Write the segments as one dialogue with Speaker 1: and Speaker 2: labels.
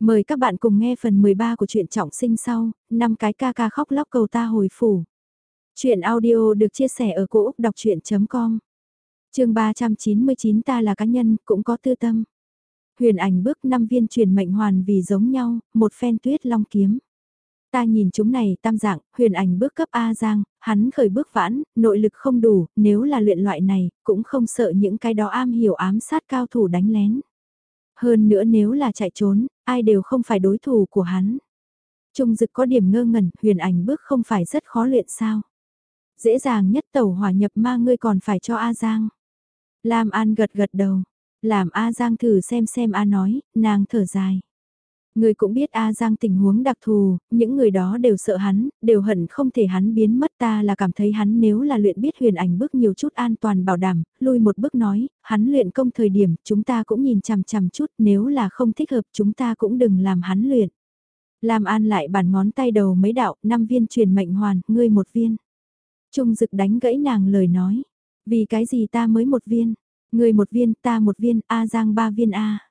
Speaker 1: Mời các bạn cùng nghe phần 13 của truyện trọng sinh sau, năm cái ca ca khóc lóc cầu ta hồi phủ. Chuyện audio được chia sẻ ở cỗ đọc chuyện.com Trường 399 ta là cá nhân, cũng có tư tâm. Huyền ảnh bước năm viên truyền mệnh hoàn vì giống nhau, một phen tuyết long kiếm. Ta nhìn chúng này tam dạng, huyền ảnh bước cấp A Giang, hắn khởi bước vãn, nội lực không đủ, nếu là luyện loại này, cũng không sợ những cái đó am hiểu ám sát cao thủ đánh lén. Hơn nữa nếu là chạy trốn, ai đều không phải đối thủ của hắn. Trung dực có điểm ngơ ngẩn, huyền ảnh bước không phải rất khó luyện sao. Dễ dàng nhất tẩu hỏa nhập ma ngươi còn phải cho A Giang. Lam An gật gật đầu, làm A Giang thử xem xem A nói, nàng thở dài. Người cũng biết A Giang tình huống đặc thù, những người đó đều sợ hắn, đều hận không thể hắn biến mất ta là cảm thấy hắn nếu là luyện biết huyền ảnh bước nhiều chút an toàn bảo đảm, lui một bước nói, hắn luyện công thời điểm, chúng ta cũng nhìn chằm chằm chút, nếu là không thích hợp chúng ta cũng đừng làm hắn luyện. Lam An lại bản ngón tay đầu mấy đạo, năm viên truyền mệnh hoàn, ngươi một viên. Trung dực đánh gãy nàng lời nói, vì cái gì ta mới một viên, ngươi một viên, ta một viên, A Giang ba viên A.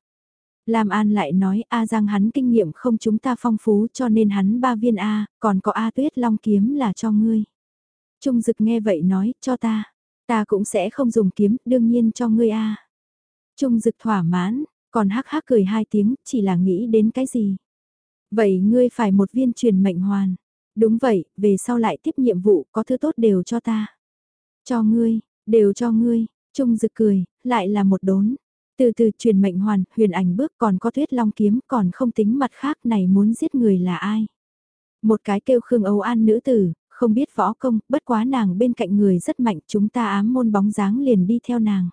Speaker 1: Lam An lại nói A Giang hắn kinh nghiệm không chúng ta phong phú cho nên hắn ba viên A, còn có A tuyết long kiếm là cho ngươi. Trung dực nghe vậy nói, cho ta, ta cũng sẽ không dùng kiếm, đương nhiên cho ngươi A. Trung dực thỏa mãn, còn hắc hắc cười hai tiếng, chỉ là nghĩ đến cái gì. Vậy ngươi phải một viên truyền mệnh hoàn. Đúng vậy, về sau lại tiếp nhiệm vụ, có thứ tốt đều cho ta. Cho ngươi, đều cho ngươi, Trung dực cười, lại là một đốn. Từ từ truyền mệnh hoàn, huyền ảnh bước còn có thuyết long kiếm còn không tính mặt khác này muốn giết người là ai. Một cái kêu Khương Âu An nữ tử, không biết võ công, bất quá nàng bên cạnh người rất mạnh chúng ta ám môn bóng dáng liền đi theo nàng.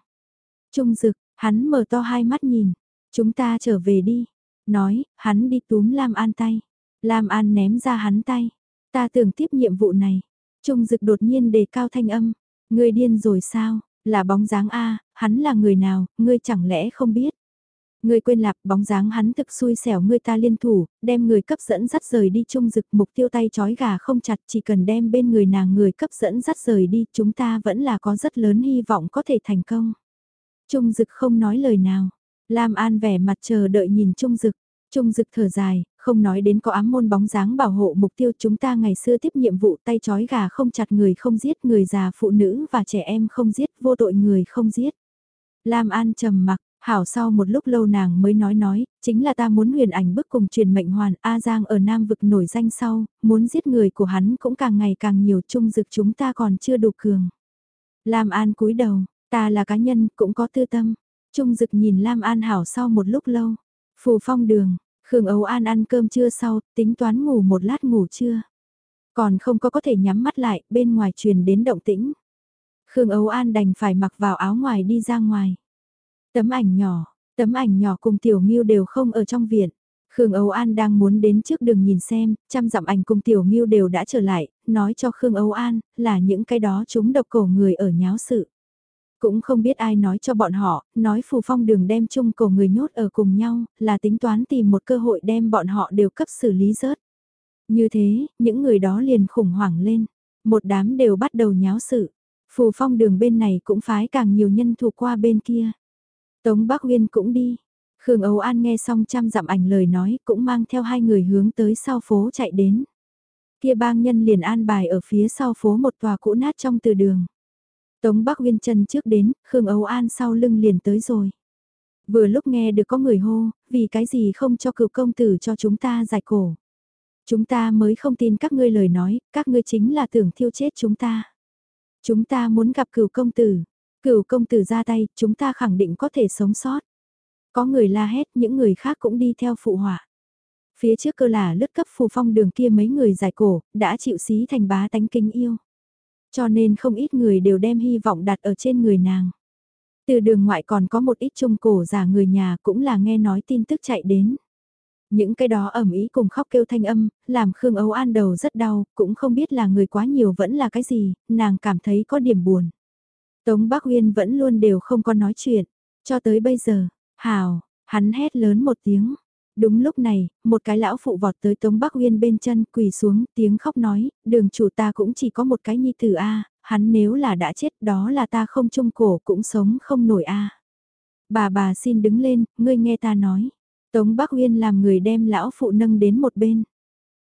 Speaker 1: Trung dực, hắn mở to hai mắt nhìn, chúng ta trở về đi. Nói, hắn đi túm Lam An tay. Lam An ném ra hắn tay. Ta tưởng tiếp nhiệm vụ này. Trung dực đột nhiên đề cao thanh âm. Người điên rồi sao? Là bóng dáng A, hắn là người nào, ngươi chẳng lẽ không biết. Ngươi quên lạc bóng dáng hắn thực xui xẻo ngươi ta liên thủ, đem người cấp dẫn dắt rời đi chung rực mục tiêu tay chói gà không chặt chỉ cần đem bên người nàng người cấp dẫn dắt rời đi chúng ta vẫn là có rất lớn hy vọng có thể thành công. Trung dực không nói lời nào, Lam An vẻ mặt chờ đợi nhìn Trung dực, Trung dực thở dài, không nói đến có ám môn bóng dáng bảo hộ mục tiêu chúng ta ngày xưa tiếp nhiệm vụ tay chói gà không chặt người không giết người già phụ nữ và trẻ em không giết vô tội người không giết. Lam An trầm mặc, hảo sau một lúc lâu nàng mới nói nói, chính là ta muốn huyền ảnh bức cùng truyền mệnh hoàn A Giang ở Nam vực nổi danh sau, muốn giết người của hắn cũng càng ngày càng nhiều trung dực chúng ta còn chưa đủ cường. Lam An cúi đầu, ta là cá nhân cũng có tư tâm. Trung dực nhìn Lam An hảo sau một lúc lâu. Phù phong đường, Khương Âu An ăn cơm trưa sau, tính toán ngủ một lát ngủ trưa. Còn không có có thể nhắm mắt lại, bên ngoài truyền đến động tĩnh. Khương Âu An đành phải mặc vào áo ngoài đi ra ngoài. Tấm ảnh nhỏ, tấm ảnh nhỏ cùng Tiểu Ngưu đều không ở trong viện. Khương Âu An đang muốn đến trước đường nhìn xem, trăm dặm ảnh cùng Tiểu Ngưu đều đã trở lại, nói cho Khương Âu An, là những cái đó chúng độc cổ người ở nháo sự. Cũng không biết ai nói cho bọn họ, nói phù phong đường đem chung cổ người nhốt ở cùng nhau, là tính toán tìm một cơ hội đem bọn họ đều cấp xử lý rớt. Như thế, những người đó liền khủng hoảng lên, một đám đều bắt đầu nháo sự. Phù phong đường bên này cũng phái càng nhiều nhân thuộc qua bên kia. Tống Bắc nguyên cũng đi. Khương Âu An nghe xong trăm dặm ảnh lời nói cũng mang theo hai người hướng tới sau phố chạy đến. Kia bang nhân liền an bài ở phía sau phố một tòa cũ nát trong từ đường. Tống Bắc Uyên chân trước đến, Khương Âu An sau lưng liền tới rồi. Vừa lúc nghe được có người hô, vì cái gì không cho cựu công tử cho chúng ta giải cổ. Chúng ta mới không tin các ngươi lời nói, các ngươi chính là tưởng thiêu chết chúng ta. Chúng ta muốn gặp cửu công tử. Cửu công tử ra tay, chúng ta khẳng định có thể sống sót. Có người la hét, những người khác cũng đi theo phụ họa. Phía trước cơ là lướt cấp phù phong đường kia mấy người giải cổ, đã chịu xí thành bá tánh kính yêu. Cho nên không ít người đều đem hy vọng đặt ở trên người nàng. Từ đường ngoại còn có một ít trung cổ giả người nhà cũng là nghe nói tin tức chạy đến. Những cái đó ẩm ý cùng khóc kêu thanh âm, làm Khương Âu An đầu rất đau, cũng không biết là người quá nhiều vẫn là cái gì, nàng cảm thấy có điểm buồn. Tống Bắc Uyên vẫn luôn đều không có nói chuyện, cho tới bây giờ, hào, hắn hét lớn một tiếng. Đúng lúc này, một cái lão phụ vọt tới Tống Bắc Uyên bên chân quỳ xuống tiếng khóc nói, đường chủ ta cũng chỉ có một cái nhi tử A, hắn nếu là đã chết đó là ta không trung cổ cũng sống không nổi A. Bà bà xin đứng lên, ngươi nghe ta nói. Tống Bắc Uyên làm người đem lão phụ nâng đến một bên.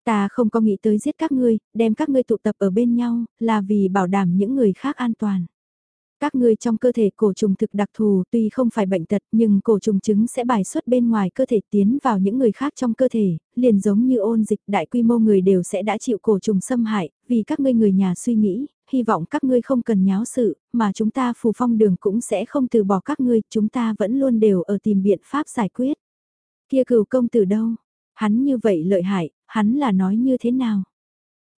Speaker 1: Ta không có nghĩ tới giết các ngươi, đem các ngươi tụ tập ở bên nhau, là vì bảo đảm những người khác an toàn. Các ngươi trong cơ thể cổ trùng thực đặc thù tuy không phải bệnh tật nhưng cổ trùng trứng sẽ bài xuất bên ngoài cơ thể tiến vào những người khác trong cơ thể, liền giống như ôn dịch đại quy mô người đều sẽ đã chịu cổ trùng xâm hại, vì các ngươi người nhà suy nghĩ, hy vọng các ngươi không cần nháo sự, mà chúng ta phù phong đường cũng sẽ không từ bỏ các ngươi, chúng ta vẫn luôn đều ở tìm biện pháp giải quyết. Kia cửu công từ đâu? Hắn như vậy lợi hại, hắn là nói như thế nào?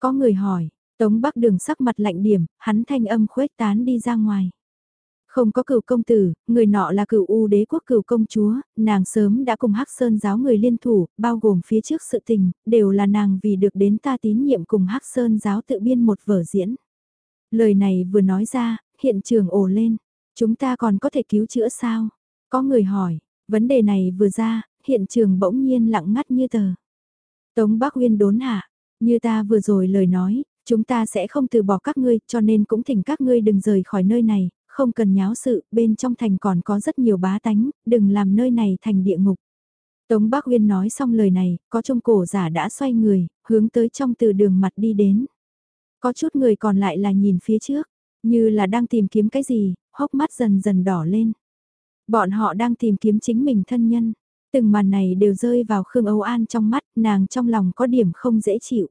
Speaker 1: Có người hỏi, Tống Bắc Đường sắc mặt lạnh điểm, hắn thanh âm khuếch tán đi ra ngoài. Không có cửu công tử, người nọ là cửu u đế quốc cửu công chúa, nàng sớm đã cùng Hắc Sơn giáo người liên thủ, bao gồm phía trước sự tình, đều là nàng vì được đến ta tín nhiệm cùng Hắc Sơn giáo tự biên một vở diễn. Lời này vừa nói ra, hiện trường ồ lên, chúng ta còn có thể cứu chữa sao? Có người hỏi, vấn đề này vừa ra, hiện trường bỗng nhiên lặng ngắt như tờ. Tống Bắc Uyên đốn hạ, như ta vừa rồi lời nói, chúng ta sẽ không từ bỏ các ngươi, cho nên cũng thỉnh các ngươi đừng rời khỏi nơi này, không cần nháo sự, bên trong thành còn có rất nhiều bá tánh, đừng làm nơi này thành địa ngục. Tống Bắc Uyên nói xong lời này, có trong cổ giả đã xoay người, hướng tới trong từ đường mặt đi đến. Có chút người còn lại là nhìn phía trước, như là đang tìm kiếm cái gì, hốc mắt dần dần đỏ lên. Bọn họ đang tìm kiếm chính mình thân nhân. Từng màn này đều rơi vào Khương Âu An trong mắt, nàng trong lòng có điểm không dễ chịu.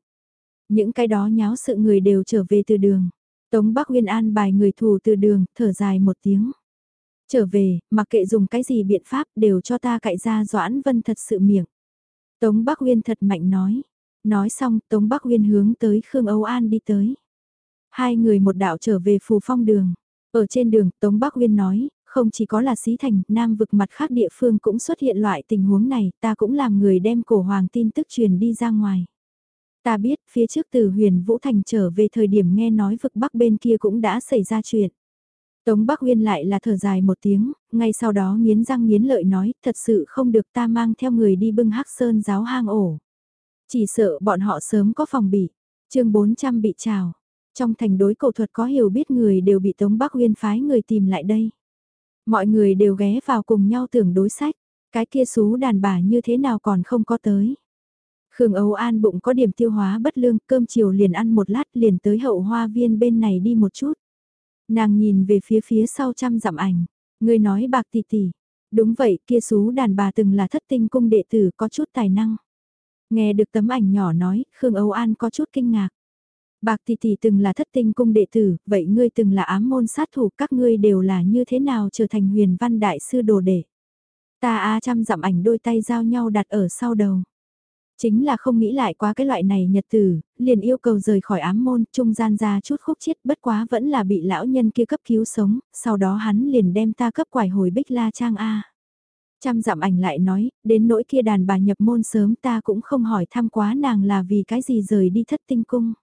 Speaker 1: Những cái đó nháo sự người đều trở về từ đường. Tống Bắc Uyên an bài người thù từ đường, thở dài một tiếng. Trở về, mặc kệ dùng cái gì biện pháp đều cho ta cậy ra Doãn Vân thật sự miệng. Tống Bắc Uyên thật mạnh nói. Nói xong, Tống Bắc Uyên hướng tới Khương Âu An đi tới. Hai người một đạo trở về phù phong đường. Ở trên đường, Tống Bắc Uyên nói, không chỉ có là xí thành, nam vực mặt khác địa phương cũng xuất hiện loại tình huống này, ta cũng làm người đem cổ hoàng tin tức truyền đi ra ngoài. Ta biết, phía trước từ huyền Vũ Thành trở về thời điểm nghe nói vực bắc bên kia cũng đã xảy ra chuyện. Tống Bắc Uyên lại là thở dài một tiếng, ngay sau đó nghiến răng nghiến lợi nói, thật sự không được ta mang theo người đi bưng hắc sơn giáo hang ổ. Chỉ sợ bọn họ sớm có phòng bị, chương 400 bị trào. Trong thành đối cổ thuật có hiểu biết người đều bị Tống Bắc Uyên phái người tìm lại đây. Mọi người đều ghé vào cùng nhau tưởng đối sách, cái kia xú đàn bà như thế nào còn không có tới. Khương Âu An bụng có điểm tiêu hóa bất lương, cơm chiều liền ăn một lát liền tới hậu hoa viên bên này đi một chút. Nàng nhìn về phía phía sau trăm dặm ảnh, người nói bạc tỷ tỷ. Đúng vậy, kia xú đàn bà từng là thất tinh cung đệ tử có chút tài năng. Nghe được tấm ảnh nhỏ nói, Khương Âu An có chút kinh ngạc. Bạc tỷ tỷ từng là thất tinh cung đệ tử, vậy ngươi từng là ám môn sát thủ, các ngươi đều là như thế nào trở thành huyền văn đại sư đồ đệ. Ta a trăm dặm ảnh đôi tay giao nhau đặt ở sau đầu. Chính là không nghĩ lại quá cái loại này nhật tử, liền yêu cầu rời khỏi ám môn, trung gian ra chút khúc chết bất quá vẫn là bị lão nhân kia cấp cứu sống, sau đó hắn liền đem ta cấp quải hồi bích la trang A. Trăm dặm ảnh lại nói, đến nỗi kia đàn bà nhập môn sớm ta cũng không hỏi thăm quá nàng là vì cái gì rời đi thất tinh cung.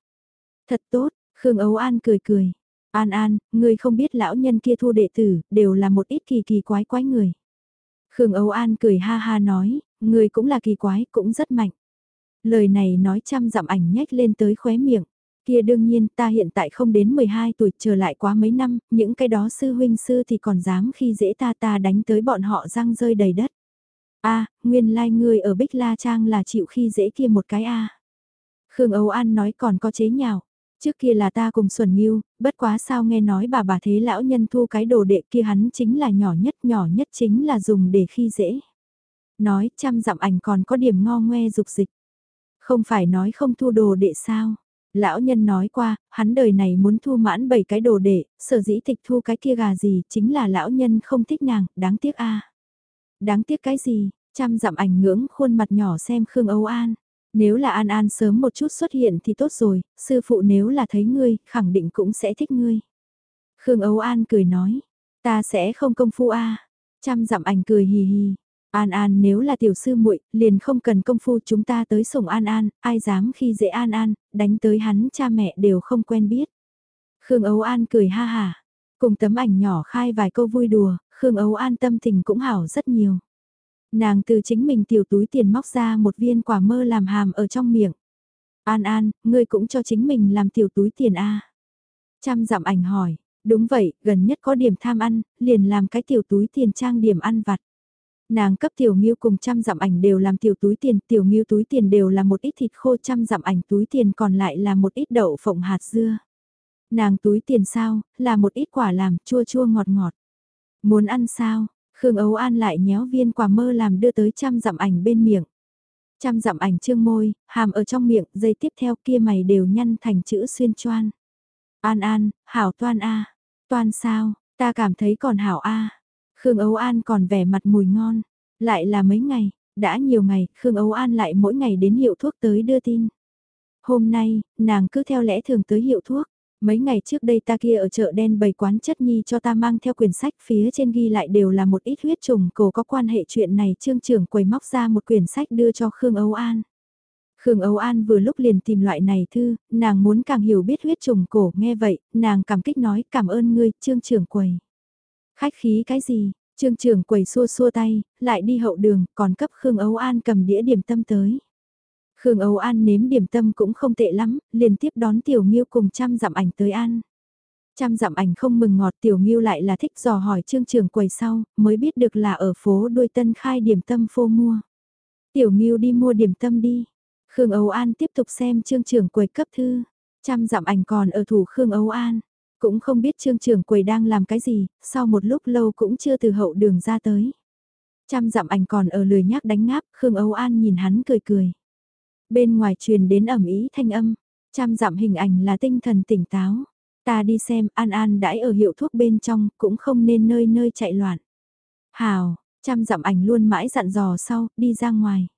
Speaker 1: Thật tốt, Khương Ấu An cười cười. An An, ngươi không biết lão nhân kia thu đệ tử, đều là một ít kỳ kỳ quái quái người. Khương Ấu An cười ha ha nói, ngươi cũng là kỳ quái, cũng rất mạnh. Lời này nói trăm dặm ảnh nhách lên tới khóe miệng. Kia đương nhiên ta hiện tại không đến 12 tuổi trở lại quá mấy năm, những cái đó sư huynh sư thì còn dám khi dễ ta ta đánh tới bọn họ răng rơi đầy đất. a nguyên lai like ngươi ở Bích La Trang là chịu khi dễ kia một cái a Khương Âu An nói còn có chế nhào Trước kia là ta cùng Xuân Nghiêu, bất quá sao nghe nói bà bà thế lão nhân thu cái đồ đệ kia hắn chính là nhỏ nhất nhỏ nhất chính là dùng để khi dễ. Nói trăm dặm ảnh còn có điểm ngo ngoe dục dịch. Không phải nói không thu đồ đệ sao? Lão nhân nói qua, hắn đời này muốn thu mãn bảy cái đồ đệ, sở dĩ tịch thu cái kia gà gì, chính là lão nhân không thích nàng, đáng tiếc a. Đáng tiếc cái gì? chăm dặm ảnh ngưỡng khuôn mặt nhỏ xem Khương Âu An. Nếu là An An sớm một chút xuất hiện thì tốt rồi, sư phụ nếu là thấy ngươi, khẳng định cũng sẽ thích ngươi. Khương Âu An cười nói, ta sẽ không công phu a. chăm dặm ảnh cười hì hì, An An nếu là tiểu sư muội, liền không cần công phu chúng ta tới sủng An An, ai dám khi dễ An An, đánh tới hắn cha mẹ đều không quen biết. Khương Ấu An cười ha hà, cùng tấm ảnh nhỏ khai vài câu vui đùa, Khương Ấu An tâm tình cũng hảo rất nhiều. Nàng từ chính mình tiểu túi tiền móc ra một viên quả mơ làm hàm ở trong miệng. An An, ngươi cũng cho chính mình làm tiểu túi tiền A. Trăm dặm ảnh hỏi, đúng vậy, gần nhất có điểm tham ăn, liền làm cái tiểu túi tiền trang điểm ăn vặt. Nàng cấp tiểu nghiêu cùng trăm dặm ảnh đều làm tiểu túi tiền, tiểu nghiêu túi tiền đều là một ít thịt khô trăm dặm ảnh túi tiền còn lại là một ít đậu phộng hạt dưa. Nàng túi tiền sao, là một ít quả làm chua chua ngọt ngọt. Muốn ăn sao, Khương Ấu An lại nhéo viên quả mơ làm đưa tới trăm dặm ảnh bên miệng. Trăm dặm ảnh trương môi, hàm ở trong miệng, dây tiếp theo kia mày đều nhăn thành chữ xuyên choan. An An, hảo toan A. Toan sao, ta cảm thấy còn hảo A. Khương Âu An còn vẻ mặt mùi ngon. Lại là mấy ngày, đã nhiều ngày, Khương Âu An lại mỗi ngày đến hiệu thuốc tới đưa tin. Hôm nay, nàng cứ theo lẽ thường tới hiệu thuốc. Mấy ngày trước đây ta kia ở chợ đen bày quán chất nhi cho ta mang theo quyển sách phía trên ghi lại đều là một ít huyết trùng cổ có quan hệ chuyện này trương trưởng quầy móc ra một quyển sách đưa cho Khương Âu An. Khương Âu An vừa lúc liền tìm loại này thư, nàng muốn càng hiểu biết huyết trùng cổ nghe vậy, nàng cảm kích nói cảm ơn ngươi, trương trưởng quầy. Khách khí cái gì, trương trưởng quầy xua xua tay, lại đi hậu đường, còn cấp Khương Âu An cầm đĩa điểm tâm tới. Khương Âu An nếm điểm tâm cũng không tệ lắm, liền tiếp đón Tiểu Nghiêu cùng trăm dặm ảnh tới ăn. Trăm dặm ảnh không mừng ngọt Tiểu Nghiêu lại là thích dò hỏi trương trưởng quầy sau, mới biết được là ở phố đôi tân khai điểm tâm phô mua. Tiểu Nghiêu đi mua điểm tâm đi. Khương Âu An tiếp tục xem trương trưởng quầy cấp thư. Trăm dặm ảnh còn ở thủ Khương Âu An. Cũng không biết trương trưởng quầy đang làm cái gì, sau một lúc lâu cũng chưa từ hậu đường ra tới. Trăm dặm ảnh còn ở lười nhác đánh ngáp, Khương Âu An nhìn hắn cười cười. Bên ngoài truyền đến ẩm ý thanh âm, trăm dặm hình ảnh là tinh thần tỉnh táo. Ta đi xem An An đãi ở hiệu thuốc bên trong cũng không nên nơi nơi chạy loạn. Hào, trăm dặm ảnh luôn mãi dặn dò sau, đi ra ngoài.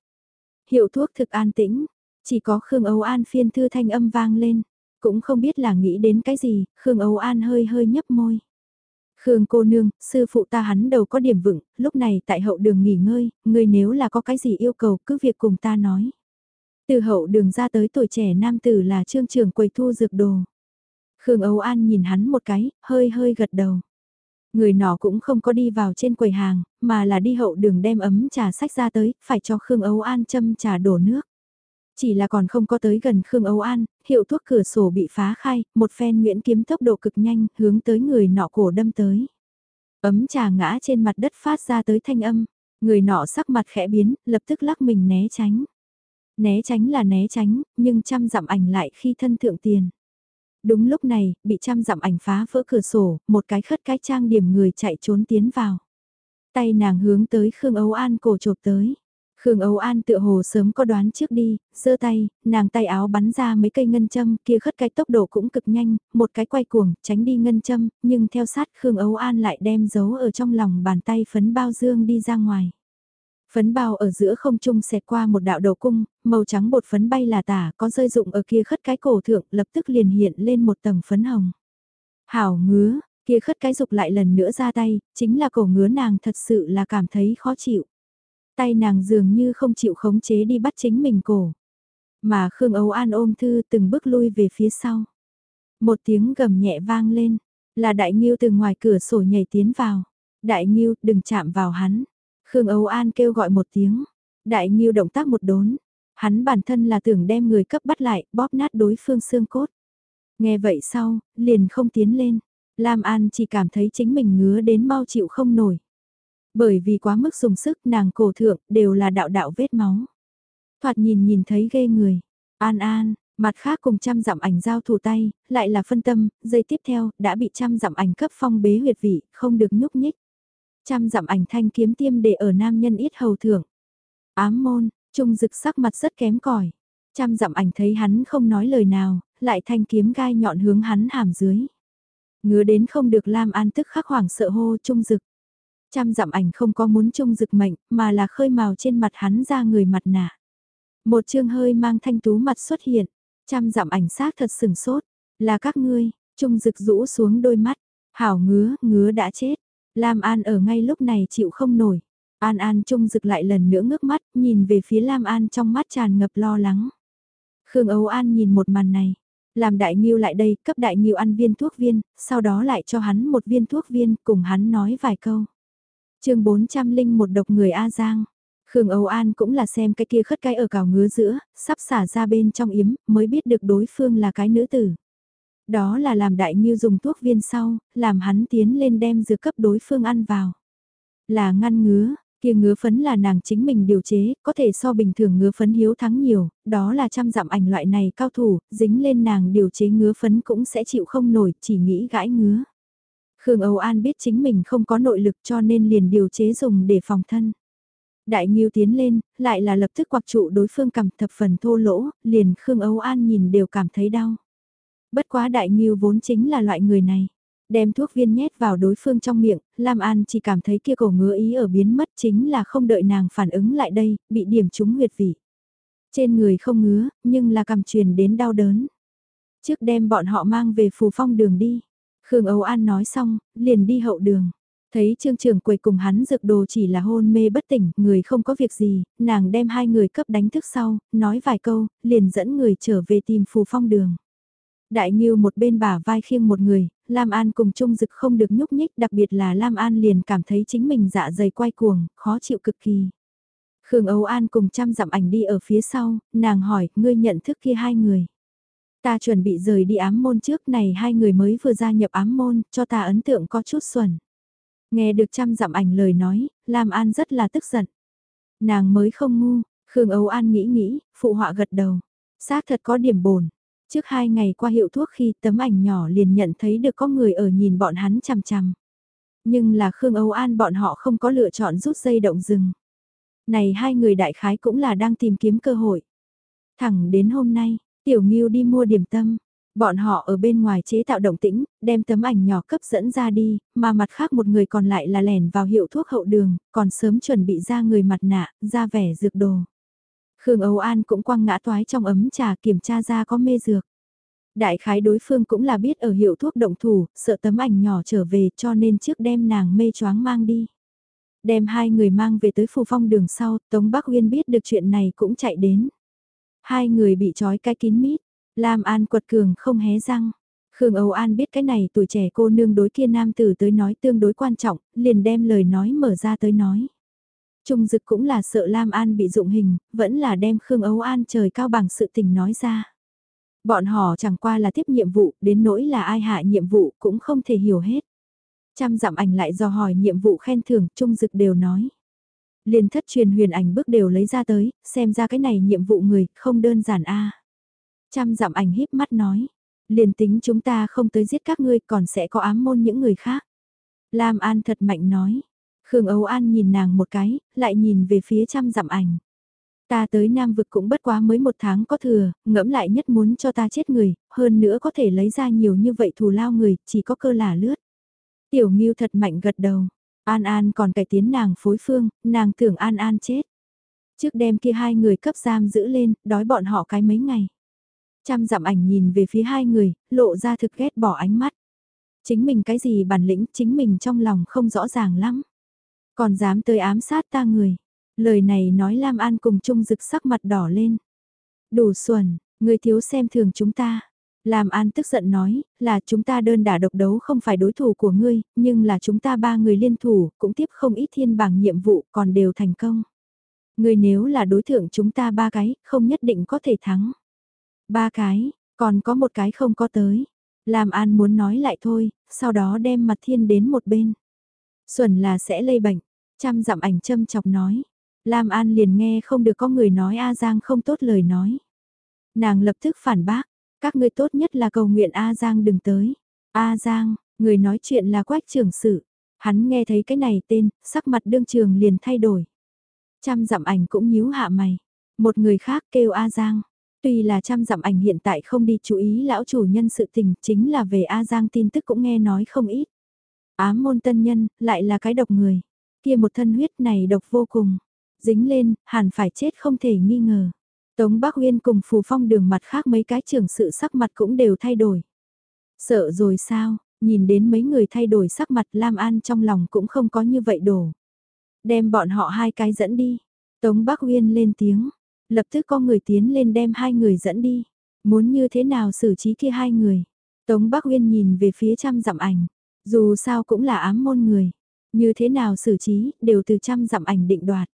Speaker 1: Hiệu thuốc thực an tĩnh, chỉ có Khương Âu An phiên thư thanh âm vang lên. Cũng không biết là nghĩ đến cái gì, Khương Âu An hơi hơi nhấp môi. Khương cô nương, sư phụ ta hắn đầu có điểm vựng, lúc này tại hậu đường nghỉ ngơi, người nếu là có cái gì yêu cầu cứ việc cùng ta nói. Từ hậu đường ra tới tuổi trẻ nam tử là trương trưởng quầy thu dược đồ. Khương Âu An nhìn hắn một cái, hơi hơi gật đầu. Người nọ cũng không có đi vào trên quầy hàng, mà là đi hậu đường đem ấm trà sách ra tới, phải cho Khương Âu An châm trà đổ nước. Chỉ là còn không có tới gần Khương Âu An, hiệu thuốc cửa sổ bị phá khai, một phen nguyễn kiếm tốc độ cực nhanh, hướng tới người nọ cổ đâm tới. Ấm trà ngã trên mặt đất phát ra tới thanh âm, người nọ sắc mặt khẽ biến, lập tức lắc mình né tránh. Né tránh là né tránh, nhưng chăm dặm ảnh lại khi thân thượng tiền. Đúng lúc này, bị chăm dặm ảnh phá vỡ cửa sổ, một cái khất cái trang điểm người chạy trốn tiến vào. Tay nàng hướng tới Khương Âu An cổ chộp tới. Khương Âu An tựa hồ sớm có đoán trước đi, giơ tay, nàng tay áo bắn ra mấy cây ngân châm, kia khất cái tốc độ cũng cực nhanh, một cái quay cuồng, tránh đi ngân châm, nhưng theo sát Khương Âu An lại đem giấu ở trong lòng bàn tay phấn bao dương đi ra ngoài. Phấn bao ở giữa không trung xẹt qua một đạo đầu cung, màu trắng bột phấn bay là tả, có rơi dụng ở kia khất cái cổ thượng, lập tức liền hiện lên một tầng phấn hồng. Hảo ngứa, kia khất cái dục lại lần nữa ra tay, chính là cổ ngứa nàng thật sự là cảm thấy khó chịu. Tay nàng dường như không chịu khống chế đi bắt chính mình cổ. Mà Khương Âu An ôm thư từng bước lui về phía sau. Một tiếng gầm nhẹ vang lên, là đại nghiêu từ ngoài cửa sổ nhảy tiến vào. Đại nghiêu đừng chạm vào hắn. Khương Âu An kêu gọi một tiếng. Đại Nhiêu động tác một đốn. Hắn bản thân là tưởng đem người cấp bắt lại, bóp nát đối phương xương cốt. Nghe vậy sau, liền không tiến lên. Lam An chỉ cảm thấy chính mình ngứa đến mau chịu không nổi. Bởi vì quá mức dùng sức nàng cổ thượng đều là đạo đạo vết máu. Thoạt nhìn nhìn thấy ghê người. An An, mặt khác cùng trăm dặm ảnh giao thủ tay, lại là phân tâm, dây tiếp theo, đã bị trăm dặm ảnh cấp phong bế huyệt vị, không được nhúc nhích. Trăm dặm ảnh thanh kiếm tiêm để ở nam nhân ít hầu thưởng. Ám môn, trung dực sắc mặt rất kém cỏi Trăm dặm ảnh thấy hắn không nói lời nào, lại thanh kiếm gai nhọn hướng hắn hàm dưới. Ngứa đến không được Lam An tức khắc hoảng sợ hô trung dực. Trăm dặm ảnh không có muốn trung dực mệnh, mà là khơi màu trên mặt hắn ra người mặt nạ. Một chương hơi mang thanh tú mặt xuất hiện, trăm dặm ảnh xác thật sừng sốt, là các ngươi, trung dực rũ xuống đôi mắt, hảo ngứa, ngứa đã chết, Lam An ở ngay lúc này chịu không nổi. An An trung rực lại lần nữa ngước mắt, nhìn về phía Lam An trong mắt tràn ngập lo lắng. Khương Âu An nhìn một màn này. Làm đại nghiêu lại đây, cấp đại nghiêu ăn viên thuốc viên, sau đó lại cho hắn một viên thuốc viên, cùng hắn nói vài câu chương 400 linh một độc người A Giang. Khương Âu An cũng là xem cái kia khất cái ở cào ngứa giữa, sắp xả ra bên trong yếm, mới biết được đối phương là cái nữ tử. Đó là làm đại nghiêu dùng thuốc viên sau, làm hắn tiến lên đem dược cấp đối phương ăn vào. Là ngăn ngứa, Kia ngứa phấn là nàng chính mình điều chế, có thể so bình thường ngứa phấn hiếu thắng nhiều, đó là trăm dặm ảnh loại này cao thủ, dính lên nàng điều chế ngứa phấn cũng sẽ chịu không nổi, chỉ nghĩ gãi ngứa. Khương Âu An biết chính mình không có nội lực cho nên liền điều chế dùng để phòng thân. Đại Nghiêu tiến lên, lại là lập tức quặc trụ đối phương cầm thập phần thô lỗ, liền Khương Âu An nhìn đều cảm thấy đau. Bất quá Đại Nghiêu vốn chính là loại người này. Đem thuốc viên nhét vào đối phương trong miệng, Lam An chỉ cảm thấy kia cổ ngứa ý ở biến mất chính là không đợi nàng phản ứng lại đây, bị điểm trúng huyệt vị. Trên người không ngứa, nhưng là cầm truyền đến đau đớn. Trước đem bọn họ mang về phù phong đường đi. Khương Âu An nói xong, liền đi hậu đường. Thấy trương trưởng quầy cùng hắn dược đồ chỉ là hôn mê bất tỉnh, người không có việc gì, nàng đem hai người cấp đánh thức sau, nói vài câu, liền dẫn người trở về tìm phù phong đường. Đại Nghiêu một bên bả vai khiêng một người, Lam An cùng Trung Dực không được nhúc nhích, đặc biệt là Lam An liền cảm thấy chính mình dạ dày quay cuồng, khó chịu cực kỳ. Khương Âu An cùng chăm dặm ảnh đi ở phía sau, nàng hỏi, ngươi nhận thức kia hai người. Ta chuẩn bị rời đi ám môn trước này hai người mới vừa gia nhập ám môn, cho ta ấn tượng có chút xuẩn. Nghe được trăm dặm ảnh lời nói, Lam An rất là tức giận. Nàng mới không ngu, Khương Âu An nghĩ nghĩ, phụ họa gật đầu. Xác thật có điểm bổn. Trước hai ngày qua hiệu thuốc khi tấm ảnh nhỏ liền nhận thấy được có người ở nhìn bọn hắn chằm chằm. Nhưng là Khương Âu An bọn họ không có lựa chọn rút dây động rừng. Này hai người đại khái cũng là đang tìm kiếm cơ hội. Thẳng đến hôm nay, Tiểu Ngưu đi mua điểm tâm, Bọn họ ở bên ngoài chế tạo động tĩnh, đem tấm ảnh nhỏ cấp dẫn ra đi, mà mặt khác một người còn lại là lẻn vào hiệu thuốc hậu đường, còn sớm chuẩn bị ra người mặt nạ, ra vẻ dược đồ. Khương Âu An cũng quăng ngã toái trong ấm trà kiểm tra ra có mê dược. Đại khái đối phương cũng là biết ở hiệu thuốc động thủ, sợ tấm ảnh nhỏ trở về cho nên trước đem nàng mê choáng mang đi. Đem hai người mang về tới phù phong đường sau, Tống Bắc Uyên biết được chuyện này cũng chạy đến. Hai người bị trói cái kín mít, Lam An quật cường không hé răng. Khương Âu An biết cái này tuổi trẻ cô nương đối kia nam tử tới nói tương đối quan trọng, liền đem lời nói mở ra tới nói. Trung dực cũng là sợ Lam An bị dụng hình, vẫn là đem Khương Âu An trời cao bằng sự tình nói ra. Bọn họ chẳng qua là tiếp nhiệm vụ, đến nỗi là ai hạ nhiệm vụ cũng không thể hiểu hết. Trăm dặm ảnh lại do hỏi nhiệm vụ khen thưởng, Trung dực đều nói. Liền thất truyền huyền ảnh bước đều lấy ra tới, xem ra cái này nhiệm vụ người, không đơn giản a Trăm dặm ảnh híp mắt nói, liền tính chúng ta không tới giết các ngươi còn sẽ có ám môn những người khác. Lam An thật mạnh nói, Khương Âu An nhìn nàng một cái, lại nhìn về phía trăm dặm ảnh. Ta tới Nam Vực cũng bất quá mới một tháng có thừa, ngẫm lại nhất muốn cho ta chết người, hơn nữa có thể lấy ra nhiều như vậy thù lao người, chỉ có cơ là lướt. Tiểu Ngưu thật mạnh gật đầu, An An còn cải tiến nàng phối phương, nàng tưởng An An chết. Trước đêm kia hai người cấp giam giữ lên, đói bọn họ cái mấy ngày. Trăm dặm ảnh nhìn về phía hai người, lộ ra thực ghét bỏ ánh mắt. Chính mình cái gì bản lĩnh, chính mình trong lòng không rõ ràng lắm. Còn dám tới ám sát ta người. Lời này nói Lam An cùng chung rực sắc mặt đỏ lên. Đủ xuẩn, người thiếu xem thường chúng ta. Lam An tức giận nói, là chúng ta đơn đả độc đấu không phải đối thủ của ngươi, nhưng là chúng ta ba người liên thủ, cũng tiếp không ít thiên bảng nhiệm vụ, còn đều thành công. Ngươi nếu là đối thượng chúng ta ba cái, không nhất định có thể thắng. Ba cái, còn có một cái không có tới. Lam An muốn nói lại thôi, sau đó đem mặt thiên đến một bên. Xuẩn là sẽ lây bệnh, chăm dặm ảnh châm chọc nói. Lam An liền nghe không được có người nói A Giang không tốt lời nói. Nàng lập tức phản bác, các ngươi tốt nhất là cầu nguyện A Giang đừng tới. A Giang, người nói chuyện là quách trưởng sự. Hắn nghe thấy cái này tên, sắc mặt đương trường liền thay đổi. Trăm dặm ảnh cũng nhíu hạ mày. Một người khác kêu A Giang. Tuy là trăm dặm ảnh hiện tại không đi chú ý lão chủ nhân sự tình chính là về A Giang tin tức cũng nghe nói không ít. Ám môn tân nhân, lại là cái độc người. Kia một thân huyết này độc vô cùng. Dính lên, hẳn phải chết không thể nghi ngờ. Tống Bắc Uyên cùng phù phong đường mặt khác mấy cái trưởng sự sắc mặt cũng đều thay đổi. Sợ rồi sao, nhìn đến mấy người thay đổi sắc mặt Lam An trong lòng cũng không có như vậy đổ. Đem bọn họ hai cái dẫn đi. Tống Bắc Uyên lên tiếng, Lập tức có người tiến lên đem hai người dẫn đi. Muốn như thế nào xử trí kia hai người. Tống Bắc Uyên nhìn về phía trăm dặm ảnh. Dù sao cũng là ám môn người. Như thế nào xử trí, đều từ trăm dặm ảnh định đoạt.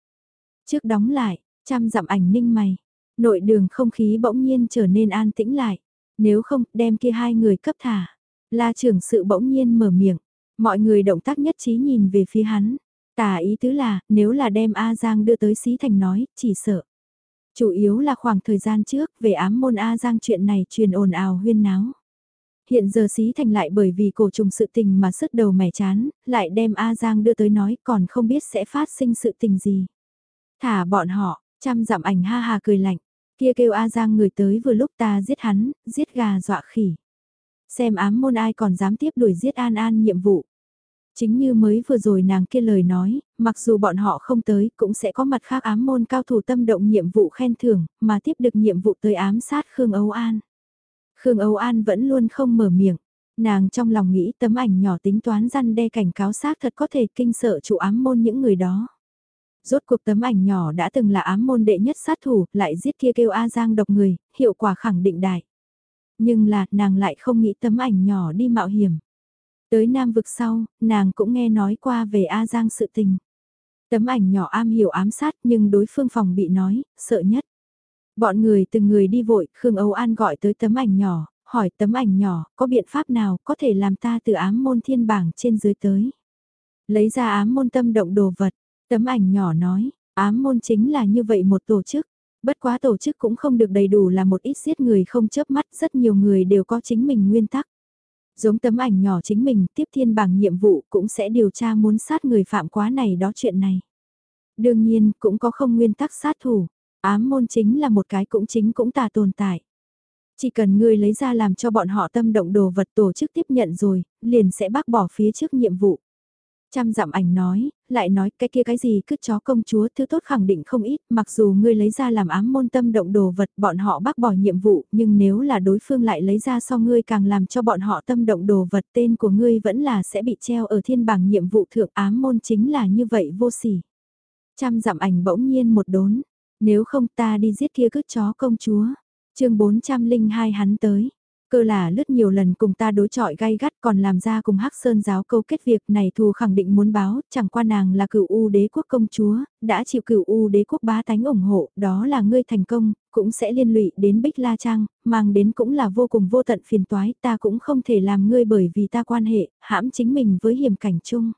Speaker 1: Trước đóng lại, trăm dặm ảnh ninh mày. Nội đường không khí bỗng nhiên trở nên an tĩnh lại. Nếu không, đem kia hai người cấp thả. La trưởng sự bỗng nhiên mở miệng. Mọi người động tác nhất trí nhìn về phía hắn. Tà ý tứ là, nếu là đem A Giang đưa tới Xí Thành nói, chỉ sợ. Chủ yếu là khoảng thời gian trước, về ám môn A Giang chuyện này truyền ồn ào huyên náo. Hiện giờ Xí Thành lại bởi vì cổ trùng sự tình mà sức đầu mẻ chán, lại đem A Giang đưa tới nói còn không biết sẽ phát sinh sự tình gì. Thả bọn họ, chăm dặm ảnh ha hà cười lạnh, kia kêu A Giang người tới vừa lúc ta giết hắn, giết gà dọa khỉ. Xem ám môn ai còn dám tiếp đuổi giết An An nhiệm vụ. Chính như mới vừa rồi nàng kia lời nói, mặc dù bọn họ không tới cũng sẽ có mặt khác ám môn cao thủ tâm động nhiệm vụ khen thưởng, mà tiếp được nhiệm vụ tới ám sát Khương Âu An. Khương Âu An vẫn luôn không mở miệng, nàng trong lòng nghĩ tấm ảnh nhỏ tính toán răn đe cảnh cáo xác thật có thể kinh sợ chủ ám môn những người đó. Rốt cuộc tấm ảnh nhỏ đã từng là ám môn đệ nhất sát thủ, lại giết kia kêu A Giang độc người, hiệu quả khẳng định đại. Nhưng là, nàng lại không nghĩ tấm ảnh nhỏ đi mạo hiểm. Tới Nam vực sau, nàng cũng nghe nói qua về A Giang sự tình. Tấm ảnh nhỏ am hiểu ám sát nhưng đối phương phòng bị nói, sợ nhất. Bọn người từng người đi vội, Khương Âu An gọi tới tấm ảnh nhỏ, hỏi tấm ảnh nhỏ, có biện pháp nào có thể làm ta từ ám môn thiên bảng trên dưới tới. Lấy ra ám môn tâm động đồ vật, tấm ảnh nhỏ nói, ám môn chính là như vậy một tổ chức. Bất quá tổ chức cũng không được đầy đủ là một ít giết người không chớp mắt, rất nhiều người đều có chính mình nguyên tắc. Giống tấm ảnh nhỏ chính mình tiếp thiên bằng nhiệm vụ cũng sẽ điều tra muốn sát người phạm quá này đó chuyện này. Đương nhiên cũng có không nguyên tắc sát thủ, ám môn chính là một cái cũng chính cũng tà tồn tại. Chỉ cần ngươi lấy ra làm cho bọn họ tâm động đồ vật tổ chức tiếp nhận rồi, liền sẽ bác bỏ phía trước nhiệm vụ. Trăm dặm ảnh nói, lại nói cái kia cái gì cứ chó công chúa thứ tốt khẳng định không ít, mặc dù ngươi lấy ra làm ám môn tâm động đồ vật bọn họ bác bỏ nhiệm vụ, nhưng nếu là đối phương lại lấy ra so ngươi càng làm cho bọn họ tâm động đồ vật tên của ngươi vẫn là sẽ bị treo ở thiên bảng nhiệm vụ thượng ám môn chính là như vậy vô sỉ. Trăm dặm ảnh bỗng nhiên một đốn, nếu không ta đi giết kia cứ chó công chúa. chương 402 hắn tới. Cơ là lướt nhiều lần cùng ta đối chọi gay gắt còn làm ra cùng hắc sơn giáo câu kết việc này thù khẳng định muốn báo, chẳng qua nàng là cựu U đế quốc công chúa, đã chịu cựu U đế quốc bá tánh ủng hộ, đó là ngươi thành công, cũng sẽ liên lụy đến Bích La Trang, mang đến cũng là vô cùng vô tận phiền toái, ta cũng không thể làm ngươi bởi vì ta quan hệ, hãm chính mình với hiểm cảnh chung.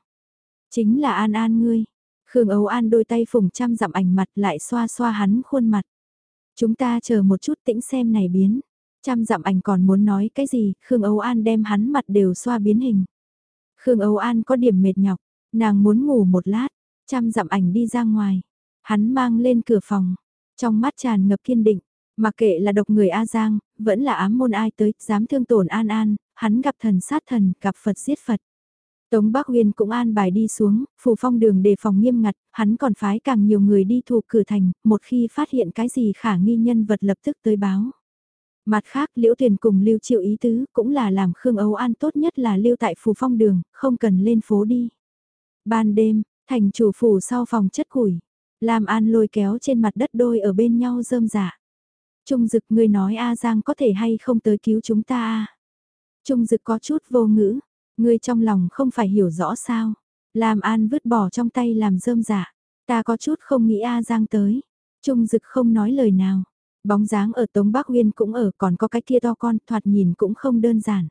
Speaker 1: Chính là an an ngươi. Khương Âu An đôi tay phùng trăm dặm ảnh mặt lại xoa xoa hắn khuôn mặt. Chúng ta chờ một chút tĩnh xem này biến. Trăm dặm ảnh còn muốn nói cái gì, Khương Âu An đem hắn mặt đều xoa biến hình. Khương Âu An có điểm mệt nhọc, nàng muốn ngủ một lát, trăm dặm ảnh đi ra ngoài. Hắn mang lên cửa phòng, trong mắt tràn ngập kiên định, mà kệ là độc người A Giang, vẫn là ám môn ai tới, dám thương tổn An An, hắn gặp thần sát thần, gặp Phật giết Phật. Tống Bắc Huyên cũng an bài đi xuống, phù phong đường đề phòng nghiêm ngặt, hắn còn phái càng nhiều người đi thuộc cửa thành, một khi phát hiện cái gì khả nghi nhân vật lập tức tới báo. Mặt khác Liễu Tuyền cùng Lưu Triệu ý tứ cũng là làm Khương Âu An tốt nhất là lưu tại phù phong đường, không cần lên phố đi. Ban đêm, thành chủ phủ sau phòng chất củi, Lam An lôi kéo trên mặt đất đôi ở bên nhau rơm giả. Trung Dực ngươi nói A Giang có thể hay không tới cứu chúng ta a Trung Dực có chút vô ngữ, ngươi trong lòng không phải hiểu rõ sao. Lam An vứt bỏ trong tay làm rơm giả, ta có chút không nghĩ A Giang tới. Trung Dực không nói lời nào. Bóng dáng ở Tống Bắc Uyên cũng ở còn có cái kia to con thoạt nhìn cũng không đơn giản.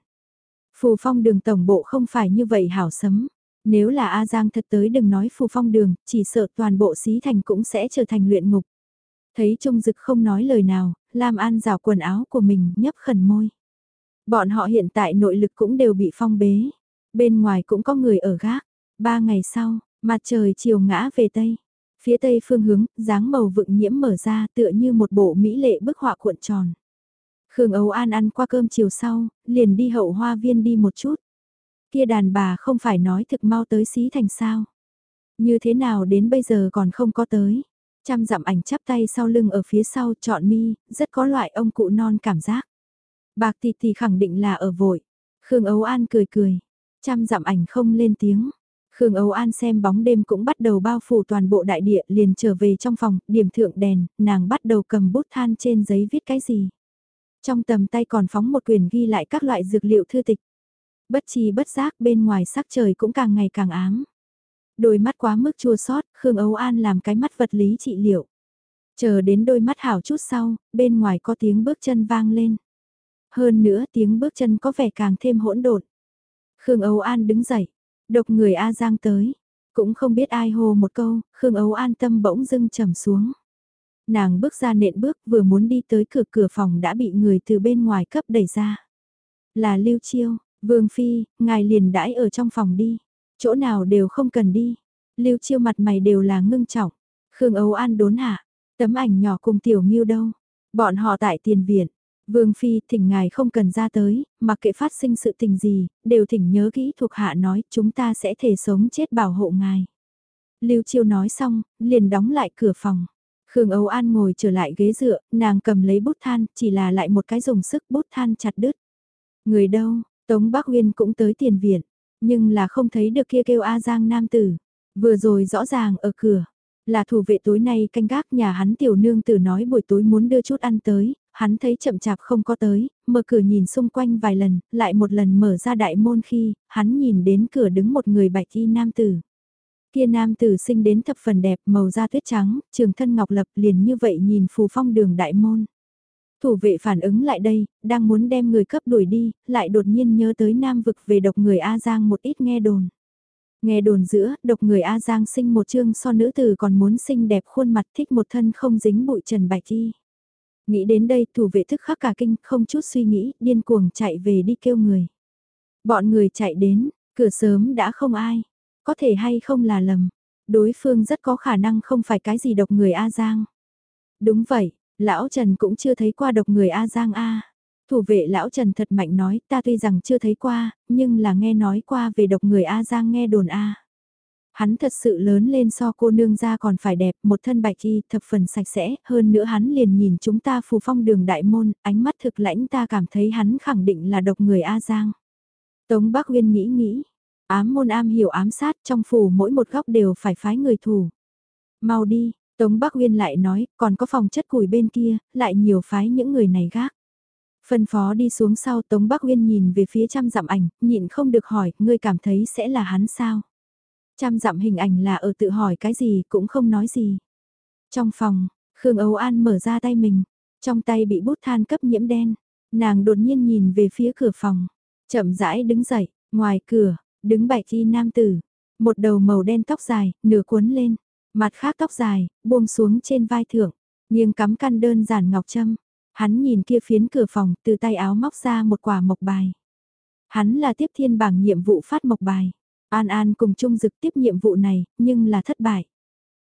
Speaker 1: Phù phong đường tổng bộ không phải như vậy hảo sấm. Nếu là A Giang thật tới đừng nói phù phong đường, chỉ sợ toàn bộ xí thành cũng sẽ trở thành luyện ngục. Thấy Trung Dực không nói lời nào, Lam An rào quần áo của mình nhấp khẩn môi. Bọn họ hiện tại nội lực cũng đều bị phong bế. Bên ngoài cũng có người ở gác. Ba ngày sau, mặt trời chiều ngã về Tây. Phía tây phương hướng, dáng màu vựng nhiễm mở ra tựa như một bộ mỹ lệ bức họa cuộn tròn. Khương Âu An ăn qua cơm chiều sau, liền đi hậu hoa viên đi một chút. Kia đàn bà không phải nói thực mau tới xí thành sao. Như thế nào đến bây giờ còn không có tới. Trăm dặm ảnh chắp tay sau lưng ở phía sau chọn mi, rất có loại ông cụ non cảm giác. Bạc tỷ tỷ khẳng định là ở vội. Khương Âu An cười cười. Trăm dặm ảnh không lên tiếng. Khương Âu An xem bóng đêm cũng bắt đầu bao phủ toàn bộ đại địa liền trở về trong phòng, điểm thượng đèn, nàng bắt đầu cầm bút than trên giấy viết cái gì. Trong tầm tay còn phóng một quyển ghi lại các loại dược liệu thư tịch. Bất chi bất giác bên ngoài sắc trời cũng càng ngày càng ám. Đôi mắt quá mức chua sót, Khương Âu An làm cái mắt vật lý trị liệu. Chờ đến đôi mắt hảo chút sau, bên ngoài có tiếng bước chân vang lên. Hơn nữa tiếng bước chân có vẻ càng thêm hỗn độn. Khương Âu An đứng dậy, Độc người A Giang tới. Cũng không biết ai hô một câu, Khương Ấu an tâm bỗng dưng trầm xuống. Nàng bước ra nện bước vừa muốn đi tới cửa cửa phòng đã bị người từ bên ngoài cấp đẩy ra. Là Lưu Chiêu, Vương Phi, ngài liền đãi ở trong phòng đi. Chỗ nào đều không cần đi. Lưu Chiêu mặt mày đều là ngưng trọng. Khương Ấu An đốn hạ. Tấm ảnh nhỏ cùng Tiểu miu đâu. Bọn họ tại tiền viện. Vương Phi thỉnh ngài không cần ra tới, mặc kệ phát sinh sự tình gì, đều thỉnh nhớ kỹ thuộc hạ nói chúng ta sẽ thể sống chết bảo hộ ngài. Lưu Chiêu nói xong, liền đóng lại cửa phòng. Khương Âu An ngồi trở lại ghế dựa, nàng cầm lấy bút than, chỉ là lại một cái dùng sức bút than chặt đứt. Người đâu, Tống Bắc Uyên cũng tới tiền viện, nhưng là không thấy được kia kêu A Giang Nam Tử. Vừa rồi rõ ràng ở cửa, là thủ vệ tối nay canh gác nhà hắn tiểu nương tử nói buổi tối muốn đưa chút ăn tới, hắn thấy chậm chạp không có tới, mở cửa nhìn xung quanh vài lần, lại một lần mở ra đại môn khi, hắn nhìn đến cửa đứng một người bạch y nam tử. Kia nam tử sinh đến thập phần đẹp màu da tuyết trắng, trường thân ngọc lập liền như vậy nhìn phù phong đường đại môn. Thủ vệ phản ứng lại đây, đang muốn đem người cấp đuổi đi, lại đột nhiên nhớ tới nam vực về độc người A Giang một ít nghe đồn. Nghe đồn giữa, độc người A Giang sinh một chương so nữ tử còn muốn sinh đẹp khuôn mặt thích một thân không dính bụi trần bạch y. Nghĩ đến đây thủ vệ thức khắc cả kinh, không chút suy nghĩ, điên cuồng chạy về đi kêu người. Bọn người chạy đến, cửa sớm đã không ai. Có thể hay không là lầm. Đối phương rất có khả năng không phải cái gì độc người A Giang. Đúng vậy, lão Trần cũng chưa thấy qua độc người A Giang A. Thủ vệ lão Trần thật mạnh nói ta tuy rằng chưa thấy qua, nhưng là nghe nói qua về độc người A Giang nghe đồn A. Hắn thật sự lớn lên so cô nương ra còn phải đẹp, một thân bạch y, thập phần sạch sẽ, hơn nữa hắn liền nhìn chúng ta phù phong đường đại môn, ánh mắt thực lãnh ta cảm thấy hắn khẳng định là độc người A Giang. Tống Bắc Uyên nghĩ nghĩ, ám môn am hiểu ám sát trong phủ mỗi một góc đều phải phái người thủ. Mau đi, Tống Bắc Uyên lại nói, còn có phòng chất củi bên kia, lại nhiều phái những người này gác. Phân phó đi xuống sau Tống Bắc Uyên nhìn về phía trăm dặm ảnh, nhịn không được hỏi, ngươi cảm thấy sẽ là hắn sao? Trăm dặm hình ảnh là ở tự hỏi cái gì cũng không nói gì. Trong phòng, Khương Âu An mở ra tay mình, trong tay bị bút than cấp nhiễm đen. Nàng đột nhiên nhìn về phía cửa phòng, chậm rãi đứng dậy, ngoài cửa, đứng bảy chi nam tử, một đầu màu đen tóc dài, nửa cuốn lên, mặt khác tóc dài, buông xuống trên vai thượng, nghiêng cắm căn đơn giản ngọc châm. Hắn nhìn kia phiến cửa phòng, từ tay áo móc ra một quả mộc bài. Hắn là tiếp thiên bảng nhiệm vụ phát mộc bài. An An cùng Trung dực tiếp nhiệm vụ này, nhưng là thất bại.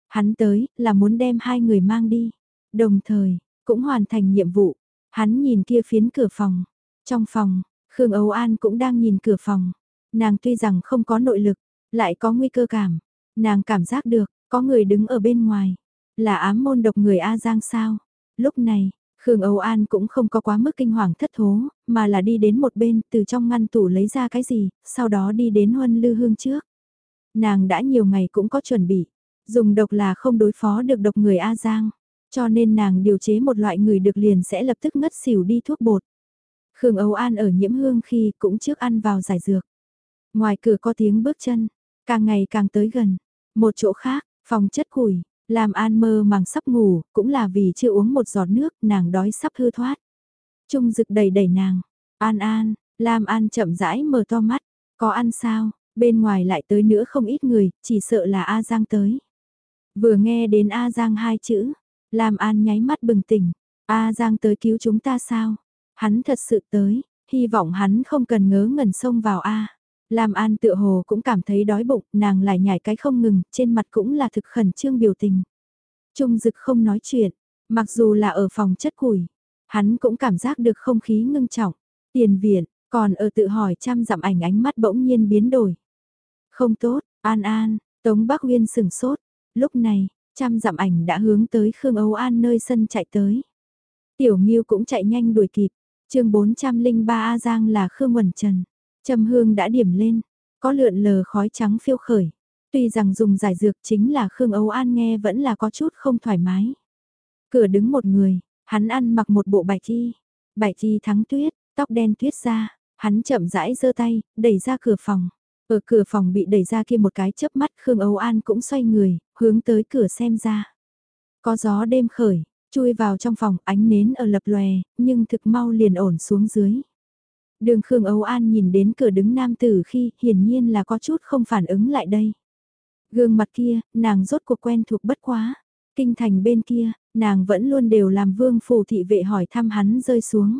Speaker 1: Hắn tới, là muốn đem hai người mang đi. Đồng thời, cũng hoàn thành nhiệm vụ. Hắn nhìn kia phiến cửa phòng. Trong phòng, Khương Âu An cũng đang nhìn cửa phòng. Nàng tuy rằng không có nội lực, lại có nguy cơ cảm. Nàng cảm giác được, có người đứng ở bên ngoài. Là ám môn độc người A Giang sao? Lúc này, Khương Âu An cũng không có quá mức kinh hoàng thất thố, mà là đi đến một bên từ trong ngăn tủ lấy ra cái gì, sau đó đi đến huân lư hương trước. Nàng đã nhiều ngày cũng có chuẩn bị, dùng độc là không đối phó được độc người A Giang, cho nên nàng điều chế một loại người được liền sẽ lập tức ngất xỉu đi thuốc bột. Khương Âu An ở nhiễm hương khi cũng trước ăn vào giải dược. Ngoài cửa có tiếng bước chân, càng ngày càng tới gần. Một chỗ khác, phòng chất củi, làm An mơ màng sắp ngủ, cũng là vì chưa uống một giọt nước, nàng đói sắp hư thoát. Trung dực đầy đẩy nàng. An An, Lam An chậm rãi mở to mắt. Có ăn sao? Bên ngoài lại tới nữa không ít người, chỉ sợ là A Giang tới. Vừa nghe đến A Giang hai chữ, Lam An nháy mắt bừng tỉnh. A Giang tới cứu chúng ta sao? Hắn thật sự tới, hy vọng hắn không cần ngớ ngẩn xông vào A. Lam An tựa hồ cũng cảm thấy đói bụng, nàng lại nhảy cái không ngừng, trên mặt cũng là thực khẩn trương biểu tình. Trung dực không nói chuyện, mặc dù là ở phòng chất củi, hắn cũng cảm giác được không khí ngưng trọng. Tiền viện, còn ở tự hỏi chăm dặm ảnh ánh mắt bỗng nhiên biến đổi. Không tốt, An An, Tống Bắc Uyên sừng sốt. Lúc này, chăm dặm ảnh đã hướng tới Khương Âu An nơi sân chạy tới. Tiểu Nghiêu cũng chạy nhanh đuổi kịp. chương 403 A Giang là Khương Quẩn Trần. Trầm hương đã điểm lên, có lượn lờ khói trắng phiêu khởi. Tuy rằng dùng giải dược chính là Khương Âu An nghe vẫn là có chút không thoải mái. Cửa đứng một người, hắn ăn mặc một bộ bài chi. Bài chi thắng tuyết, tóc đen tuyết ra, hắn chậm rãi giơ tay, đẩy ra cửa phòng. Ở cửa phòng bị đẩy ra kia một cái chớp mắt Khương Âu An cũng xoay người, hướng tới cửa xem ra. Có gió đêm khởi, chui vào trong phòng ánh nến ở lập lòe, nhưng thực mau liền ổn xuống dưới. Đường Khương Âu An nhìn đến cửa đứng nam tử khi hiển nhiên là có chút không phản ứng lại đây. Gương mặt kia, nàng rốt cuộc quen thuộc bất quá. Kinh thành bên kia, nàng vẫn luôn đều làm vương phù thị vệ hỏi thăm hắn rơi xuống.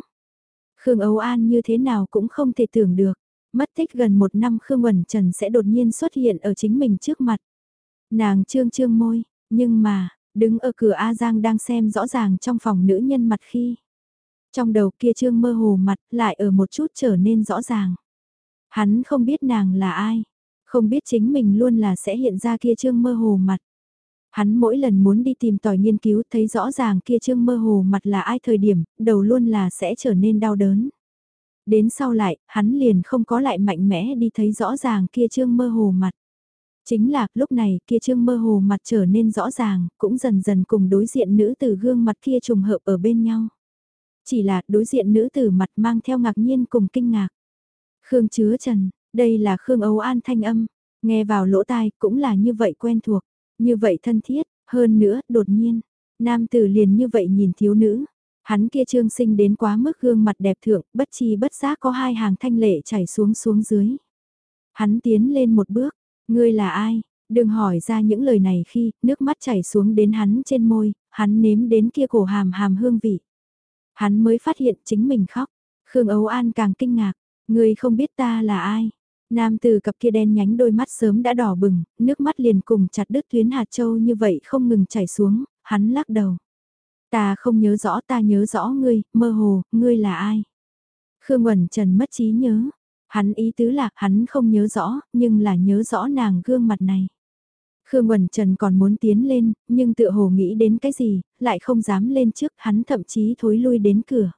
Speaker 1: Khương Âu An như thế nào cũng không thể tưởng được. Mất tích gần một năm Khương Quẩn Trần sẽ đột nhiên xuất hiện ở chính mình trước mặt. Nàng trương trương môi, nhưng mà, đứng ở cửa A Giang đang xem rõ ràng trong phòng nữ nhân mặt khi. Trong đầu kia trương mơ hồ mặt lại ở một chút trở nên rõ ràng. Hắn không biết nàng là ai, không biết chính mình luôn là sẽ hiện ra kia trương mơ hồ mặt. Hắn mỗi lần muốn đi tìm tòi nghiên cứu thấy rõ ràng kia trương mơ hồ mặt là ai thời điểm, đầu luôn là sẽ trở nên đau đớn. Đến sau lại, hắn liền không có lại mạnh mẽ đi thấy rõ ràng kia trương mơ hồ mặt. Chính là, lúc này, kia trương mơ hồ mặt trở nên rõ ràng, cũng dần dần cùng đối diện nữ tử gương mặt kia trùng hợp ở bên nhau. Chỉ là, đối diện nữ tử mặt mang theo ngạc nhiên cùng kinh ngạc. Khương chứa trần, đây là Khương Âu An thanh âm, nghe vào lỗ tai cũng là như vậy quen thuộc, như vậy thân thiết, hơn nữa, đột nhiên, nam tử liền như vậy nhìn thiếu nữ, hắn kia trương sinh đến quá mức gương mặt đẹp thượng, bất chi bất giác có hai hàng thanh lệ chảy xuống xuống dưới. Hắn tiến lên một bước, ngươi là ai? Đừng hỏi ra những lời này khi nước mắt chảy xuống đến hắn trên môi, hắn nếm đến kia cổ hàm hàm hương vị. Hắn mới phát hiện chính mình khóc. Khương Ấu An càng kinh ngạc, người không biết ta là ai? Nam từ cặp kia đen nhánh đôi mắt sớm đã đỏ bừng, nước mắt liền cùng chặt đứt tuyến hạt châu như vậy không ngừng chảy xuống, hắn lắc đầu. Ta không nhớ rõ ta nhớ rõ ngươi, mơ hồ, ngươi là ai? Khương Quẩn Trần mất trí nhớ. Hắn ý tứ là hắn không nhớ rõ, nhưng là nhớ rõ nàng gương mặt này. Khương Quẩn Trần còn muốn tiến lên, nhưng tự hồ nghĩ đến cái gì, lại không dám lên trước, hắn thậm chí thối lui đến cửa.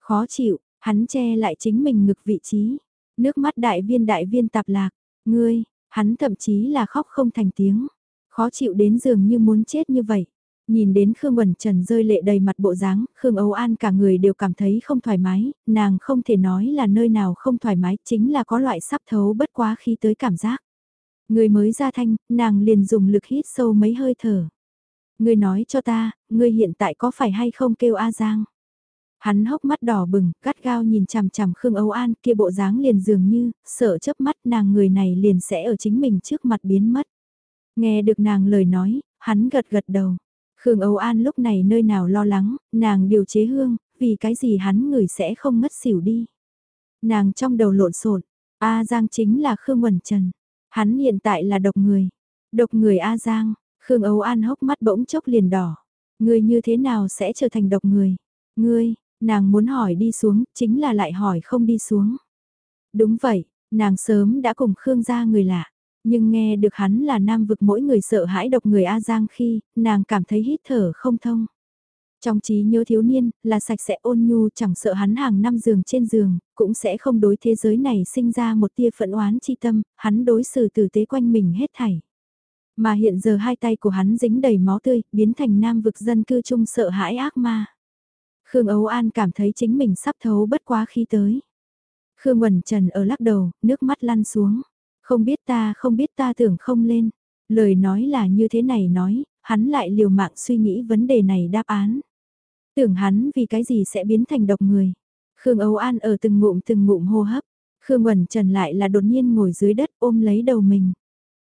Speaker 1: Khó chịu, hắn che lại chính mình ngực vị trí. Nước mắt đại viên đại viên tạp lạc, ngươi, hắn thậm chí là khóc không thành tiếng. Khó chịu đến giường như muốn chết như vậy. Nhìn đến Khương Quẩn Trần rơi lệ đầy mặt bộ dáng, Khương Âu An cả người đều cảm thấy không thoải mái, nàng không thể nói là nơi nào không thoải mái, chính là có loại sắp thấu bất quá khi tới cảm giác. Người mới ra thanh, nàng liền dùng lực hít sâu mấy hơi thở. Người nói cho ta, người hiện tại có phải hay không kêu A Giang? Hắn hốc mắt đỏ bừng, gắt gao nhìn chằm chằm Khương Âu An kia bộ dáng liền dường như, sợ chớp mắt nàng người này liền sẽ ở chính mình trước mặt biến mất. Nghe được nàng lời nói, hắn gật gật đầu. Khương Âu An lúc này nơi nào lo lắng, nàng điều chế hương, vì cái gì hắn người sẽ không mất xỉu đi. Nàng trong đầu lộn xộn, A Giang chính là Khương Quẩn Trần. Hắn hiện tại là độc người. Độc người A Giang, Khương Âu An hốc mắt bỗng chốc liền đỏ. Ngươi như thế nào sẽ trở thành độc người? Ngươi, nàng muốn hỏi đi xuống, chính là lại hỏi không đi xuống. Đúng vậy, nàng sớm đã cùng Khương gia người lạ. Nhưng nghe được hắn là nam vực mỗi người sợ hãi độc người A Giang khi, nàng cảm thấy hít thở không thông. Trong trí nhớ thiếu niên, là sạch sẽ ôn nhu chẳng sợ hắn hàng năm giường trên giường, cũng sẽ không đối thế giới này sinh ra một tia phẫn oán chi tâm, hắn đối xử tử tế quanh mình hết thảy. Mà hiện giờ hai tay của hắn dính đầy máu tươi, biến thành nam vực dân cư chung sợ hãi ác ma. Khương Ấu An cảm thấy chính mình sắp thấu bất quá khi tới. Khương Quẩn Trần ở lắc đầu, nước mắt lăn xuống. Không biết ta, không biết ta tưởng không lên. Lời nói là như thế này nói, hắn lại liều mạng suy nghĩ vấn đề này đáp án. Tưởng hắn vì cái gì sẽ biến thành độc người. Khương Âu An ở từng ngụm từng ngụm hô hấp. Khương Quẩn Trần lại là đột nhiên ngồi dưới đất ôm lấy đầu mình.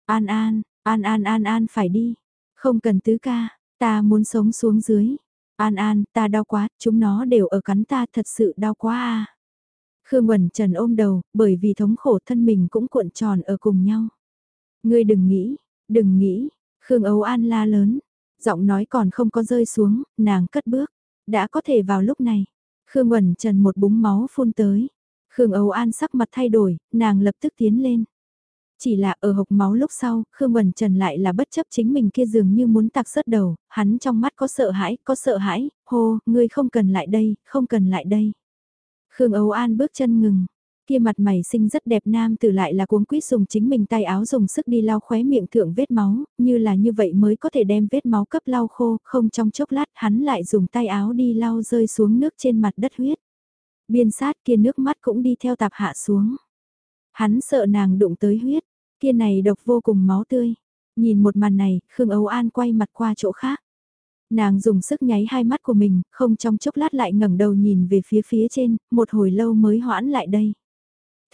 Speaker 1: An An, An An An An phải đi. Không cần tứ ca, ta muốn sống xuống dưới. An An, ta đau quá, chúng nó đều ở cắn ta thật sự đau quá à. Khương Quẩn Trần ôm đầu, bởi vì thống khổ thân mình cũng cuộn tròn ở cùng nhau. Ngươi đừng nghĩ, đừng nghĩ, Khương Âu An la lớn, giọng nói còn không có rơi xuống, nàng cất bước, đã có thể vào lúc này. Khương Quẩn Trần một búng máu phun tới. Khương Âu An sắc mặt thay đổi, nàng lập tức tiến lên. Chỉ là ở hộc máu lúc sau, Khương Quẩn Trần lại là bất chấp chính mình kia dường như muốn tạc rớt đầu, hắn trong mắt có sợ hãi, có sợ hãi, hô, ngươi không cần lại đây, không cần lại đây. Khương Âu An bước chân ngừng. Kia mặt mày xinh rất đẹp nam tử lại là cuống quýt dùng chính mình tay áo dùng sức đi lau khóe miệng thượng vết máu, như là như vậy mới có thể đem vết máu cấp lau khô, không trong chốc lát hắn lại dùng tay áo đi lau rơi xuống nước trên mặt đất huyết. Biên sát kia nước mắt cũng đi theo tạp hạ xuống. Hắn sợ nàng đụng tới huyết, kia này độc vô cùng máu tươi. Nhìn một màn này, Khương Âu An quay mặt qua chỗ khác. Nàng dùng sức nháy hai mắt của mình, không trong chốc lát lại ngẩng đầu nhìn về phía phía trên, một hồi lâu mới hoãn lại đây.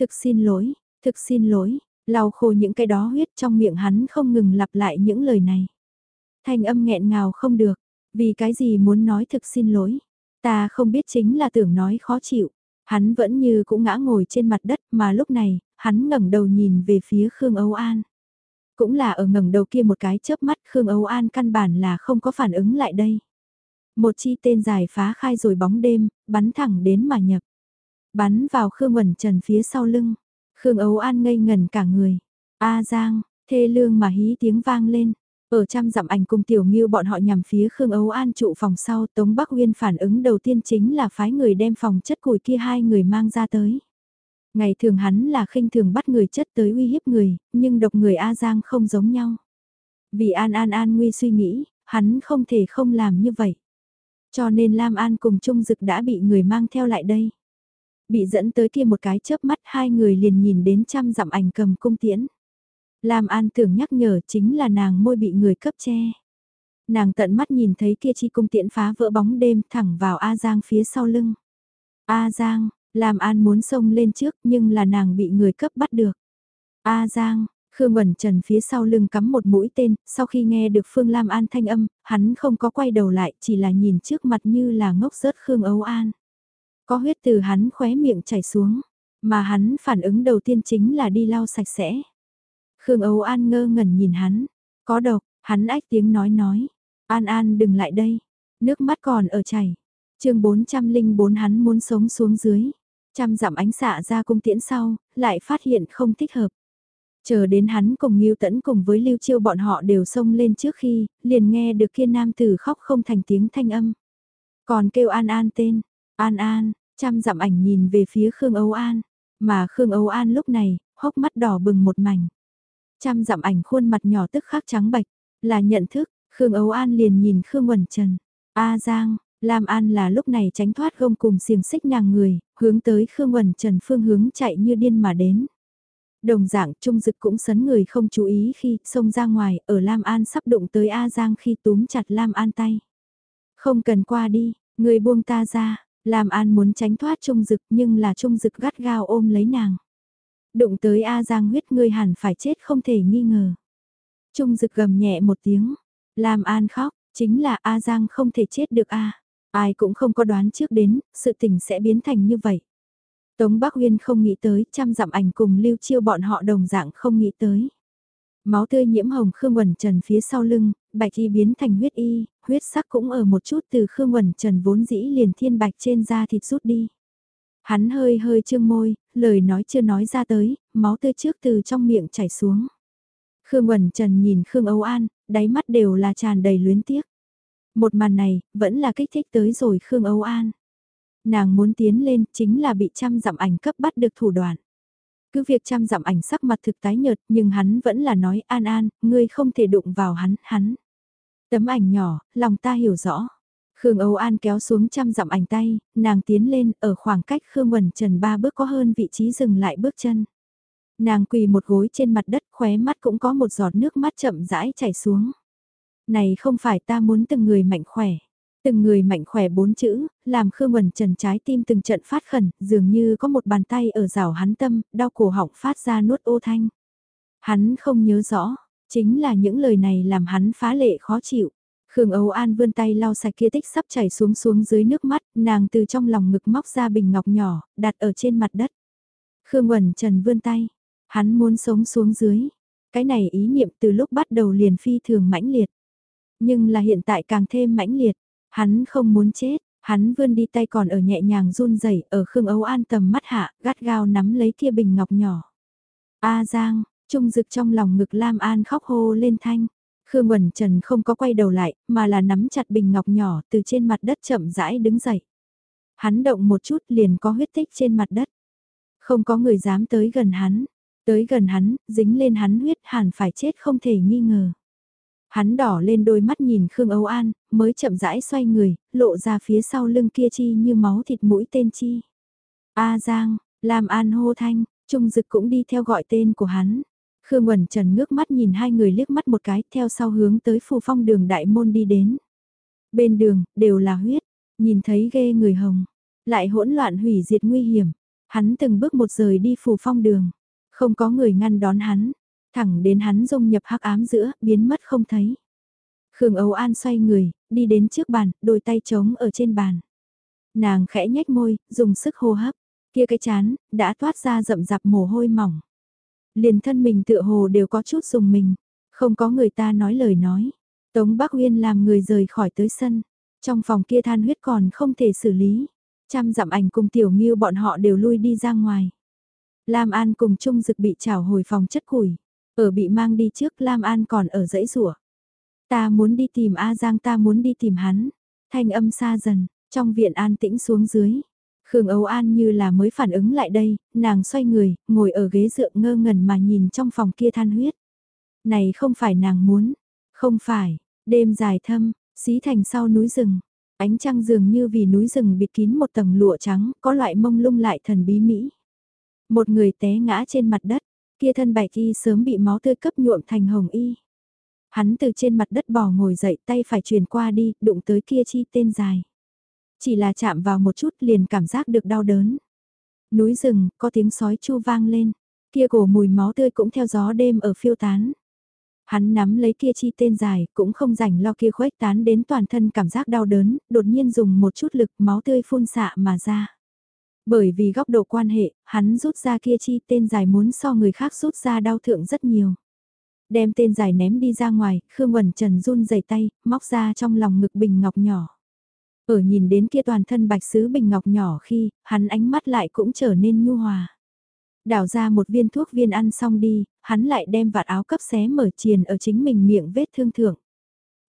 Speaker 1: Thực xin lỗi, thực xin lỗi, lau khô những cái đó huyết trong miệng hắn không ngừng lặp lại những lời này. Thanh âm nghẹn ngào không được, vì cái gì muốn nói thực xin lỗi. Ta không biết chính là tưởng nói khó chịu. Hắn vẫn như cũng ngã ngồi trên mặt đất mà lúc này, hắn ngẩng đầu nhìn về phía Khương Âu An. Cũng là ở ngẩng đầu kia một cái chớp mắt Khương Âu An căn bản là không có phản ứng lại đây. Một chi tên dài phá khai rồi bóng đêm, bắn thẳng đến mà nhập. Bắn vào Khương Quẩn Trần phía sau lưng. Khương ấu An ngây ngần cả người. A Giang, thê lương mà hí tiếng vang lên. Ở trăm dặm ảnh cùng tiểu nghiêu bọn họ nhằm phía Khương ấu An trụ phòng sau Tống Bắc Uyên phản ứng đầu tiên chính là phái người đem phòng chất củi kia hai người mang ra tới. Ngày thường hắn là khinh thường bắt người chất tới uy hiếp người, nhưng độc người A Giang không giống nhau. Vì An An An nguy suy nghĩ, hắn không thể không làm như vậy. Cho nên Lam An cùng Trung Dực đã bị người mang theo lại đây. Bị dẫn tới kia một cái chớp mắt hai người liền nhìn đến trăm dặm ảnh cầm cung tiễn. Lam An tưởng nhắc nhở chính là nàng môi bị người cấp che. Nàng tận mắt nhìn thấy kia chi cung tiễn phá vỡ bóng đêm thẳng vào A Giang phía sau lưng. A Giang, Lam An muốn xông lên trước nhưng là nàng bị người cấp bắt được. A Giang, Khương Bẩn Trần phía sau lưng cắm một mũi tên, sau khi nghe được Phương Lam An thanh âm, hắn không có quay đầu lại, chỉ là nhìn trước mặt như là ngốc rớt Khương Âu An. Có huyết từ hắn khóe miệng chảy xuống, mà hắn phản ứng đầu tiên chính là đi lau sạch sẽ. Khương Âu An ngơ ngẩn nhìn hắn, có độc, hắn ách tiếng nói nói, An An đừng lại đây, nước mắt còn ở chảy. chương 404 hắn muốn sống xuống dưới, trăm dặm ánh xạ ra cung tiễn sau, lại phát hiện không thích hợp. Chờ đến hắn cùng Ngưu Tẫn cùng với Lưu Chiêu bọn họ đều xông lên trước khi, liền nghe được kia nam tử khóc không thành tiếng thanh âm. Còn kêu An An tên, An An, trăm dặm ảnh nhìn về phía Khương Âu An, mà Khương Âu An lúc này, hốc mắt đỏ bừng một mảnh. Trăm dặm ảnh khuôn mặt nhỏ tức khắc trắng bạch, là nhận thức, Khương Âu An liền nhìn Khương Quẩn Trần. A Giang, Lam An là lúc này tránh thoát gông cùng xiềng xích nàng người, hướng tới Khương Quẩn Trần phương hướng chạy như điên mà đến. Đồng dạng Trung Dực cũng sấn người không chú ý khi xông ra ngoài ở Lam An sắp đụng tới A Giang khi túm chặt Lam An tay. Không cần qua đi, người buông ta ra, Lam An muốn tránh thoát Trung Dực nhưng là Trung Dực gắt gao ôm lấy nàng. Đụng tới A Giang huyết ngươi hẳn phải chết không thể nghi ngờ. Trung Dực gầm nhẹ một tiếng, Lam An khóc, chính là A Giang không thể chết được A. Ai cũng không có đoán trước đến, sự tình sẽ biến thành như vậy. Tống Bắc Huyên không nghĩ tới, trăm dặm ảnh cùng lưu chiêu bọn họ đồng dạng không nghĩ tới. Máu tươi nhiễm hồng Khương Quẩn Trần phía sau lưng, bạch y biến thành huyết y, huyết sắc cũng ở một chút từ Khương Quẩn Trần vốn dĩ liền thiên bạch trên da thịt rút đi. Hắn hơi hơi trương môi, lời nói chưa nói ra tới, máu tươi trước từ trong miệng chảy xuống. Khương Quẩn Trần nhìn Khương Âu An, đáy mắt đều là tràn đầy luyến tiếc. Một màn này, vẫn là kích thích tới rồi Khương Âu An. Nàng muốn tiến lên chính là bị trăm dặm ảnh cấp bắt được thủ đoạn. Cứ việc chăm dặm ảnh sắc mặt thực tái nhợt nhưng hắn vẫn là nói an an, ngươi không thể đụng vào hắn, hắn. Tấm ảnh nhỏ, lòng ta hiểu rõ. Khương Âu An kéo xuống chăm dặm ảnh tay, nàng tiến lên ở khoảng cách Khương Quần Trần ba bước có hơn vị trí dừng lại bước chân. Nàng quỳ một gối trên mặt đất khóe mắt cũng có một giọt nước mắt chậm rãi chảy xuống. Này không phải ta muốn từng người mạnh khỏe. Từng người mạnh khỏe bốn chữ, làm Khương Quần Trần trái tim từng trận phát khẩn, dường như có một bàn tay ở rào hắn tâm, đau cổ họng phát ra nuốt ô thanh. Hắn không nhớ rõ, chính là những lời này làm hắn phá lệ khó chịu. Khương Âu An vươn tay lau sạch kia tích sắp chảy xuống xuống dưới nước mắt, nàng từ trong lòng ngực móc ra bình ngọc nhỏ, đặt ở trên mặt đất. Khương Quẩn Trần vươn tay, hắn muốn sống xuống dưới. Cái này ý niệm từ lúc bắt đầu liền phi thường mãnh liệt. Nhưng là hiện tại càng thêm mãnh liệt. Hắn không muốn chết, hắn vươn đi tay còn ở nhẹ nhàng run rẩy ở Khương Âu An tầm mắt hạ, gắt gao nắm lấy kia bình ngọc nhỏ. A Giang, trung dực trong lòng ngực Lam An khóc hô lên thanh. Khương Quẩn Trần không có quay đầu lại, mà là nắm chặt bình ngọc nhỏ từ trên mặt đất chậm rãi đứng dậy. Hắn động một chút liền có huyết tích trên mặt đất. Không có người dám tới gần hắn. Tới gần hắn, dính lên hắn huyết hẳn phải chết không thể nghi ngờ. Hắn đỏ lên đôi mắt nhìn Khương Âu An, mới chậm rãi xoay người, lộ ra phía sau lưng kia chi như máu thịt mũi tên chi. A Giang, lam An hô thanh, Trung Dực cũng đi theo gọi tên của hắn. Khương Quẩn Trần ngước mắt nhìn hai người liếc mắt một cái theo sau hướng tới phù phong đường đại môn đi đến. Bên đường, đều là huyết, nhìn thấy ghê người hồng, lại hỗn loạn hủy diệt nguy hiểm. Hắn từng bước một rời đi phù phong đường. Không có người ngăn đón hắn, thẳng đến hắn dung nhập hắc ám giữa, biến mất không thấy. Khương Âu An xoay người, đi đến trước bàn, đôi tay trống ở trên bàn. Nàng khẽ nhếch môi, dùng sức hô hấp, kia cái chán, đã toát ra rậm rạp mồ hôi mỏng. Liền thân mình tựa hồ đều có chút dùng mình, không có người ta nói lời nói. Tống Bắc Uyên làm người rời khỏi tới sân, trong phòng kia than huyết còn không thể xử lý. Trăm dặm ảnh cùng tiểu nghiêu bọn họ đều lui đi ra ngoài. Lam An cùng Trung Dực bị trảo hồi phòng chất củi. Ở bị mang đi trước Lam An còn ở dãy rủa Ta muốn đi tìm A Giang ta muốn đi tìm hắn. Thanh âm xa dần, trong viện an tĩnh xuống dưới. Khương Âu An như là mới phản ứng lại đây, nàng xoay người, ngồi ở ghế dựa ngơ ngẩn mà nhìn trong phòng kia than huyết. Này không phải nàng muốn, không phải, đêm dài thâm, xí thành sau núi rừng. Ánh trăng dường như vì núi rừng bịt kín một tầng lụa trắng, có loại mông lung lại thần bí mỹ. Một người té ngã trên mặt đất, kia thân bạch y sớm bị máu tươi cấp nhuộm thành hồng y. Hắn từ trên mặt đất bò ngồi dậy tay phải truyền qua đi, đụng tới kia chi tên dài. Chỉ là chạm vào một chút liền cảm giác được đau đớn. Núi rừng, có tiếng sói chu vang lên, kia cổ mùi máu tươi cũng theo gió đêm ở phiêu tán. Hắn nắm lấy kia chi tên dài, cũng không rảnh lo kia khuếch tán đến toàn thân cảm giác đau đớn, đột nhiên dùng một chút lực máu tươi phun xạ mà ra. Bởi vì góc độ quan hệ, hắn rút ra kia chi tên dài muốn so người khác rút ra đau thượng rất nhiều. Đem tên dài ném đi ra ngoài, Khương Quẩn Trần run rẩy tay, móc ra trong lòng ngực bình ngọc nhỏ. Ở nhìn đến kia toàn thân bạch sứ bình ngọc nhỏ khi, hắn ánh mắt lại cũng trở nên nhu hòa. Đảo ra một viên thuốc viên ăn xong đi, hắn lại đem vạt áo cấp xé mở triền ở chính mình miệng vết thương thượng.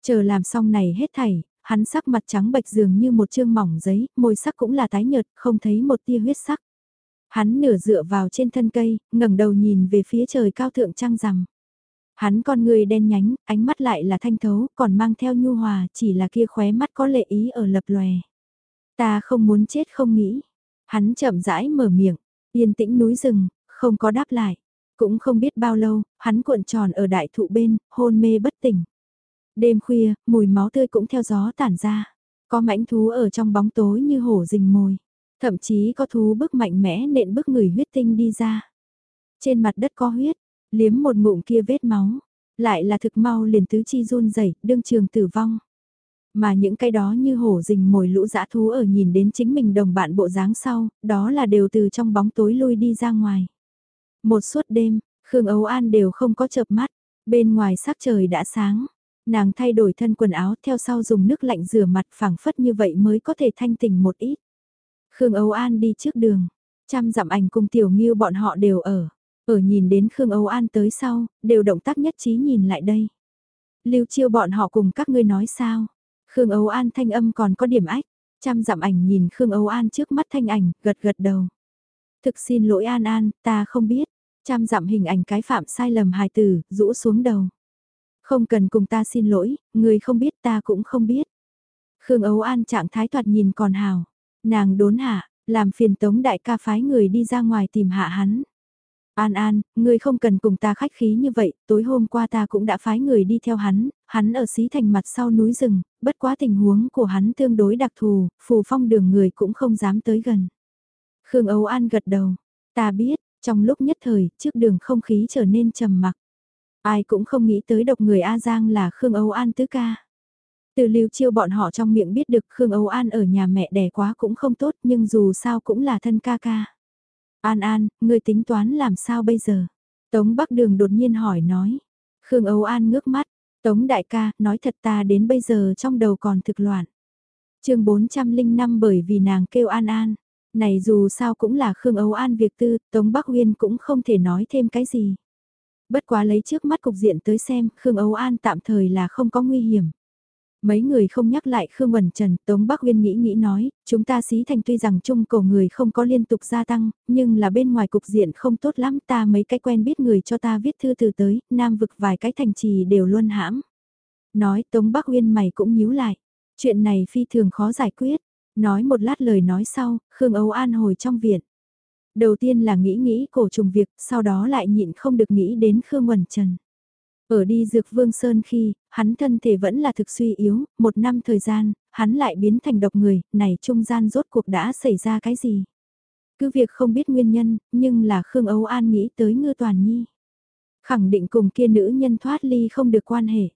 Speaker 1: Chờ làm xong này hết thảy, hắn sắc mặt trắng bệch dường như một chương mỏng giấy, môi sắc cũng là tái nhợt, không thấy một tia huyết sắc. Hắn nửa dựa vào trên thân cây, ngẩng đầu nhìn về phía trời cao thượng trăng rằm. Hắn con người đen nhánh, ánh mắt lại là thanh thấu, còn mang theo nhu hòa, chỉ là kia khóe mắt có lệ ý ở lập lòe. Ta không muốn chết không nghĩ. Hắn chậm rãi mở miệng, yên tĩnh núi rừng, không có đáp lại. Cũng không biết bao lâu, hắn cuộn tròn ở đại thụ bên, hôn mê bất tỉnh. Đêm khuya, mùi máu tươi cũng theo gió tản ra. Có mãnh thú ở trong bóng tối như hổ rình mồi. Thậm chí có thú bức mạnh mẽ nện bức người huyết tinh đi ra. Trên mặt đất có huyết, liếm một ngụm kia vết máu. Lại là thực mau liền tứ chi run rẩy đương trường tử vong. Mà những cái đó như hổ rình mồi lũ dã thú ở nhìn đến chính mình đồng bạn bộ dáng sau, đó là đều từ trong bóng tối lui đi ra ngoài. Một suốt đêm, Khương Ấu An đều không có chợp mắt, bên ngoài sắc trời đã sáng. Nàng thay đổi thân quần áo theo sau dùng nước lạnh rửa mặt phẳng phất như vậy mới có thể thanh tỉnh một ít. Khương Âu An đi trước đường, trăm dặm ảnh cùng tiểu nghiêu bọn họ đều ở. Ở nhìn đến Khương Âu An tới sau, đều động tác nhất trí nhìn lại đây. Lưu chiêu bọn họ cùng các ngươi nói sao? Khương Âu An thanh âm còn có điểm ách, trăm dặm ảnh nhìn Khương Âu An trước mắt thanh ảnh, gật gật đầu. Thực xin lỗi An An, ta không biết. Trăm dặm hình ảnh cái phạm sai lầm hài tử, rũ xuống đầu. Không cần cùng ta xin lỗi, người không biết ta cũng không biết. Khương Ấu An trạng thái thoạt nhìn còn hào. Nàng đốn hạ, làm phiền tống đại ca phái người đi ra ngoài tìm hạ hắn. An An, ngươi không cần cùng ta khách khí như vậy, tối hôm qua ta cũng đã phái người đi theo hắn, hắn ở xí thành mặt sau núi rừng, bất quá tình huống của hắn tương đối đặc thù, phù phong đường người cũng không dám tới gần. Khương ấu An gật đầu, ta biết, trong lúc nhất thời, trước đường không khí trở nên trầm mặc. Ai cũng không nghĩ tới độc người A Giang là Khương Âu An tứ ca. Từ lưu chiêu bọn họ trong miệng biết được Khương Âu An ở nhà mẹ đẻ quá cũng không tốt nhưng dù sao cũng là thân ca ca. An An, ngươi tính toán làm sao bây giờ? Tống Bắc Đường đột nhiên hỏi nói. Khương Âu An ngước mắt, Tống Đại ca, nói thật ta đến bây giờ trong đầu còn thực loạn. chương 405 bởi vì nàng kêu An An. Này dù sao cũng là Khương Âu An việc tư, Tống Bắc huyên cũng không thể nói thêm cái gì. Bất quá lấy trước mắt cục diện tới xem, Khương Âu An tạm thời là không có nguy hiểm. Mấy người không nhắc lại Khương Quẩn Trần, Tống Bắc Uyên nghĩ nghĩ nói, chúng ta xí thành tuy rằng chung cổ người không có liên tục gia tăng, nhưng là bên ngoài cục diện không tốt lắm ta mấy cái quen biết người cho ta viết thư từ tới, nam vực vài cái thành trì đều luôn hãm. Nói Tống Bắc Uyên mày cũng nhíu lại, chuyện này phi thường khó giải quyết, nói một lát lời nói sau, Khương Âu An hồi trong viện. Đầu tiên là nghĩ nghĩ cổ trùng việc, sau đó lại nhịn không được nghĩ đến Khương Quẩn Trần. Ở đi dược vương sơn khi, hắn thân thể vẫn là thực suy yếu, một năm thời gian, hắn lại biến thành độc người, này trung gian rốt cuộc đã xảy ra cái gì? Cứ việc không biết nguyên nhân, nhưng là Khương Âu An nghĩ tới Ngư Toàn Nhi. Khẳng định cùng kia nữ nhân thoát ly không được quan hệ.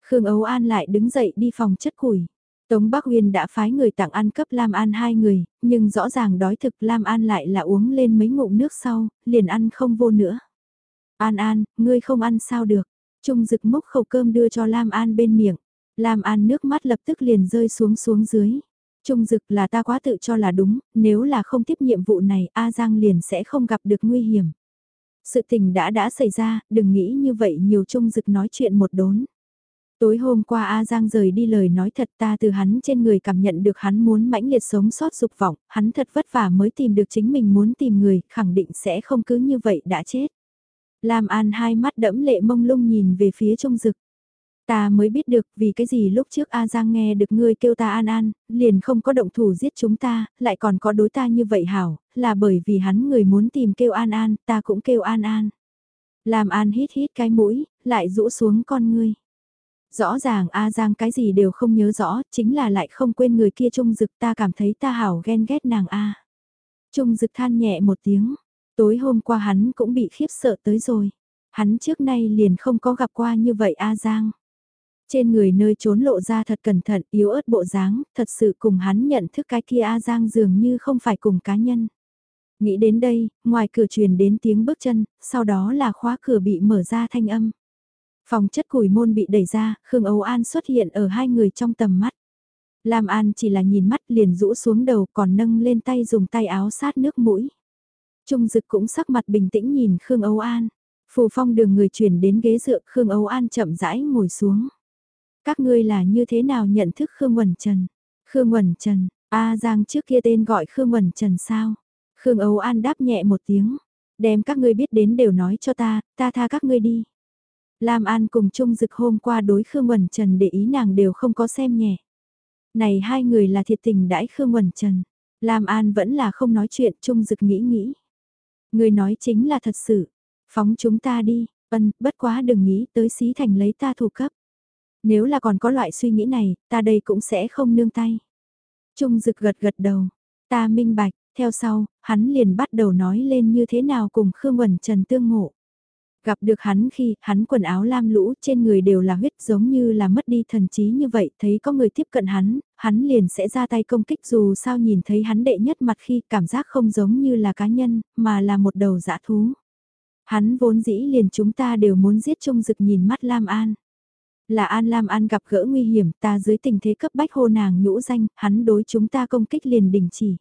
Speaker 1: Khương Âu An lại đứng dậy đi phòng chất củi. Tống Bắc Uyên đã phái người tặng ăn cấp Lam An hai người, nhưng rõ ràng đói thực Lam An lại là uống lên mấy ngụm nước sau, liền ăn không vô nữa. An An, ngươi không ăn sao được. Trung dực mốc khẩu cơm đưa cho Lam An bên miệng. Lam An nước mắt lập tức liền rơi xuống xuống dưới. Trung dực là ta quá tự cho là đúng, nếu là không tiếp nhiệm vụ này A Giang liền sẽ không gặp được nguy hiểm. Sự tình đã đã xảy ra, đừng nghĩ như vậy nhiều Trung dực nói chuyện một đốn. Tối hôm qua A Giang rời đi lời nói thật ta từ hắn trên người cảm nhận được hắn muốn mãnh liệt sống sót dục vọng, hắn thật vất vả mới tìm được chính mình muốn tìm người, khẳng định sẽ không cứ như vậy đã chết. Lam An hai mắt đẫm lệ mông lung nhìn về phía trong Dực. Ta mới biết được vì cái gì lúc trước A Giang nghe được ngươi kêu ta An An, liền không có động thủ giết chúng ta, lại còn có đối ta như vậy hảo, là bởi vì hắn người muốn tìm kêu An An, ta cũng kêu An An. Lam An hít hít cái mũi, lại rũ xuống con ngươi. Rõ ràng A Giang cái gì đều không nhớ rõ, chính là lại không quên người kia Trung Dực ta cảm thấy ta hảo ghen ghét nàng A. Trung Dực than nhẹ một tiếng, tối hôm qua hắn cũng bị khiếp sợ tới rồi. Hắn trước nay liền không có gặp qua như vậy A Giang. Trên người nơi trốn lộ ra thật cẩn thận, yếu ớt bộ dáng, thật sự cùng hắn nhận thức cái kia A Giang dường như không phải cùng cá nhân. Nghĩ đến đây, ngoài cửa truyền đến tiếng bước chân, sau đó là khóa cửa bị mở ra thanh âm. Phòng chất củi môn bị đẩy ra, Khương Âu An xuất hiện ở hai người trong tầm mắt. Lam An chỉ là nhìn mắt liền rũ xuống đầu còn nâng lên tay dùng tay áo sát nước mũi. Trung Dực cũng sắc mặt bình tĩnh nhìn Khương Âu An. Phù phong đường người chuyển đến ghế dựa Khương Âu An chậm rãi ngồi xuống. Các ngươi là như thế nào nhận thức Khương Quẩn Trần? Khương Quẩn Trần, A Giang trước kia tên gọi Khương Quẩn Trần sao? Khương Âu An đáp nhẹ một tiếng. Đem các ngươi biết đến đều nói cho ta, ta tha các ngươi đi. Lam An cùng Trung Dực hôm qua đối Khương Quẩn Trần để ý nàng đều không có xem nhẹ. Này hai người là thiệt tình đãi Khương Quẩn Trần. Lam An vẫn là không nói chuyện Trung Dực nghĩ nghĩ. Người nói chính là thật sự. Phóng chúng ta đi, ân, bất quá đừng nghĩ tới xí thành lấy ta thủ cấp. Nếu là còn có loại suy nghĩ này, ta đây cũng sẽ không nương tay. Trung Dực gật gật đầu. Ta minh bạch, theo sau, hắn liền bắt đầu nói lên như thế nào cùng Khương Quẩn Trần tương ngộ. Gặp được hắn khi hắn quần áo lam lũ trên người đều là huyết giống như là mất đi thần trí như vậy, thấy có người tiếp cận hắn, hắn liền sẽ ra tay công kích dù sao nhìn thấy hắn đệ nhất mặt khi cảm giác không giống như là cá nhân, mà là một đầu dã thú. Hắn vốn dĩ liền chúng ta đều muốn giết trung dực nhìn mắt Lam An. Là An Lam An gặp gỡ nguy hiểm ta dưới tình thế cấp bách hô nàng nhũ danh, hắn đối chúng ta công kích liền đình chỉ.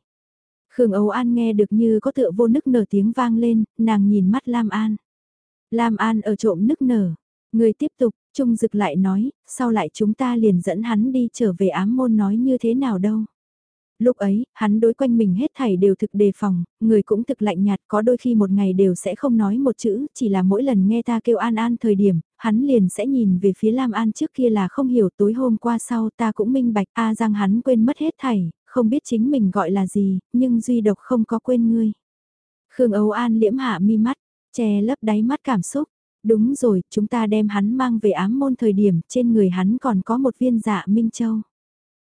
Speaker 1: Khương Âu An nghe được như có tựa vô nức nở tiếng vang lên, nàng nhìn mắt Lam An. Lam An ở trộm nức nở. Người tiếp tục, Trung Dực lại nói, sau lại chúng ta liền dẫn hắn đi trở về ám môn nói như thế nào đâu. Lúc ấy, hắn đối quanh mình hết thảy đều thực đề phòng, người cũng thực lạnh nhạt có đôi khi một ngày đều sẽ không nói một chữ, chỉ là mỗi lần nghe ta kêu An An thời điểm, hắn liền sẽ nhìn về phía Lam An trước kia là không hiểu tối hôm qua sau ta cũng minh bạch A rằng hắn quên mất hết thảy, không biết chính mình gọi là gì, nhưng duy độc không có quên ngươi. Khương Âu An liễm hạ mi mắt, che lấp đáy mắt cảm xúc. Đúng rồi, chúng ta đem hắn mang về ám môn thời điểm, trên người hắn còn có một viên dạ Minh Châu.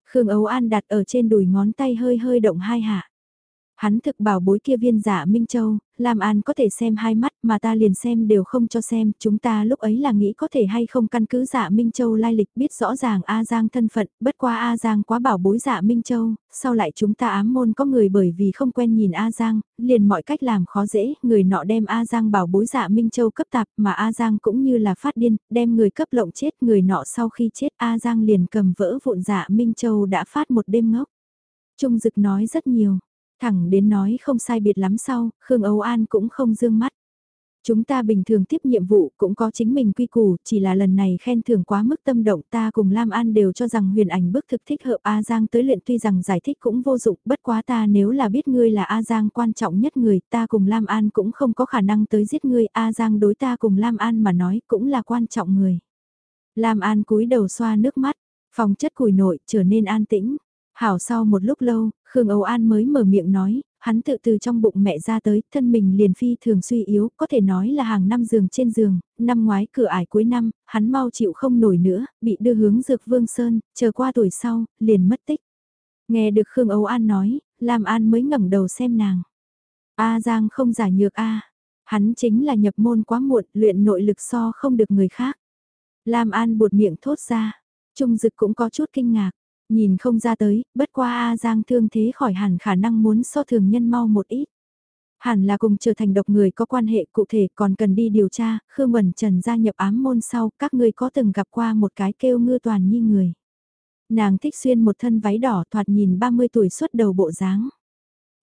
Speaker 1: Khương ấu An đặt ở trên đùi ngón tay hơi hơi động hai hạ. Hắn thực bảo bối kia viên giả Minh Châu, lam An có thể xem hai mắt mà ta liền xem đều không cho xem, chúng ta lúc ấy là nghĩ có thể hay không căn cứ giả Minh Châu lai lịch biết rõ ràng A Giang thân phận, bất qua A Giang quá bảo bối giả Minh Châu, sau lại chúng ta ám môn có người bởi vì không quen nhìn A Giang, liền mọi cách làm khó dễ, người nọ đem A Giang bảo bối giả Minh Châu cấp tạp mà A Giang cũng như là phát điên, đem người cấp lộng chết, người nọ sau khi chết A Giang liền cầm vỡ vụn giả Minh Châu đã phát một đêm ngốc. Trung Dực nói rất nhiều, Thẳng đến nói không sai biệt lắm sau, Khương Âu An cũng không dương mắt. Chúng ta bình thường tiếp nhiệm vụ cũng có chính mình quy củ, chỉ là lần này khen thưởng quá mức tâm động ta cùng Lam An đều cho rằng huyền ảnh bức thực thích hợp A Giang tới luyện tuy rằng giải thích cũng vô dụng, bất quá ta nếu là biết ngươi là A Giang quan trọng nhất người, ta cùng Lam An cũng không có khả năng tới giết ngươi, A Giang đối ta cùng Lam An mà nói cũng là quan trọng người. Lam An cúi đầu xoa nước mắt, phòng chất củi nội trở nên an tĩnh. Hảo sau một lúc lâu, Khương Âu An mới mở miệng nói, hắn tự từ trong bụng mẹ ra tới, thân mình liền phi thường suy yếu, có thể nói là hàng năm giường trên giường, năm ngoái cửa ải cuối năm, hắn mau chịu không nổi nữa, bị đưa hướng dược vương sơn, chờ qua tuổi sau, liền mất tích. Nghe được Khương Âu An nói, Lam An mới ngẩng đầu xem nàng. A Giang không giả nhược A. Hắn chính là nhập môn quá muộn, luyện nội lực so không được người khác. Lam An buột miệng thốt ra. Trung Dực cũng có chút kinh ngạc. Nhìn không ra tới, bất qua A Giang thương thế khỏi hẳn khả năng muốn so thường nhân mau một ít. Hẳn là cùng trở thành độc người có quan hệ cụ thể còn cần đi điều tra, Khương Quẩn Trần gia nhập ám môn sau, các ngươi có từng gặp qua một cái kêu ngư toàn nhi người. Nàng thích xuyên một thân váy đỏ thoạt nhìn 30 tuổi xuất đầu bộ dáng.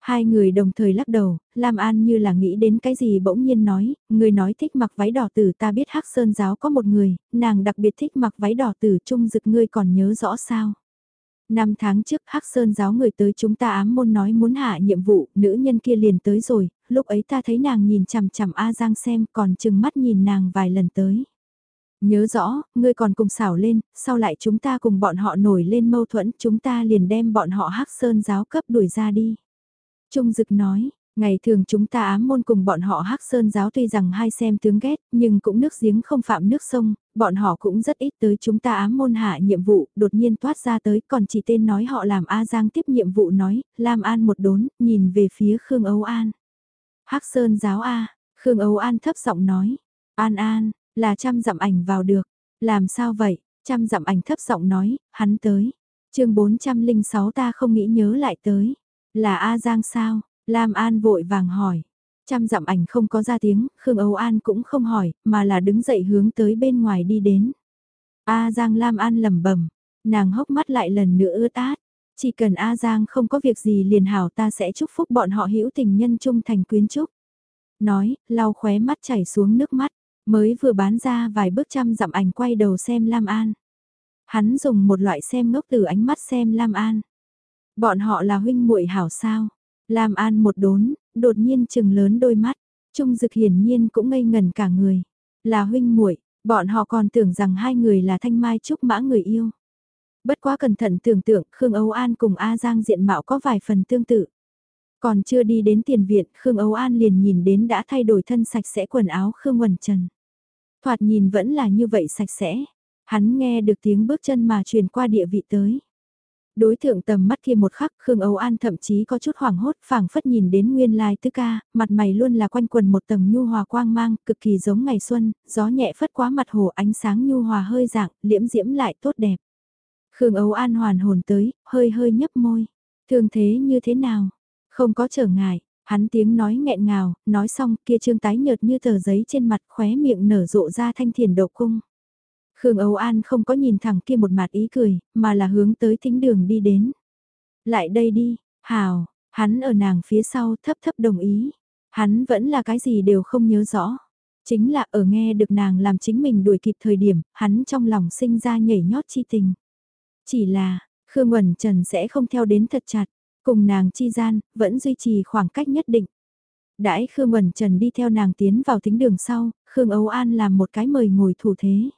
Speaker 1: Hai người đồng thời lắc đầu, Lam An như là nghĩ đến cái gì bỗng nhiên nói, người nói thích mặc váy đỏ tử ta biết Hắc Sơn giáo có một người, nàng đặc biệt thích mặc váy đỏ tử trung dực ngươi còn nhớ rõ sao. Năm tháng trước Hắc Sơn giáo người tới chúng ta ám môn nói muốn hạ nhiệm vụ, nữ nhân kia liền tới rồi, lúc ấy ta thấy nàng nhìn chằm chằm A Giang xem còn chừng mắt nhìn nàng vài lần tới. Nhớ rõ, ngươi còn cùng xảo lên, sau lại chúng ta cùng bọn họ nổi lên mâu thuẫn, chúng ta liền đem bọn họ Hắc Sơn giáo cấp đuổi ra đi. Trung Dực nói, ngày thường chúng ta ám môn cùng bọn họ Hắc Sơn giáo tuy rằng hai xem tướng ghét, nhưng cũng nước giếng không phạm nước sông, bọn họ cũng rất ít tới chúng ta ám môn hạ nhiệm vụ, đột nhiên toát ra tới, còn chỉ tên nói họ làm A Giang tiếp nhiệm vụ nói, Lam An một đốn, nhìn về phía Khương Âu An. Hắc Sơn giáo A, Khương Âu An thấp giọng nói, An An, là trăm dặm ảnh vào được, làm sao vậy, trăm dặm ảnh thấp giọng nói, hắn tới. chương 406 ta không nghĩ nhớ lại tới. Là A Giang sao? Lam An vội vàng hỏi. Trăm dặm ảnh không có ra tiếng, Khương Âu An cũng không hỏi, mà là đứng dậy hướng tới bên ngoài đi đến. A Giang Lam An lẩm bẩm, nàng hốc mắt lại lần nữa ướt át. Chỉ cần A Giang không có việc gì liền hảo ta sẽ chúc phúc bọn họ hữu tình nhân trung thành quyến trúc. Nói, lau khóe mắt chảy xuống nước mắt, mới vừa bán ra vài bước trăm dặm ảnh quay đầu xem Lam An. Hắn dùng một loại xem ngốc từ ánh mắt xem Lam An. Bọn họ là huynh muội hảo sao? Lam An một đốn, đột nhiên chừng lớn đôi mắt, Trung Dực hiển nhiên cũng ngây ngần cả người. Là huynh muội, bọn họ còn tưởng rằng hai người là thanh mai trúc mã người yêu. Bất quá cẩn thận tưởng tượng Khương Âu An cùng A Giang diện mạo có vài phần tương tự. Còn chưa đi đến tiền viện, Khương Âu An liền nhìn đến đã thay đổi thân sạch sẽ quần áo Khương Quần Trần. Thoạt nhìn vẫn là như vậy sạch sẽ. Hắn nghe được tiếng bước chân mà truyền qua địa vị tới. Đối thượng tầm mắt kia một khắc Khương Âu An thậm chí có chút hoảng hốt phảng phất nhìn đến nguyên lai tứ ca, mặt mày luôn là quanh quần một tầng nhu hòa quang mang, cực kỳ giống ngày xuân, gió nhẹ phất quá mặt hồ ánh sáng nhu hòa hơi dạng, liễm diễm lại tốt đẹp. Khương Âu An hoàn hồn tới, hơi hơi nhấp môi. thường thế như thế nào? Không có trở ngại, hắn tiếng nói nghẹn ngào, nói xong kia trương tái nhợt như tờ giấy trên mặt khóe miệng nở rộ ra thanh thiền độ cung. Khương Âu An không có nhìn thẳng kia một mặt ý cười, mà là hướng tới thính đường đi đến. Lại đây đi, hào, hắn ở nàng phía sau thấp thấp đồng ý. Hắn vẫn là cái gì đều không nhớ rõ. Chính là ở nghe được nàng làm chính mình đuổi kịp thời điểm, hắn trong lòng sinh ra nhảy nhót chi tình. Chỉ là, Khương Quẩn Trần sẽ không theo đến thật chặt, cùng nàng chi gian, vẫn duy trì khoảng cách nhất định. Đãi Khương Quẩn Trần đi theo nàng tiến vào thính đường sau, Khương Âu An làm một cái mời ngồi thủ thế.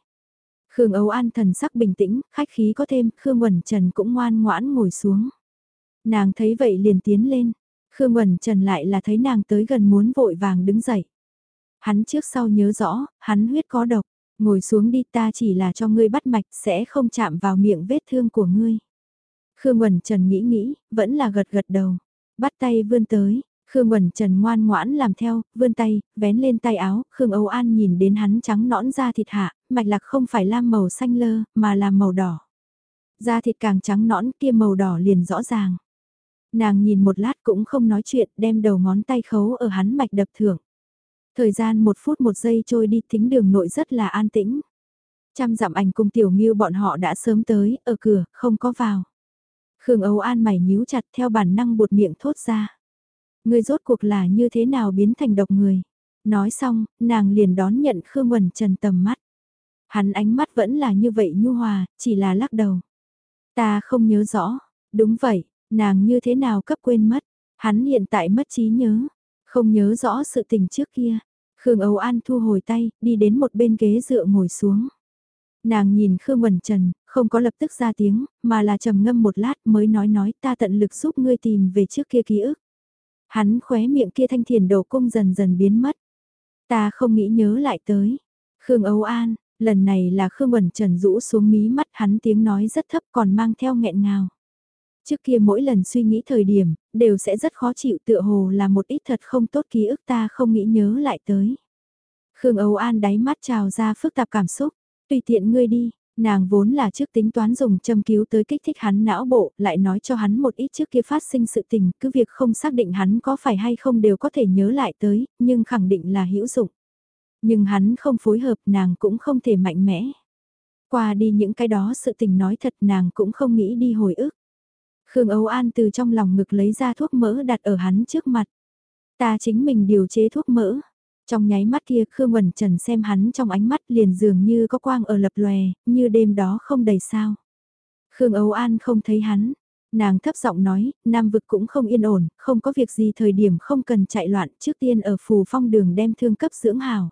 Speaker 1: Khương Âu An thần sắc bình tĩnh, khách khí có thêm, Khương Quẩn Trần cũng ngoan ngoãn ngồi xuống. Nàng thấy vậy liền tiến lên, Khương Quẩn Trần lại là thấy nàng tới gần muốn vội vàng đứng dậy. Hắn trước sau nhớ rõ, hắn huyết có độc, ngồi xuống đi ta chỉ là cho ngươi bắt mạch sẽ không chạm vào miệng vết thương của ngươi. Khương Quẩn Trần nghĩ nghĩ, vẫn là gật gật đầu, bắt tay vươn tới, Khương Quẩn Trần ngoan ngoãn làm theo, vươn tay, vén lên tay áo, Khương Âu An nhìn đến hắn trắng nõn da thịt hạ, mạch lạc không phải lam màu xanh lơ, mà là màu đỏ. Da thịt càng trắng nõn kia màu đỏ liền rõ ràng. Nàng nhìn một lát cũng không nói chuyện, đem đầu ngón tay khấu ở hắn mạch đập thưởng. Thời gian một phút một giây trôi đi thính đường nội rất là an tĩnh. Trăm dặm ảnh cùng tiểu nghiêu bọn họ đã sớm tới, ở cửa, không có vào. Khương Âu An mày nhíu chặt theo bản năng buột miệng thốt ra. Người rốt cuộc là như thế nào biến thành độc người. Nói xong, nàng liền đón nhận Khương Quần Trần tầm mắt. Hắn ánh mắt vẫn là như vậy nhu hòa, chỉ là lắc đầu. Ta không nhớ rõ. Đúng vậy, nàng như thế nào cấp quên mất. Hắn hiện tại mất trí nhớ. Không nhớ rõ sự tình trước kia. Khương Âu An thu hồi tay, đi đến một bên ghế dựa ngồi xuống. Nàng nhìn Khương Quần Trần, không có lập tức ra tiếng, mà là trầm ngâm một lát mới nói nói ta tận lực giúp ngươi tìm về trước kia ký ức. Hắn khóe miệng kia thanh thiền đầu cung dần dần biến mất. Ta không nghĩ nhớ lại tới. Khương Âu An, lần này là Khương Bẩn Trần rũ xuống mí mắt hắn tiếng nói rất thấp còn mang theo nghẹn ngào. Trước kia mỗi lần suy nghĩ thời điểm, đều sẽ rất khó chịu tựa hồ là một ít thật không tốt ký ức ta không nghĩ nhớ lại tới. Khương Âu An đáy mắt trào ra phức tạp cảm xúc, tùy tiện ngươi đi, nàng vốn là trước tính toán dùng châm cứu tới kích thích hắn não bộ, lại nói cho hắn một ít trước kia phát sinh sự tình, cứ việc không xác định hắn có phải hay không đều có thể nhớ lại tới, nhưng khẳng định là hữu dụng. Nhưng hắn không phối hợp nàng cũng không thể mạnh mẽ. Qua đi những cái đó sự tình nói thật nàng cũng không nghĩ đi hồi ức. Khương Âu An từ trong lòng ngực lấy ra thuốc mỡ đặt ở hắn trước mặt. Ta chính mình điều chế thuốc mỡ. Trong nháy mắt kia Khương Quẩn Trần xem hắn trong ánh mắt liền dường như có quang ở lập lòe, như đêm đó không đầy sao. Khương Âu An không thấy hắn. Nàng thấp giọng nói, Nam vực cũng không yên ổn, không có việc gì thời điểm không cần chạy loạn, trước tiên ở phù phong đường đem thương cấp dưỡng hào.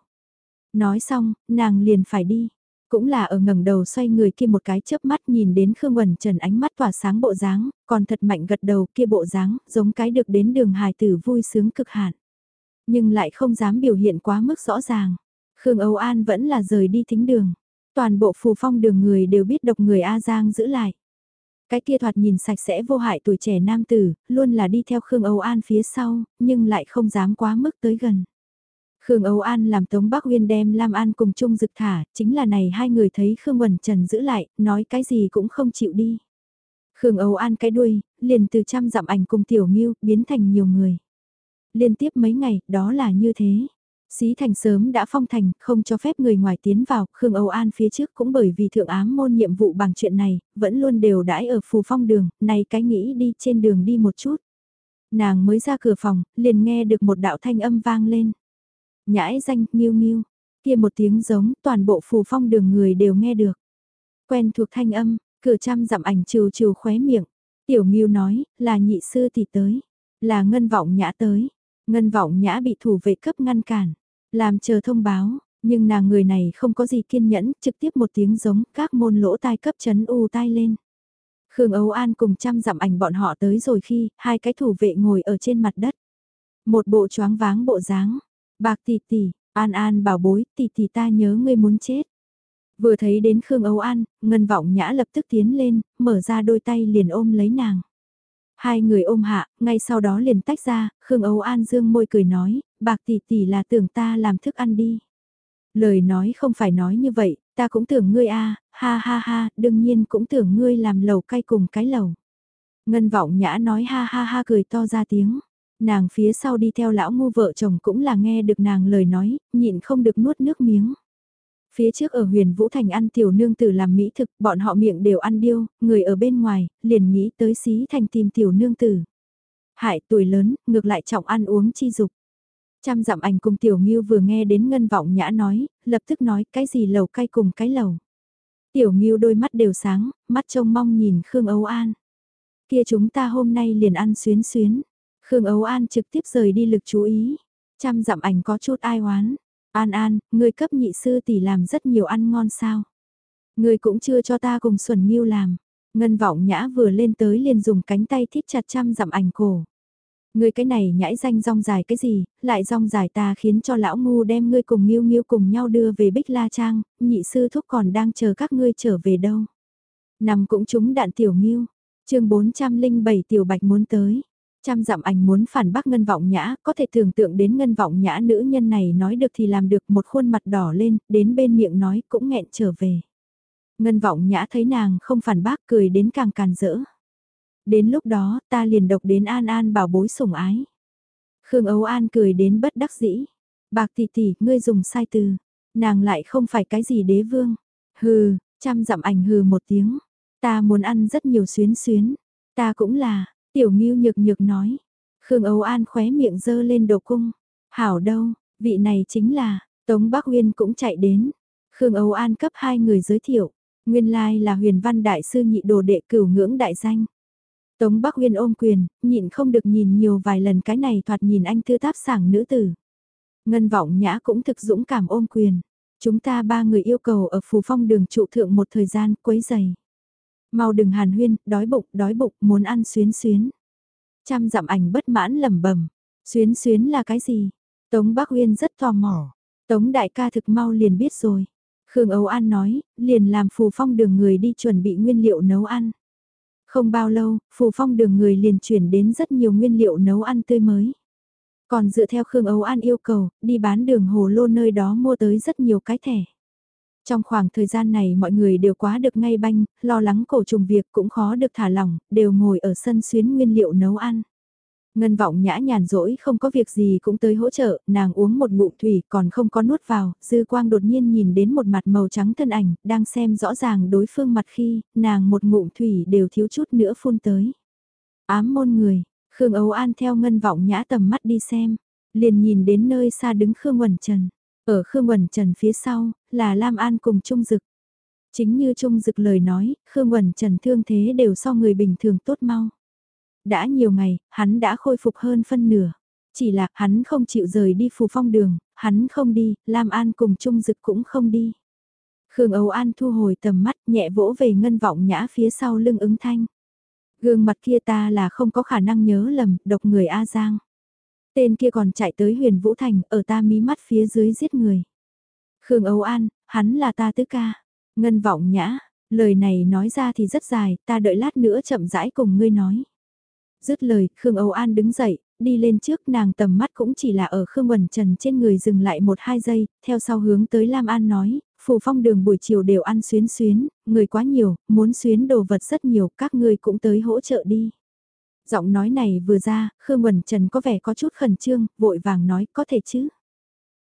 Speaker 1: Nói xong, nàng liền phải đi. Cũng là ở ngẩng đầu xoay người kia một cái chớp mắt nhìn đến Khương Quẩn Trần ánh mắt tỏa sáng bộ dáng, còn thật mạnh gật đầu kia bộ dáng, giống cái được đến đường hài tử vui sướng cực hạn. Nhưng lại không dám biểu hiện quá mức rõ ràng. Khương Âu An vẫn là rời đi thính đường. Toàn bộ phù phong đường người đều biết độc người A Giang giữ lại. Cái kia thoạt nhìn sạch sẽ vô hại tuổi trẻ nam tử, luôn là đi theo Khương Âu An phía sau, nhưng lại không dám quá mức tới gần. Khương Âu An làm Tống Bắc Uyên đem Lam An cùng chung dực thả, chính là này hai người thấy Khương Quẩn Trần giữ lại, nói cái gì cũng không chịu đi. Khương Âu An cái đuôi, liền từ trăm dặm ảnh cùng Tiểu Nghiêu, biến thành nhiều người. Liên tiếp mấy ngày, đó là như thế. Xí thành sớm đã phong thành, không cho phép người ngoài tiến vào, Khương Âu An phía trước cũng bởi vì thượng ám môn nhiệm vụ bằng chuyện này, vẫn luôn đều đãi ở phù phong đường, này cái nghĩ đi trên đường đi một chút. Nàng mới ra cửa phòng, liền nghe được một đạo thanh âm vang lên. Nhãi danh, nghiêu nghiêu, kia một tiếng giống, toàn bộ phù phong đường người đều nghe được. Quen thuộc thanh âm, cửa trăm dặm ảnh trừ trừ khóe miệng. Tiểu nghiêu nói, là nhị sư tỷ tới, là ngân vọng nhã tới. Ngân vọng nhã bị thủ vệ cấp ngăn cản, làm chờ thông báo, nhưng nàng người này không có gì kiên nhẫn, trực tiếp một tiếng giống các môn lỗ tai cấp chấn u tai lên. Khương Âu An cùng trăm dặm ảnh bọn họ tới rồi khi hai cái thủ vệ ngồi ở trên mặt đất. Một bộ choáng váng bộ dáng, bạc tỷ tỷ, An An bảo bối, tỷ tỷ ta nhớ ngươi muốn chết. Vừa thấy đến Khương Âu An, Ngân Vọng Nhã lập tức tiến lên, mở ra đôi tay liền ôm lấy nàng. Hai người ôm hạ, ngay sau đó liền tách ra, Khương Âu An dương môi cười nói, bạc tỷ tỷ là tưởng ta làm thức ăn đi. Lời nói không phải nói như vậy, ta cũng tưởng ngươi a, ha ha ha, đương nhiên cũng tưởng ngươi làm lầu cay cùng cái lầu. Ngân vọng nhã nói ha ha ha cười to ra tiếng. Nàng phía sau đi theo lão ngu vợ chồng cũng là nghe được nàng lời nói, nhịn không được nuốt nước miếng. Phía trước ở huyền Vũ Thành ăn tiểu nương tử làm mỹ thực, bọn họ miệng đều ăn điêu, người ở bên ngoài, liền nghĩ tới xí thành tìm tiểu nương tử. Hại tuổi lớn, ngược lại trọng ăn uống chi dục. Trăm dặm ảnh cùng tiểu nghiêu vừa nghe đến ngân vọng nhã nói, lập tức nói cái gì lầu cay cùng cái lầu. Tiểu nghiêu đôi mắt đều sáng, mắt trông mong nhìn Khương Âu An. Kia chúng ta hôm nay liền ăn xuyến xuyến. Khương Âu An trực tiếp rời đi lực chú ý. Trăm dặm ảnh có chút ai oán. An An, người cấp nhị sư tỷ làm rất nhiều ăn ngon sao. Người cũng chưa cho ta cùng Xuân Nghiêu làm. Ngân vọng nhã vừa lên tới liền dùng cánh tay thít chặt chăm dặm ảnh cổ. Ngươi cái này nhãi danh rong dài cái gì, lại rong dài ta khiến cho lão ngu đem ngươi cùng Nghiêu Nghiêu cùng nhau đưa về Bích La Trang, nhị sư thúc còn đang chờ các ngươi trở về đâu. Nằm cũng trúng đạn tiểu Nghiêu, chương 407 tiểu bạch muốn tới. Trăm dặm ảnh muốn phản bác ngân vọng nhã, có thể tưởng tượng đến ngân vọng nhã nữ nhân này nói được thì làm được một khuôn mặt đỏ lên, đến bên miệng nói cũng nghẹn trở về. Ngân vọng nhã thấy nàng không phản bác cười đến càng càn rỡ. Đến lúc đó ta liền độc đến An An bảo bối sủng ái. Khương Âu An cười đến bất đắc dĩ. Bạc tỷ tỷ, ngươi dùng sai từ. Nàng lại không phải cái gì đế vương. Hừ, trăm dặm ảnh hừ một tiếng. Ta muốn ăn rất nhiều xuyến xuyến. Ta cũng là, Tiểu Ngưu nhược nhược nói. Khương Âu An khóe miệng dơ lên đầu cung. Hảo đâu, vị này chính là, Tống Bắc Uyên cũng chạy đến. Khương Âu An cấp hai người giới thiệu. Nguyên lai là huyền văn đại sư nhị đồ đệ cửu ngưỡng đại danh. Tống Bắc Uyên ôm quyền, nhịn không được nhìn nhiều vài lần cái này thoạt nhìn anh thư táp sảng nữ tử. Ngân vọng nhã cũng thực dũng cảm ôm quyền. Chúng ta ba người yêu cầu ở phù phong đường trụ thượng một thời gian quấy giày. Mau đừng hàn huyên, đói bụng, đói bụng, muốn ăn xuyến xuyến. Trăm dặm ảnh bất mãn lẩm bẩm xuyến xuyến là cái gì? Tống Bắc Huyên rất tò mò. Tống đại ca thực mau liền biết rồi. Khương Âu An nói, liền làm phù phong đường người đi chuẩn bị nguyên liệu nấu ăn. Không bao lâu, phù phong đường người liền chuyển đến rất nhiều nguyên liệu nấu ăn tươi mới. Còn dựa theo Khương Âu An yêu cầu, đi bán đường hồ lô nơi đó mua tới rất nhiều cái thẻ. Trong khoảng thời gian này mọi người đều quá được ngay banh, lo lắng cổ trùng việc cũng khó được thả lỏng, đều ngồi ở sân xuyến nguyên liệu nấu ăn. Ngân vọng nhã nhàn rỗi không có việc gì cũng tới hỗ trợ, nàng uống một ngụm thủy còn không có nuốt vào, dư quang đột nhiên nhìn đến một mặt màu trắng thân ảnh, đang xem rõ ràng đối phương mặt khi, nàng một ngụm thủy đều thiếu chút nữa phun tới. Ám môn người, Khương Ấu An theo ngân vọng nhã tầm mắt đi xem, liền nhìn đến nơi xa đứng Khương Quẩn Trần. Ở Khương Quẩn Trần phía sau, là Lam An cùng Trung Dực. Chính như Trung Dực lời nói, Khương Quẩn Trần thương thế đều so người bình thường tốt mau. Đã nhiều ngày, hắn đã khôi phục hơn phân nửa. Chỉ là hắn không chịu rời đi phù phong đường, hắn không đi, Lam An cùng Trung Dực cũng không đi. Khương Âu An thu hồi tầm mắt nhẹ vỗ về ngân vọng nhã phía sau lưng ứng thanh. Gương mặt kia ta là không có khả năng nhớ lầm, độc người A Giang. Tên kia còn chạy tới huyền Vũ Thành, ở ta mí mắt phía dưới giết người. Khương Âu An, hắn là ta tứ ca. Ngân vọng nhã, lời này nói ra thì rất dài, ta đợi lát nữa chậm rãi cùng ngươi nói. Dứt lời, Khương Âu An đứng dậy, đi lên trước nàng tầm mắt cũng chỉ là ở Khương Quần Trần trên người dừng lại một hai giây, theo sau hướng tới Lam An nói, phù phong đường buổi chiều đều ăn xuyến xuyến, người quá nhiều, muốn xuyến đồ vật rất nhiều, các ngươi cũng tới hỗ trợ đi. Giọng nói này vừa ra, Khương bẩn Trần có vẻ có chút khẩn trương, vội vàng nói có thể chứ.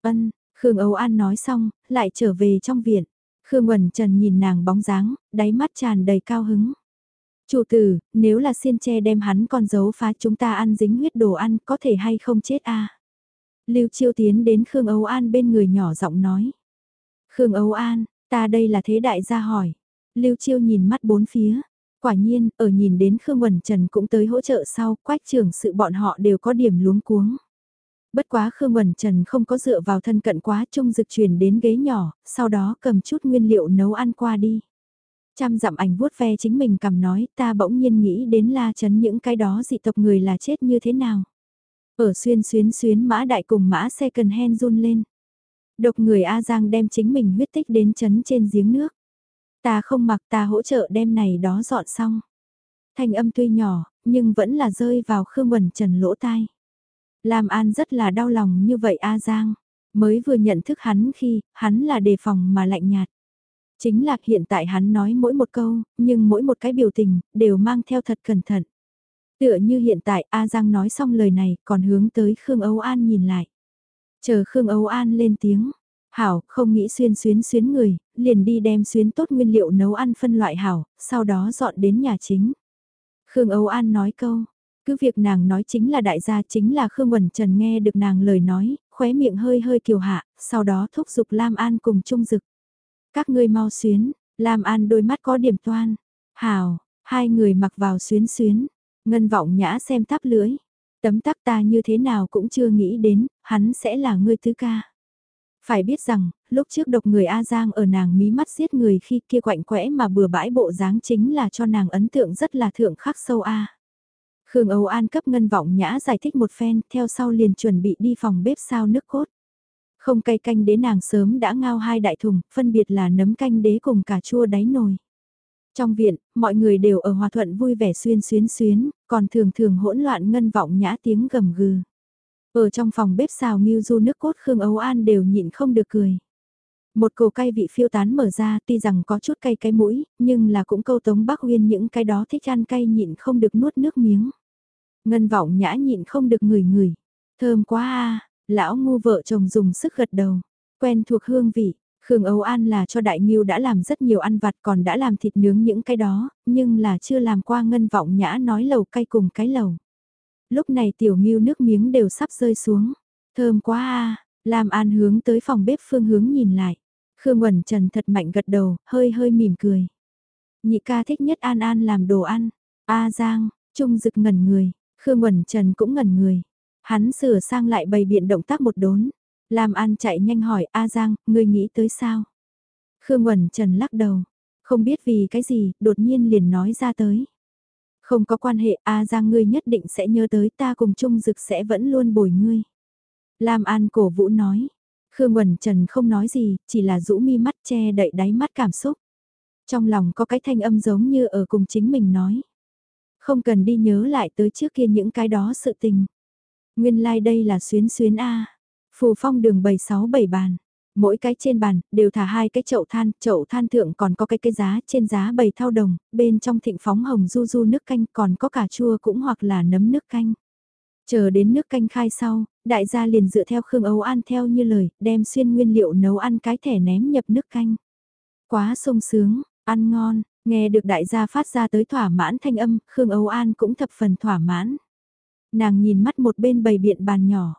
Speaker 1: Ân, Khương Âu An nói xong, lại trở về trong viện. Khương bẩn Trần nhìn nàng bóng dáng, đáy mắt tràn đầy cao hứng. Chủ tử, nếu là xiên tre đem hắn con dấu phá chúng ta ăn dính huyết đồ ăn có thể hay không chết a Lưu Chiêu tiến đến Khương Âu An bên người nhỏ giọng nói. Khương Âu An, ta đây là thế đại gia hỏi. Lưu Chiêu nhìn mắt bốn phía. Quả nhiên, ở nhìn đến Khương Quẩn Trần cũng tới hỗ trợ sau, quách trưởng sự bọn họ đều có điểm luống cuống. Bất quá Khương Quẩn Trần không có dựa vào thân cận quá trung dực truyền đến ghế nhỏ, sau đó cầm chút nguyên liệu nấu ăn qua đi. Trăm dặm ảnh vuốt ve chính mình cầm nói ta bỗng nhiên nghĩ đến la chấn những cái đó dị tộc người là chết như thế nào. Ở xuyên xuyến xuyến mã đại cùng mã second hand run lên. Độc người A Giang đem chính mình huyết tích đến chấn trên giếng nước. Ta không mặc ta hỗ trợ đem này đó dọn xong. Thanh âm tuy nhỏ, nhưng vẫn là rơi vào Khương Quẩn Trần lỗ tai. Lam An rất là đau lòng như vậy A Giang. Mới vừa nhận thức hắn khi, hắn là đề phòng mà lạnh nhạt. Chính là hiện tại hắn nói mỗi một câu, nhưng mỗi một cái biểu tình, đều mang theo thật cẩn thận. Tựa như hiện tại A Giang nói xong lời này, còn hướng tới Khương Âu An nhìn lại. Chờ Khương Âu An lên tiếng. Hảo, không nghĩ xuyên xuyến xuyến người, liền đi đem xuyến tốt nguyên liệu nấu ăn phân loại hảo, sau đó dọn đến nhà chính. Khương Âu An nói câu, cứ việc nàng nói chính là đại gia chính là Khương Quẩn Trần nghe được nàng lời nói, khóe miệng hơi hơi kiều hạ, sau đó thúc giục Lam An cùng chung dực. Các ngươi mau xuyến, Lam An đôi mắt có điểm toan. Hảo, hai người mặc vào xuyến xuyến, ngân vọng nhã xem tắp lưỡi. Tấm tắc ta như thế nào cũng chưa nghĩ đến, hắn sẽ là ngươi thứ ca. Phải biết rằng, lúc trước độc người A Giang ở nàng mí mắt giết người khi kia quạnh quẽ mà bừa bãi bộ dáng chính là cho nàng ấn tượng rất là thượng khắc sâu A. Khương Âu An cấp ngân vọng nhã giải thích một phen, theo sau liền chuẩn bị đi phòng bếp sao nước cốt. Không cay canh đế nàng sớm đã ngao hai đại thùng, phân biệt là nấm canh đế cùng cà chua đáy nồi. Trong viện, mọi người đều ở hòa thuận vui vẻ xuyên xuyến xuyến, còn thường thường hỗn loạn ngân vọng nhã tiếng gầm gừ. Ở trong phòng bếp xào nghiêu du nước cốt Khương Ấu An đều nhịn không được cười. Một cổ cay vị phiêu tán mở ra tuy rằng có chút cay cái mũi, nhưng là cũng câu tống bác huyên những cái đó thích ăn cay nhịn không được nuốt nước miếng. Ngân vọng nhã nhịn không được ngửi ngửi. Thơm quá à, Lão ngu vợ chồng dùng sức gật đầu, quen thuộc hương vị, Khương Âu An là cho Đại Nghiêu đã làm rất nhiều ăn vặt còn đã làm thịt nướng những cái đó, nhưng là chưa làm qua ngân vọng nhã nói lầu cay cùng cái lầu. Lúc này tiểu Nghiêu nước miếng đều sắp rơi xuống, thơm quá a làm An hướng tới phòng bếp phương hướng nhìn lại. Khương Quẩn Trần thật mạnh gật đầu, hơi hơi mỉm cười. Nhị ca thích nhất An An làm đồ ăn. A Giang, Trung Dực ngẩn người, Khương Quẩn Trần cũng ngẩn người. Hắn sửa sang lại bày biện động tác một đốn. Lam An chạy nhanh hỏi A Giang, ngươi nghĩ tới sao? Khương Quẩn Trần lắc đầu. Không biết vì cái gì, đột nhiên liền nói ra tới. Không có quan hệ A Giang ngươi nhất định sẽ nhớ tới ta cùng chung dực sẽ vẫn luôn bồi ngươi. Lam An cổ vũ nói. Khương Quẩn Trần không nói gì, chỉ là rũ mi mắt che đậy đáy mắt cảm xúc. Trong lòng có cái thanh âm giống như ở cùng chính mình nói. Không cần đi nhớ lại tới trước kia những cái đó sự tình. Nguyên lai like đây là xuyến xuyến A. Phù phong đường 767 bàn. Mỗi cái trên bàn, đều thả hai cái chậu than, chậu than thượng còn có cái cái giá, trên giá bầy thao đồng, bên trong thịnh phóng hồng du du nước canh còn có cà chua cũng hoặc là nấm nước canh. Chờ đến nước canh khai sau, đại gia liền dựa theo Khương Âu An theo như lời, đem xuyên nguyên liệu nấu ăn cái thẻ ném nhập nước canh. Quá sung sướng, ăn ngon, nghe được đại gia phát ra tới thỏa mãn thanh âm, Khương Âu An cũng thập phần thỏa mãn. Nàng nhìn mắt một bên bầy biện bàn nhỏ.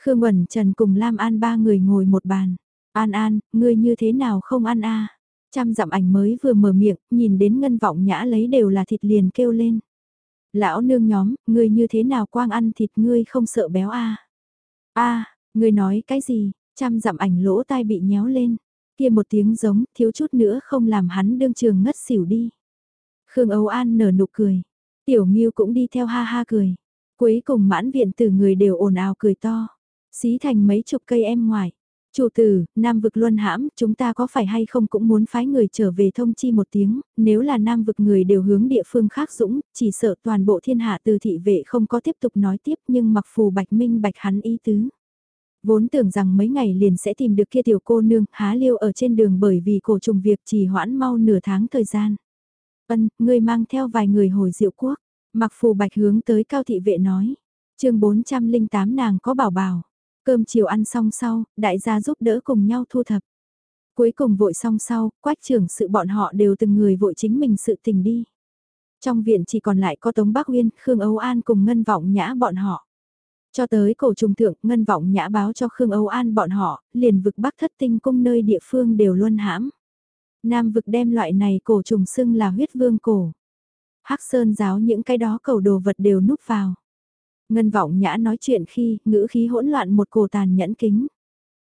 Speaker 1: Khương Quẩn Trần cùng Lam An ba người ngồi một bàn. An An, ngươi như thế nào không ăn a? À? Trăm dặm ảnh mới vừa mở miệng, nhìn đến ngân vọng nhã lấy đều là thịt liền kêu lên. Lão nương nhóm, ngươi như thế nào quang ăn thịt ngươi không sợ béo a? À? A, ngươi nói cái gì? Trăm dặm ảnh lỗ tai bị nhéo lên. Kia một tiếng giống, thiếu chút nữa không làm hắn đương trường ngất xỉu đi. Khương Âu An nở nụ cười. Tiểu Nghiêu cũng đi theo ha ha cười. Cuối cùng mãn viện từ người đều ồn ào cười to. Xí thành mấy chục cây em ngoài. Chủ tử, Nam vực luân hãm, chúng ta có phải hay không cũng muốn phái người trở về thông chi một tiếng, nếu là Nam vực người đều hướng địa phương khác dũng, chỉ sợ toàn bộ thiên hạ từ thị vệ không có tiếp tục nói tiếp nhưng mặc phù bạch minh bạch hắn ý tứ. Vốn tưởng rằng mấy ngày liền sẽ tìm được kia tiểu cô nương há liêu ở trên đường bởi vì cổ trùng việc trì hoãn mau nửa tháng thời gian. Ân, người mang theo vài người hồi diệu quốc, mặc phù bạch hướng tới cao thị vệ nói. chương 408 nàng có bảo bảo. Cơm chiều ăn xong sau, đại gia giúp đỡ cùng nhau thu thập. Cuối cùng vội xong sau, quách trưởng sự bọn họ đều từng người vội chính mình sự tình đi. Trong viện chỉ còn lại có Tống Bắc Uyên, Khương Âu An cùng Ngân Vọng Nhã bọn họ. Cho tới cổ trùng thượng, Ngân Vọng Nhã báo cho Khương Âu An bọn họ, liền vực Bắc thất tinh cung nơi địa phương đều luôn hãm. Nam vực đem loại này cổ trùng xưng là huyết vương cổ. Hắc Sơn giáo những cái đó cầu đồ vật đều núp vào. Ngân vọng nhã nói chuyện khi, ngữ khí hỗn loạn một cổ tàn nhẫn kính.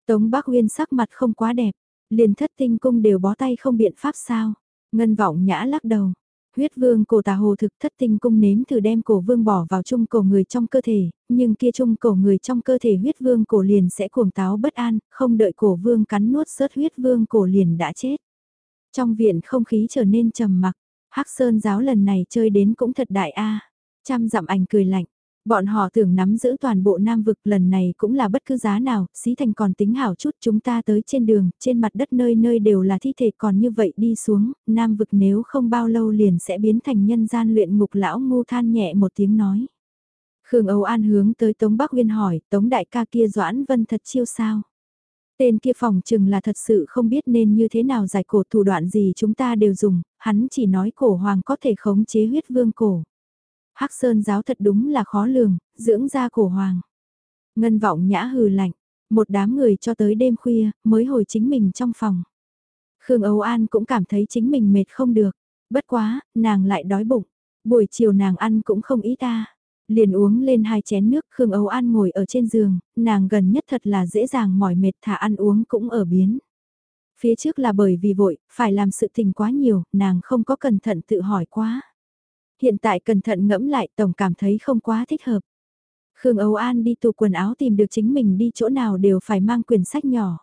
Speaker 1: Tống Bắc Uyên sắc mặt không quá đẹp, liền thất tinh cung đều bó tay không biện pháp sao. Ngân vọng nhã lắc đầu. Huyết vương cổ tà hồ thực thất tinh cung nếm thử đem cổ vương bỏ vào chung cổ người trong cơ thể, nhưng kia chung cổ người trong cơ thể huyết vương cổ liền sẽ cuồng táo bất an, không đợi cổ vương cắn nuốt sớt huyết vương cổ liền đã chết. Trong viện không khí trở nên trầm mặc, Hắc Sơn giáo lần này chơi đến cũng thật đại a. Trăm dặm ảnh cười lạnh, Bọn họ tưởng nắm giữ toàn bộ Nam vực lần này cũng là bất cứ giá nào, xí thành còn tính hảo chút chúng ta tới trên đường, trên mặt đất nơi nơi đều là thi thể còn như vậy đi xuống, Nam vực nếu không bao lâu liền sẽ biến thành nhân gian luyện ngục lão ngu than nhẹ một tiếng nói. Khương Âu An hướng tới Tống Bắc Nguyên hỏi, Tống đại ca kia Doãn Vân thật chiêu sao? Tên kia phòng chừng là thật sự không biết nên như thế nào giải cổ thủ đoạn gì chúng ta đều dùng, hắn chỉ nói cổ hoàng có thể khống chế huyết vương cổ. Hắc Sơn giáo thật đúng là khó lường, dưỡng ra cổ hoàng. Ngân vọng nhã hừ lạnh, một đám người cho tới đêm khuya, mới hồi chính mình trong phòng. Khương Âu An cũng cảm thấy chính mình mệt không được, bất quá, nàng lại đói bụng, buổi chiều nàng ăn cũng không ít ta. Liền uống lên hai chén nước Khương Âu An ngồi ở trên giường, nàng gần nhất thật là dễ dàng mỏi mệt thả ăn uống cũng ở biến. Phía trước là bởi vì vội, phải làm sự tình quá nhiều, nàng không có cẩn thận tự hỏi quá. Hiện tại cẩn thận ngẫm lại tổng cảm thấy không quá thích hợp. Khương Âu An đi tù quần áo tìm được chính mình đi chỗ nào đều phải mang quyển sách nhỏ.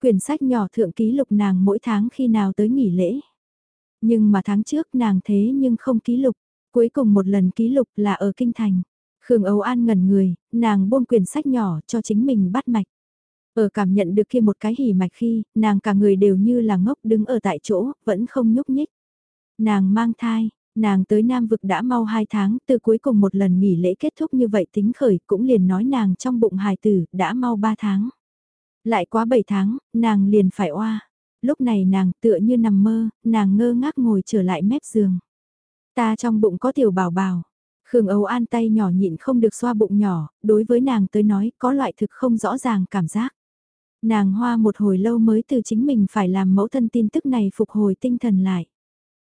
Speaker 1: Quyển sách nhỏ thượng ký lục nàng mỗi tháng khi nào tới nghỉ lễ. Nhưng mà tháng trước nàng thế nhưng không ký lục, cuối cùng một lần ký lục là ở Kinh Thành. Khương Âu An ngẩn người, nàng buông quyển sách nhỏ cho chính mình bắt mạch. Ở cảm nhận được kia một cái hỉ mạch khi, nàng cả người đều như là ngốc đứng ở tại chỗ, vẫn không nhúc nhích. Nàng mang thai, Nàng tới Nam Vực đã mau 2 tháng, từ cuối cùng một lần nghỉ lễ kết thúc như vậy tính khởi cũng liền nói nàng trong bụng hài tử đã mau 3 tháng. Lại quá 7 tháng, nàng liền phải oa. Lúc này nàng tựa như nằm mơ, nàng ngơ ngác ngồi trở lại mép giường. Ta trong bụng có tiểu bảo bảo. Khương Âu An tay nhỏ nhịn không được xoa bụng nhỏ, đối với nàng tới nói có loại thực không rõ ràng cảm giác. Nàng hoa một hồi lâu mới từ chính mình phải làm mẫu thân tin tức này phục hồi tinh thần lại.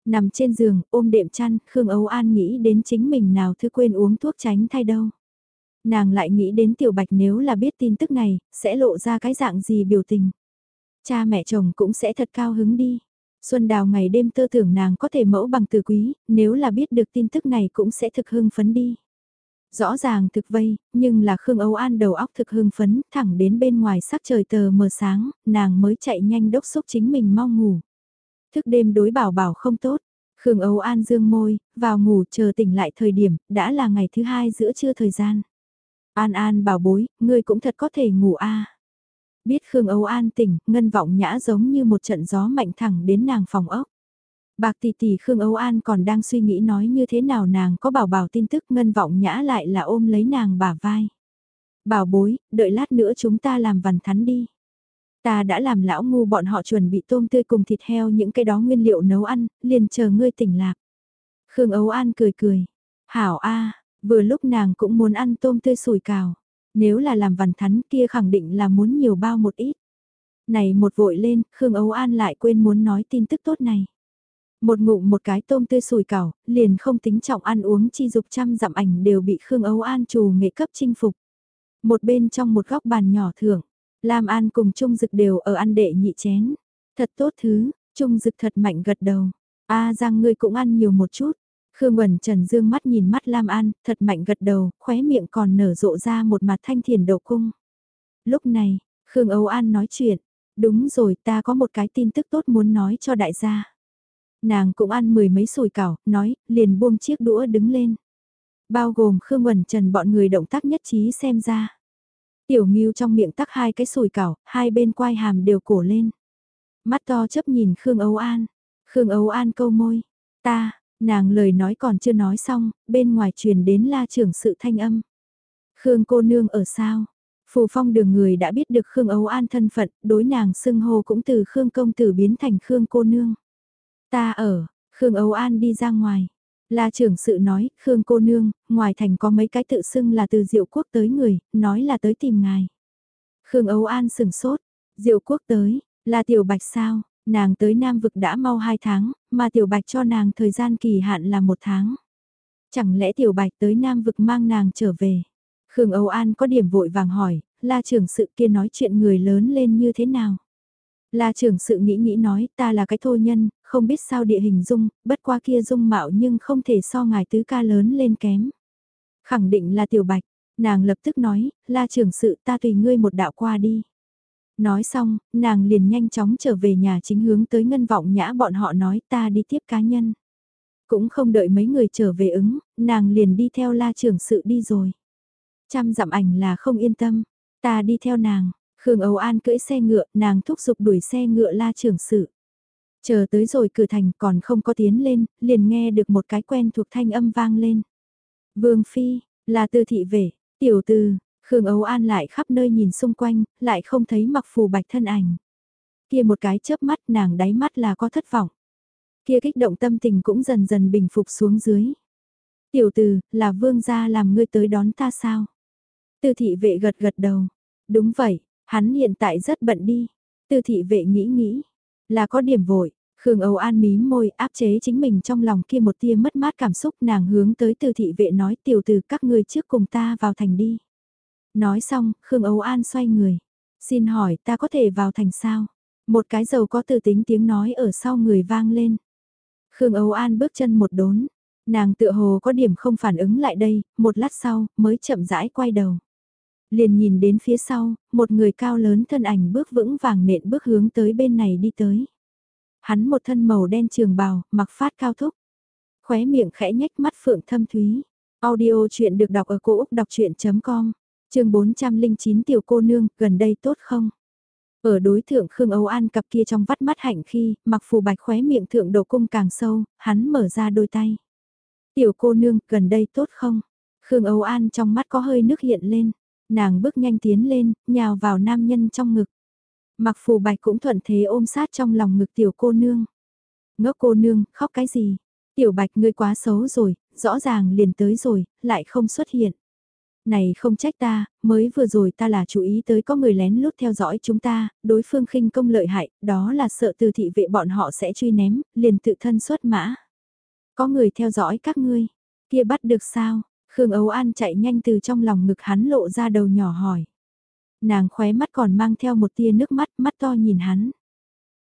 Speaker 1: Nằm trên giường, ôm đệm chăn, Khương Âu An nghĩ đến chính mình nào thứ quên uống thuốc tránh thay đâu. Nàng lại nghĩ đến Tiểu Bạch nếu là biết tin tức này, sẽ lộ ra cái dạng gì biểu tình. Cha mẹ chồng cũng sẽ thật cao hứng đi. Xuân Đào ngày đêm tơ tưởng nàng có thể mẫu bằng từ quý, nếu là biết được tin tức này cũng sẽ thực hưng phấn đi. Rõ ràng thực vây, nhưng là Khương Âu An đầu óc thực hưng phấn, thẳng đến bên ngoài sắc trời tờ mờ sáng, nàng mới chạy nhanh đốc xúc chính mình mau ngủ. Thức đêm đối bảo bảo không tốt, Khương Âu An dương môi, vào ngủ chờ tỉnh lại thời điểm, đã là ngày thứ hai giữa trưa thời gian. An An bảo bối, ngươi cũng thật có thể ngủ a. Biết Khương Âu An tỉnh, ngân vọng nhã giống như một trận gió mạnh thẳng đến nàng phòng ốc. Bạc tỷ tỷ Khương Âu An còn đang suy nghĩ nói như thế nào nàng có bảo bảo tin tức ngân vọng nhã lại là ôm lấy nàng bả vai. Bảo bối, đợi lát nữa chúng ta làm vằn thắn đi. Ta đã làm lão ngu bọn họ chuẩn bị tôm tươi cùng thịt heo những cái đó nguyên liệu nấu ăn, liền chờ ngươi tỉnh lạc. Khương ấu An cười cười. Hảo A, vừa lúc nàng cũng muốn ăn tôm tươi sủi cào. Nếu là làm vằn thắn kia khẳng định là muốn nhiều bao một ít. Này một vội lên, Khương ấu An lại quên muốn nói tin tức tốt này. Một ngụm một cái tôm tươi sủi cảo, liền không tính trọng ăn uống chi dục trăm dặm ảnh đều bị Khương ấu An trù nghệ cấp chinh phục. Một bên trong một góc bàn nhỏ thưởng, Lam An cùng Trung Dực đều ở ăn đệ nhị chén. Thật tốt thứ, Trung Dực thật mạnh gật đầu. A Giang ngươi cũng ăn nhiều một chút. Khương Quẩn Trần dương mắt nhìn mắt Lam An, thật mạnh gật đầu, khóe miệng còn nở rộ ra một mặt thanh thiền đầu cung. Lúc này, Khương Âu An nói chuyện, đúng rồi ta có một cái tin tức tốt muốn nói cho đại gia. Nàng cũng ăn mười mấy sùi cảo, nói, liền buông chiếc đũa đứng lên. Bao gồm Khương Quẩn Trần bọn người động tác nhất trí xem ra. Tiểu Ngưu trong miệng tắc hai cái sùi cảo, hai bên quai hàm đều cổ lên. Mắt to chấp nhìn Khương Âu An. Khương Âu An câu môi. Ta, nàng lời nói còn chưa nói xong, bên ngoài truyền đến la trưởng sự thanh âm. Khương cô nương ở sao? Phù phong đường người đã biết được Khương Âu An thân phận, đối nàng xưng hô cũng từ Khương công tử biến thành Khương cô nương. Ta ở, Khương Âu An đi ra ngoài. La trưởng sự nói, Khương cô nương, ngoài thành có mấy cái tự xưng là từ diệu quốc tới người, nói là tới tìm ngài. Khương Âu An sừng sốt, diệu quốc tới, là tiểu bạch sao, nàng tới Nam vực đã mau hai tháng, mà tiểu bạch cho nàng thời gian kỳ hạn là một tháng. Chẳng lẽ tiểu bạch tới Nam vực mang nàng trở về? Khương Âu An có điểm vội vàng hỏi, la trưởng sự kia nói chuyện người lớn lên như thế nào? La trưởng sự nghĩ nghĩ nói ta là cái thô nhân, không biết sao địa hình dung, bất qua kia dung mạo nhưng không thể so ngài tứ ca lớn lên kém. Khẳng định là tiểu bạch, nàng lập tức nói, la trưởng sự ta tùy ngươi một đạo qua đi. Nói xong, nàng liền nhanh chóng trở về nhà chính hướng tới ngân vọng nhã bọn họ nói ta đi tiếp cá nhân. Cũng không đợi mấy người trở về ứng, nàng liền đi theo la trưởng sự đi rồi. Trăm dặm ảnh là không yên tâm, ta đi theo nàng, Khương Âu An cưỡi xe ngựa, nàng thúc giục đuổi xe ngựa la trưởng sự. Chờ tới rồi cửa thành còn không có tiến lên, liền nghe được một cái quen thuộc thanh âm vang lên. Vương Phi, là tư thị vệ, tiểu tư, Khương Âu An lại khắp nơi nhìn xung quanh, lại không thấy mặc phù bạch thân ảnh. Kia một cái chớp mắt nàng đáy mắt là có thất vọng. Kia kích động tâm tình cũng dần dần bình phục xuống dưới. Tiểu từ, là vương gia làm ngươi tới đón ta sao? Tư thị vệ gật gật đầu. Đúng vậy, Hắn hiện tại rất bận đi. Tư thị vệ nghĩ nghĩ, là có điểm vội. Khương Âu An mím môi áp chế chính mình trong lòng kia một tia mất mát cảm xúc nàng hướng tới từ thị vệ nói tiểu từ các ngươi trước cùng ta vào thành đi. Nói xong, Khương Âu An xoay người. Xin hỏi ta có thể vào thành sao? Một cái dầu có từ tính tiếng nói ở sau người vang lên. Khương Âu An bước chân một đốn. Nàng tựa hồ có điểm không phản ứng lại đây, một lát sau, mới chậm rãi quay đầu. Liền nhìn đến phía sau, một người cao lớn thân ảnh bước vững vàng nện bước hướng tới bên này đi tới. Hắn một thân màu đen trường bào, mặc phát cao thúc. Khóe miệng khẽ nhếch mắt phượng thâm thúy. Audio chuyện được đọc ở cổ Úc đọc chuyện.com, trường 409 tiểu cô nương, gần đây tốt không? Ở đối thượng Khương Âu An cặp kia trong vắt mắt hạnh khi, mặc phù bạch khóe miệng thượng độ cung càng sâu, hắn mở ra đôi tay. Tiểu cô nương, gần đây tốt không? Khương Âu An trong mắt có hơi nước hiện lên. Nàng bước nhanh tiến lên, nhào vào nam nhân trong ngực. Mặc phù bạch cũng thuận thế ôm sát trong lòng ngực tiểu cô nương. Ngốc cô nương, khóc cái gì? Tiểu bạch ngươi quá xấu rồi, rõ ràng liền tới rồi, lại không xuất hiện. Này không trách ta, mới vừa rồi ta là chú ý tới có người lén lút theo dõi chúng ta, đối phương khinh công lợi hại, đó là sợ từ thị vệ bọn họ sẽ truy ném, liền tự thân xuất mã. Có người theo dõi các ngươi, kia bắt được sao, Khương Ấu An chạy nhanh từ trong lòng ngực hắn lộ ra đầu nhỏ hỏi. Nàng khóe mắt còn mang theo một tia nước mắt, mắt to nhìn hắn.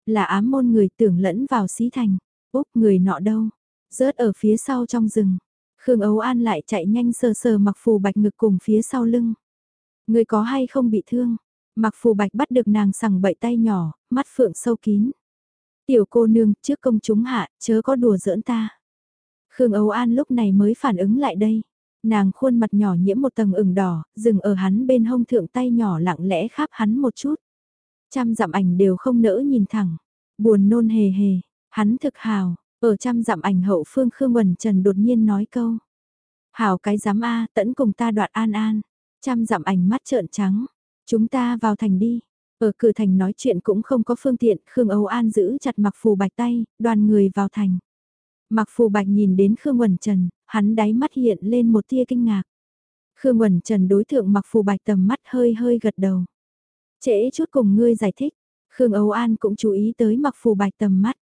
Speaker 1: Là ám môn người tưởng lẫn vào xí thành. Úp người nọ đâu? Rớt ở phía sau trong rừng. Khương Ấu An lại chạy nhanh sờ sờ mặc phù bạch ngực cùng phía sau lưng. Người có hay không bị thương? Mặc phù bạch bắt được nàng sằng bậy tay nhỏ, mắt phượng sâu kín. Tiểu cô nương, trước công chúng hạ, chớ có đùa giỡn ta. Khương Âu An lúc này mới phản ứng lại đây. Nàng khuôn mặt nhỏ nhiễm một tầng ửng đỏ, dừng ở hắn bên hông thượng tay nhỏ lặng lẽ kháp hắn một chút. Trăm dặm ảnh đều không nỡ nhìn thẳng. Buồn nôn hề hề, hắn thực hào, ở trăm dặm ảnh hậu phương Khương Quần Trần đột nhiên nói câu. Hào cái dám A, tẫn cùng ta đoạt an an. Trăm dặm ảnh mắt trợn trắng. Chúng ta vào thành đi. Ở cửa thành nói chuyện cũng không có phương tiện, Khương Âu An giữ chặt mặc phù bạch tay, đoàn người vào thành. Mặc phù bạch nhìn đến Khương Quần Trần, hắn đáy mắt hiện lên một tia kinh ngạc. Khương Quần Trần đối thượng mặc phù bạch tầm mắt hơi hơi gật đầu. Trễ chút cùng ngươi giải thích, Khương Âu An cũng chú ý tới mặc phù bạch tầm mắt.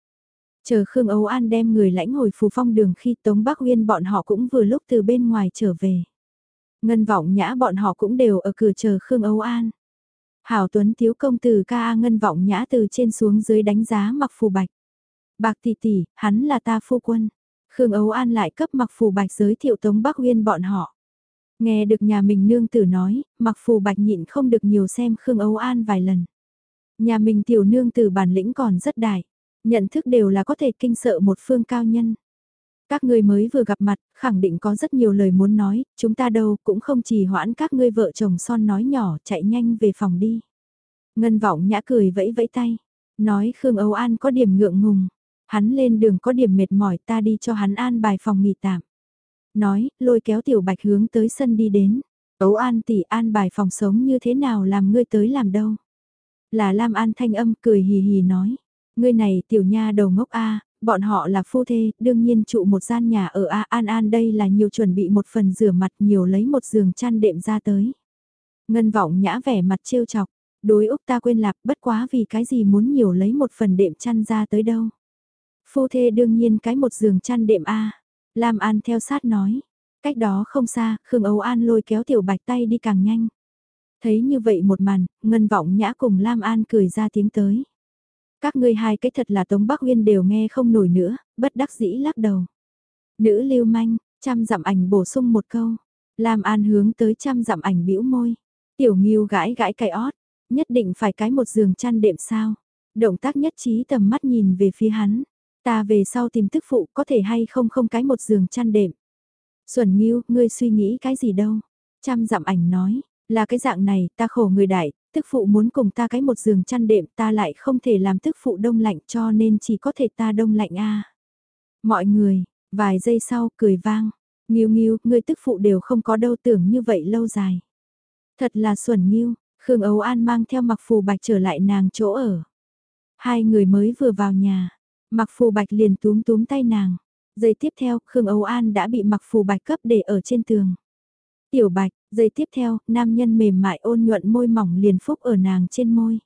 Speaker 1: Chờ Khương Âu An đem người lãnh hồi phù phong đường khi Tống Bắc Uyên bọn họ cũng vừa lúc từ bên ngoài trở về. Ngân vọng nhã bọn họ cũng đều ở cửa chờ Khương Âu An. Hảo Tuấn Tiếu công từ ca ngân vọng nhã từ trên xuống dưới đánh giá mặc phù bạch. Bạc tỷ tỷ, hắn là ta phu quân. Khương Âu An lại cấp mặc phù bạch giới thiệu Tống Bắc Uyên bọn họ. Nghe được nhà mình nương tử nói, mặc phù bạch nhịn không được nhiều xem Khương Âu An vài lần. Nhà mình tiểu nương tử bản lĩnh còn rất đại, nhận thức đều là có thể kinh sợ một phương cao nhân. Các ngươi mới vừa gặp mặt, khẳng định có rất nhiều lời muốn nói, chúng ta đâu cũng không chỉ hoãn các ngươi vợ chồng son nói nhỏ chạy nhanh về phòng đi. Ngân vọng nhã cười vẫy vẫy tay, nói Khương Âu An có điểm ngượng ngùng, hắn lên đường có điểm mệt mỏi ta đi cho hắn an bài phòng nghỉ tạm. Nói, lôi kéo tiểu bạch hướng tới sân đi đến. ấu An tỷ an bài phòng sống như thế nào làm ngươi tới làm đâu. Là Lam An thanh âm cười hì hì nói. Ngươi này tiểu nha đầu ngốc A, bọn họ là phu thê, đương nhiên trụ một gian nhà ở A An An đây là nhiều chuẩn bị một phần rửa mặt nhiều lấy một giường chăn đệm ra tới. Ngân vọng nhã vẻ mặt trêu chọc, đối Úc ta quên lạp bất quá vì cái gì muốn nhiều lấy một phần đệm chăn ra tới đâu. Phu thê đương nhiên cái một giường chăn đệm A. Lam An theo sát nói. Cách đó không xa, Khương Âu An lôi kéo tiểu bạch tay đi càng nhanh. Thấy như vậy một màn, Ngân Vọng Nhã cùng Lam An cười ra tiếng tới. Các ngươi hai cái thật là Tống Bắc Uyên đều nghe không nổi nữa, bất đắc dĩ lắc đầu. Nữ lưu manh, chăm dặm ảnh bổ sung một câu. Lam An hướng tới chăm dặm ảnh bĩu môi. Tiểu Nghiêu gãi gãi cái ót, nhất định phải cái một giường chăn đệm sao. Động tác nhất trí tầm mắt nhìn về phía hắn. Ta về sau tìm tức phụ có thể hay không không cái một giường chăn đệm. Xuân Nghiêu, ngươi suy nghĩ cái gì đâu? Chăm dặm ảnh nói, là cái dạng này, ta khổ người đại, tức phụ muốn cùng ta cái một giường chăn đệm ta lại không thể làm tức phụ đông lạnh cho nên chỉ có thể ta đông lạnh a. Mọi người, vài giây sau cười vang, Nghiêu Nghiêu, ngươi tức phụ đều không có đâu tưởng như vậy lâu dài. Thật là xuân Nghiêu, Khương ấu An mang theo mặc phù bạch trở lại nàng chỗ ở. Hai người mới vừa vào nhà, mặc phù bạch liền túm túm tay nàng. Giây tiếp theo, Khương Âu An đã bị mặc phù bạch cấp để ở trên tường. Tiểu bạch, giây tiếp theo, nam nhân mềm mại ôn nhuận môi mỏng liền phúc ở nàng trên môi.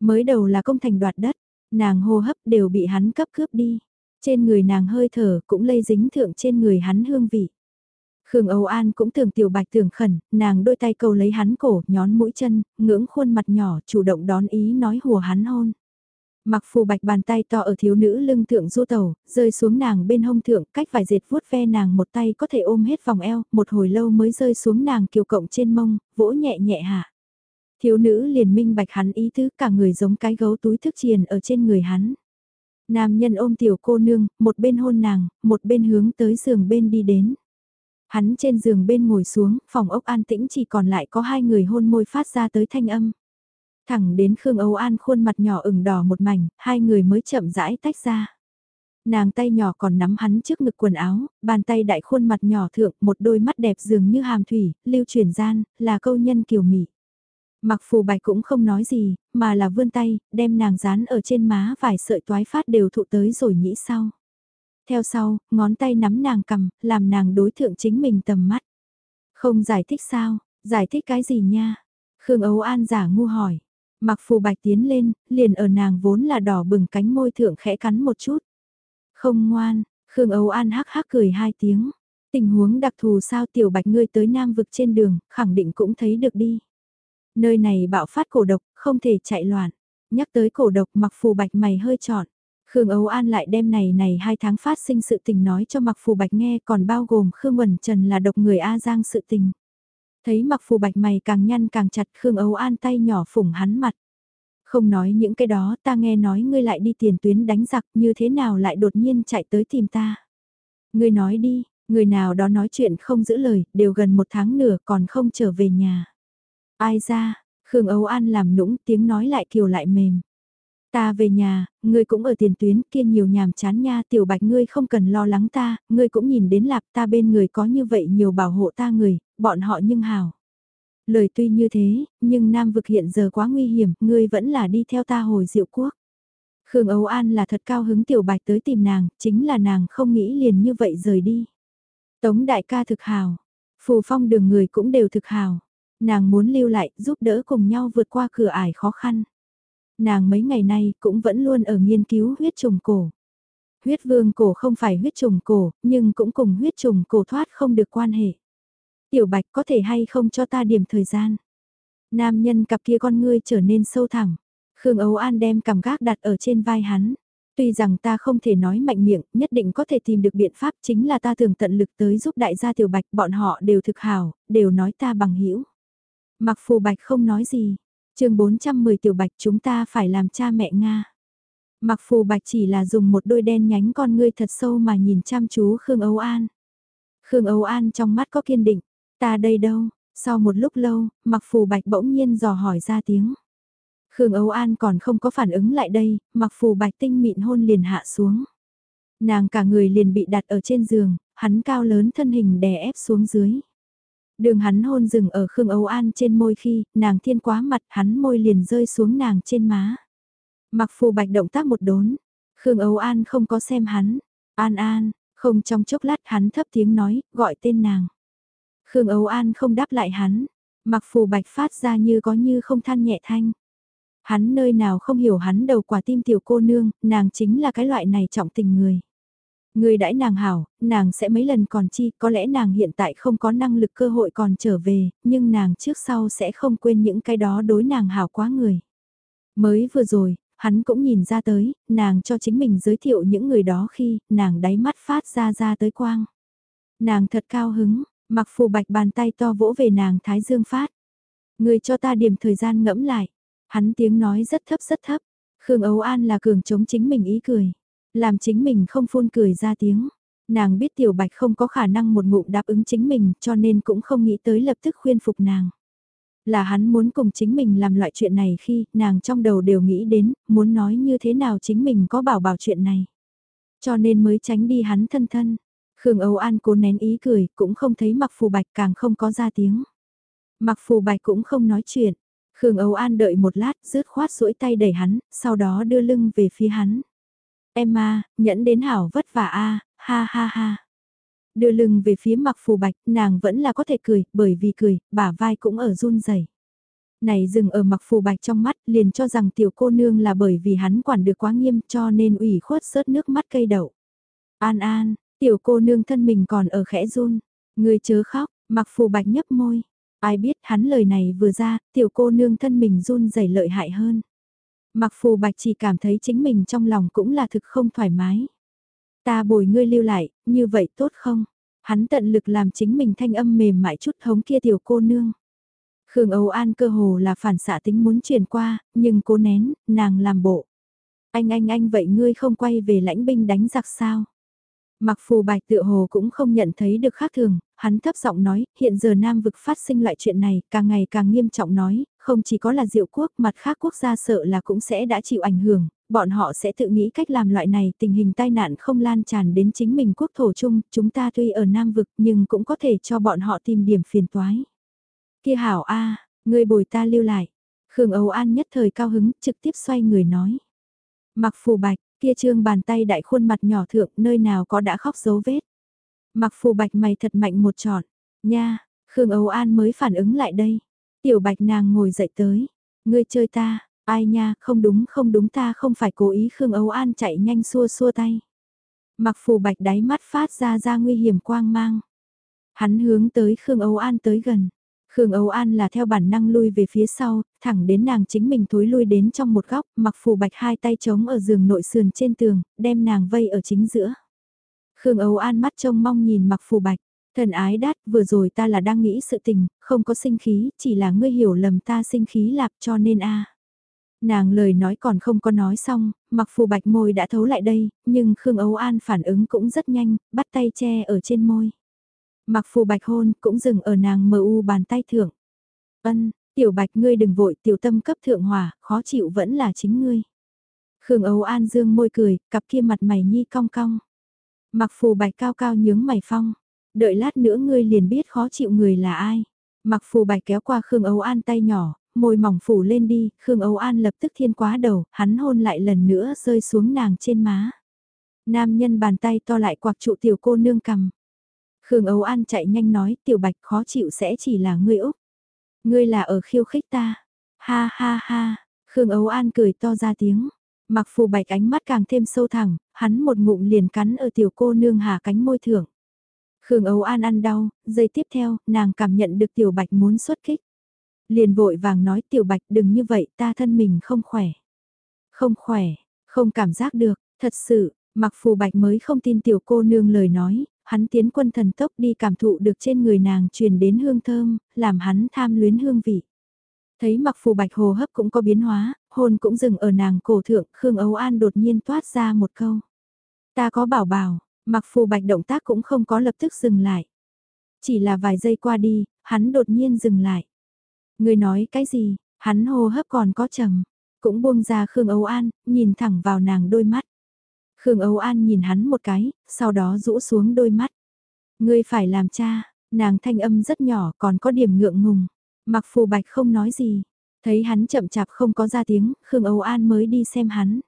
Speaker 1: Mới đầu là công thành đoạt đất, nàng hô hấp đều bị hắn cấp cướp đi. Trên người nàng hơi thở cũng lây dính thượng trên người hắn hương vị. Khương Âu An cũng tưởng tiểu bạch tưởng khẩn, nàng đôi tay cầu lấy hắn cổ, nhón mũi chân, ngưỡng khuôn mặt nhỏ, chủ động đón ý nói hùa hắn hôn. Mặc phù bạch bàn tay to ở thiếu nữ lưng thượng du tàu, rơi xuống nàng bên hông thượng, cách vài dệt vuốt ve nàng một tay có thể ôm hết vòng eo, một hồi lâu mới rơi xuống nàng kiều cộng trên mông, vỗ nhẹ nhẹ hạ. Thiếu nữ liền minh bạch hắn ý tứ cả người giống cái gấu túi thức triền ở trên người hắn. Nam nhân ôm tiểu cô nương, một bên hôn nàng, một bên hướng tới giường bên đi đến. Hắn trên giường bên ngồi xuống, phòng ốc an tĩnh chỉ còn lại có hai người hôn môi phát ra tới thanh âm. Thẳng đến Khương Âu An khuôn mặt nhỏ ửng đỏ một mảnh, hai người mới chậm rãi tách ra. Nàng tay nhỏ còn nắm hắn trước ngực quần áo, bàn tay đại khuôn mặt nhỏ thượng, một đôi mắt đẹp dường như hàm thủy, lưu chuyển gian, là câu nhân kiều mị. Mặc phù bạch cũng không nói gì, mà là vươn tay, đem nàng dán ở trên má vài sợi toái phát đều thụ tới rồi nhĩ sau. Theo sau, ngón tay nắm nàng cầm, làm nàng đối thượng chính mình tầm mắt. Không giải thích sao, giải thích cái gì nha? Khương Ấu An giả ngu hỏi. Mặc phù bạch tiến lên, liền ở nàng vốn là đỏ bừng cánh môi thượng khẽ cắn một chút. Không ngoan, Khương Âu An hắc hắc cười hai tiếng. Tình huống đặc thù sao tiểu bạch ngươi tới nam vực trên đường, khẳng định cũng thấy được đi. Nơi này bạo phát cổ độc, không thể chạy loạn. Nhắc tới cổ độc mặc phù bạch mày hơi trọn. Khương Âu An lại đem này này hai tháng phát sinh sự tình nói cho mặc phù bạch nghe còn bao gồm Khương Quẩn Trần là độc người A Giang sự tình. Thấy mặc phù bạch mày càng nhăn càng chặt Khương ấu An tay nhỏ phủng hắn mặt. Không nói những cái đó ta nghe nói ngươi lại đi tiền tuyến đánh giặc như thế nào lại đột nhiên chạy tới tìm ta. Ngươi nói đi, người nào đó nói chuyện không giữ lời, đều gần một tháng nửa còn không trở về nhà. Ai ra, Khương ấu An làm nũng tiếng nói lại kiều lại mềm. Ta về nhà, ngươi cũng ở tiền tuyến kia nhiều nhàm chán nha tiểu bạch ngươi không cần lo lắng ta, ngươi cũng nhìn đến lạp ta bên người có như vậy nhiều bảo hộ ta người, bọn họ nhưng hào. Lời tuy như thế, nhưng Nam vực hiện giờ quá nguy hiểm, ngươi vẫn là đi theo ta hồi diệu quốc. Khương Âu An là thật cao hứng tiểu bạch tới tìm nàng, chính là nàng không nghĩ liền như vậy rời đi. Tống đại ca thực hào, phù phong đường người cũng đều thực hào. Nàng muốn lưu lại, giúp đỡ cùng nhau vượt qua cửa ải khó khăn. Nàng mấy ngày nay cũng vẫn luôn ở nghiên cứu huyết trùng cổ. Huyết vương cổ không phải huyết trùng cổ, nhưng cũng cùng huyết trùng cổ thoát không được quan hệ. Tiểu bạch có thể hay không cho ta điểm thời gian. Nam nhân cặp kia con ngươi trở nên sâu thẳng. Khương Ấu An đem cảm gác đặt ở trên vai hắn. Tuy rằng ta không thể nói mạnh miệng, nhất định có thể tìm được biện pháp chính là ta thường tận lực tới giúp đại gia tiểu bạch, bọn họ đều thực hảo, đều nói ta bằng hữu Mặc phù bạch không nói gì chương 410 tiểu bạch chúng ta phải làm cha mẹ Nga. Mặc phù bạch chỉ là dùng một đôi đen nhánh con ngươi thật sâu mà nhìn chăm chú Khương Âu An. Khương Âu An trong mắt có kiên định, ta đây đâu, sau một lúc lâu, mặc phù bạch bỗng nhiên dò hỏi ra tiếng. Khương Âu An còn không có phản ứng lại đây, mặc phù bạch tinh mịn hôn liền hạ xuống. Nàng cả người liền bị đặt ở trên giường, hắn cao lớn thân hình đè ép xuống dưới. Đường hắn hôn dừng ở Khương Âu An trên môi khi, nàng thiên quá mặt, hắn môi liền rơi xuống nàng trên má. Mặc phù bạch động tác một đốn, Khương Âu An không có xem hắn. An An, không trong chốc lát hắn thấp tiếng nói, gọi tên nàng. Khương Âu An không đáp lại hắn, mặc phù bạch phát ra như có như không than nhẹ thanh. Hắn nơi nào không hiểu hắn đầu quả tim tiểu cô nương, nàng chính là cái loại này trọng tình người. Người đãi nàng hảo, nàng sẽ mấy lần còn chi, có lẽ nàng hiện tại không có năng lực cơ hội còn trở về, nhưng nàng trước sau sẽ không quên những cái đó đối nàng hảo quá người. Mới vừa rồi, hắn cũng nhìn ra tới, nàng cho chính mình giới thiệu những người đó khi nàng đáy mắt phát ra ra tới quang. Nàng thật cao hứng, mặc phù bạch bàn tay to vỗ về nàng thái dương phát. Người cho ta điểm thời gian ngẫm lại. Hắn tiếng nói rất thấp rất thấp. Khương Ấu An là cường chống chính mình ý cười. Làm chính mình không phun cười ra tiếng. Nàng biết Tiểu Bạch không có khả năng một ngụm đáp ứng chính mình cho nên cũng không nghĩ tới lập tức khuyên phục nàng. Là hắn muốn cùng chính mình làm loại chuyện này khi nàng trong đầu đều nghĩ đến, muốn nói như thế nào chính mình có bảo bảo chuyện này. Cho nên mới tránh đi hắn thân thân. Khương Âu An cố nén ý cười, cũng không thấy mặc phù bạch càng không có ra tiếng. Mặc phù bạch cũng không nói chuyện. Khương Âu An đợi một lát, rứt khoát duỗi tay đẩy hắn, sau đó đưa lưng về phía hắn. Emma, à, nhẫn đến hảo vất vả a, ha ha ha. Đưa lưng về phía mặc phù bạch, nàng vẫn là có thể cười, bởi vì cười, bả vai cũng ở run rẩy. Này dừng ở mặc phù bạch trong mắt, liền cho rằng tiểu cô nương là bởi vì hắn quản được quá nghiêm cho nên ủy khuất sớt nước mắt cây đậu. An an, tiểu cô nương thân mình còn ở khẽ run, người chớ khóc, mặc phù bạch nhấp môi. Ai biết hắn lời này vừa ra, tiểu cô nương thân mình run rẩy lợi hại hơn. Mặc phù bạch chỉ cảm thấy chính mình trong lòng cũng là thực không thoải mái. Ta bồi ngươi lưu lại, như vậy tốt không? Hắn tận lực làm chính mình thanh âm mềm mại chút hống kia tiểu cô nương. Khương Âu An cơ hồ là phản xạ tính muốn truyền qua, nhưng cố nén, nàng làm bộ. Anh anh anh vậy ngươi không quay về lãnh binh đánh giặc sao? Mặc phù bạch tựa hồ cũng không nhận thấy được khác thường, hắn thấp giọng nói, hiện giờ Nam vực phát sinh loại chuyện này, càng ngày càng nghiêm trọng nói, không chỉ có là diệu quốc, mặt khác quốc gia sợ là cũng sẽ đã chịu ảnh hưởng, bọn họ sẽ tự nghĩ cách làm loại này tình hình tai nạn không lan tràn đến chính mình quốc thổ chung, chúng ta tuy ở Nam vực nhưng cũng có thể cho bọn họ tìm điểm phiền toái. Kia hảo a người bồi ta lưu lại. Khương Âu An nhất thời cao hứng, trực tiếp xoay người nói. Mặc phù bạch, kia trương bàn tay đại khuôn mặt nhỏ thượng nơi nào có đã khóc dấu vết. Mặc phù bạch mày thật mạnh một trọn, nha, Khương Âu An mới phản ứng lại đây. Tiểu bạch nàng ngồi dậy tới, ngươi chơi ta, ai nha, không đúng không đúng ta không phải cố ý Khương Âu An chạy nhanh xua xua tay. Mặc phù bạch đáy mắt phát ra ra nguy hiểm quang mang. Hắn hướng tới Khương Âu An tới gần. Khương Âu An là theo bản năng lui về phía sau, thẳng đến nàng chính mình thối lui đến trong một góc, mặc phù bạch hai tay trống ở giường nội sườn trên tường, đem nàng vây ở chính giữa. Khương Âu An mắt trông mong nhìn mặc phù bạch, thần ái đát, vừa rồi ta là đang nghĩ sự tình, không có sinh khí, chỉ là ngươi hiểu lầm ta sinh khí lạp cho nên a Nàng lời nói còn không có nói xong, mặc phù bạch môi đã thấu lại đây, nhưng Khương Ấu An phản ứng cũng rất nhanh, bắt tay che ở trên môi. Mặc phù bạch hôn cũng dừng ở nàng mờ u bàn tay thượng. Ân, tiểu bạch ngươi đừng vội tiểu tâm cấp thượng hòa khó chịu vẫn là chính ngươi. Khương Ấu An dương môi cười, cặp kia mặt mày nhi cong cong. Mặc phù bạch cao cao nhướng mày phong, đợi lát nữa ngươi liền biết khó chịu người là ai. Mặc phù bạch kéo qua Khương âu An tay nhỏ, môi mỏng phủ lên đi, Khương âu An lập tức thiên quá đầu, hắn hôn lại lần nữa rơi xuống nàng trên má. Nam nhân bàn tay to lại quạc trụ tiểu cô nương cầm. Khương âu An chạy nhanh nói tiểu bạch khó chịu sẽ chỉ là ngươi Úc. Ngươi là ở khiêu khích ta. Ha ha ha, Khương âu An cười to ra tiếng. Mặc phù bạch ánh mắt càng thêm sâu thẳng, hắn một ngụm liền cắn ở tiểu cô nương hà cánh môi thưởng. Khương Âu An ăn đau, giây tiếp theo, nàng cảm nhận được tiểu bạch muốn xuất kích. Liền vội vàng nói tiểu bạch đừng như vậy ta thân mình không khỏe. Không khỏe, không cảm giác được, thật sự, mặc phù bạch mới không tin tiểu cô nương lời nói, hắn tiến quân thần tốc đi cảm thụ được trên người nàng truyền đến hương thơm, làm hắn tham luyến hương vị. Thấy mặc phù bạch hồ hấp cũng có biến hóa, hôn cũng dừng ở nàng cổ thượng, Khương Âu An đột nhiên toát ra một câu. Ta có bảo bảo, mặc phù bạch động tác cũng không có lập tức dừng lại. Chỉ là vài giây qua đi, hắn đột nhiên dừng lại. Người nói cái gì, hắn hô hấp còn có trầm, cũng buông ra Khương Âu An, nhìn thẳng vào nàng đôi mắt. Khương Âu An nhìn hắn một cái, sau đó rũ xuống đôi mắt. Ngươi phải làm cha, nàng thanh âm rất nhỏ còn có điểm ngượng ngùng. Mặc phù bạch không nói gì, thấy hắn chậm chạp không có ra tiếng, Khương Âu An mới đi xem hắn.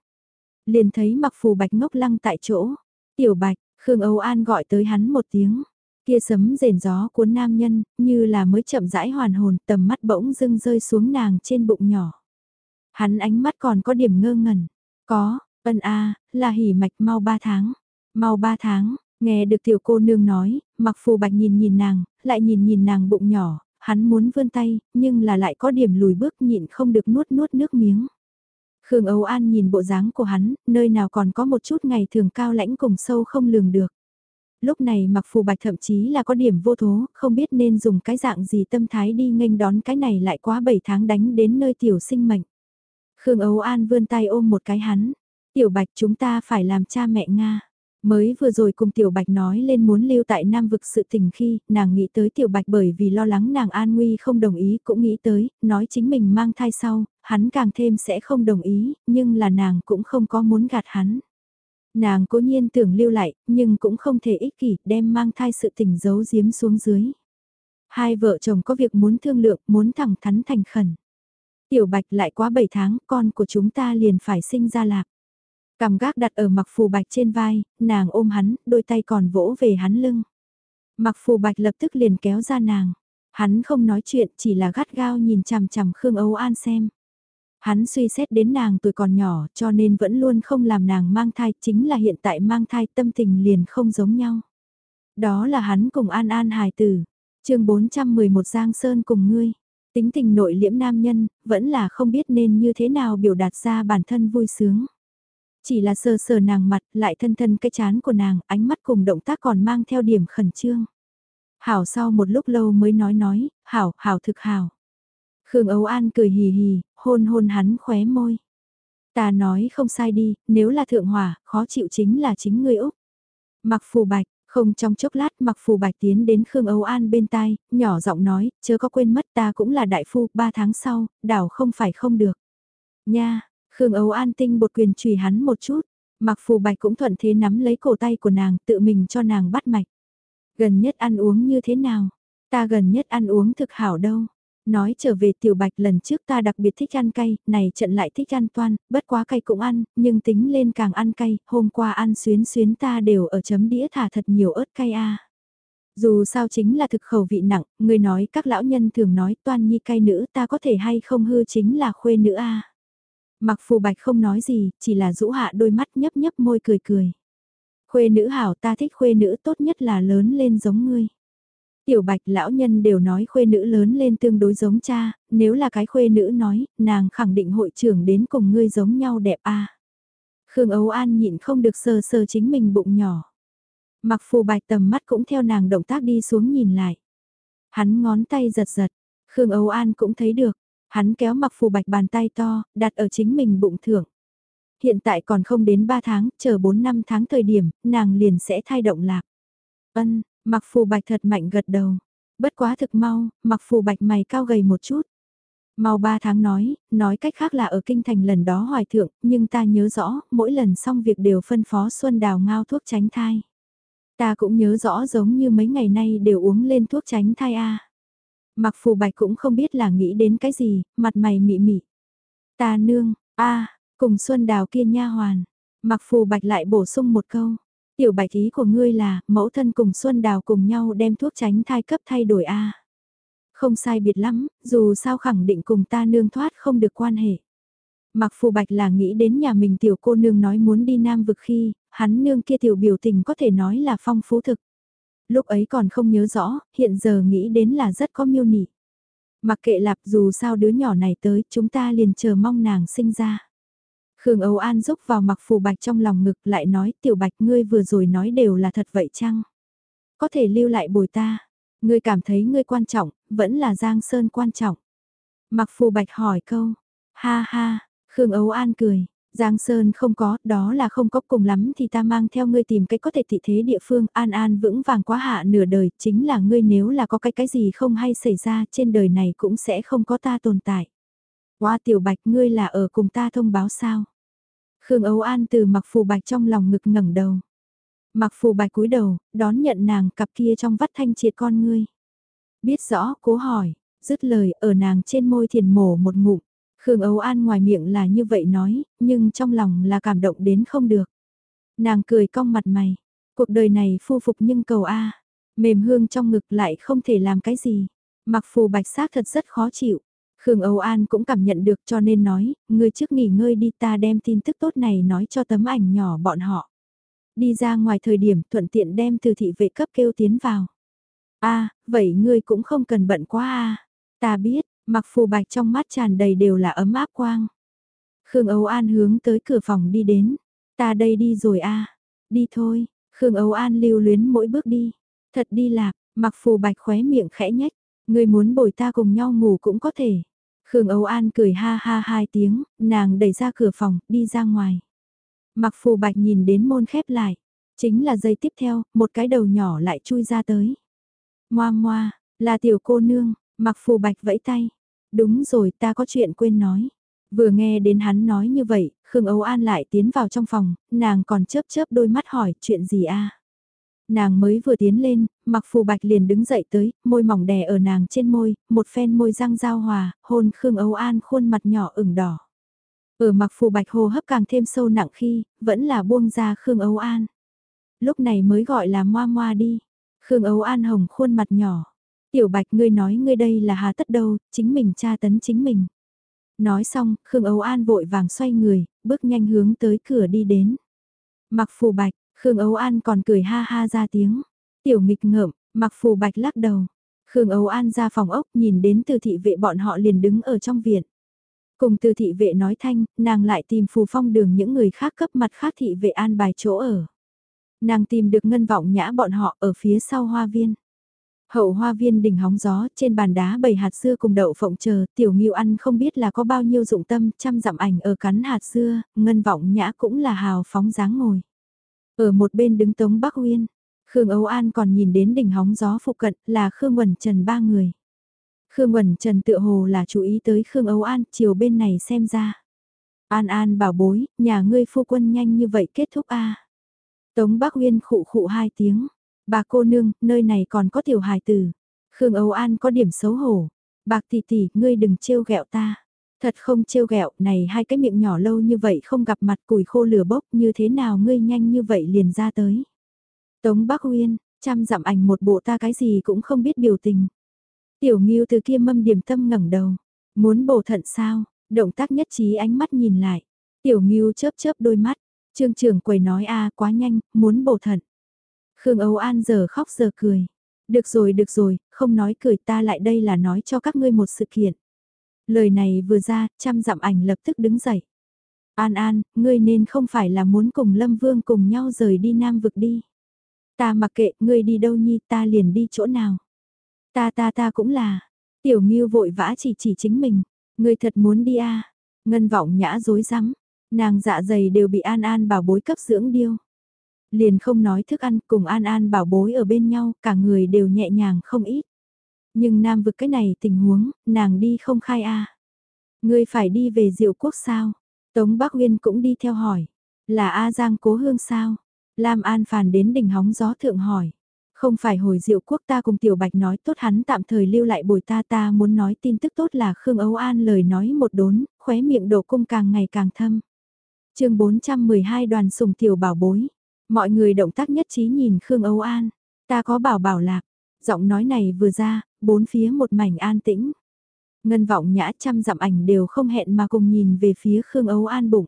Speaker 1: Liền thấy mặc phù bạch ngốc lăng tại chỗ, tiểu bạch, Khương Âu An gọi tới hắn một tiếng. Kia sấm rền gió cuốn nam nhân, như là mới chậm rãi hoàn hồn, tầm mắt bỗng dưng rơi xuống nàng trên bụng nhỏ. Hắn ánh mắt còn có điểm ngơ ngẩn. Có, ân a là hỉ mạch mau ba tháng. Mau ba tháng, nghe được tiểu cô nương nói, mặc phù bạch nhìn nhìn nàng, lại nhìn nhìn nàng bụng nhỏ, hắn muốn vươn tay, nhưng là lại có điểm lùi bước nhịn không được nuốt nuốt nước miếng. Khương Âu An nhìn bộ dáng của hắn, nơi nào còn có một chút ngày thường cao lãnh cùng sâu không lường được lúc này mặc phù bạch thậm chí là có điểm vô thố, không biết nên dùng cái dạng gì tâm thái đi nghênh đón cái này lại quá 7 tháng đánh đến nơi tiểu sinh mệnh. Khương Âu An vươn tay ôm một cái hắn, tiểu bạch chúng ta phải làm cha mẹ Nga. Mới vừa rồi cùng Tiểu Bạch nói lên muốn lưu tại Nam vực sự tình khi, nàng nghĩ tới Tiểu Bạch bởi vì lo lắng nàng an nguy không đồng ý cũng nghĩ tới, nói chính mình mang thai sau, hắn càng thêm sẽ không đồng ý, nhưng là nàng cũng không có muốn gạt hắn. Nàng cố nhiên tưởng lưu lại, nhưng cũng không thể ích kỷ đem mang thai sự tình giấu giếm xuống dưới. Hai vợ chồng có việc muốn thương lượng, muốn thẳng thắn thành khẩn. Tiểu bạch lại quá 7 tháng, con của chúng ta liền phải sinh ra lạc. Cầm gác đặt ở mặc phù bạch trên vai, nàng ôm hắn, đôi tay còn vỗ về hắn lưng. Mặc phù bạch lập tức liền kéo ra nàng. Hắn không nói chuyện, chỉ là gắt gao nhìn chằm chằm Khương Âu An xem. Hắn suy xét đến nàng tuổi còn nhỏ cho nên vẫn luôn không làm nàng mang thai, chính là hiện tại mang thai tâm tình liền không giống nhau. Đó là hắn cùng An An hài tử. chương 411 Giang Sơn cùng ngươi. Tính tình nội liễm nam nhân, vẫn là không biết nên như thế nào biểu đạt ra bản thân vui sướng. Chỉ là sờ sờ nàng mặt, lại thân thân cái chán của nàng, ánh mắt cùng động tác còn mang theo điểm khẩn trương. Hảo sau một lúc lâu mới nói nói, hảo, hảo thực hảo. Khương Âu An cười hì hì, hôn hôn hắn khóe môi. Ta nói không sai đi, nếu là thượng hỏa, khó chịu chính là chính ngươi Úc. Mặc phù bạch, không trong chốc lát mặc phù bạch tiến đến Khương Âu An bên tai, nhỏ giọng nói, chớ có quên mất ta cũng là đại phu, ba tháng sau, đảo không phải không được. Nha, Khương Âu An tinh bột quyền chùy hắn một chút, mặc phù bạch cũng thuận thế nắm lấy cổ tay của nàng, tự mình cho nàng bắt mạch. Gần nhất ăn uống như thế nào? Ta gần nhất ăn uống thực hảo đâu. Nói trở về tiểu bạch lần trước ta đặc biệt thích ăn cay, này trận lại thích ăn toan, bất quá cay cũng ăn, nhưng tính lên càng ăn cay, hôm qua ăn xuyến xuyến ta đều ở chấm đĩa thả thật nhiều ớt cay a. Dù sao chính là thực khẩu vị nặng, người nói các lão nhân thường nói toan nhi cay nữ ta có thể hay không hư chính là khuê nữ a. Mặc phù bạch không nói gì, chỉ là rũ hạ đôi mắt nhấp nhấp môi cười cười. Khuê nữ hảo ta thích khuê nữ tốt nhất là lớn lên giống ngươi. Tiểu bạch lão nhân đều nói khuê nữ lớn lên tương đối giống cha, nếu là cái khuê nữ nói, nàng khẳng định hội trưởng đến cùng ngươi giống nhau đẹp a. Khương Ấu An nhịn không được sờ sờ chính mình bụng nhỏ. Mặc phù bạch tầm mắt cũng theo nàng động tác đi xuống nhìn lại. Hắn ngón tay giật giật, Khương Ấu An cũng thấy được, Hắn kéo mặc phù bạch bàn tay to, đặt ở chính mình bụng thưởng. Hiện tại còn không đến 3 tháng, chờ 4 năm tháng thời điểm, nàng liền sẽ thai động lạc. Ân, mặc phù bạch thật mạnh gật đầu. Bất quá thực mau, mặc phù bạch mày cao gầy một chút. Mau 3 tháng nói, nói cách khác là ở kinh thành lần đó hoài thượng, nhưng ta nhớ rõ, mỗi lần xong việc đều phân phó Xuân Đào ngao thuốc tránh thai. Ta cũng nhớ rõ giống như mấy ngày nay đều uống lên thuốc tránh thai a. Mặc phù bạch cũng không biết là nghĩ đến cái gì, mặt mày mị mị. Ta nương, a cùng Xuân Đào kia nha hoàn. Mặc phù bạch lại bổ sung một câu. Tiểu bạch ý của ngươi là, mẫu thân cùng Xuân Đào cùng nhau đem thuốc tránh thai cấp thay đổi a Không sai biệt lắm, dù sao khẳng định cùng ta nương thoát không được quan hệ. Mặc phù bạch là nghĩ đến nhà mình tiểu cô nương nói muốn đi nam vực khi, hắn nương kia tiểu biểu tình có thể nói là phong phú thực. Lúc ấy còn không nhớ rõ, hiện giờ nghĩ đến là rất có miêu nị. Mặc kệ lạp dù sao đứa nhỏ này tới, chúng ta liền chờ mong nàng sinh ra. Khương Âu An rúc vào mặc phù bạch trong lòng ngực lại nói tiểu bạch ngươi vừa rồi nói đều là thật vậy chăng? Có thể lưu lại bồi ta. Ngươi cảm thấy ngươi quan trọng, vẫn là Giang Sơn quan trọng. Mặc phù bạch hỏi câu. Ha ha, Khương Âu An cười. Giang Sơn không có, đó là không có cùng lắm thì ta mang theo ngươi tìm cái có thể thị thế địa phương an an vững vàng quá hạ nửa đời, chính là ngươi nếu là có cái cái gì không hay xảy ra trên đời này cũng sẽ không có ta tồn tại. Hoa tiểu bạch ngươi là ở cùng ta thông báo sao? Khương Ấu An từ mặc phù bạch trong lòng ngực ngẩng đầu. Mặc phù bạch cúi đầu, đón nhận nàng cặp kia trong vắt thanh triệt con ngươi. Biết rõ, cố hỏi, dứt lời ở nàng trên môi thiền mổ một ngụm. Khương Ấu An ngoài miệng là như vậy nói, nhưng trong lòng là cảm động đến không được. Nàng cười cong mặt mày, cuộc đời này phu phục nhưng cầu A, mềm hương trong ngực lại không thể làm cái gì. Mặc phù bạch xác thật rất khó chịu. Khương Âu An cũng cảm nhận được cho nên nói, ngươi trước nghỉ ngơi đi ta đem tin tức tốt này nói cho tấm ảnh nhỏ bọn họ. Đi ra ngoài thời điểm thuận tiện đem từ thị vệ cấp kêu tiến vào. a vậy ngươi cũng không cần bận quá a Ta biết, mặc phù bạch trong mắt tràn đầy đều là ấm áp quang. Khương Âu An hướng tới cửa phòng đi đến. Ta đây đi rồi a Đi thôi, Khương Âu An lưu luyến mỗi bước đi. Thật đi lạc, mặc phù bạch khóe miệng khẽ nhách. người muốn bồi ta cùng nhau ngủ cũng có thể. Khương Âu An cười ha ha hai tiếng, nàng đẩy ra cửa phòng, đi ra ngoài. Mặc phù bạch nhìn đến môn khép lại. Chính là giây tiếp theo, một cái đầu nhỏ lại chui ra tới. Moa moa, là tiểu cô nương, mặc phù bạch vẫy tay. Đúng rồi ta có chuyện quên nói. Vừa nghe đến hắn nói như vậy, Khương Âu An lại tiến vào trong phòng, nàng còn chớp chớp đôi mắt hỏi chuyện gì a Nàng mới vừa tiến lên, mặc phù bạch liền đứng dậy tới, môi mỏng đè ở nàng trên môi, một phen môi răng giao hòa, hôn Khương Âu An khuôn mặt nhỏ ửng đỏ. Ở mặc phù bạch hô hấp càng thêm sâu nặng khi, vẫn là buông ra Khương Âu An. Lúc này mới gọi là moa moa đi. Khương Âu An hồng khuôn mặt nhỏ. Tiểu bạch ngươi nói ngươi đây là hà tất đâu, chính mình tra tấn chính mình. Nói xong, Khương Âu An vội vàng xoay người, bước nhanh hướng tới cửa đi đến. Mặc phù bạch, Khương Âu An còn cười ha ha ra tiếng. Tiểu nghịch ngợm, mặc phù bạch lắc đầu. Khương Âu An ra phòng ốc nhìn đến từ thị vệ bọn họ liền đứng ở trong viện. Cùng từ thị vệ nói thanh, nàng lại tìm phù phong đường những người khác cấp mặt khác thị vệ an bài chỗ ở. Nàng tìm được ngân vọng nhã bọn họ ở phía sau hoa viên. Hậu hoa viên đỉnh hóng gió, trên bàn đá bầy hạt dưa cùng đậu phộng chờ, tiểu nghiêu ăn không biết là có bao nhiêu dụng tâm, chăm dặm ảnh ở cắn hạt dưa, ngân vọng nhã cũng là hào phóng dáng ngồi. Ở một bên đứng Tống Bắc Uyên, Khương Âu An còn nhìn đến đỉnh hóng gió phụ cận là Khương Quẩn Trần ba người. Khương Quẩn Trần tự hồ là chú ý tới Khương Âu An chiều bên này xem ra. An An bảo bối, nhà ngươi phu quân nhanh như vậy kết thúc a Tống Bắc Uyên khụ khụ hai tiếng. Bà cô nương, nơi này còn có tiểu hài tử. Khương Âu An có điểm xấu hổ. Bạc tỷ tỷ, ngươi đừng trêu ghẹo ta. Thật không trêu ghẹo, này hai cái miệng nhỏ lâu như vậy không gặp mặt củi khô lửa bốc như thế nào ngươi nhanh như vậy liền ra tới. Tống Bắc Uyên, chăm dặm ảnh một bộ ta cái gì cũng không biết biểu tình. Tiểu Ngưu từ kia mâm điểm tâm ngẩng đầu, muốn bổ thận sao, động tác nhất trí ánh mắt nhìn lại. Tiểu Ngưu chớp chớp đôi mắt, trương trưởng quầy nói a quá nhanh, muốn bổ thận. Khương Âu An giờ khóc giờ cười. Được rồi được rồi, không nói cười ta lại đây là nói cho các ngươi một sự kiện. Lời này vừa ra, trăm dặm ảnh lập tức đứng dậy. An An, ngươi nên không phải là muốn cùng Lâm Vương cùng nhau rời đi Nam vực đi. Ta mặc kệ, ngươi đi đâu nhi ta liền đi chỗ nào. Ta ta ta cũng là. Tiểu Ngưu vội vã chỉ chỉ chính mình. Ngươi thật muốn đi à? Ngân vọng nhã dối rắm nàng dạ dày đều bị An An bảo bối cấp dưỡng điêu. Liền không nói thức ăn cùng An An bảo bối ở bên nhau, cả người đều nhẹ nhàng không ít. Nhưng nam vực cái này tình huống, nàng đi không khai a Ngươi phải đi về diệu quốc sao? Tống Bắc Uyên cũng đi theo hỏi. Là A Giang cố hương sao? Lam An phàn đến đỉnh hóng gió thượng hỏi. Không phải hồi diệu quốc ta cùng Tiểu Bạch nói tốt hắn tạm thời lưu lại bồi ta ta muốn nói tin tức tốt là Khương Âu An lời nói một đốn, khóe miệng độ cung càng ngày càng thâm. chương 412 đoàn sùng Tiểu bảo bối. Mọi người động tác nhất trí nhìn Khương Âu An. Ta có bảo bảo lạc. Giọng nói này vừa ra, bốn phía một mảnh an tĩnh. Ngân vọng nhã trăm dặm ảnh đều không hẹn mà cùng nhìn về phía Khương Âu An bụng.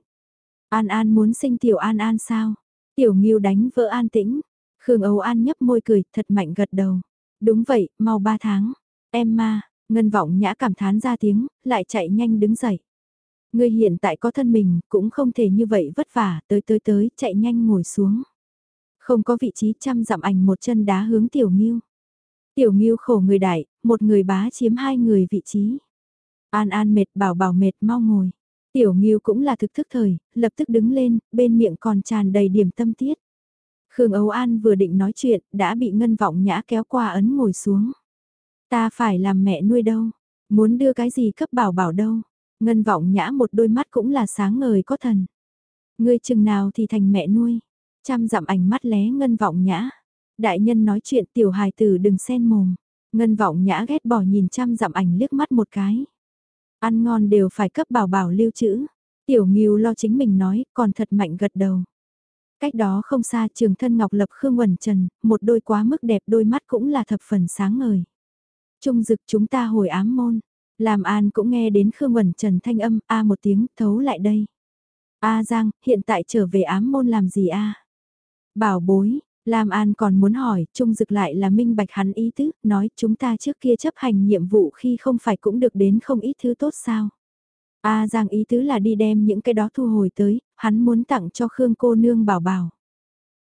Speaker 1: An An muốn sinh Tiểu An An sao? Tiểu Nghiêu đánh vỡ an tĩnh. Khương Âu An nhấp môi cười, thật mạnh gật đầu. Đúng vậy, mau ba tháng. Em ma, ngân vọng nhã cảm thán ra tiếng, lại chạy nhanh đứng dậy. Ngươi hiện tại có thân mình, cũng không thể như vậy vất vả, tới tới tới, chạy nhanh ngồi xuống. Không có vị trí chăm dặm ảnh một chân đá hướng tiểu nghiêu. Tiểu nghiêu khổ người đại, một người bá chiếm hai người vị trí. An an mệt bảo bảo mệt mau ngồi. Tiểu nghiêu cũng là thực thức thời, lập tức đứng lên, bên miệng còn tràn đầy điểm tâm tiết. Khương Âu An vừa định nói chuyện, đã bị ngân vọng nhã kéo qua ấn ngồi xuống. Ta phải làm mẹ nuôi đâu, muốn đưa cái gì cấp bảo bảo đâu. Ngân vọng nhã một đôi mắt cũng là sáng ngời có thần. Ngươi chừng nào thì thành mẹ nuôi. Chăm dặm ảnh mắt lé ngân vọng nhã. Đại nhân nói chuyện tiểu hài tử đừng xen mồm. Ngân vọng nhã ghét bỏ nhìn chăm dặm ảnh liếc mắt một cái. Ăn ngon đều phải cấp bảo bảo lưu trữ. Tiểu nghiêu lo chính mình nói, còn thật mạnh gật đầu. Cách đó không xa trường thân Ngọc Lập Khương quần Trần, một đôi quá mức đẹp đôi mắt cũng là thập phần sáng ngời. Trung dực chúng ta hồi ám môn, làm an cũng nghe đến Khương quần Trần thanh âm, a một tiếng, thấu lại đây. A Giang, hiện tại trở về ám môn làm gì a? Bảo bối, Lam An còn muốn hỏi, Trung Dực lại là minh bạch hắn ý tứ, nói chúng ta trước kia chấp hành nhiệm vụ khi không phải cũng được đến không ít thứ tốt sao. A à, Giang ý tứ là đi đem những cái đó thu hồi tới, hắn muốn tặng cho Khương cô nương bảo bảo.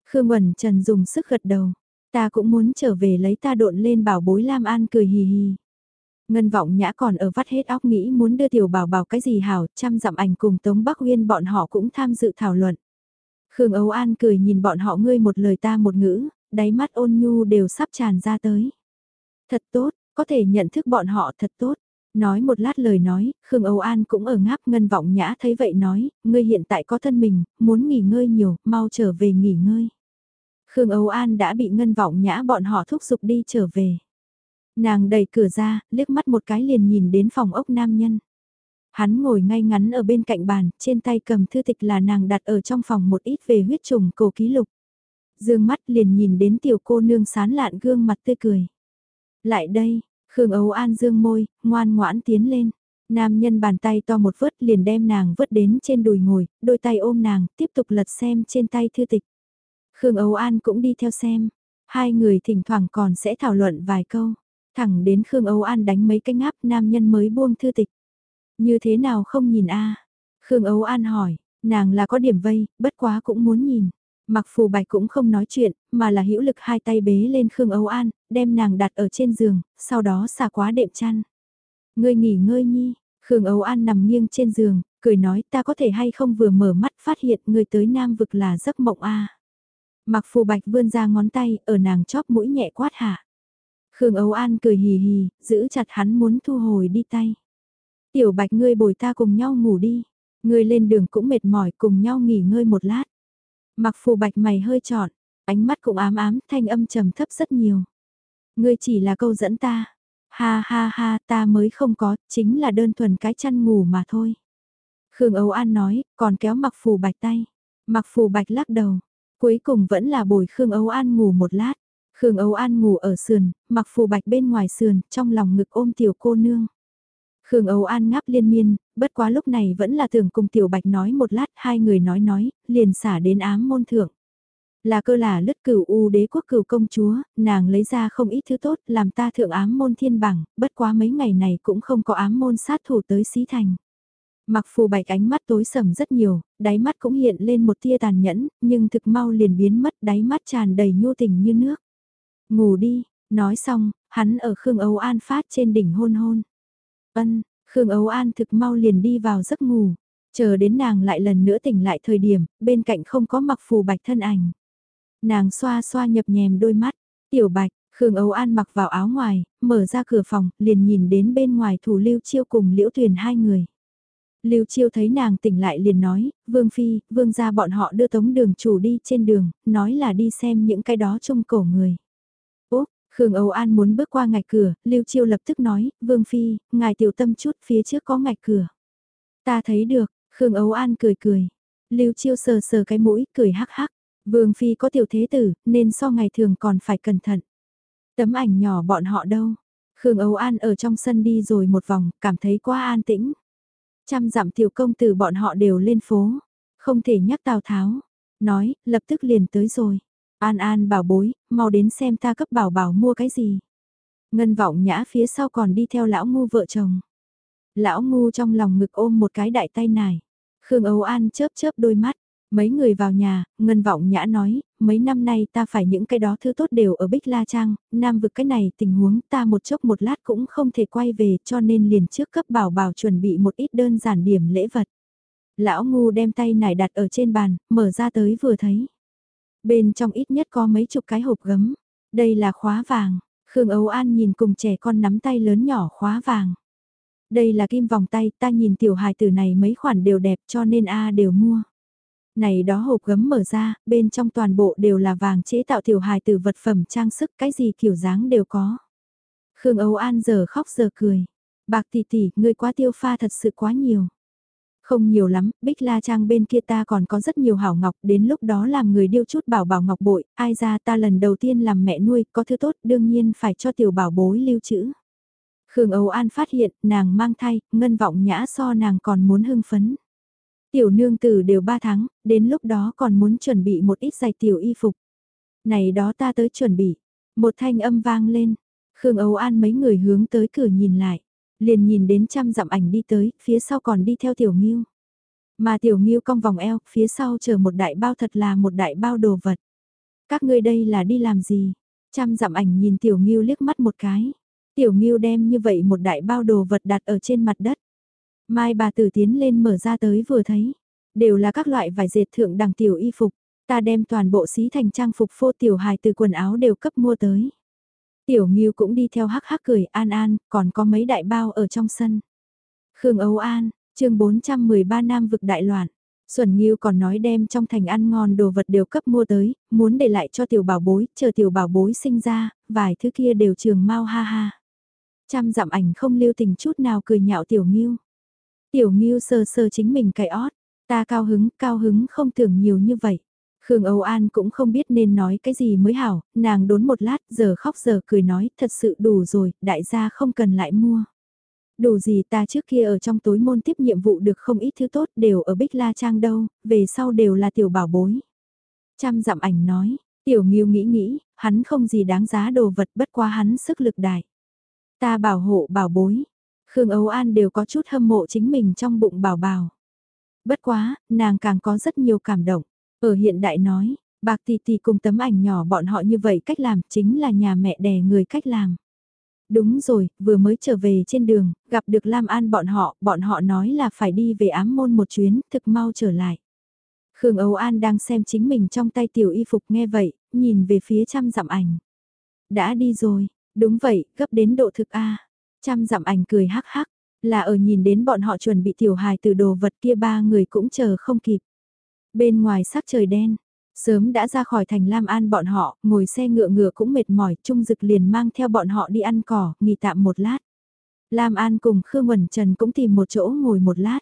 Speaker 1: Khương Quẩn Trần dùng sức gật đầu, ta cũng muốn trở về lấy ta độn lên bảo bối Lam An cười hì hì. Ngân vọng nhã còn ở vắt hết óc nghĩ muốn đưa tiểu bảo bảo cái gì hảo, chăm dặm ảnh cùng Tống Bắc Huyên bọn họ cũng tham dự thảo luận. Khương Âu An cười nhìn bọn họ ngươi một lời ta một ngữ, đáy mắt ôn nhu đều sắp tràn ra tới. Thật tốt, có thể nhận thức bọn họ thật tốt. Nói một lát lời nói, Khương Âu An cũng ở ngáp ngân vọng nhã thấy vậy nói, ngươi hiện tại có thân mình, muốn nghỉ ngơi nhiều, mau trở về nghỉ ngơi. Khương Âu An đã bị ngân vọng nhã bọn họ thúc giục đi trở về. Nàng đẩy cửa ra, liếc mắt một cái liền nhìn đến phòng ốc nam nhân. Hắn ngồi ngay ngắn ở bên cạnh bàn, trên tay cầm thư tịch là nàng đặt ở trong phòng một ít về huyết trùng cổ ký lục. Dương mắt liền nhìn đến tiểu cô nương sán lạn gương mặt tươi cười. Lại đây, Khương ấu An dương môi, ngoan ngoãn tiến lên. Nam nhân bàn tay to một vớt liền đem nàng vớt đến trên đùi ngồi, đôi tay ôm nàng, tiếp tục lật xem trên tay thư tịch. Khương ấu An cũng đi theo xem. Hai người thỉnh thoảng còn sẽ thảo luận vài câu. Thẳng đến Khương Âu An đánh mấy cái ngáp nam nhân mới buông thư tịch. Như thế nào không nhìn a Khương ấu An hỏi, nàng là có điểm vây, bất quá cũng muốn nhìn. Mặc phù bạch cũng không nói chuyện, mà là hữu lực hai tay bế lên Khương ấu An, đem nàng đặt ở trên giường, sau đó xả quá đệm chăn. Ngươi nghỉ ngơi nhi, Khương ấu An nằm nghiêng trên giường, cười nói ta có thể hay không vừa mở mắt phát hiện người tới nam vực là giấc mộng a Mặc phù bạch vươn ra ngón tay, ở nàng chóp mũi nhẹ quát hạ. Khương ấu An cười hì hì, giữ chặt hắn muốn thu hồi đi tay. Tiểu bạch ngươi bồi ta cùng nhau ngủ đi. Ngươi lên đường cũng mệt mỏi cùng nhau nghỉ ngơi một lát. Mặc phù bạch mày hơi trọn, ánh mắt cũng ám ám, thanh âm trầm thấp rất nhiều. Ngươi chỉ là câu dẫn ta. Ha ha ha, ta mới không có, chính là đơn thuần cái chăn ngủ mà thôi. Khương Âu An nói, còn kéo mặc phù bạch tay. Mặc phù bạch lắc đầu. Cuối cùng vẫn là bồi Khương Âu An ngủ một lát. Khương Âu An ngủ ở sườn, mặc phù bạch bên ngoài sườn, trong lòng ngực ôm tiểu cô nương. Khương Âu An ngáp liên miên, bất quá lúc này vẫn là tưởng cùng Tiểu Bạch nói một lát, hai người nói nói, liền xả đến ám môn thượng. Là cơ là lứt cửu u đế quốc cửu công chúa, nàng lấy ra không ít thứ tốt, làm ta thượng ám môn thiên bằng, bất quá mấy ngày này cũng không có ám môn sát thủ tới xí thành. Mặc phù bạch ánh mắt tối sầm rất nhiều, đáy mắt cũng hiện lên một tia tàn nhẫn, nhưng thực mau liền biến mất đáy mắt tràn đầy nhu tình như nước. Ngủ đi, nói xong, hắn ở Khương Âu An phát trên đỉnh hôn hôn. Ân, Khương Ấu An thực mau liền đi vào giấc ngủ, chờ đến nàng lại lần nữa tỉnh lại thời điểm, bên cạnh không có mặc phù bạch thân ảnh. Nàng xoa xoa nhập nhèm đôi mắt, tiểu bạch, Khương Ấu An mặc vào áo ngoài, mở ra cửa phòng, liền nhìn đến bên ngoài thủ lưu chiêu cùng liễu thuyền hai người. Lưu Chiêu thấy nàng tỉnh lại liền nói, Vương Phi, Vương gia bọn họ đưa tống đường chủ đi trên đường, nói là đi xem những cái đó trông cổ người. Khương Âu An muốn bước qua ngạch cửa, Lưu Chiêu lập tức nói, Vương Phi, ngài tiểu tâm chút phía trước có ngạch cửa. Ta thấy được, Khương Âu An cười cười. Lưu Chiêu sờ sờ cái mũi, cười hắc hắc. Vương Phi có tiểu thế tử, nên so ngày thường còn phải cẩn thận. Tấm ảnh nhỏ bọn họ đâu? Khương Âu An ở trong sân đi rồi một vòng, cảm thấy quá an tĩnh. Trăm dặm tiểu công tử bọn họ đều lên phố. Không thể nhắc Tào Tháo. Nói, lập tức liền tới rồi. An An bảo bối, mau đến xem ta cấp bảo bảo mua cái gì. Ngân vọng nhã phía sau còn đi theo lão ngu vợ chồng. Lão ngu trong lòng ngực ôm một cái đại tay nải. Khương Âu An chớp chớp đôi mắt. Mấy người vào nhà, Ngân Vọng Nhã nói, mấy năm nay ta phải những cái đó thứ tốt đều ở Bích La Trang, Nam vực cái này tình huống ta một chốc một lát cũng không thể quay về cho nên liền trước cấp bảo bảo chuẩn bị một ít đơn giản điểm lễ vật. Lão ngu đem tay nải đặt ở trên bàn, mở ra tới vừa thấy. Bên trong ít nhất có mấy chục cái hộp gấm. Đây là khóa vàng. Khương ấu An nhìn cùng trẻ con nắm tay lớn nhỏ khóa vàng. Đây là kim vòng tay, ta nhìn tiểu hài tử này mấy khoản đều đẹp cho nên A đều mua. Này đó hộp gấm mở ra, bên trong toàn bộ đều là vàng chế tạo tiểu hài tử vật phẩm trang sức cái gì kiểu dáng đều có. Khương Âu An giờ khóc giờ cười. Bạc tỷ tỷ, ngươi quá tiêu pha thật sự quá nhiều. Không nhiều lắm, Bích La Trang bên kia ta còn có rất nhiều hảo ngọc, đến lúc đó làm người điêu chút bảo bảo ngọc bội, ai ra ta lần đầu tiên làm mẹ nuôi, có thứ tốt đương nhiên phải cho tiểu bảo bối lưu trữ. Khương Âu An phát hiện, nàng mang thai, ngân vọng nhã so nàng còn muốn hưng phấn. Tiểu nương tử đều 3 tháng, đến lúc đó còn muốn chuẩn bị một ít giày tiểu y phục. Này đó ta tới chuẩn bị. Một thanh âm vang lên. Khương Âu An mấy người hướng tới cửa nhìn lại. Liền nhìn đến trăm dặm ảnh đi tới, phía sau còn đi theo tiểu nghiêu. Mà tiểu nghiêu cong vòng eo, phía sau chờ một đại bao thật là một đại bao đồ vật. Các ngươi đây là đi làm gì? Trăm dặm ảnh nhìn tiểu nghiêu liếc mắt một cái. Tiểu nghiêu đem như vậy một đại bao đồ vật đặt ở trên mặt đất. Mai bà tử tiến lên mở ra tới vừa thấy. Đều là các loại vải dệt thượng đẳng tiểu y phục. Ta đem toàn bộ xí thành trang phục phô tiểu hài từ quần áo đều cấp mua tới. Tiểu Nghiêu cũng đi theo hắc hắc cười an an, còn có mấy đại bao ở trong sân. Khương Âu An, chương 413 Nam vực đại loạn. Xuân Nghiêu còn nói đem trong thành ăn ngon đồ vật đều cấp mua tới, muốn để lại cho tiểu bảo bối, chờ tiểu bảo bối sinh ra, vài thứ kia đều trường mau ha ha. Trăm dặm ảnh không lưu tình chút nào cười nhạo tiểu Nghiêu. Tiểu Nghiêu sơ sơ chính mình cái ót, ta cao hứng, cao hứng không tưởng nhiều như vậy. Khương Âu An cũng không biết nên nói cái gì mới hảo, nàng đốn một lát giờ khóc giờ cười nói thật sự đủ rồi, đại gia không cần lại mua. Đủ gì ta trước kia ở trong tối môn tiếp nhiệm vụ được không ít thứ tốt đều ở Bích La Trang đâu, về sau đều là tiểu bảo bối. Trăm dặm ảnh nói, tiểu nghiêu nghĩ nghĩ, hắn không gì đáng giá đồ vật bất quá hắn sức lực đại. Ta bảo hộ bảo bối, Khương Âu An đều có chút hâm mộ chính mình trong bụng bảo bảo. Bất quá, nàng càng có rất nhiều cảm động. Ở hiện đại nói, bạc tỷ tỷ cùng tấm ảnh nhỏ bọn họ như vậy cách làm chính là nhà mẹ đẻ người cách làm. Đúng rồi, vừa mới trở về trên đường, gặp được Lam An bọn họ, bọn họ nói là phải đi về ám môn một chuyến, thực mau trở lại. Khương Âu An đang xem chính mình trong tay tiểu y phục nghe vậy, nhìn về phía trăm dặm ảnh. Đã đi rồi, đúng vậy, gấp đến độ thực A. Trăm dặm ảnh cười hắc hắc, là ở nhìn đến bọn họ chuẩn bị tiểu hài từ đồ vật kia ba người cũng chờ không kịp. Bên ngoài sắc trời đen, sớm đã ra khỏi thành Lam An bọn họ, ngồi xe ngựa ngựa cũng mệt mỏi, Trung Dực liền mang theo bọn họ đi ăn cỏ, nghỉ tạm một lát. Lam An cùng Khương Quẩn Trần cũng tìm một chỗ ngồi một lát.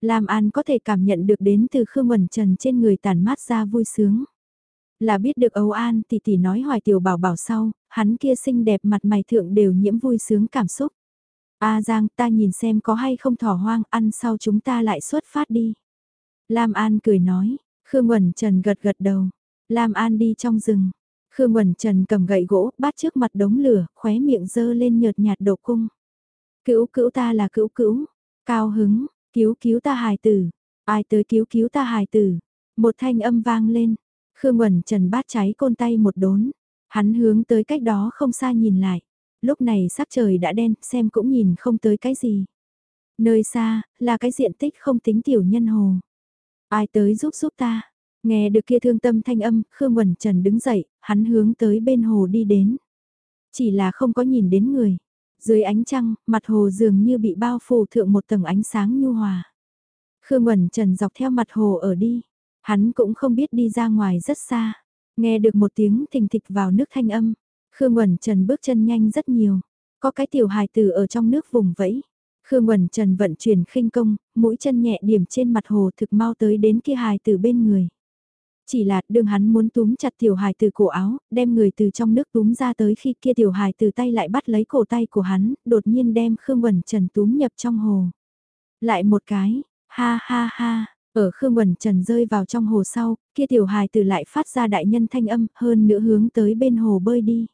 Speaker 1: Lam An có thể cảm nhận được đến từ Khương Quẩn Trần trên người tàn mát ra vui sướng. Là biết được Âu An tỷ tỷ nói hoài tiểu bảo bảo sau, hắn kia xinh đẹp mặt mày thượng đều nhiễm vui sướng cảm xúc. A Giang ta nhìn xem có hay không thỏ hoang ăn sau chúng ta lại xuất phát đi. Lam An cười nói, Khương Quẩn Trần gật gật đầu. Lam An đi trong rừng. Khương Quẩn Trần cầm gậy gỗ, bát trước mặt đống lửa, khóe miệng dơ lên nhợt nhạt độ cung. Cứu cứu ta là cứu cứu. Cao hứng, cứu cứu ta hài tử. Ai tới cứu cứu ta hài tử. Một thanh âm vang lên. Khương Quẩn Trần bát cháy côn tay một đốn. Hắn hướng tới cách đó không xa nhìn lại. Lúc này sắc trời đã đen, xem cũng nhìn không tới cái gì. Nơi xa, là cái diện tích không tính tiểu nhân hồ. Ai tới giúp giúp ta? Nghe được kia thương tâm thanh âm, Khương Quẩn Trần đứng dậy, hắn hướng tới bên hồ đi đến. Chỉ là không có nhìn đến người. Dưới ánh trăng, mặt hồ dường như bị bao phủ thượng một tầng ánh sáng nhu hòa. Khương Quẩn Trần dọc theo mặt hồ ở đi. Hắn cũng không biết đi ra ngoài rất xa. Nghe được một tiếng thình thịch vào nước thanh âm. Khương Quẩn Trần bước chân nhanh rất nhiều. Có cái tiểu hài tử ở trong nước vùng vẫy. Khương Quẩn Trần vận chuyển khinh công, mũi chân nhẹ điểm trên mặt hồ thực mau tới đến kia hài tử bên người. Chỉ là đường hắn muốn túm chặt tiểu hài từ cổ áo, đem người từ trong nước túm ra tới khi kia tiểu hài từ tay lại bắt lấy cổ tay của hắn, đột nhiên đem Khương Quẩn Trần túm nhập trong hồ. Lại một cái, ha ha ha, ở Khương Quẩn Trần rơi vào trong hồ sau, kia tiểu hài từ lại phát ra đại nhân thanh âm hơn nữa hướng tới bên hồ bơi đi.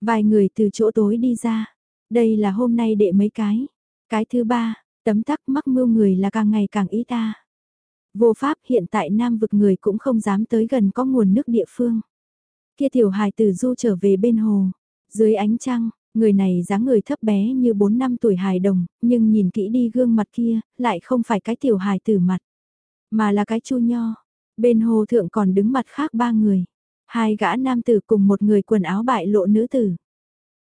Speaker 1: Vài người từ chỗ tối đi ra, đây là hôm nay đệ mấy cái. Cái thứ ba, tấm tắc mắc mưu người là càng ngày càng ý ta. Vô pháp hiện tại nam vực người cũng không dám tới gần có nguồn nước địa phương. Kia tiểu hài tử du trở về bên hồ, dưới ánh trăng, người này dáng người thấp bé như 4 năm tuổi hài đồng, nhưng nhìn kỹ đi gương mặt kia, lại không phải cái tiểu hài tử mặt, mà là cái chu nho. Bên hồ thượng còn đứng mặt khác ba người, hai gã nam tử cùng một người quần áo bại lộ nữ tử.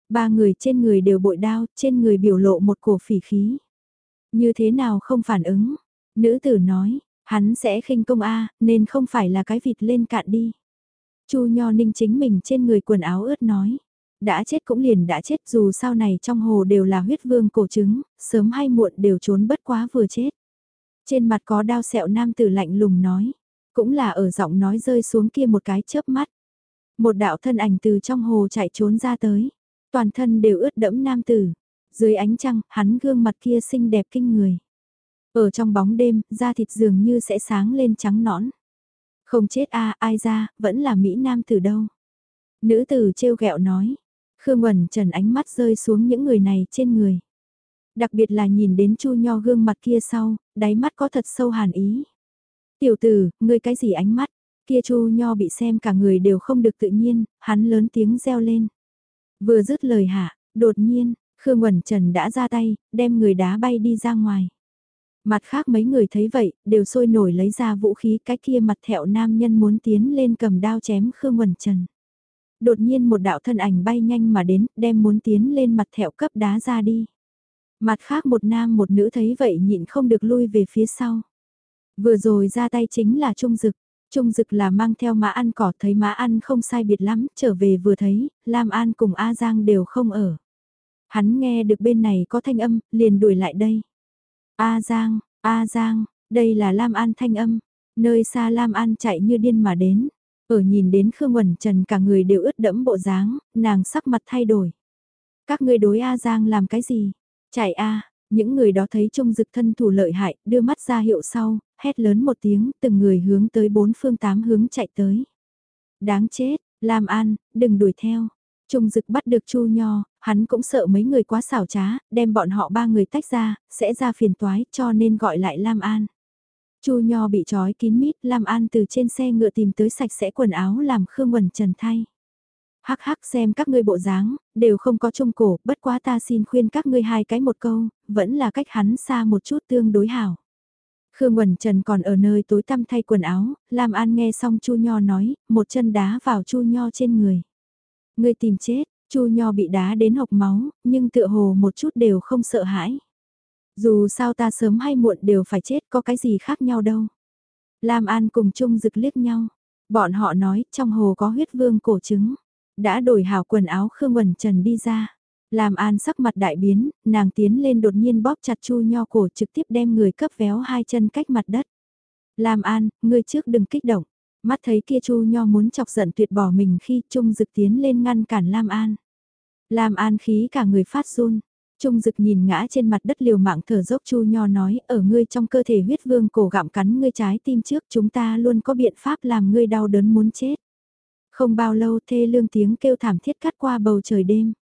Speaker 1: Ba người trên người đều bội đao, trên người biểu lộ một cổ phỉ khí. Như thế nào không phản ứng? Nữ tử nói, Hắn sẽ khinh công A, nên không phải là cái vịt lên cạn đi. Chu Nho Ninh chính mình trên người quần áo ướt nói. Đã chết cũng liền đã chết dù sau này trong hồ đều là huyết vương cổ trứng, sớm hay muộn đều trốn bất quá vừa chết. Trên mặt có đao sẹo nam tử lạnh lùng nói. Cũng là ở giọng nói rơi xuống kia một cái chớp mắt. Một đạo thân ảnh từ trong hồ chạy trốn ra tới. Toàn thân đều ướt đẫm nam tử. Dưới ánh trăng, hắn gương mặt kia xinh đẹp kinh người. Ở trong bóng đêm, da thịt dường như sẽ sáng lên trắng nõn. Không chết a ai ra, vẫn là Mỹ Nam từ đâu. Nữ tử trêu ghẹo nói. Khương Quẩn Trần ánh mắt rơi xuống những người này trên người. Đặc biệt là nhìn đến Chu Nho gương mặt kia sau, đáy mắt có thật sâu hàn ý. Tiểu tử, ngươi cái gì ánh mắt? Kia Chu Nho bị xem cả người đều không được tự nhiên, hắn lớn tiếng reo lên. Vừa dứt lời hạ, đột nhiên, Khương Quẩn Trần đã ra tay, đem người đá bay đi ra ngoài. Mặt khác mấy người thấy vậy, đều sôi nổi lấy ra vũ khí cái kia mặt thẹo nam nhân muốn tiến lên cầm đao chém Khương Quẩn Trần. Đột nhiên một đạo thân ảnh bay nhanh mà đến, đem muốn tiến lên mặt thẹo cấp đá ra đi. Mặt khác một nam một nữ thấy vậy nhịn không được lui về phía sau. Vừa rồi ra tay chính là Trung Dực. Trung Dực là mang theo má ăn cỏ thấy má ăn không sai biệt lắm, trở về vừa thấy, Lam An cùng A Giang đều không ở. Hắn nghe được bên này có thanh âm, liền đuổi lại đây. A Giang, A Giang, đây là Lam An thanh âm, nơi xa Lam An chạy như điên mà đến. Ở nhìn đến Khương Quẩn Trần cả người đều ướt đẫm bộ dáng, nàng sắc mặt thay đổi. Các ngươi đối A Giang làm cái gì? Chạy A, những người đó thấy trung dực thân thủ lợi hại, đưa mắt ra hiệu sau, hét lớn một tiếng, từng người hướng tới bốn phương tám hướng chạy tới. Đáng chết, Lam An, đừng đuổi theo. Trung dực bắt được Chu Nho, hắn cũng sợ mấy người quá xảo trá, đem bọn họ ba người tách ra, sẽ ra phiền toái cho nên gọi lại Lam An. Chu Nho bị trói kín mít, Lam An từ trên xe ngựa tìm tới sạch sẽ quần áo làm Khương Quần Trần thay. Hắc hắc xem các ngươi bộ dáng, đều không có trung cổ, bất quá ta xin khuyên các ngươi hai cái một câu, vẫn là cách hắn xa một chút tương đối hảo. Khương Quần Trần còn ở nơi tối tăm thay quần áo, Lam An nghe xong Chu Nho nói, một chân đá vào Chu Nho trên người. Ngươi tìm chết, Chu Nho bị đá đến hộc máu, nhưng tựa hồ một chút đều không sợ hãi. Dù sao ta sớm hay muộn đều phải chết có cái gì khác nhau đâu. Lam An cùng chung rực liếc nhau. Bọn họ nói trong hồ có huyết vương cổ trứng. Đã đổi hảo quần áo Khương Quẩn Trần đi ra. Lam An sắc mặt đại biến, nàng tiến lên đột nhiên bóp chặt Chu Nho cổ trực tiếp đem người cấp véo hai chân cách mặt đất. Lam An, ngươi trước đừng kích động. Mắt thấy kia Chu Nho muốn chọc giận tuyệt bỏ mình khi Trung Dực tiến lên ngăn cản Lam An. Lam An khí cả người phát run. Trung Dực nhìn ngã trên mặt đất liều mạng thở dốc Chu Nho nói ở ngươi trong cơ thể huyết vương cổ gặm cắn ngươi trái tim trước chúng ta luôn có biện pháp làm ngươi đau đớn muốn chết. Không bao lâu thê lương tiếng kêu thảm thiết cắt qua bầu trời đêm.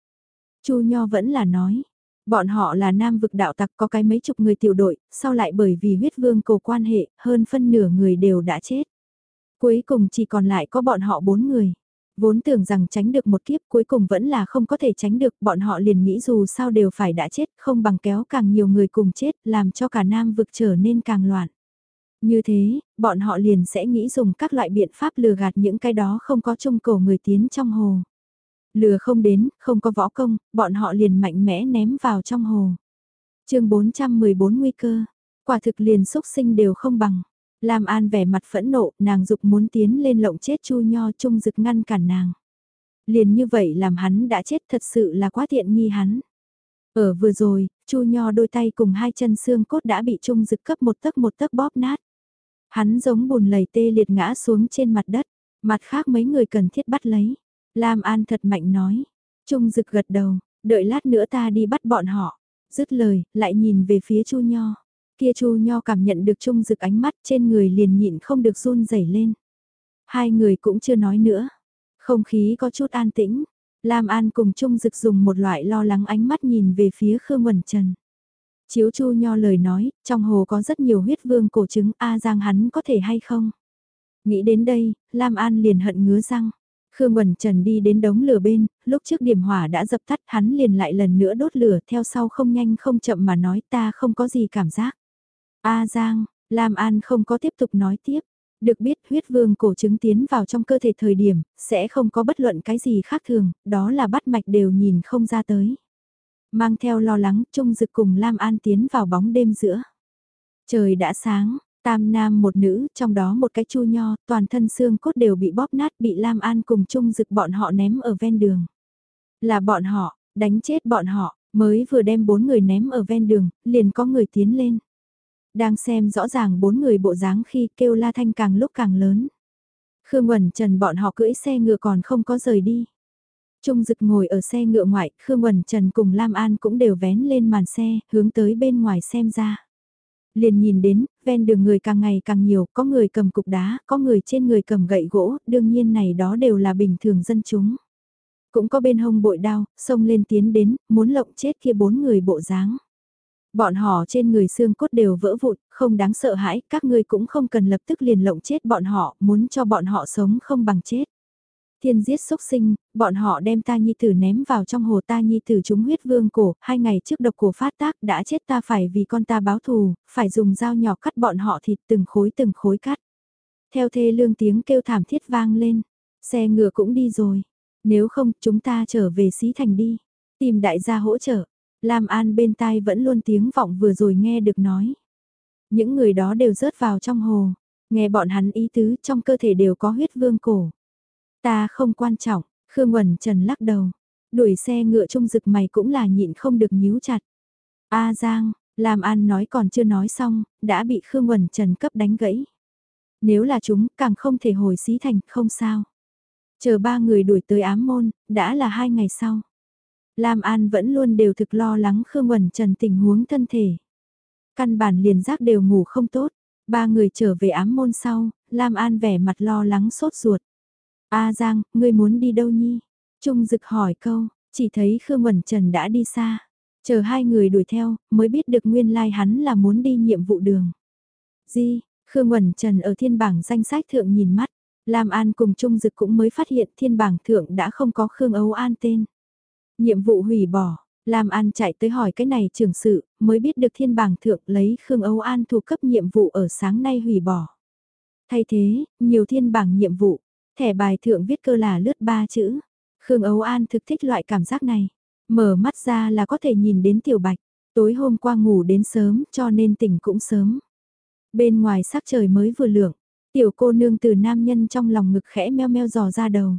Speaker 1: Chu Nho vẫn là nói. Bọn họ là nam vực đạo tặc có cái mấy chục người tiểu đội, sau lại bởi vì huyết vương cầu quan hệ, hơn phân nửa người đều đã chết. Cuối cùng chỉ còn lại có bọn họ bốn người. Vốn tưởng rằng tránh được một kiếp cuối cùng vẫn là không có thể tránh được, bọn họ liền nghĩ dù sao đều phải đã chết, không bằng kéo càng nhiều người cùng chết, làm cho cả nam vực trở nên càng loạn. Như thế, bọn họ liền sẽ nghĩ dùng các loại biện pháp lừa gạt những cái đó không có chung cầu người tiến trong hồ. Lừa không đến, không có võ công, bọn họ liền mạnh mẽ ném vào trong hồ. chương 414 nguy cơ, quả thực liền xúc sinh đều không bằng. Lam An vẻ mặt phẫn nộ, nàng dục muốn tiến lên lộng chết Chu Nho trung dực ngăn cản nàng. Liền như vậy làm hắn đã chết thật sự là quá tiện nghi hắn. Ở vừa rồi, Chu Nho đôi tay cùng hai chân xương cốt đã bị trung dực cấp một tấc một tấc bóp nát. Hắn giống bùn lầy tê liệt ngã xuống trên mặt đất, mặt khác mấy người cần thiết bắt lấy. Lam An thật mạnh nói. Trung dực gật đầu, đợi lát nữa ta đi bắt bọn họ. Dứt lời, lại nhìn về phía Chu Nho. Kia Chu Nho cảm nhận được Trung Dực ánh mắt trên người liền nhịn không được run rẩy lên. Hai người cũng chưa nói nữa. Không khí có chút an tĩnh. Lam An cùng Trung Dực dùng một loại lo lắng ánh mắt nhìn về phía Khương Quẩn Trần. Chiếu Chu Nho lời nói, trong hồ có rất nhiều huyết vương cổ trứng A Giang hắn có thể hay không? Nghĩ đến đây, Lam An liền hận ngứa răng. Khương Quẩn Trần đi đến đống lửa bên, lúc trước điểm hỏa đã dập tắt hắn liền lại lần nữa đốt lửa theo sau không nhanh không chậm mà nói ta không có gì cảm giác. A Giang, Lam An không có tiếp tục nói tiếp. Được biết huyết vương cổ chứng tiến vào trong cơ thể thời điểm, sẽ không có bất luận cái gì khác thường, đó là bắt mạch đều nhìn không ra tới. Mang theo lo lắng, Trung Dực cùng Lam An tiến vào bóng đêm giữa. Trời đã sáng, tam nam một nữ, trong đó một cái chu nho, toàn thân xương cốt đều bị bóp nát bị Lam An cùng Trung Dực bọn họ ném ở ven đường. Là bọn họ, đánh chết bọn họ, mới vừa đem bốn người ném ở ven đường, liền có người tiến lên. Đang xem rõ ràng bốn người bộ dáng khi kêu la thanh càng lúc càng lớn. Khương Quẩn Trần bọn họ cưỡi xe ngựa còn không có rời đi. Trung Dực ngồi ở xe ngựa ngoại, Khương Quẩn Trần cùng Lam An cũng đều vén lên màn xe, hướng tới bên ngoài xem ra. Liền nhìn đến, ven đường người càng ngày càng nhiều, có người cầm cục đá, có người trên người cầm gậy gỗ, đương nhiên này đó đều là bình thường dân chúng. Cũng có bên hông bội đao, xông lên tiến đến, muốn lộng chết kia bốn người bộ dáng. Bọn họ trên người xương cốt đều vỡ vụn, không đáng sợ hãi, các ngươi cũng không cần lập tức liền lộng chết bọn họ, muốn cho bọn họ sống không bằng chết. Thiên giết sốc sinh, bọn họ đem ta nhi tử ném vào trong hồ ta nhi tử chúng huyết vương cổ, hai ngày trước độc cổ phát tác đã chết ta phải vì con ta báo thù, phải dùng dao nhỏ cắt bọn họ thịt từng khối từng khối cắt. Theo thê lương tiếng kêu thảm thiết vang lên, xe ngựa cũng đi rồi, nếu không chúng ta trở về xí thành đi, tìm đại gia hỗ trợ. Lam An bên tai vẫn luôn tiếng vọng vừa rồi nghe được nói. Những người đó đều rớt vào trong hồ, nghe bọn hắn ý tứ trong cơ thể đều có huyết vương cổ. Ta không quan trọng, Khương Quẩn Trần lắc đầu, đuổi xe ngựa trung rực mày cũng là nhịn không được nhíu chặt. A Giang, Lam An nói còn chưa nói xong, đã bị Khương Quẩn Trần cấp đánh gãy. Nếu là chúng, càng không thể hồi xí thành, không sao. Chờ ba người đuổi tới ám môn, đã là hai ngày sau. Lam An vẫn luôn đều thực lo lắng Khương Quẩn Trần tình huống thân thể. Căn bản liền giác đều ngủ không tốt. Ba người trở về ám môn sau, Lam An vẻ mặt lo lắng sốt ruột. A Giang, ngươi muốn đi đâu nhi? Trung Dực hỏi câu, chỉ thấy Khương Quẩn Trần đã đi xa. Chờ hai người đuổi theo, mới biết được nguyên lai like hắn là muốn đi nhiệm vụ đường. Di, Khương Quẩn Trần ở thiên bảng danh sách thượng nhìn mắt. Lam An cùng Trung Dực cũng mới phát hiện thiên bảng thượng đã không có Khương Âu An tên. Nhiệm vụ hủy bỏ, Lam An chạy tới hỏi cái này trưởng sự, mới biết được thiên bảng thượng lấy Khương Âu An thuộc cấp nhiệm vụ ở sáng nay hủy bỏ. Thay thế, nhiều thiên bảng nhiệm vụ, thẻ bài thượng viết cơ là lướt ba chữ. Khương ấu An thực thích loại cảm giác này. Mở mắt ra là có thể nhìn đến tiểu bạch. Tối hôm qua ngủ đến sớm cho nên tỉnh cũng sớm. Bên ngoài sắc trời mới vừa lượng, tiểu cô nương từ nam nhân trong lòng ngực khẽ meo meo dò ra đầu.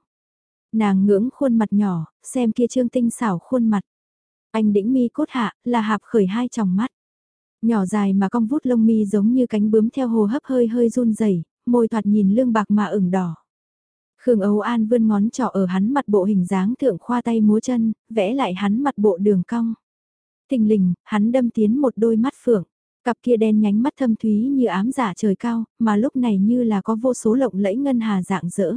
Speaker 1: Nàng ngưỡng khuôn mặt nhỏ, xem kia trương tinh xảo khuôn mặt. Anh đĩnh mi cốt hạ, là hạp khởi hai tròng mắt. Nhỏ dài mà cong vút lông mi giống như cánh bướm theo hồ hấp hơi hơi run rẩy môi thoạt nhìn lương bạc mà ửng đỏ. Khương Âu An vươn ngón trỏ ở hắn mặt bộ hình dáng thượng khoa tay múa chân, vẽ lại hắn mặt bộ đường cong. tình lình, hắn đâm tiến một đôi mắt phượng, cặp kia đen nhánh mắt thâm thúy như ám giả trời cao, mà lúc này như là có vô số lộng lẫy ngân hà dạng dỡ.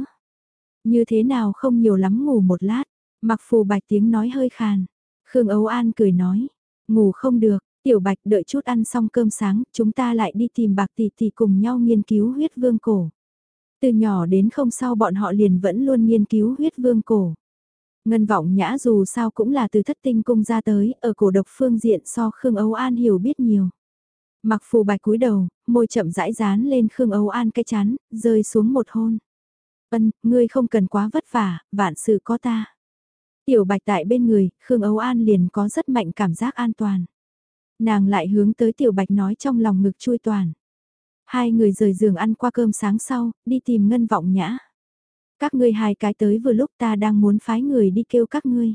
Speaker 1: Như thế nào không nhiều lắm ngủ một lát, mặc phù bạch tiếng nói hơi khàn. Khương Âu An cười nói, ngủ không được, tiểu bạch đợi chút ăn xong cơm sáng, chúng ta lại đi tìm bạc tỷ tỷ cùng nhau nghiên cứu huyết vương cổ. Từ nhỏ đến không sau bọn họ liền vẫn luôn nghiên cứu huyết vương cổ. Ngân vọng nhã dù sao cũng là từ thất tinh cung ra tới, ở cổ độc phương diện so Khương Âu An hiểu biết nhiều. Mặc phù bạch cúi đầu, môi chậm rãi dán lên Khương Âu An cái chán, rơi xuống một hôn. Ân, ngươi không cần quá vất vả, vạn sự có ta. Tiểu bạch tại bên người, Khương Âu An liền có rất mạnh cảm giác an toàn. Nàng lại hướng tới tiểu bạch nói trong lòng ngực chui toàn. Hai người rời giường ăn qua cơm sáng sau, đi tìm ngân vọng nhã. Các ngươi hai cái tới vừa lúc ta đang muốn phái người đi kêu các ngươi.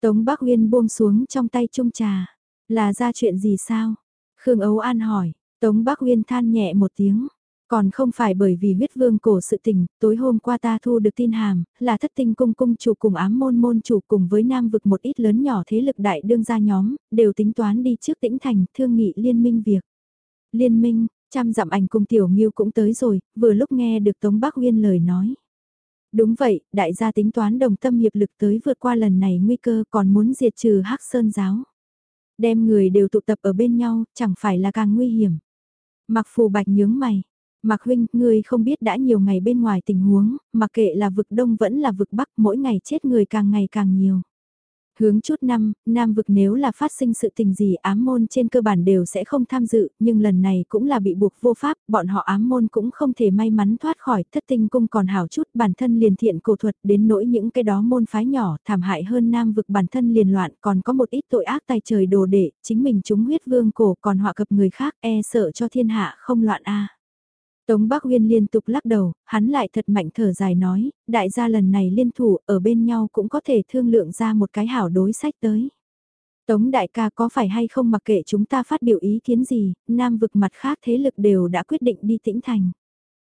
Speaker 1: Tống Bắc Uyên buông xuống trong tay chung trà. Là ra chuyện gì sao? Khương Ấu An hỏi. Tống Bắc Uyên than nhẹ một tiếng. Còn không phải bởi vì huyết vương cổ sự tình, tối hôm qua ta thu được tin hàm, là thất tinh cung cung chủ cùng ám môn môn chủ cùng với nam vực một ít lớn nhỏ thế lực đại đương gia nhóm, đều tính toán đi trước tĩnh thành thương nghị liên minh việc. Liên minh, trăm dặm ảnh cùng tiểu nghiêu cũng tới rồi, vừa lúc nghe được Tống Bắc Uyên lời nói. Đúng vậy, đại gia tính toán đồng tâm hiệp lực tới vượt qua lần này nguy cơ còn muốn diệt trừ hắc sơn giáo. Đem người đều tụ tập ở bên nhau, chẳng phải là càng nguy hiểm. Mặc phù bạch nhướng mày. Mặc huynh, ngươi không biết đã nhiều ngày bên ngoài tình huống, mặc kệ là vực đông vẫn là vực bắc mỗi ngày chết người càng ngày càng nhiều. Hướng chút năm, Nam vực nếu là phát sinh sự tình gì ám môn trên cơ bản đều sẽ không tham dự, nhưng lần này cũng là bị buộc vô pháp, bọn họ ám môn cũng không thể may mắn thoát khỏi thất tinh cung còn hảo chút bản thân liền thiện cổ thuật đến nỗi những cái đó môn phái nhỏ thảm hại hơn Nam vực bản thân liền loạn còn có một ít tội ác tài trời đồ đệ, chính mình chúng huyết vương cổ còn họa cập người khác e sợ cho thiên hạ không loạn a. Tống Bắc Uyên liên tục lắc đầu, hắn lại thật mạnh thở dài nói, đại gia lần này liên thủ ở bên nhau cũng có thể thương lượng ra một cái hảo đối sách tới. Tống đại ca có phải hay không mặc kệ chúng ta phát biểu ý kiến gì, nam vực mặt khác thế lực đều đã quyết định đi tĩnh thành.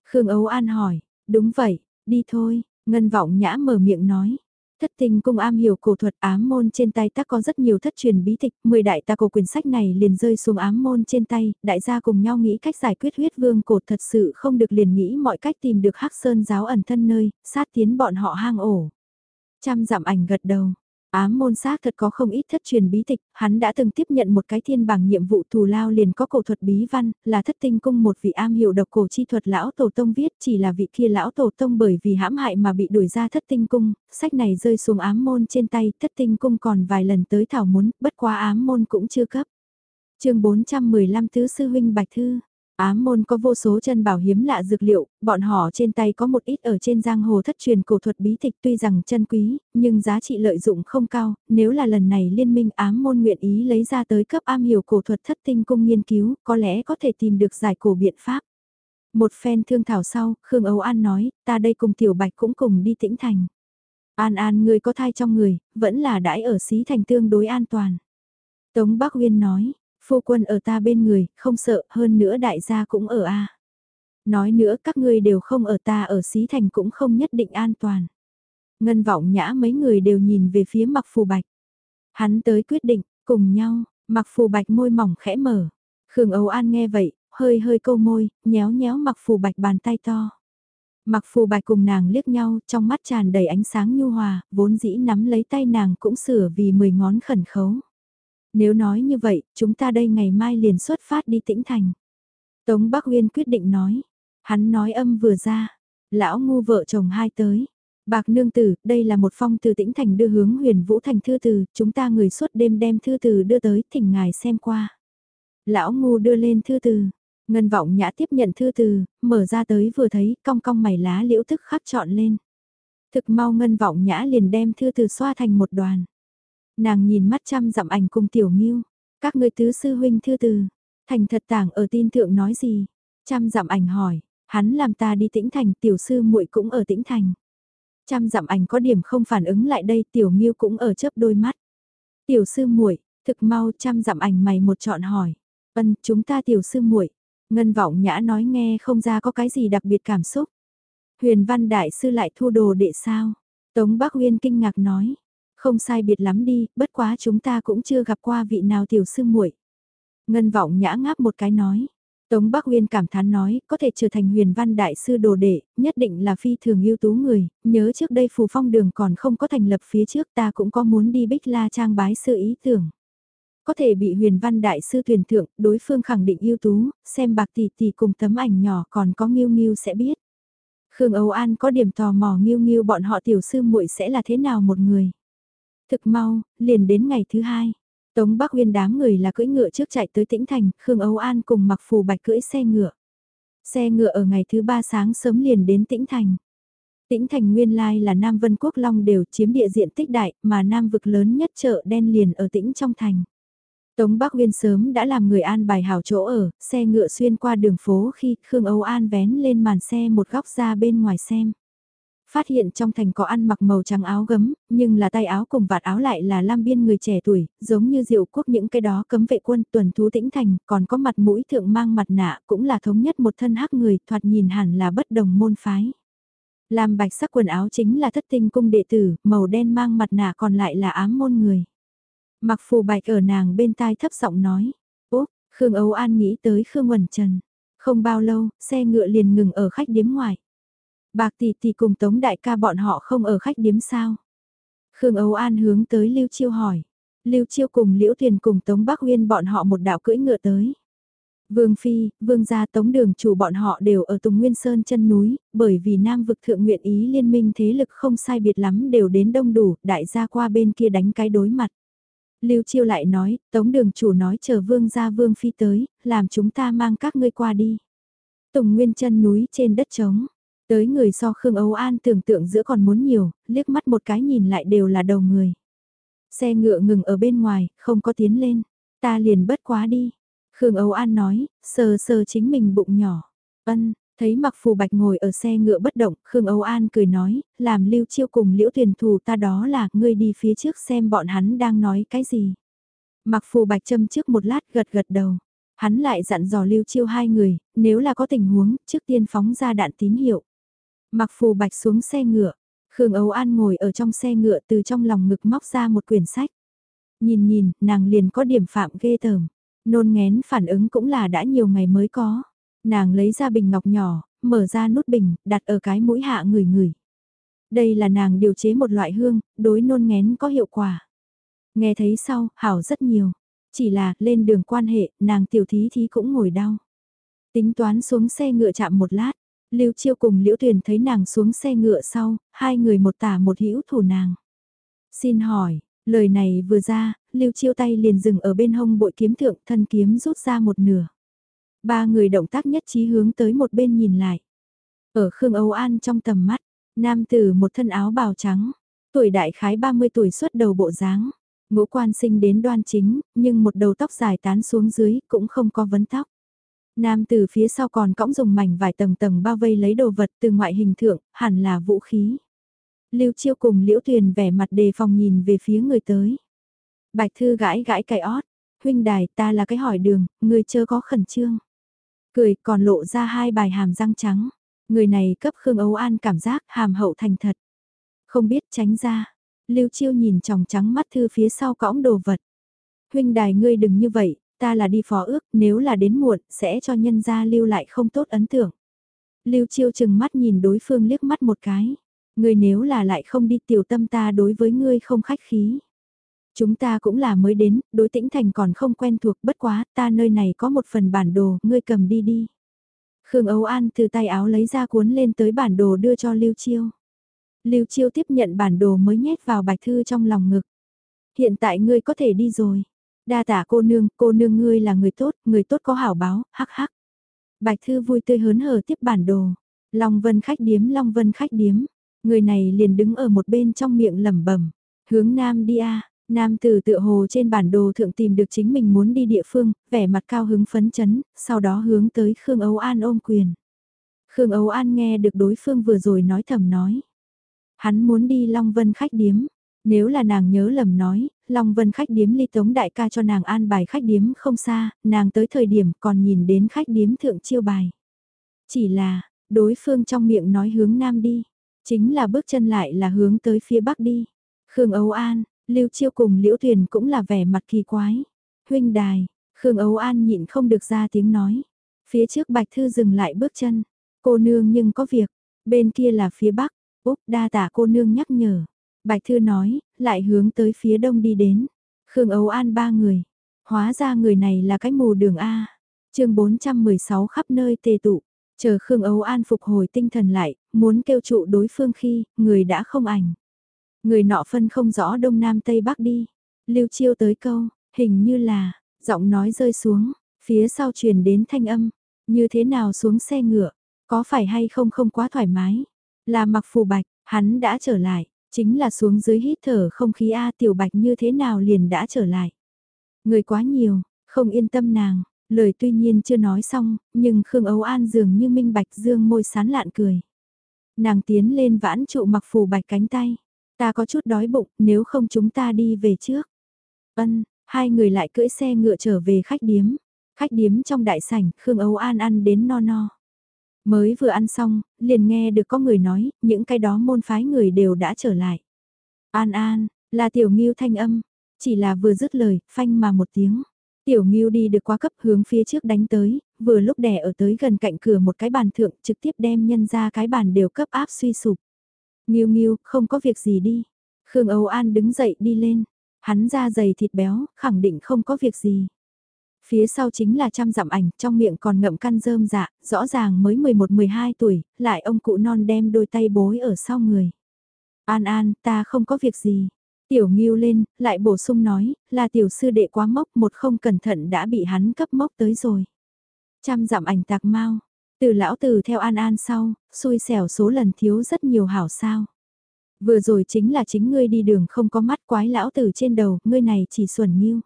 Speaker 1: Khương Ấu An hỏi, đúng vậy, đi thôi, Ngân Vọng Nhã mở miệng nói. Thất tình cung am hiểu cổ thuật ám môn trên tay ta có rất nhiều thất truyền bí tịch, 10 đại ta cổ quyển sách này liền rơi xuống ám môn trên tay, đại gia cùng nhau nghĩ cách giải quyết huyết vương cổ thật sự không được liền nghĩ mọi cách tìm được hắc sơn giáo ẩn thân nơi, sát tiến bọn họ hang ổ. Trăm dặm ảnh gật đầu, Ám môn xác thật có không ít thất truyền bí tịch, hắn đã từng tiếp nhận một cái thiên bảng nhiệm vụ thù lao liền có cổ thuật bí văn, là thất tinh cung một vị am hiểu độc cổ chi thuật lão tổ tông viết chỉ là vị kia lão tổ tông bởi vì hãm hại mà bị đuổi ra thất tinh cung, sách này rơi xuống ám môn trên tay, thất tinh cung còn vài lần tới thảo muốn, bất quá ám môn cũng chưa cấp. chương 415 Tứ Sư Huynh Bạch Thư Ám môn có vô số chân bảo hiếm lạ dược liệu, bọn họ trên tay có một ít ở trên giang hồ thất truyền cổ thuật bí tịch tuy rằng chân quý, nhưng giá trị lợi dụng không cao, nếu là lần này liên minh ám môn nguyện ý lấy ra tới cấp am hiểu cổ thuật thất tinh cung nghiên cứu, có lẽ có thể tìm được giải cổ biện pháp. Một phen thương thảo sau, Khương Âu An nói, ta đây cùng Tiểu Bạch cũng cùng đi tĩnh thành. An An người có thai trong người, vẫn là đãi ở xí thành tương đối an toàn. Tống Bắc Uyên nói, Phu quân ở ta bên người, không sợ, hơn nữa đại gia cũng ở a. Nói nữa các ngươi đều không ở ta ở xí thành cũng không nhất định an toàn. Ngân vọng nhã mấy người đều nhìn về phía mặc phù bạch. Hắn tới quyết định, cùng nhau, mặc phù bạch môi mỏng khẽ mở. Khương Âu An nghe vậy, hơi hơi câu môi, nhéo nhéo mặc phù bạch bàn tay to. Mặc phù bạch cùng nàng liếc nhau, trong mắt tràn đầy ánh sáng nhu hòa, vốn dĩ nắm lấy tay nàng cũng sửa vì mười ngón khẩn khấu. Nếu nói như vậy, chúng ta đây ngày mai liền xuất phát đi tĩnh thành. Tống Bắc Uyên quyết định nói. Hắn nói âm vừa ra. Lão ngu vợ chồng hai tới. Bạc nương tử, đây là một phong từ tĩnh thành đưa hướng huyền vũ thành thư từ, chúng ta người suốt đêm đem thư từ đưa tới, thỉnh ngài xem qua. Lão ngu đưa lên thư từ, ngân vọng nhã tiếp nhận thư từ, mở ra tới vừa thấy, cong cong mày lá liễu thức khắc chọn lên. Thực mau ngân vọng nhã liền đem thư từ xoa thành một đoàn. Nàng nhìn mắt chăm dặm ảnh cùng tiểu nghiêu các ngươi tứ sư huynh thư từ, thành thật tảng ở tin thượng nói gì, chăm dặm ảnh hỏi, hắn làm ta đi tĩnh thành tiểu sư muội cũng ở tĩnh thành. Chăm dặm ảnh có điểm không phản ứng lại đây tiểu nghiêu cũng ở chớp đôi mắt. Tiểu sư muội thực mau chăm dặm ảnh mày một chọn hỏi, ân chúng ta tiểu sư muội Ngân vọng nhã nói nghe không ra có cái gì đặc biệt cảm xúc. Huyền văn đại sư lại thu đồ đệ sao? Tống Bắc Uyên kinh ngạc nói, không sai biệt lắm đi, bất quá chúng ta cũng chưa gặp qua vị nào tiểu sư muội. Ngân vọng nhã ngáp một cái nói. Tống Bắc Uyên cảm thán nói, có thể trở thành huyền văn đại sư đồ đệ, nhất định là phi thường ưu tú người, nhớ trước đây phù phong đường còn không có thành lập phía trước ta cũng có muốn đi bích la trang bái sư ý tưởng. Có thể bị huyền văn đại sư tuyển thượng, đối phương khẳng định ưu tú, xem bạc tỷ tỷ cùng tấm ảnh nhỏ còn có nghiêu nghiêu sẽ biết. Khương Âu An có điểm tò mò nghiêu nghiêu bọn họ tiểu sư muội sẽ là thế nào một người. Thực mau, liền đến ngày thứ hai. Tống Bắc Uyên đám người là cưỡi ngựa trước chạy tới tĩnh thành, Khương Âu An cùng mặc phù bạch cưỡi xe ngựa. Xe ngựa ở ngày thứ ba sáng sớm liền đến tĩnh thành. Tĩnh thành nguyên lai là Nam Vân Quốc Long đều chiếm địa diện tích đại mà Nam vực lớn nhất chợ đen liền ở tĩnh trong thành. Tống Bắc Uyên sớm đã làm người an bài hảo chỗ ở, xe ngựa xuyên qua đường phố khi Khương Âu An vén lên màn xe một góc ra bên ngoài xem. Phát hiện trong thành có ăn mặc màu trắng áo gấm, nhưng là tay áo cùng vạt áo lại là lam biên người trẻ tuổi, giống như diệu quốc những cái đó cấm vệ quân tuần thú tĩnh thành, còn có mặt mũi thượng mang mặt nạ cũng là thống nhất một thân hắc người thoạt nhìn hẳn là bất đồng môn phái. Lam bạch sắc quần áo chính là thất tinh cung đệ tử, màu đen mang mặt nạ còn lại là ám môn người. Mặc phù bạch ở nàng bên tai thấp giọng nói. Úp, Khương Âu An nghĩ tới Khương Quẩn Trần. Không bao lâu, xe ngựa liền ngừng ở khách điếm ngoài. Bạc tỷ tỷ cùng Tống đại ca bọn họ không ở khách điếm sao? Khương Âu An hướng tới Lưu Chiêu hỏi. Lưu Chiêu cùng Liễu thiền cùng Tống Bắc Huyên bọn họ một đạo cưỡi ngựa tới. Vương Phi, Vương gia Tống Đường chủ bọn họ đều ở Tùng Nguyên Sơn chân núi, bởi vì Nam vực thượng nguyện ý liên minh thế lực không sai biệt lắm đều đến đông đủ, đại gia qua bên kia đánh cái đối mặt. Lưu Chiêu lại nói, Tống đường chủ nói chờ vương gia vương phi tới, làm chúng ta mang các ngươi qua đi. Tùng Nguyên chân núi trên đất trống, tới người so Khương Âu An tưởng tượng giữa còn muốn nhiều, liếc mắt một cái nhìn lại đều là đầu người. Xe ngựa ngừng ở bên ngoài, không có tiến lên, ta liền bất quá đi. Khương Âu An nói, sờ sờ chính mình bụng nhỏ. Ân, Thấy mặc phù bạch ngồi ở xe ngựa bất động, Khương Âu An cười nói, làm lưu chiêu cùng liễu tuyển thủ ta đó là, ngươi đi phía trước xem bọn hắn đang nói cái gì. Mặc phù bạch châm trước một lát gật gật đầu. Hắn lại dặn dò lưu chiêu hai người, nếu là có tình huống, trước tiên phóng ra đạn tín hiệu. Mặc phù bạch xuống xe ngựa, Khương ấu An ngồi ở trong xe ngựa từ trong lòng ngực móc ra một quyển sách. Nhìn nhìn, nàng liền có điểm phạm ghê tởm. Nôn ngén phản ứng cũng là đã nhiều ngày mới có. Nàng lấy ra bình ngọc nhỏ, mở ra nút bình, đặt ở cái mũi hạ người người. Đây là nàng điều chế một loại hương, đối nôn ngén có hiệu quả. Nghe thấy sau, hảo rất nhiều. Chỉ là, lên đường quan hệ, nàng tiểu thí thí cũng ngồi đau. Tính toán xuống xe ngựa chạm một lát, Lưu Chiêu cùng Liễu Tuyền thấy nàng xuống xe ngựa sau, hai người một tả một hữu thủ nàng. Xin hỏi, lời này vừa ra, Lưu Chiêu tay liền dừng ở bên hông bội kiếm thượng thân kiếm rút ra một nửa. Ba người động tác nhất trí hướng tới một bên nhìn lại. Ở Khương Âu An trong tầm mắt, nam tử một thân áo bào trắng, tuổi đại khái 30 tuổi xuất đầu bộ dáng, ngũ quan sinh đến đoan chính, nhưng một đầu tóc dài tán xuống dưới cũng không có vấn tóc. Nam tử phía sau còn cõng dùng mảnh vải tầng tầng bao vây lấy đồ vật từ ngoại hình thượng, hẳn là vũ khí. Lưu Chiêu cùng Liễu Tuyền vẻ mặt đề phòng nhìn về phía người tới. Bạch Thư gãi gãi cài ót, huynh đài ta là cái hỏi đường, người chớ có khẩn trương. Cười còn lộ ra hai bài hàm răng trắng. Người này cấp Khương Âu An cảm giác hàm hậu thành thật. Không biết tránh ra. Lưu Chiêu nhìn tròng trắng mắt thư phía sau cõng đồ vật. Huynh đài ngươi đừng như vậy, ta là đi phó ước, nếu là đến muộn, sẽ cho nhân gia lưu lại không tốt ấn tượng. Lưu Chiêu chừng mắt nhìn đối phương liếc mắt một cái. Ngươi nếu là lại không đi tiểu tâm ta đối với ngươi không khách khí. Chúng ta cũng là mới đến, đối tĩnh thành còn không quen thuộc bất quá, ta nơi này có một phần bản đồ, ngươi cầm đi đi. Khương Âu An từ tay áo lấy ra cuốn lên tới bản đồ đưa cho Lưu Chiêu. Lưu Chiêu tiếp nhận bản đồ mới nhét vào bạch thư trong lòng ngực. Hiện tại ngươi có thể đi rồi. Đa tả cô nương, cô nương ngươi là người tốt, người tốt có hảo báo, hắc hắc. Bạch thư vui tươi hớn hở tiếp bản đồ. Long vân khách điếm, long vân khách điếm. Người này liền đứng ở một bên trong miệng lẩm bẩm Hướng nam đi a Nam tử tựa hồ trên bản đồ thượng tìm được chính mình muốn đi địa phương, vẻ mặt cao hứng phấn chấn, sau đó hướng tới Khương Âu An ôm quyền. Khương Âu An nghe được đối phương vừa rồi nói thầm nói. Hắn muốn đi Long Vân khách điếm. Nếu là nàng nhớ lầm nói, Long Vân khách điếm ly tống đại ca cho nàng an bài khách điếm không xa, nàng tới thời điểm còn nhìn đến khách điếm thượng chiêu bài. Chỉ là, đối phương trong miệng nói hướng nam đi, chính là bước chân lại là hướng tới phía bắc đi. Khương Âu An, Lưu Chiêu cùng Liễu Tuyền cũng là vẻ mặt kỳ quái. Huynh đài, Khương Âu An nhịn không được ra tiếng nói. Phía trước Bạch Thư dừng lại bước chân. Cô nương nhưng có việc, bên kia là phía bắc. Úc đa tả cô nương nhắc nhở. Bạch Thư nói, lại hướng tới phía đông đi đến. Khương Ấu An ba người. Hóa ra người này là cái mù đường A. chương 416 khắp nơi tề tụ. Chờ Khương Ấu An phục hồi tinh thần lại, muốn kêu trụ đối phương khi, người đã không ảnh. Người nọ phân không rõ đông nam tây bắc đi. Lưu chiêu tới câu, hình như là, giọng nói rơi xuống, phía sau truyền đến thanh âm, như thế nào xuống xe ngựa, có phải hay không không quá thoải mái. Là mặc phù bạch, hắn đã trở lại, chính là xuống dưới hít thở không khí A tiểu bạch như thế nào liền đã trở lại. Người quá nhiều, không yên tâm nàng, lời tuy nhiên chưa nói xong, nhưng Khương Ấu An dường như minh bạch dương môi sán lạn cười. Nàng tiến lên vãn trụ mặc phù bạch cánh tay. Ta có chút đói bụng, nếu không chúng ta đi về trước. Ân, hai người lại cưỡi xe ngựa trở về khách điếm. Khách điếm trong đại sảnh, Khương Ấu An ăn đến no no. Mới vừa ăn xong, liền nghe được có người nói, những cái đó môn phái người đều đã trở lại. An An, là tiểu nghiêu thanh âm, chỉ là vừa dứt lời, phanh mà một tiếng. Tiểu nghiêu đi được qua cấp hướng phía trước đánh tới, vừa lúc đè ở tới gần cạnh cửa một cái bàn thượng trực tiếp đem nhân ra cái bàn đều cấp áp suy sụp. Nghiêu nghiêu, không có việc gì đi. Khương Âu An đứng dậy đi lên. Hắn ra dày thịt béo, khẳng định không có việc gì. Phía sau chính là trăm dặm ảnh, trong miệng còn ngậm căn rơm dạ, rõ ràng mới 11-12 tuổi, lại ông cụ non đem đôi tay bối ở sau người. An An, ta không có việc gì. Tiểu Ngưu lên, lại bổ sung nói, là tiểu sư đệ quá mốc một không cẩn thận đã bị hắn cấp mốc tới rồi. Trăm dặm ảnh tạc mau, từ lão từ theo An An sau, xui xẻo số lần thiếu rất nhiều hảo sao. Vừa rồi chính là chính ngươi đi đường không có mắt quái lão từ trên đầu, ngươi này chỉ xuẩn nghiêu.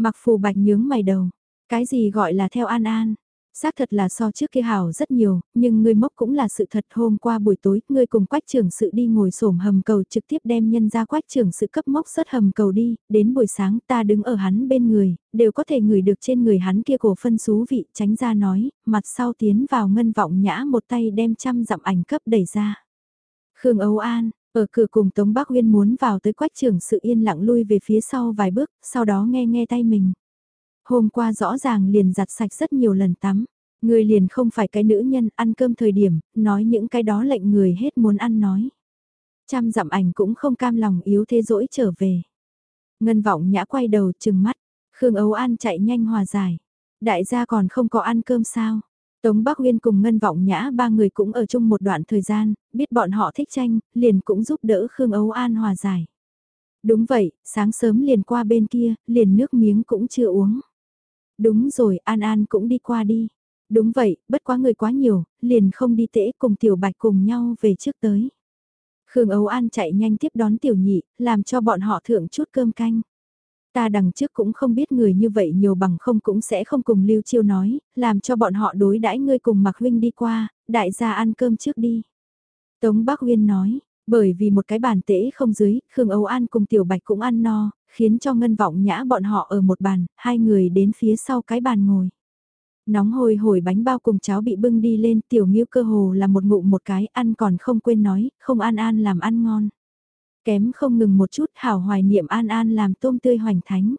Speaker 1: Mặc phù bạch nhướng mày đầu, cái gì gọi là theo An An, Xác thật là so trước kia hào rất nhiều, nhưng ngươi mốc cũng là sự thật hôm qua buổi tối, ngươi cùng quách trưởng sự đi ngồi xổm hầm cầu trực tiếp đem nhân ra quách trưởng sự cấp mốc xuất hầm cầu đi, đến buổi sáng ta đứng ở hắn bên người, đều có thể ngửi được trên người hắn kia cổ phân xú vị, tránh ra nói, mặt sau tiến vào ngân vọng nhã một tay đem trăm dặm ảnh cấp đẩy ra. Khương Âu An, ở cửa cùng Tống Bắc Uyên muốn vào tới quách trưởng sự yên lặng lui về phía sau vài bước, sau đó nghe nghe tay mình. Hôm qua rõ ràng liền giặt sạch rất nhiều lần tắm. Người liền không phải cái nữ nhân ăn cơm thời điểm, nói những cái đó lệnh người hết muốn ăn nói. Trăm dặm ảnh cũng không cam lòng yếu thế dỗi trở về. Ngân vọng nhã quay đầu chừng mắt, Khương Ấu An chạy nhanh hòa giải. Đại gia còn không có ăn cơm sao? Tống Bắc Uyên cùng Ngân Vọng Nhã ba người cũng ở chung một đoạn thời gian, biết bọn họ thích tranh, liền cũng giúp đỡ Khương Ấu An hòa giải. Đúng vậy, sáng sớm liền qua bên kia, liền nước miếng cũng chưa uống. Đúng rồi, An An cũng đi qua đi. Đúng vậy, bất quá người quá nhiều, liền không đi tễ cùng Tiểu Bạch cùng nhau về trước tới. Khương Âu An chạy nhanh tiếp đón Tiểu Nhị, làm cho bọn họ thưởng chút cơm canh. Ta đằng trước cũng không biết người như vậy nhiều bằng không cũng sẽ không cùng Lưu Chiêu nói, làm cho bọn họ đối đãi ngươi cùng Mạc Huynh đi qua, đại gia ăn cơm trước đi. Tống Bắc Huyên nói, bởi vì một cái bàn tễ không dưới, Khương Âu An cùng Tiểu Bạch cũng ăn no, khiến cho ngân vọng nhã bọn họ ở một bàn, hai người đến phía sau cái bàn ngồi. Nóng hôi hổi bánh bao cùng cháo bị bưng đi lên tiểu nghiêu cơ hồ là một ngụm một cái ăn còn không quên nói, không an an làm ăn ngon. Kém không ngừng một chút hảo hoài niệm an an làm tôm tươi hoành thánh.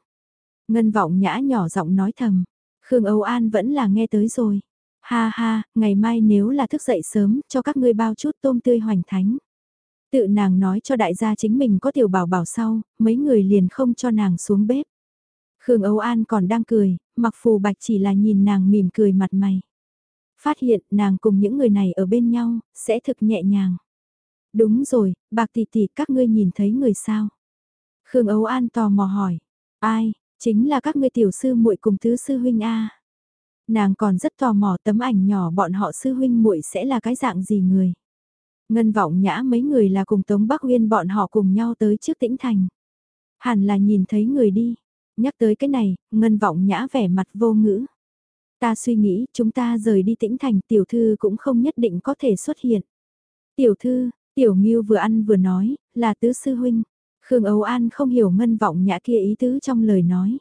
Speaker 1: Ngân vọng nhã nhỏ giọng nói thầm, Khương Âu An vẫn là nghe tới rồi. Ha ha, ngày mai nếu là thức dậy sớm, cho các ngươi bao chút tôm tươi hoành thánh. Tự nàng nói cho đại gia chính mình có tiểu bảo bảo sau, mấy người liền không cho nàng xuống bếp. Khương Âu An còn đang cười, mặc phù bạch chỉ là nhìn nàng mỉm cười mặt mày. Phát hiện nàng cùng những người này ở bên nhau, sẽ thực nhẹ nhàng. Đúng rồi, bạc tỷ tỷ các ngươi nhìn thấy người sao? Khương ấu An tò mò hỏi. Ai, chính là các ngươi tiểu sư muội cùng tứ sư huynh A. Nàng còn rất tò mò tấm ảnh nhỏ bọn họ sư huynh muội sẽ là cái dạng gì người. Ngân vọng nhã mấy người là cùng Tống Bắc Uyên bọn họ cùng nhau tới trước tĩnh thành. Hẳn là nhìn thấy người đi. Nhắc tới cái này, Ngân vọng nhã vẻ mặt vô ngữ. Ta suy nghĩ chúng ta rời đi tĩnh thành tiểu thư cũng không nhất định có thể xuất hiện. Tiểu thư, tiểu Ngưu vừa ăn vừa nói, là tứ sư huynh. Khương Âu An không hiểu ngân vọng nhã kia ý tứ trong lời nói.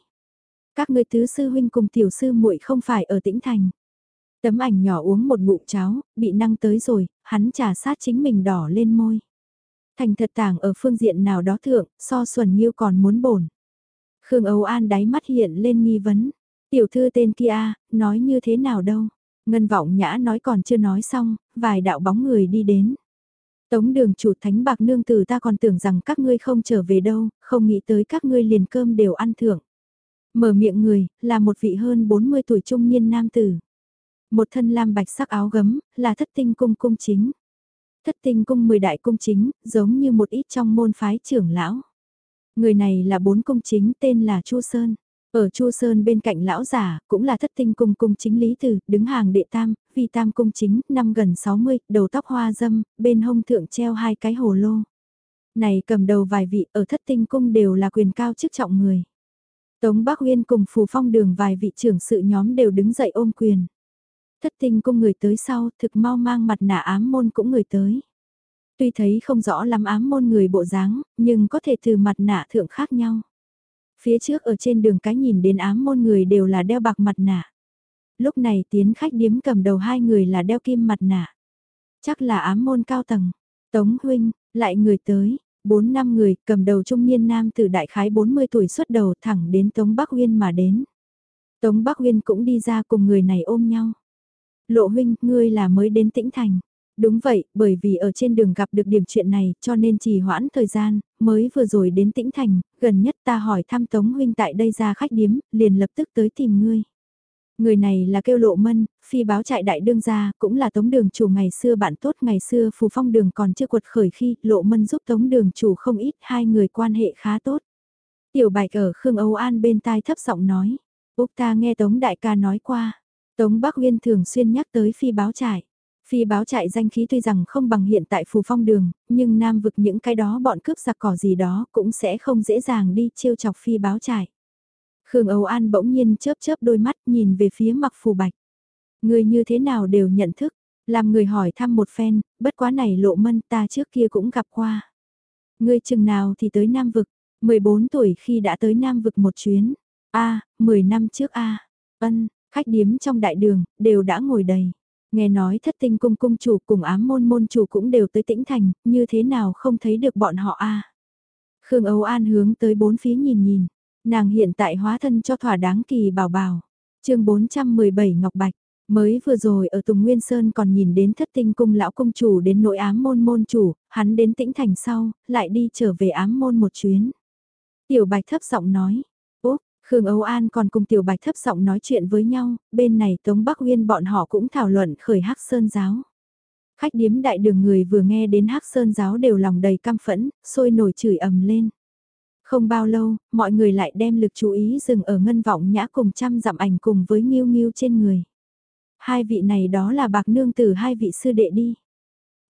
Speaker 1: Các người tứ sư huynh cùng tiểu sư muội không phải ở tĩnh thành. Tấm ảnh nhỏ uống một ngụm cháo, bị năng tới rồi, hắn trà sát chính mình đỏ lên môi. Thành thật tảng ở phương diện nào đó thượng, so xuẩn nghiêu còn muốn bổn. Khương Âu An đáy mắt hiện lên nghi vấn. Tiểu thư tên kia, nói như thế nào đâu. Ngân vọng nhã nói còn chưa nói xong, vài đạo bóng người đi đến. Tống đường chủ thánh bạc nương tử ta còn tưởng rằng các ngươi không trở về đâu, không nghĩ tới các ngươi liền cơm đều ăn thưởng. Mở miệng người, là một vị hơn 40 tuổi trung niên nam tử. Một thân lam bạch sắc áo gấm, là thất tinh cung cung chính. Thất tinh cung 10 đại cung chính, giống như một ít trong môn phái trưởng lão. Người này là bốn cung chính tên là Chu Sơn. Ở Chu Sơn bên cạnh lão giả, cũng là thất tinh cung cung chính lý tử, đứng hàng đệ tam, vì tam cung chính, năm gần 60, đầu tóc hoa dâm, bên hông thượng treo hai cái hồ lô. Này cầm đầu vài vị ở thất tinh cung đều là quyền cao chức trọng người. Tống Bắc Uyên cùng Phù Phong đường vài vị trưởng sự nhóm đều đứng dậy ôm quyền. Thất tinh cung người tới sau thực mau mang mặt nạ ám môn cũng người tới. Tuy thấy không rõ lắm ám môn người bộ dáng, nhưng có thể từ mặt nạ thượng khác nhau. Phía trước ở trên đường cái nhìn đến ám môn người đều là đeo bạc mặt nạ. Lúc này tiến khách điếm cầm đầu hai người là đeo kim mặt nạ. Chắc là ám môn cao tầng. Tống huynh, lại người tới, bốn năm người cầm đầu trung niên nam từ đại khái 40 tuổi xuất đầu thẳng đến Tống Bắc huyên mà đến. Tống Bắc huyên cũng đi ra cùng người này ôm nhau. Lộ huynh, ngươi là mới đến tĩnh thành. Đúng vậy, bởi vì ở trên đường gặp được điểm chuyện này, cho nên trì hoãn thời gian, mới vừa rồi đến tĩnh thành, gần nhất ta hỏi thăm Tống huynh tại đây ra khách điếm, liền lập tức tới tìm ngươi. Người này là kêu lộ mân, phi báo trại đại đương gia, cũng là tống đường chủ ngày xưa bạn tốt ngày xưa phù phong đường còn chưa quật khởi khi lộ mân giúp tống đường chủ không ít hai người quan hệ khá tốt. Tiểu bạch ở Khương Âu An bên tai thấp giọng nói, Úc ta nghe tống đại ca nói qua, tống Bắc Uyên thường xuyên nhắc tới phi báo trại. Phi báo trại danh khí tuy rằng không bằng hiện tại phù phong đường, nhưng nam vực những cái đó bọn cướp giặc cỏ gì đó cũng sẽ không dễ dàng đi chiêu chọc phi báo trại. Khương Âu An bỗng nhiên chớp chớp đôi mắt nhìn về phía mặc phù bạch. Người như thế nào đều nhận thức, làm người hỏi thăm một phen, bất quá này lộ mân ta trước kia cũng gặp qua. Ngươi chừng nào thì tới Nam Vực, 14 tuổi khi đã tới Nam Vực một chuyến. a à, 10 năm trước a Ân, khách điếm trong đại đường, đều đã ngồi đầy. Nghe nói thất tinh cung cung chủ cùng ám môn môn chủ cũng đều tới tĩnh thành, như thế nào không thấy được bọn họ a Khương Âu An hướng tới bốn phía nhìn nhìn, nàng hiện tại hóa thân cho thỏa đáng kỳ bảo bảo. chương 417 Ngọc Bạch, mới vừa rồi ở Tùng Nguyên Sơn còn nhìn đến thất tinh cung lão cung chủ đến nội ám môn môn chủ, hắn đến tĩnh thành sau, lại đi trở về ám môn một chuyến. Tiểu Bạch thấp giọng nói, Khương Âu An còn cùng Tiểu Bạch thấp giọng nói chuyện với nhau, bên này Tống Bắc Uyên bọn họ cũng thảo luận khởi Hắc Sơn giáo. Khách điếm đại đường người vừa nghe đến Hắc Sơn giáo đều lòng đầy căm phẫn, sôi nổi chửi ầm lên. Không bao lâu, mọi người lại đem lực chú ý dừng ở ngân vọng nhã cùng trăm dặm ảnh cùng với nghiêu nghiêu trên người. Hai vị này đó là bạc nương từ hai vị sư đệ đi.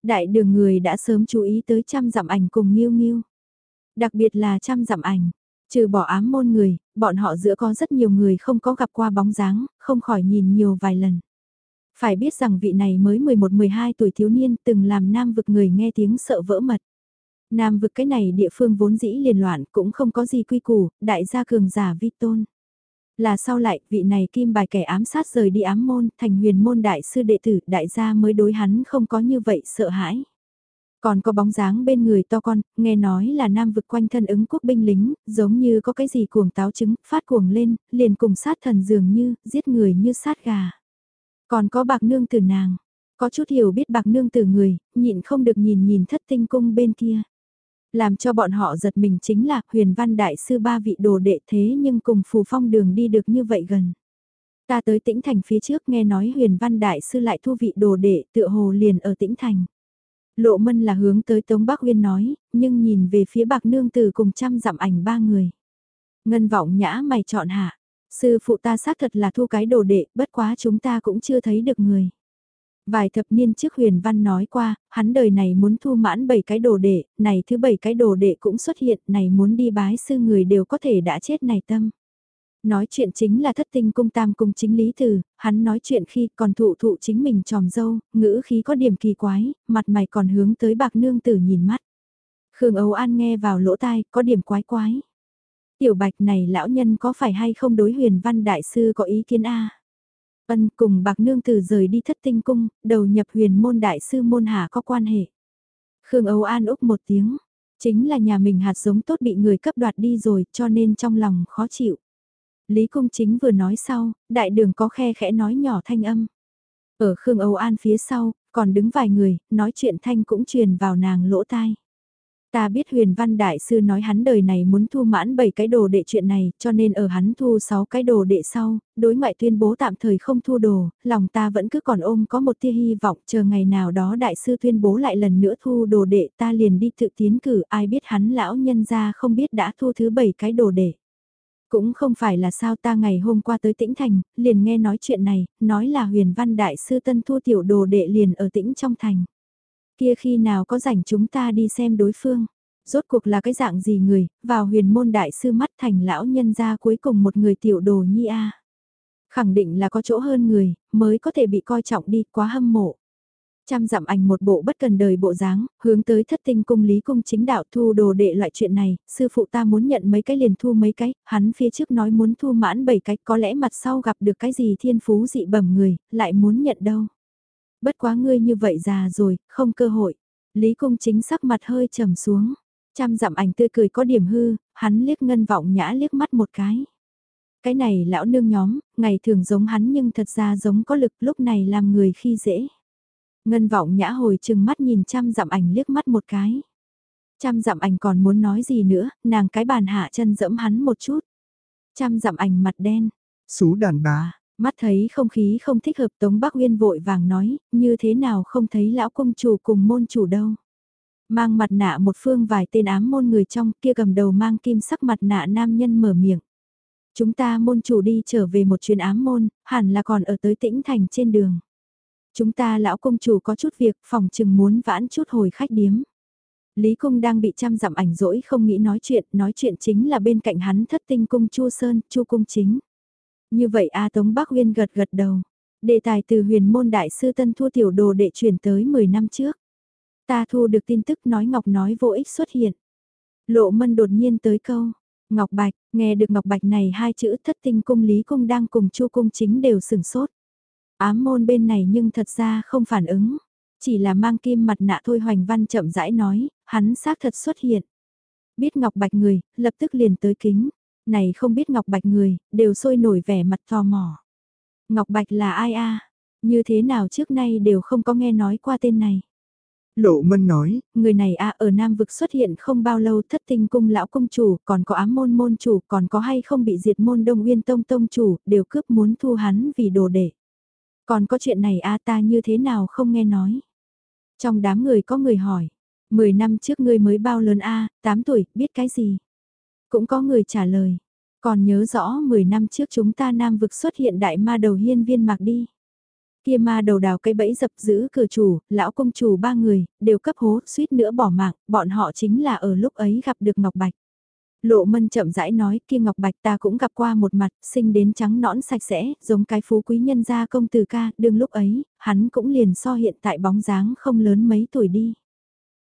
Speaker 1: Đại đường người đã sớm chú ý tới trăm dặm ảnh cùng nghiêu nghiêu. Đặc biệt là trăm dặm ảnh, Trừ bỏ ám môn người, bọn họ giữa có rất nhiều người không có gặp qua bóng dáng, không khỏi nhìn nhiều vài lần. Phải biết rằng vị này mới 11-12 tuổi thiếu niên từng làm nam vực người nghe tiếng sợ vỡ mật. Nam vực cái này địa phương vốn dĩ liền loạn cũng không có gì quy củ, đại gia cường giả vi tôn. Là sau lại, vị này kim bài kẻ ám sát rời đi ám môn, thành huyền môn đại sư đệ tử, đại gia mới đối hắn không có như vậy sợ hãi. Còn có bóng dáng bên người to con, nghe nói là nam vực quanh thân ứng quốc binh lính, giống như có cái gì cuồng táo trứng, phát cuồng lên, liền cùng sát thần dường như, giết người như sát gà. Còn có bạc nương tử nàng, có chút hiểu biết bạc nương tử người, nhịn không được nhìn nhìn thất tinh cung bên kia. Làm cho bọn họ giật mình chính là huyền văn đại sư ba vị đồ đệ thế nhưng cùng phù phong đường đi được như vậy gần. Ta tới tĩnh thành phía trước nghe nói huyền văn đại sư lại thu vị đồ đệ tựa hồ liền ở tĩnh thành. Lộ mân là hướng tới Tống Bắc Uyên nói, nhưng nhìn về phía bạc nương tử cùng trăm dặm ảnh ba người. Ngân vọng nhã mày chọn hạ, sư phụ ta xác thật là thu cái đồ đệ, bất quá chúng ta cũng chưa thấy được người. Vài thập niên trước huyền văn nói qua, hắn đời này muốn thu mãn bảy cái đồ đệ, này thứ bảy cái đồ đệ cũng xuất hiện, này muốn đi bái sư người đều có thể đã chết này tâm. Nói chuyện chính là thất tinh cung tam cung chính lý từ, hắn nói chuyện khi còn thụ thụ chính mình tròm dâu, ngữ khí có điểm kỳ quái, mặt mày còn hướng tới bạc nương tử nhìn mắt. Khương Âu An nghe vào lỗ tai, có điểm quái quái. Tiểu bạch này lão nhân có phải hay không đối huyền văn đại sư có ý kiến A? Ân cùng bạc nương tử rời đi thất tinh cung, đầu nhập huyền môn đại sư môn hà có quan hệ. Khương Âu An úc một tiếng, chính là nhà mình hạt giống tốt bị người cấp đoạt đi rồi cho nên trong lòng khó chịu. Lý Cung Chính vừa nói sau, đại đường có khe khẽ nói nhỏ thanh âm. Ở Khương Âu An phía sau, còn đứng vài người, nói chuyện thanh cũng truyền vào nàng lỗ tai. Ta biết huyền văn đại sư nói hắn đời này muốn thu mãn 7 cái đồ đệ chuyện này, cho nên ở hắn thu 6 cái đồ đệ sau, đối ngoại tuyên bố tạm thời không thu đồ, lòng ta vẫn cứ còn ôm có một tia hy vọng chờ ngày nào đó đại sư tuyên bố lại lần nữa thu đồ đệ ta liền đi tự tiến cử ai biết hắn lão nhân ra không biết đã thu thứ 7 cái đồ đệ. Cũng không phải là sao ta ngày hôm qua tới tĩnh thành, liền nghe nói chuyện này, nói là huyền văn đại sư tân thu tiểu đồ đệ liền ở tĩnh trong thành kia khi nào có rảnh chúng ta đi xem đối phương. Rốt cuộc là cái dạng gì người, vào huyền môn đại sư mắt thành lão nhân ra cuối cùng một người tiểu đồ nhi a Khẳng định là có chỗ hơn người, mới có thể bị coi trọng đi, quá hâm mộ. Trăm dặm ảnh một bộ bất cần đời bộ dáng, hướng tới thất tinh cung lý cung chính đạo thu đồ đệ loại chuyện này, sư phụ ta muốn nhận mấy cái liền thu mấy cái, hắn phía trước nói muốn thu mãn bảy cái, có lẽ mặt sau gặp được cái gì thiên phú dị bẩm người, lại muốn nhận đâu. Bất quá ngươi như vậy già rồi, không cơ hội. Lý Cung Chính sắc mặt hơi trầm xuống. Trăm dặm ảnh tươi cười có điểm hư, hắn liếc ngân vọng nhã liếc mắt một cái. Cái này lão nương nhóm, ngày thường giống hắn nhưng thật ra giống có lực lúc này làm người khi dễ. Ngân vọng nhã hồi chừng mắt nhìn trăm dặm ảnh liếc mắt một cái. Trăm dặm ảnh còn muốn nói gì nữa, nàng cái bàn hạ chân dẫm hắn một chút. Trăm dặm ảnh mặt đen.
Speaker 2: Xú đàn bà,
Speaker 1: Mắt thấy không khí không thích hợp Tống Bắc Uyên vội vàng nói, như thế nào không thấy lão công chủ cùng môn chủ đâu. Mang mặt nạ một phương vài tên ám môn người trong kia cầm đầu mang kim sắc mặt nạ nam nhân mở miệng. Chúng ta môn chủ đi trở về một chuyến ám môn, hẳn là còn ở tới tĩnh thành trên đường. Chúng ta lão công chủ có chút việc phòng chừng muốn vãn chút hồi khách điếm. Lý Cung đang bị chăm dặm ảnh rỗi không nghĩ nói chuyện, nói chuyện chính là bên cạnh hắn thất tinh cung Chu Sơn, Chu Cung chính. Như vậy A Tống Bắc Huyên gật gật đầu. Đề tài từ huyền môn đại sư Tân Thu Tiểu Đồ đệ chuyển tới 10 năm trước. Ta thu được tin tức nói Ngọc nói vô ích xuất hiện. Lộ mân đột nhiên tới câu. Ngọc Bạch, nghe được Ngọc Bạch này hai chữ thất tinh cung lý cung đang cùng chu cung chính đều sửng sốt. Ám môn bên này nhưng thật ra không phản ứng. Chỉ là mang kim mặt nạ thôi hoành văn chậm rãi nói, hắn xác thật xuất hiện. Biết Ngọc Bạch người, lập tức liền tới kính. Này không biết Ngọc Bạch người, đều sôi nổi vẻ mặt tò mò. Ngọc Bạch là ai a? Như thế nào trước nay đều không có nghe nói qua tên này.
Speaker 2: Lộ Mân nói,
Speaker 1: người này a ở Nam Vực xuất hiện không bao lâu thất tinh cung lão công chủ, còn có ám môn môn chủ, còn có hay không bị diệt môn Đông Uyên Tông Tông chủ, đều cướp muốn thu hắn vì đồ đệ. Còn có chuyện này a ta như thế nào không nghe nói. Trong đám người có người hỏi, 10 năm trước ngươi mới bao lớn a 8 tuổi, biết cái gì? Cũng có người trả lời. Còn nhớ rõ 10 năm trước chúng ta Nam vực xuất hiện đại ma đầu hiên viên mạc đi. Kia ma đầu đào cây bẫy dập giữ cửa chủ, lão công chủ ba người, đều cấp hố, suýt nữa bỏ mạng, bọn họ chính là ở lúc ấy gặp được Ngọc Bạch. Lộ mân chậm rãi nói kia Ngọc Bạch ta cũng gặp qua một mặt, sinh đến trắng nõn sạch sẽ, giống cái phú quý nhân gia công tử ca, đương lúc ấy, hắn cũng liền so hiện tại bóng dáng không lớn mấy tuổi đi.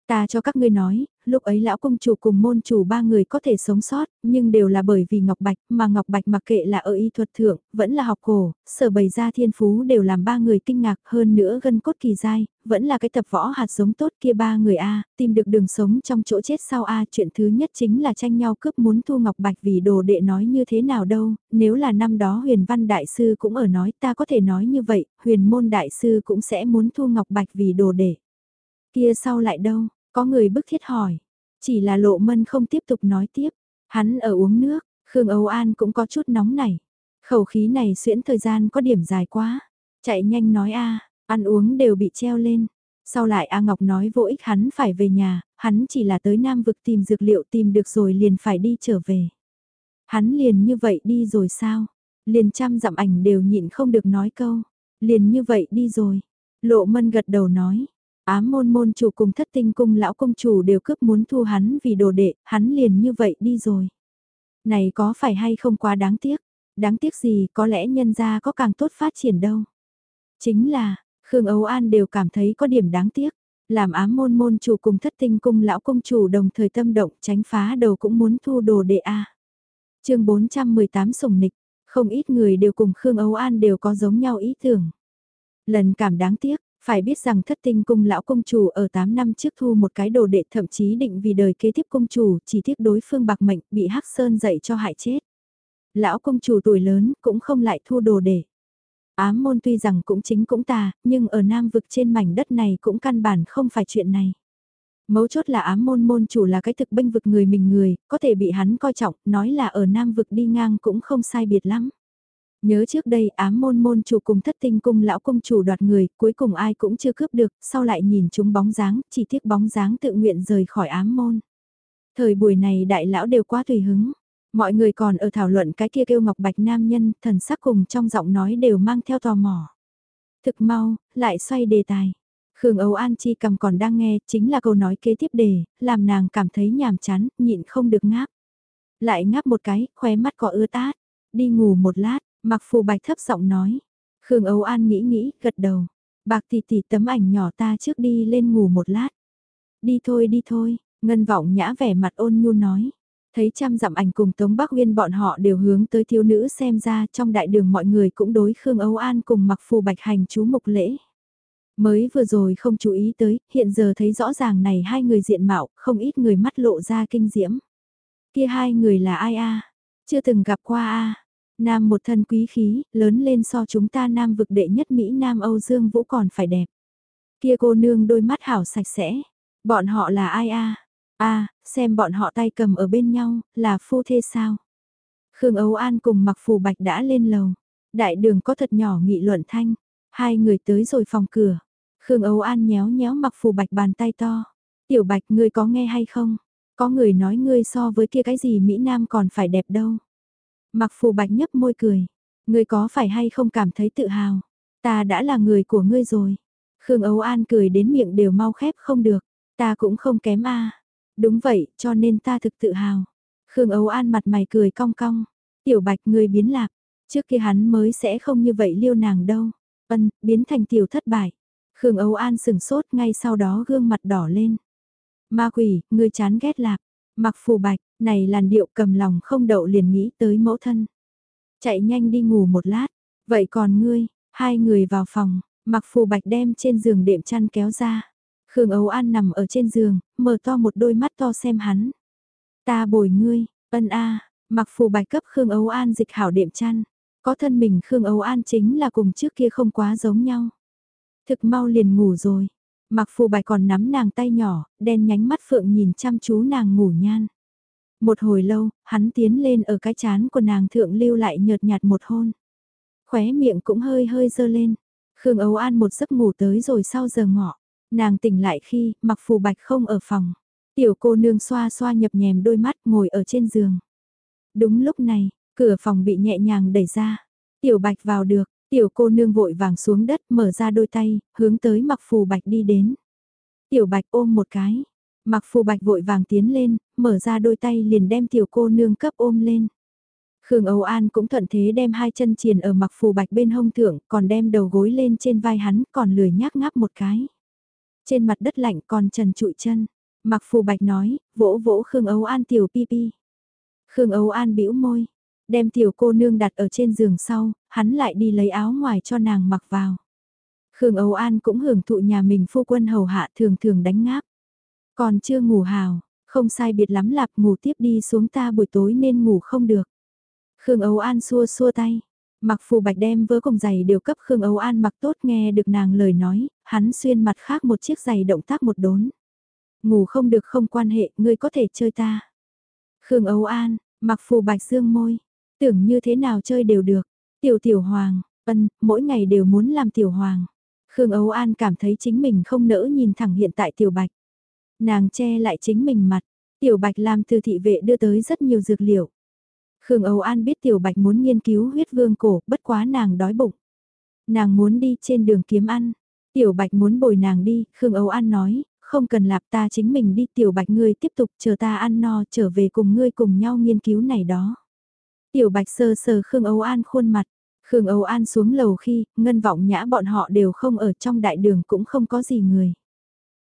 Speaker 1: Ta cho các ngươi nói, lúc ấy lão công chủ cùng môn chủ ba người có thể sống sót, nhưng đều là bởi vì Ngọc Bạch, mà Ngọc Bạch mặc kệ là ở y thuật thượng, vẫn là học cổ, sở bày ra thiên phú đều làm ba người kinh ngạc hơn nữa gân cốt kỳ dai, vẫn là cái tập võ hạt giống tốt kia ba người A, tìm được đường sống trong chỗ chết sau A, chuyện thứ nhất chính là tranh nhau cướp muốn thu Ngọc Bạch vì đồ đệ nói như thế nào đâu, nếu là năm đó huyền văn đại sư cũng ở nói ta có thể nói như vậy, huyền môn đại sư cũng sẽ muốn thu Ngọc Bạch vì đồ đệ. Kia sau lại đâu? Có người bức thiết hỏi, chỉ là lộ mân không tiếp tục nói tiếp, hắn ở uống nước, Khương Âu An cũng có chút nóng nảy. Khẩu khí này xuyễn thời gian có điểm dài quá, chạy nhanh nói a ăn uống đều bị treo lên. Sau lại A Ngọc nói vô ích hắn phải về nhà, hắn chỉ là tới Nam vực tìm dược liệu tìm được rồi liền phải đi trở về. Hắn liền như vậy đi rồi sao? Liền trăm dặm ảnh đều nhịn không được nói câu. Liền như vậy đi rồi. Lộ mân gật đầu nói, Ám môn môn chủ cùng thất tinh cung lão công chủ đều cướp muốn thu hắn vì đồ đệ, hắn liền như vậy đi rồi. Này có phải hay không quá đáng tiếc? Đáng tiếc gì có lẽ nhân gia có càng tốt phát triển đâu. Chính là, Khương Âu An đều cảm thấy có điểm đáng tiếc. Làm ám môn môn chủ cùng thất tinh cung lão công chủ đồng thời tâm động tránh phá đầu cũng muốn thu đồ đệ A. chương 418 sùng nịch, không ít người đều cùng Khương Âu An đều có giống nhau ý tưởng. Lần cảm đáng tiếc, phải biết rằng thất tinh cung lão công chủ ở 8 năm trước thu một cái đồ đệ thậm chí định vì đời kế tiếp công chủ chỉ tiếc đối phương bạc mệnh bị Hắc Sơn dạy cho hại chết. Lão công chủ tuổi lớn cũng không lại thu đồ đệ. Ám môn tuy rằng cũng chính cũng tà, nhưng ở Nam vực trên mảnh đất này cũng căn bản không phải chuyện này. Mấu chốt là ám môn môn chủ là cái thực bênh vực người mình người, có thể bị hắn coi trọng, nói là ở Nam vực đi ngang cũng không sai biệt lắm. Nhớ trước đây ám môn môn chủ cùng thất tinh cung lão cung chủ đoạt người, cuối cùng ai cũng chưa cướp được, sau lại nhìn chúng bóng dáng, chỉ tiếc bóng dáng tự nguyện rời khỏi ám môn. Thời buổi này đại lão đều quá tùy hứng. Mọi người còn ở thảo luận cái kia kêu ngọc bạch nam nhân, thần sắc cùng trong giọng nói đều mang theo tò mò. Thực mau, lại xoay đề tài. Khương Âu An Chi cầm còn đang nghe, chính là câu nói kế tiếp đề, làm nàng cảm thấy nhàm chán, nhịn không được ngáp. Lại ngáp một cái, khóe mắt có ưa tát. Đi ngủ một lát, mặc phù bạch thấp giọng nói. Khương Âu An nghĩ nghĩ, gật đầu. Bạc tỷ tỷ tấm ảnh nhỏ ta trước đi lên ngủ một lát. Đi thôi đi thôi, ngân vọng nhã vẻ mặt ôn nhu nói. Thấy trăm dặm ảnh cùng Tống Bắc Uyên bọn họ đều hướng tới thiếu nữ xem ra trong đại đường mọi người cũng đối Khương Âu An cùng mặc phù bạch hành chú mục lễ. Mới vừa rồi không chú ý tới, hiện giờ thấy rõ ràng này hai người diện mạo, không ít người mắt lộ ra kinh diễm. Kia hai người là ai a? Chưa từng gặp qua a. Nam một thân quý khí, lớn lên so chúng ta nam vực đệ nhất Mỹ Nam Âu Dương Vũ còn phải đẹp. Kia cô nương đôi mắt hảo sạch sẽ. Bọn họ là ai a? a xem bọn họ tay cầm ở bên nhau, là phu thê sao? Khương Âu An cùng mặc phù bạch đã lên lầu. Đại đường có thật nhỏ nghị luận thanh. Hai người tới rồi phòng cửa. Khương Âu An nhéo nhéo mặc phù bạch bàn tay to. Tiểu bạch ngươi có nghe hay không? Có người nói ngươi so với kia cái gì Mỹ Nam còn phải đẹp đâu. Mặc phù bạch nhấp môi cười. Ngươi có phải hay không cảm thấy tự hào? Ta đã là người của ngươi rồi. Khương Âu An cười đến miệng đều mau khép không được. Ta cũng không kém a. Đúng vậy, cho nên ta thực tự hào. Khương Âu An mặt mày cười cong cong. Tiểu bạch ngươi biến lạc. Trước kia hắn mới sẽ không như vậy liêu nàng đâu. Ân, biến thành tiểu thất bại. Khương Âu An sừng sốt ngay sau đó gương mặt đỏ lên. Ma quỷ, ngươi chán ghét lạc. Mặc phù bạch, này làn điệu cầm lòng không đậu liền nghĩ tới mẫu thân. Chạy nhanh đi ngủ một lát. Vậy còn ngươi, hai người vào phòng, mặc phù bạch đem trên giường đệm chăn kéo ra. Khương ấu An nằm ở trên giường, mở to một đôi mắt to xem hắn. Ta bồi ngươi, ân a, mặc phù bạch cấp Khương ấu An dịch hảo đệm chăn. Có thân mình Khương ấu An chính là cùng trước kia không quá giống nhau. Thực mau liền ngủ rồi. Mặc phù bài còn nắm nàng tay nhỏ, đen nhánh mắt phượng nhìn chăm chú nàng ngủ nhan. Một hồi lâu, hắn tiến lên ở cái chán của nàng thượng lưu lại nhợt nhạt một hôn. Khóe miệng cũng hơi hơi dơ lên. Khương Âu An một giấc ngủ tới rồi sau giờ ngọ. Nàng tỉnh lại khi mặc phù bạch không ở phòng. Tiểu cô nương xoa xoa nhập nhèm đôi mắt ngồi ở trên giường. Đúng lúc này, cửa phòng bị nhẹ nhàng đẩy ra. Tiểu bạch vào được, Tiểu cô nương vội vàng xuống đất mở ra đôi tay, hướng tới mặc phù bạch đi đến. Tiểu bạch ôm một cái. Mặc phù bạch vội vàng tiến lên, mở ra đôi tay liền đem tiểu cô nương cấp ôm lên. Khương Âu An cũng thuận thế đem hai chân triền ở mặc phù bạch bên hông thượng, còn đem đầu gối lên trên vai hắn, còn lười nhác ngáp một cái. Trên mặt đất lạnh còn trần trụi chân. Mặc phù bạch nói, vỗ vỗ Khương Âu An tiểu pi pi. Khương Âu An bĩu môi, Đem tiểu cô nương đặt ở trên giường sau, hắn lại đi lấy áo ngoài cho nàng mặc vào. Khương Âu An cũng hưởng thụ nhà mình phu quân hầu hạ thường thường đánh ngáp. Còn chưa ngủ hào, không sai biệt lắm lạp ngủ tiếp đi xuống ta buổi tối nên ngủ không được. Khương Âu An xua xua tay. Mặc phù bạch đem vớ cùng giày đều cấp Khương Âu An mặc tốt nghe được nàng lời nói, hắn xuyên mặt khác một chiếc giày động tác một đốn. Ngủ không được không quan hệ, ngươi có thể chơi ta. Khương Âu An, mặc phù bạch dương môi, Tưởng như thế nào chơi đều được. Tiểu tiểu hoàng, ân, mỗi ngày đều muốn làm tiểu hoàng. Khương Âu An cảm thấy chính mình không nỡ nhìn thẳng hiện tại tiểu bạch. Nàng che lại chính mình mặt. Tiểu bạch làm từ thị vệ đưa tới rất nhiều dược liệu. Khương Âu An biết tiểu bạch muốn nghiên cứu huyết vương cổ, bất quá nàng đói bụng. Nàng muốn đi trên đường kiếm ăn. Tiểu bạch muốn bồi nàng đi, Khương Âu An nói, không cần lạp ta chính mình đi tiểu bạch ngươi tiếp tục chờ ta ăn no trở về cùng ngươi cùng nhau nghiên cứu này đó. Tiểu bạch sơ sờ Khương Âu An khuôn mặt. Khương Âu An xuống lầu khi, ngân vọng nhã bọn họ đều không ở trong đại đường cũng không có gì người.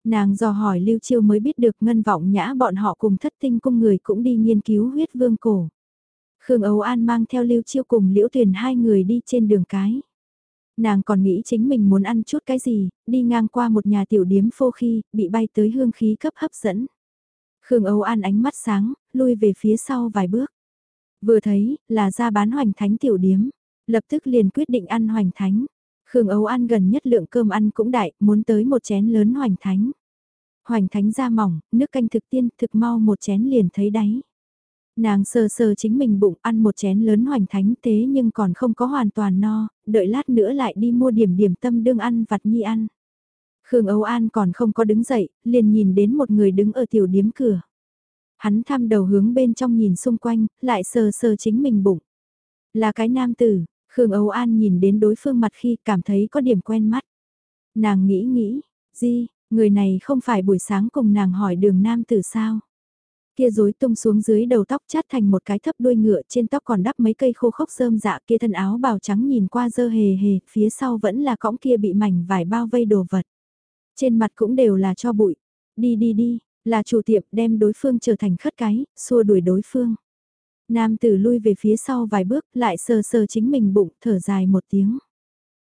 Speaker 1: Nàng dò hỏi Lưu Chiêu mới biết được ngân vọng nhã bọn họ cùng thất tinh cung người cũng đi nghiên cứu huyết vương cổ. Khương Âu An mang theo Lưu Chiêu cùng Liễu Tuyền hai người đi trên đường cái. Nàng còn nghĩ chính mình muốn ăn chút cái gì, đi ngang qua một nhà tiểu điếm phô khi, bị bay tới hương khí cấp hấp dẫn. Khương Âu An ánh mắt sáng, lui về phía sau vài bước. Vừa thấy, là ra bán hoành thánh tiểu điếm. Lập tức liền quyết định ăn hoành thánh. Khương ấu ăn gần nhất lượng cơm ăn cũng đại, muốn tới một chén lớn hoành thánh. Hoành thánh da mỏng, nước canh thực tiên, thực mau một chén liền thấy đáy. Nàng sờ sờ chính mình bụng ăn một chén lớn hoành thánh thế nhưng còn không có hoàn toàn no, đợi lát nữa lại đi mua điểm điểm tâm đương ăn vặt nhi ăn. Khương Âu An còn không có đứng dậy, liền nhìn đến một người đứng ở tiểu điếm cửa. Hắn thăm đầu hướng bên trong nhìn xung quanh, lại sờ sờ chính mình bụng. Là cái nam tử, Khương Âu An nhìn đến đối phương mặt khi cảm thấy có điểm quen mắt. Nàng nghĩ nghĩ, gì, người này không phải buổi sáng cùng nàng hỏi đường nam tử sao? Kia rối tung xuống dưới đầu tóc chát thành một cái thấp đuôi ngựa trên tóc còn đắp mấy cây khô khốc rơm dạ kia thân áo bào trắng nhìn qua dơ hề hề, phía sau vẫn là cõng kia bị mảnh vải bao vây đồ vật. Trên mặt cũng đều là cho bụi. Đi đi đi, là chủ tiệm đem đối phương trở thành khất cái, xua đuổi đối phương. Nam tử lui về phía sau vài bước, lại sờ sờ chính mình bụng, thở dài một tiếng.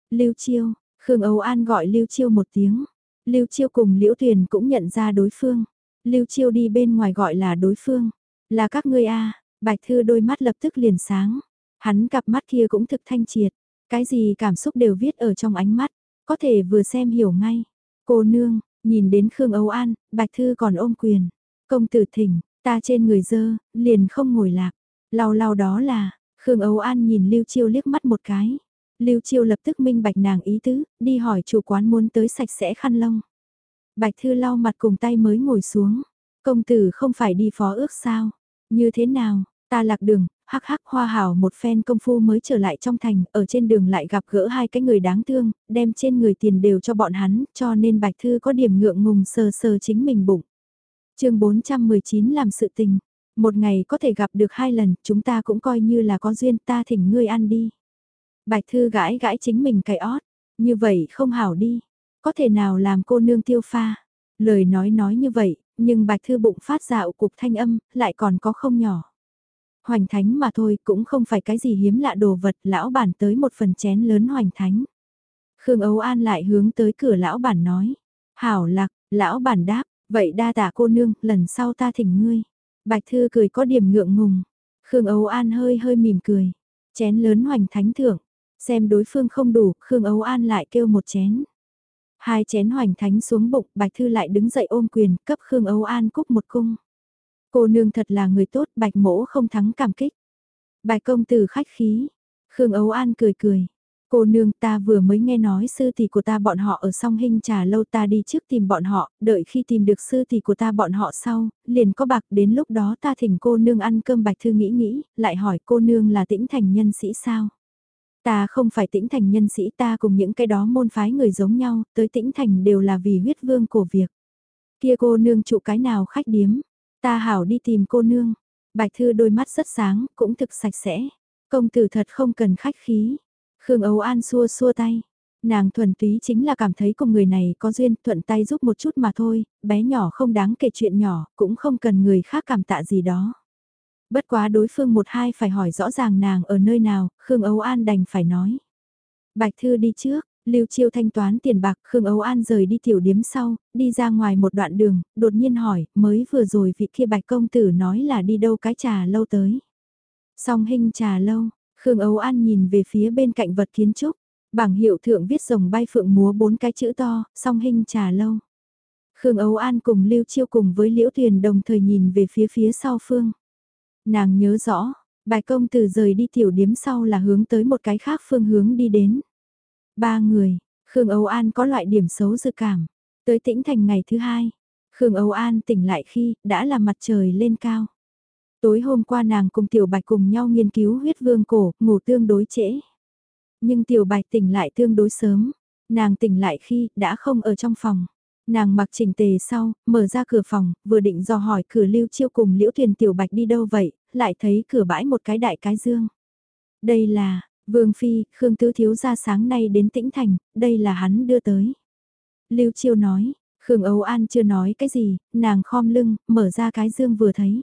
Speaker 1: Lưu Chiêu, Khương Âu An gọi Lưu Chiêu một tiếng. Lưu Chiêu cùng Liễu Tuyền cũng nhận ra đối phương. Lưu Chiêu đi bên ngoài gọi là đối phương. Là các ngươi a Bạch Thư đôi mắt lập tức liền sáng. Hắn cặp mắt kia cũng thực thanh triệt. Cái gì cảm xúc đều viết ở trong ánh mắt. Có thể vừa xem hiểu ngay. Cô nương, nhìn đến Khương Âu An, Bạch Thư còn ôm quyền. Công tử thỉnh, ta trên người dơ, liền không ngồi lạc. Lau lau đó là, Khương Âu An nhìn Lưu Chiêu liếc mắt một cái. Lưu Chiêu lập tức minh bạch nàng ý tứ, đi hỏi chủ quán muốn tới sạch sẽ khăn lông. Bạch Thư lau mặt cùng tay mới ngồi xuống. Công tử không phải đi phó ước sao? Như thế nào? Ta lạc đường, hắc hắc hoa hảo một phen công phu mới trở lại trong thành, ở trên đường lại gặp gỡ hai cái người đáng thương, đem trên người tiền đều cho bọn hắn, cho nên Bạch Thư có điểm ngượng ngùng sờ sờ chính mình bụng. chương 419 làm sự tình, một ngày có thể gặp được hai lần, chúng ta cũng coi như là có duyên ta thỉnh ngươi ăn đi. Bạch Thư gãi gãi chính mình cái ót, như vậy không hảo đi, có thể nào làm cô nương tiêu pha. Lời nói nói như vậy, nhưng Bạch Thư bụng phát dạo cục thanh âm, lại còn có không nhỏ. Hoành thánh mà thôi cũng không phải cái gì hiếm lạ đồ vật, lão bản tới một phần chén lớn hoành thánh. Khương Ấu An lại hướng tới cửa lão bản nói. Hảo lạc, lão bản đáp, vậy đa tạ cô nương, lần sau ta thỉnh ngươi. Bạch Thư cười có điểm ngượng ngùng. Khương Ấu An hơi hơi mỉm cười. Chén lớn hoành thánh thưởng. Xem đối phương không đủ, Khương Ấu An lại kêu một chén. Hai chén hoành thánh xuống bụng, Bạch Thư lại đứng dậy ôm quyền, cấp Khương Ấu An cúc một cung. Cô nương thật là người tốt, Bạch mỗ không thắng cảm kích. Bạch công tử khách khí. Khương Ấu An cười cười. Cô nương ta vừa mới nghe nói sư tỷ của ta bọn họ ở song hình trà lâu ta đi trước tìm bọn họ, đợi khi tìm được sư tỷ của ta bọn họ sau, liền có bạc đến lúc đó ta thỉnh cô nương ăn cơm bạch thư nghĩ nghĩ, lại hỏi cô nương là tĩnh thành nhân sĩ sao? Ta không phải tĩnh thành nhân sĩ ta cùng những cái đó môn phái người giống nhau, tới tĩnh thành đều là vì huyết vương cổ việc. Kia cô nương trụ cái nào khách điếm, ta hảo đi tìm cô nương. Bạch thư đôi mắt rất sáng, cũng thực sạch sẽ. Công tử thật không cần khách khí Khương ấu An xua xua tay. Nàng thuần túy chính là cảm thấy cùng người này có duyên thuận tay giúp một chút mà thôi, bé nhỏ không đáng kể chuyện nhỏ, cũng không cần người khác cảm tạ gì đó. Bất quá đối phương một hai phải hỏi rõ ràng nàng ở nơi nào, Khương ấu An đành phải nói. Bạch Thư đi trước, Lưu Chiêu thanh toán tiền bạc, Khương Âu An rời đi tiểu điếm sau, đi ra ngoài một đoạn đường, đột nhiên hỏi, mới vừa rồi vị kia bạch công tử nói là đi đâu cái trà lâu tới. Song hình trà lâu, Khương Âu An nhìn về phía bên cạnh vật kiến trúc, bảng hiệu thượng viết rồng bay phượng múa bốn cái chữ to, song hình trà lâu. Khương Âu An cùng Lưu Chiêu cùng với Liễu Tuyền đồng thời nhìn về phía phía sau phương. Nàng nhớ rõ, bài công từ rời đi tiểu điếm sau là hướng tới một cái khác phương hướng đi đến. Ba người, Khương Âu An có loại điểm xấu dự cảm. Tới tĩnh thành ngày thứ hai, Khương Âu An tỉnh lại khi đã là mặt trời lên cao. Tối hôm qua nàng cùng Tiểu Bạch cùng nhau nghiên cứu huyết vương cổ, ngủ tương đối trễ. Nhưng Tiểu Bạch tỉnh lại tương đối sớm, nàng tỉnh lại khi đã không ở trong phòng. Nàng mặc chỉnh tề sau, mở ra cửa phòng, vừa định dò hỏi cửa lưu chiêu cùng liễu thuyền Tiểu Bạch đi đâu vậy, lại thấy cửa bãi một cái đại cái dương. Đây là, Vương Phi, Khương Tứ Thiếu ra sáng nay đến tĩnh thành, đây là hắn đưa tới. Lưu Chiêu nói, Khương Âu An chưa nói cái gì, nàng khom lưng, mở ra cái dương vừa thấy.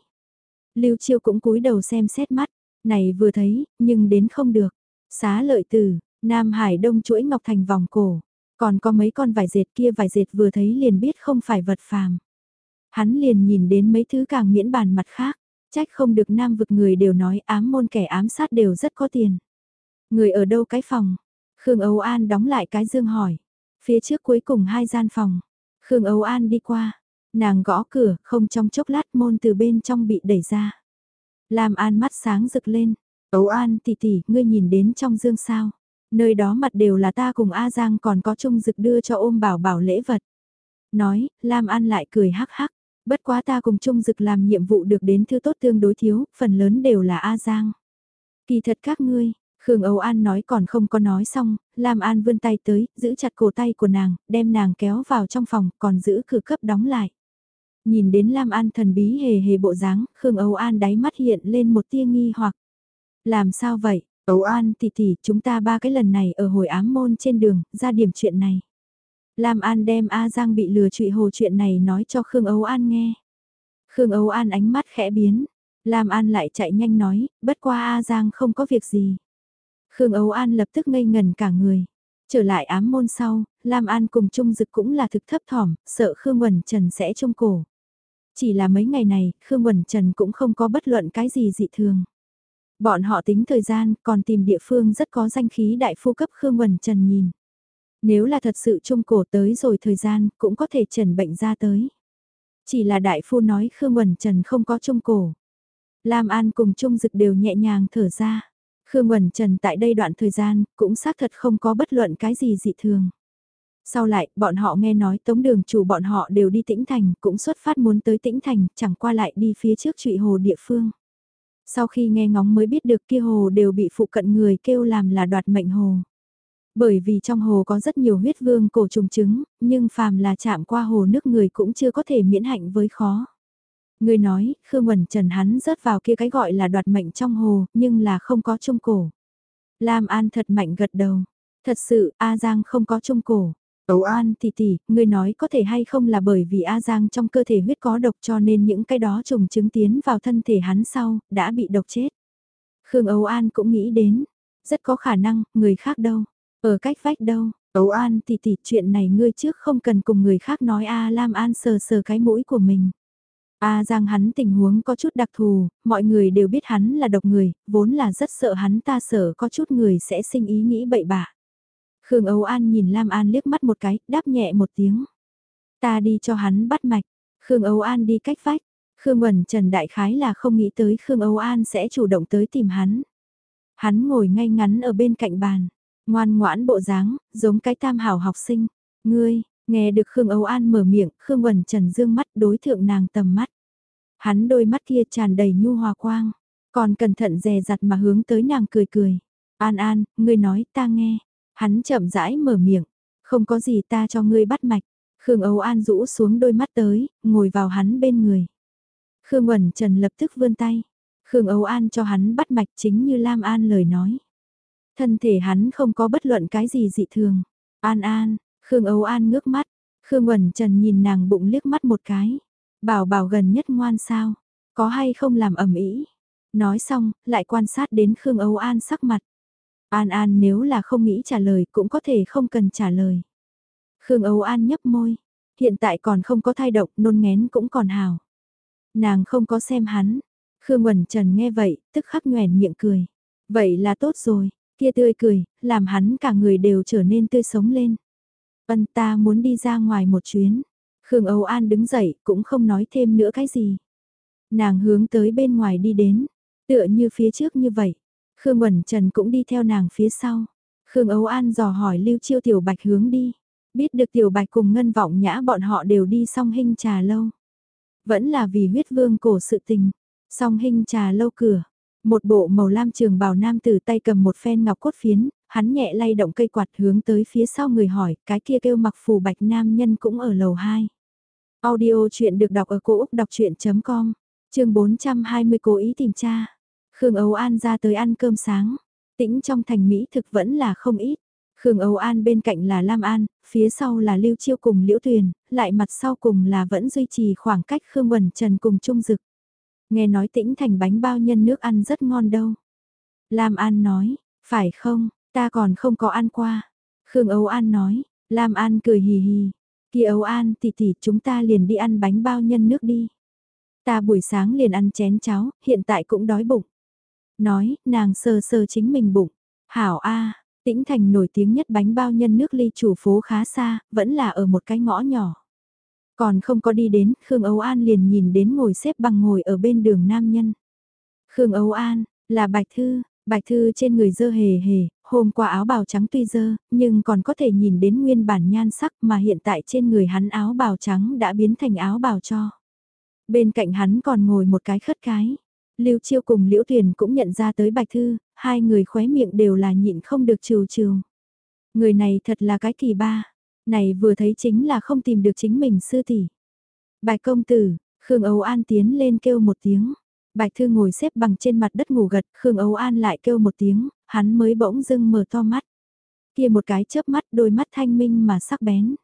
Speaker 1: Lưu Chiêu cũng cúi đầu xem xét mắt, này vừa thấy, nhưng đến không được. Xá lợi tử, Nam Hải Đông chuỗi ngọc thành vòng cổ, còn có mấy con vải dệt kia vải dệt vừa thấy liền biết không phải vật phàm. Hắn liền nhìn đến mấy thứ càng miễn bàn mặt khác, trách không được nam vực người đều nói ám môn kẻ ám sát đều rất có tiền. Người ở đâu cái phòng? Khương Âu An đóng lại cái dương hỏi. Phía trước cuối cùng hai gian phòng. Khương Âu An đi qua. Nàng gõ cửa, không trong chốc lát môn từ bên trong bị đẩy ra. Lam An mắt sáng rực lên. Âu An tỷ tỷ, ngươi nhìn đến trong dương sao. Nơi đó mặt đều là ta cùng A Giang còn có trung dực đưa cho ôm bảo bảo lễ vật. Nói, Lam An lại cười hắc hắc. Bất quá ta cùng trung dực làm nhiệm vụ được đến thứ tốt tương đối thiếu, phần lớn đều là A Giang. Kỳ thật các ngươi, Khương Âu An nói còn không có nói xong, Lam An vươn tay tới, giữ chặt cổ tay của nàng, đem nàng kéo vào trong phòng, còn giữ cửa cấp đóng lại. Nhìn đến Lam An thần bí hề hề bộ dáng, Khương Âu An đáy mắt hiện lên một tia nghi hoặc. Làm sao vậy? Âu An tỷ tỷ, chúng ta ba cái lần này ở hồi ám môn trên đường, ra điểm chuyện này. Lam An đem A Giang bị lừa trụy hồ chuyện này nói cho Khương Âu An nghe. Khương Âu An ánh mắt khẽ biến. Lam An lại chạy nhanh nói, bất qua A Giang không có việc gì. Khương Âu An lập tức ngây ngần cả người. Trở lại ám môn sau, Lam An cùng Trung Dực cũng là thực thấp thỏm, sợ Khương Quẩn Trần sẽ trông cổ. Chỉ là mấy ngày này, Khương Quẩn Trần cũng không có bất luận cái gì dị thường. Bọn họ tính thời gian, còn tìm địa phương rất có danh khí đại phu cấp Khương Quẩn Trần nhìn. Nếu là thật sự trung cổ tới rồi thời gian, cũng có thể trần bệnh ra tới. Chỉ là đại phu nói Khương Quẩn Trần không có trung cổ. Lam An cùng Trung Dực đều nhẹ nhàng thở ra. Khương Quẩn Trần tại đây đoạn thời gian, cũng xác thật không có bất luận cái gì dị thường. Sau lại, bọn họ nghe nói tống đường chủ bọn họ đều đi tĩnh thành, cũng xuất phát muốn tới tĩnh thành, chẳng qua lại đi phía trước trụy hồ địa phương. Sau khi nghe ngóng mới biết được kia hồ đều bị phụ cận người kêu làm là đoạt mệnh hồ. Bởi vì trong hồ có rất nhiều huyết vương cổ trùng trứng, nhưng phàm là chạm qua hồ nước người cũng chưa có thể miễn hạnh với khó. Người nói, Khương Quẩn Trần hắn rớt vào kia cái gọi là đoạt mệnh trong hồ, nhưng là không có trung cổ. Lam An thật mạnh gật đầu. Thật sự, A Giang không có trung cổ. Ấu An tỷ tỷ, người nói có thể hay không là bởi vì A Giang trong cơ thể huyết có độc cho nên những cái đó trùng chứng tiến vào thân thể hắn sau, đã bị độc chết. Khương Ấu An cũng nghĩ đến, rất có khả năng, người khác đâu, ở cách vách đâu, Ấu An tỷ tỷ chuyện này ngươi trước không cần cùng người khác nói A Lam An sờ sờ cái mũi của mình. A Giang hắn tình huống có chút đặc thù, mọi người đều biết hắn là độc người, vốn là rất sợ hắn ta sợ có chút người sẽ sinh ý nghĩ bậy bạ. Khương Âu An nhìn Lam An liếc mắt một cái, đáp nhẹ một tiếng. Ta đi cho hắn bắt mạch. Khương Âu An đi cách vách. Khương Quẩn Trần Đại Khái là không nghĩ tới Khương Âu An sẽ chủ động tới tìm hắn. Hắn ngồi ngay ngắn ở bên cạnh bàn, ngoan ngoãn bộ dáng, giống cái tam hảo học sinh. Ngươi, nghe được Khương Âu An mở miệng, Khương Quẩn Trần dương mắt đối thượng nàng tầm mắt. Hắn đôi mắt kia tràn đầy nhu hòa quang, còn cẩn thận dè dặt mà hướng tới nàng cười cười. An An, ngươi nói ta nghe. Hắn chậm rãi mở miệng, không có gì ta cho ngươi bắt mạch. Khương Âu An rũ xuống đôi mắt tới, ngồi vào hắn bên người. Khương Quẩn Trần lập tức vươn tay. Khương Âu An cho hắn bắt mạch chính như Lam An lời nói. Thân thể hắn không có bất luận cái gì dị thường. An An, Khương Âu An ngước mắt. Khương Quẩn Trần nhìn nàng bụng liếc mắt một cái. Bảo bảo gần nhất ngoan sao, có hay không làm ẩm ý. Nói xong, lại quan sát đến Khương Âu An sắc mặt. An An nếu là không nghĩ trả lời cũng có thể không cần trả lời. Khương Âu An nhấp môi, hiện tại còn không có thai độc nôn ngén cũng còn hào. Nàng không có xem hắn. Khương Quẩn Trần nghe vậy, tức khắc nhoèn miệng cười. Vậy là tốt rồi, kia tươi cười, làm hắn cả người đều trở nên tươi sống lên. Vân ta muốn đi ra ngoài một chuyến. Khương Âu An đứng dậy, cũng không nói thêm nữa cái gì. Nàng hướng tới bên ngoài đi đến, tựa như phía trước như vậy. Khương Quẩn Trần cũng đi theo nàng phía sau. Khương Âu An dò hỏi Lưu Chiêu Tiểu Bạch hướng đi. Biết được Tiểu Bạch cùng Ngân Vọng Nhã bọn họ đều đi song hình trà lâu. Vẫn là vì huyết vương cổ sự tình. Song hình trà lâu cửa. Một bộ màu lam trường bào nam từ tay cầm một phen ngọc cốt phiến, hắn nhẹ lay động cây quạt hướng tới phía sau người hỏi, cái kia kêu mặc phù bạch nam nhân cũng ở lầu 2. Audio chuyện được đọc ở cổ Úc đọc chuyện.com, chương 420 cố ý tìm cha. Khương Âu An ra tới ăn cơm sáng, tĩnh trong thành Mỹ thực vẫn là không ít. Khương Âu An bên cạnh là Lam An, phía sau là Lưu Chiêu cùng Liễu Tuyền, lại mặt sau cùng là vẫn duy trì khoảng cách Khương Quẩn Trần cùng Trung Dực. Nghe nói tĩnh thành bánh bao nhân nước ăn rất ngon đâu. Lam An nói, phải không, ta còn không có ăn qua. Khương Âu An nói, Lam An cười hì hì. Kia Âu An tỷ tỷ chúng ta liền đi ăn bánh bao nhân nước đi. Ta buổi sáng liền ăn chén cháo, hiện tại cũng đói bụng. Nói, nàng sờ sờ chính mình bụng. Hảo A, tĩnh thành nổi tiếng nhất bánh bao nhân nước ly chủ phố khá xa, vẫn là ở một cái ngõ nhỏ. Còn không có đi đến, Khương Âu An liền nhìn đến ngồi xếp bằng ngồi ở bên đường nam nhân. Khương Âu An, là Bạch Thư, Bạch Thư trên người dơ hề hề, hôm qua áo bào trắng tuy dơ, nhưng còn có thể nhìn đến nguyên bản nhan sắc mà hiện tại trên người hắn áo bào trắng đã biến thành áo bào cho. Bên cạnh hắn còn ngồi một cái khất cái. Lưu Chiêu cùng Liễu Tuyền cũng nhận ra tới Bạch Thư, hai người khóe miệng đều là nhịn không được trừ trừ. Người này thật là cái kỳ ba, này vừa thấy chính là không tìm được chính mình sư tỷ. Bạch công tử, Khương Âu An tiến lên kêu một tiếng. Bạch Thư ngồi xếp bằng trên mặt đất ngủ gật, Khương Âu An lại kêu một tiếng, hắn mới bỗng dưng mở to mắt. Kia một cái chớp mắt đôi mắt thanh minh mà sắc bén.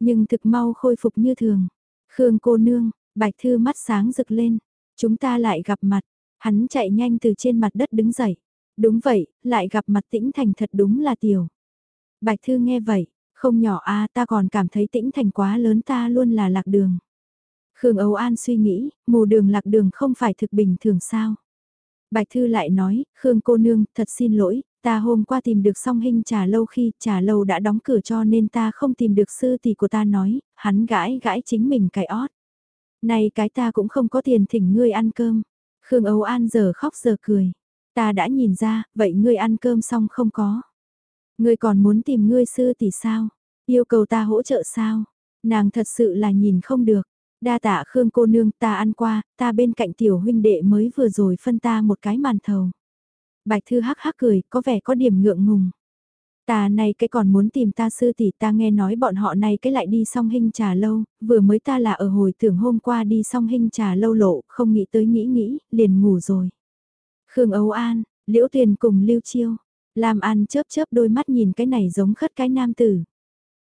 Speaker 1: Nhưng thực mau khôi phục như thường. Khương cô nương, Bạch Thư mắt sáng rực lên. Chúng ta lại gặp mặt. Hắn chạy nhanh từ trên mặt đất đứng dậy. Đúng vậy, lại gặp mặt tĩnh thành thật đúng là tiểu. Bạch Thư nghe vậy, không nhỏ a ta còn cảm thấy tĩnh thành quá lớn ta luôn là lạc đường. Khương Âu An suy nghĩ, mù đường lạc đường không phải thực bình thường sao. Bạch Thư lại nói, Khương cô nương, thật xin lỗi, ta hôm qua tìm được song hình trà lâu khi trà lâu đã đóng cửa cho nên ta không tìm được sư tỷ của ta nói, hắn gãi gãi chính mình cái ót. Này cái ta cũng không có tiền thỉnh ngươi ăn cơm. Khương Âu An giờ khóc giờ cười. Ta đã nhìn ra, vậy ngươi ăn cơm xong không có. Ngươi còn muốn tìm ngươi sư tỷ sao? Yêu cầu ta hỗ trợ sao? Nàng thật sự là nhìn không được. Đa tạ Khương cô nương ta ăn qua, ta bên cạnh tiểu huynh đệ mới vừa rồi phân ta một cái màn thầu. Bạch Thư hắc hắc cười, có vẻ có điểm ngượng ngùng. Ta này cái còn muốn tìm ta sư tỷ ta nghe nói bọn họ này cái lại đi song hình trà lâu, vừa mới ta là ở hồi tưởng hôm qua đi song hình trà lâu lộ, không nghĩ tới nghĩ nghĩ, liền ngủ rồi. Khương Âu An, Liễu Tuyền cùng Lưu Chiêu, Lam An chớp chớp đôi mắt nhìn cái này giống khất cái nam tử.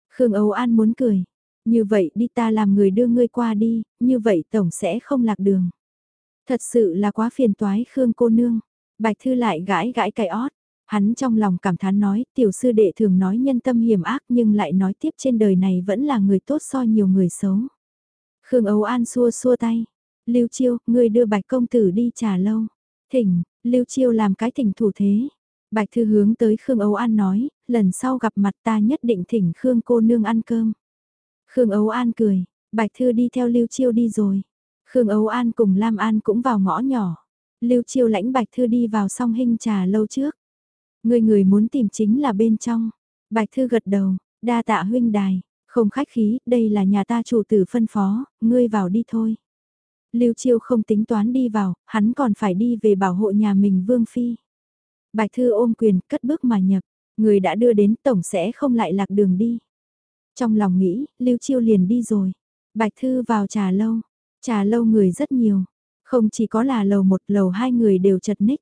Speaker 1: Khương Âu An muốn cười, như vậy đi ta làm người đưa ngươi qua đi, như vậy tổng sẽ không lạc đường. Thật sự là quá phiền toái Khương cô nương. Bạch Thư lại gãi gãi cái ót. Hắn trong lòng cảm thán nói, tiểu sư đệ thường nói nhân tâm hiểm ác nhưng lại nói tiếp trên đời này vẫn là người tốt so nhiều người xấu. Khương Âu An xua xua tay. Lưu Chiêu, ngươi đưa Bạch Công Tử đi trà lâu. Thỉnh, Lưu Chiêu làm cái thỉnh thủ thế. Bạch Thư hướng tới Khương Âu An nói, lần sau gặp mặt ta nhất định thỉnh Khương cô nương ăn cơm. Khương Âu An cười, Bạch Thư đi theo Lưu Chiêu đi rồi. Khương Âu An cùng Lam An cũng vào ngõ nhỏ. Lưu Chiêu lãnh Bạch Thư đi vào song hình trà lâu trước. Người người muốn tìm chính là bên trong. Bạch Thư gật đầu, đa tạ huynh đài, không khách khí, đây là nhà ta chủ tử phân phó, ngươi vào đi thôi. Lưu Chiêu không tính toán đi vào, hắn còn phải đi về bảo hộ nhà mình Vương Phi. Bạch Thư ôm quyền, cất bước mà nhập, người đã đưa đến tổng sẽ không lại lạc đường đi. Trong lòng nghĩ, Lưu Chiêu liền đi rồi. Bạch Thư vào trà lâu. Trà lâu người rất nhiều. Không chỉ có là lầu một lầu hai người đều chật ních.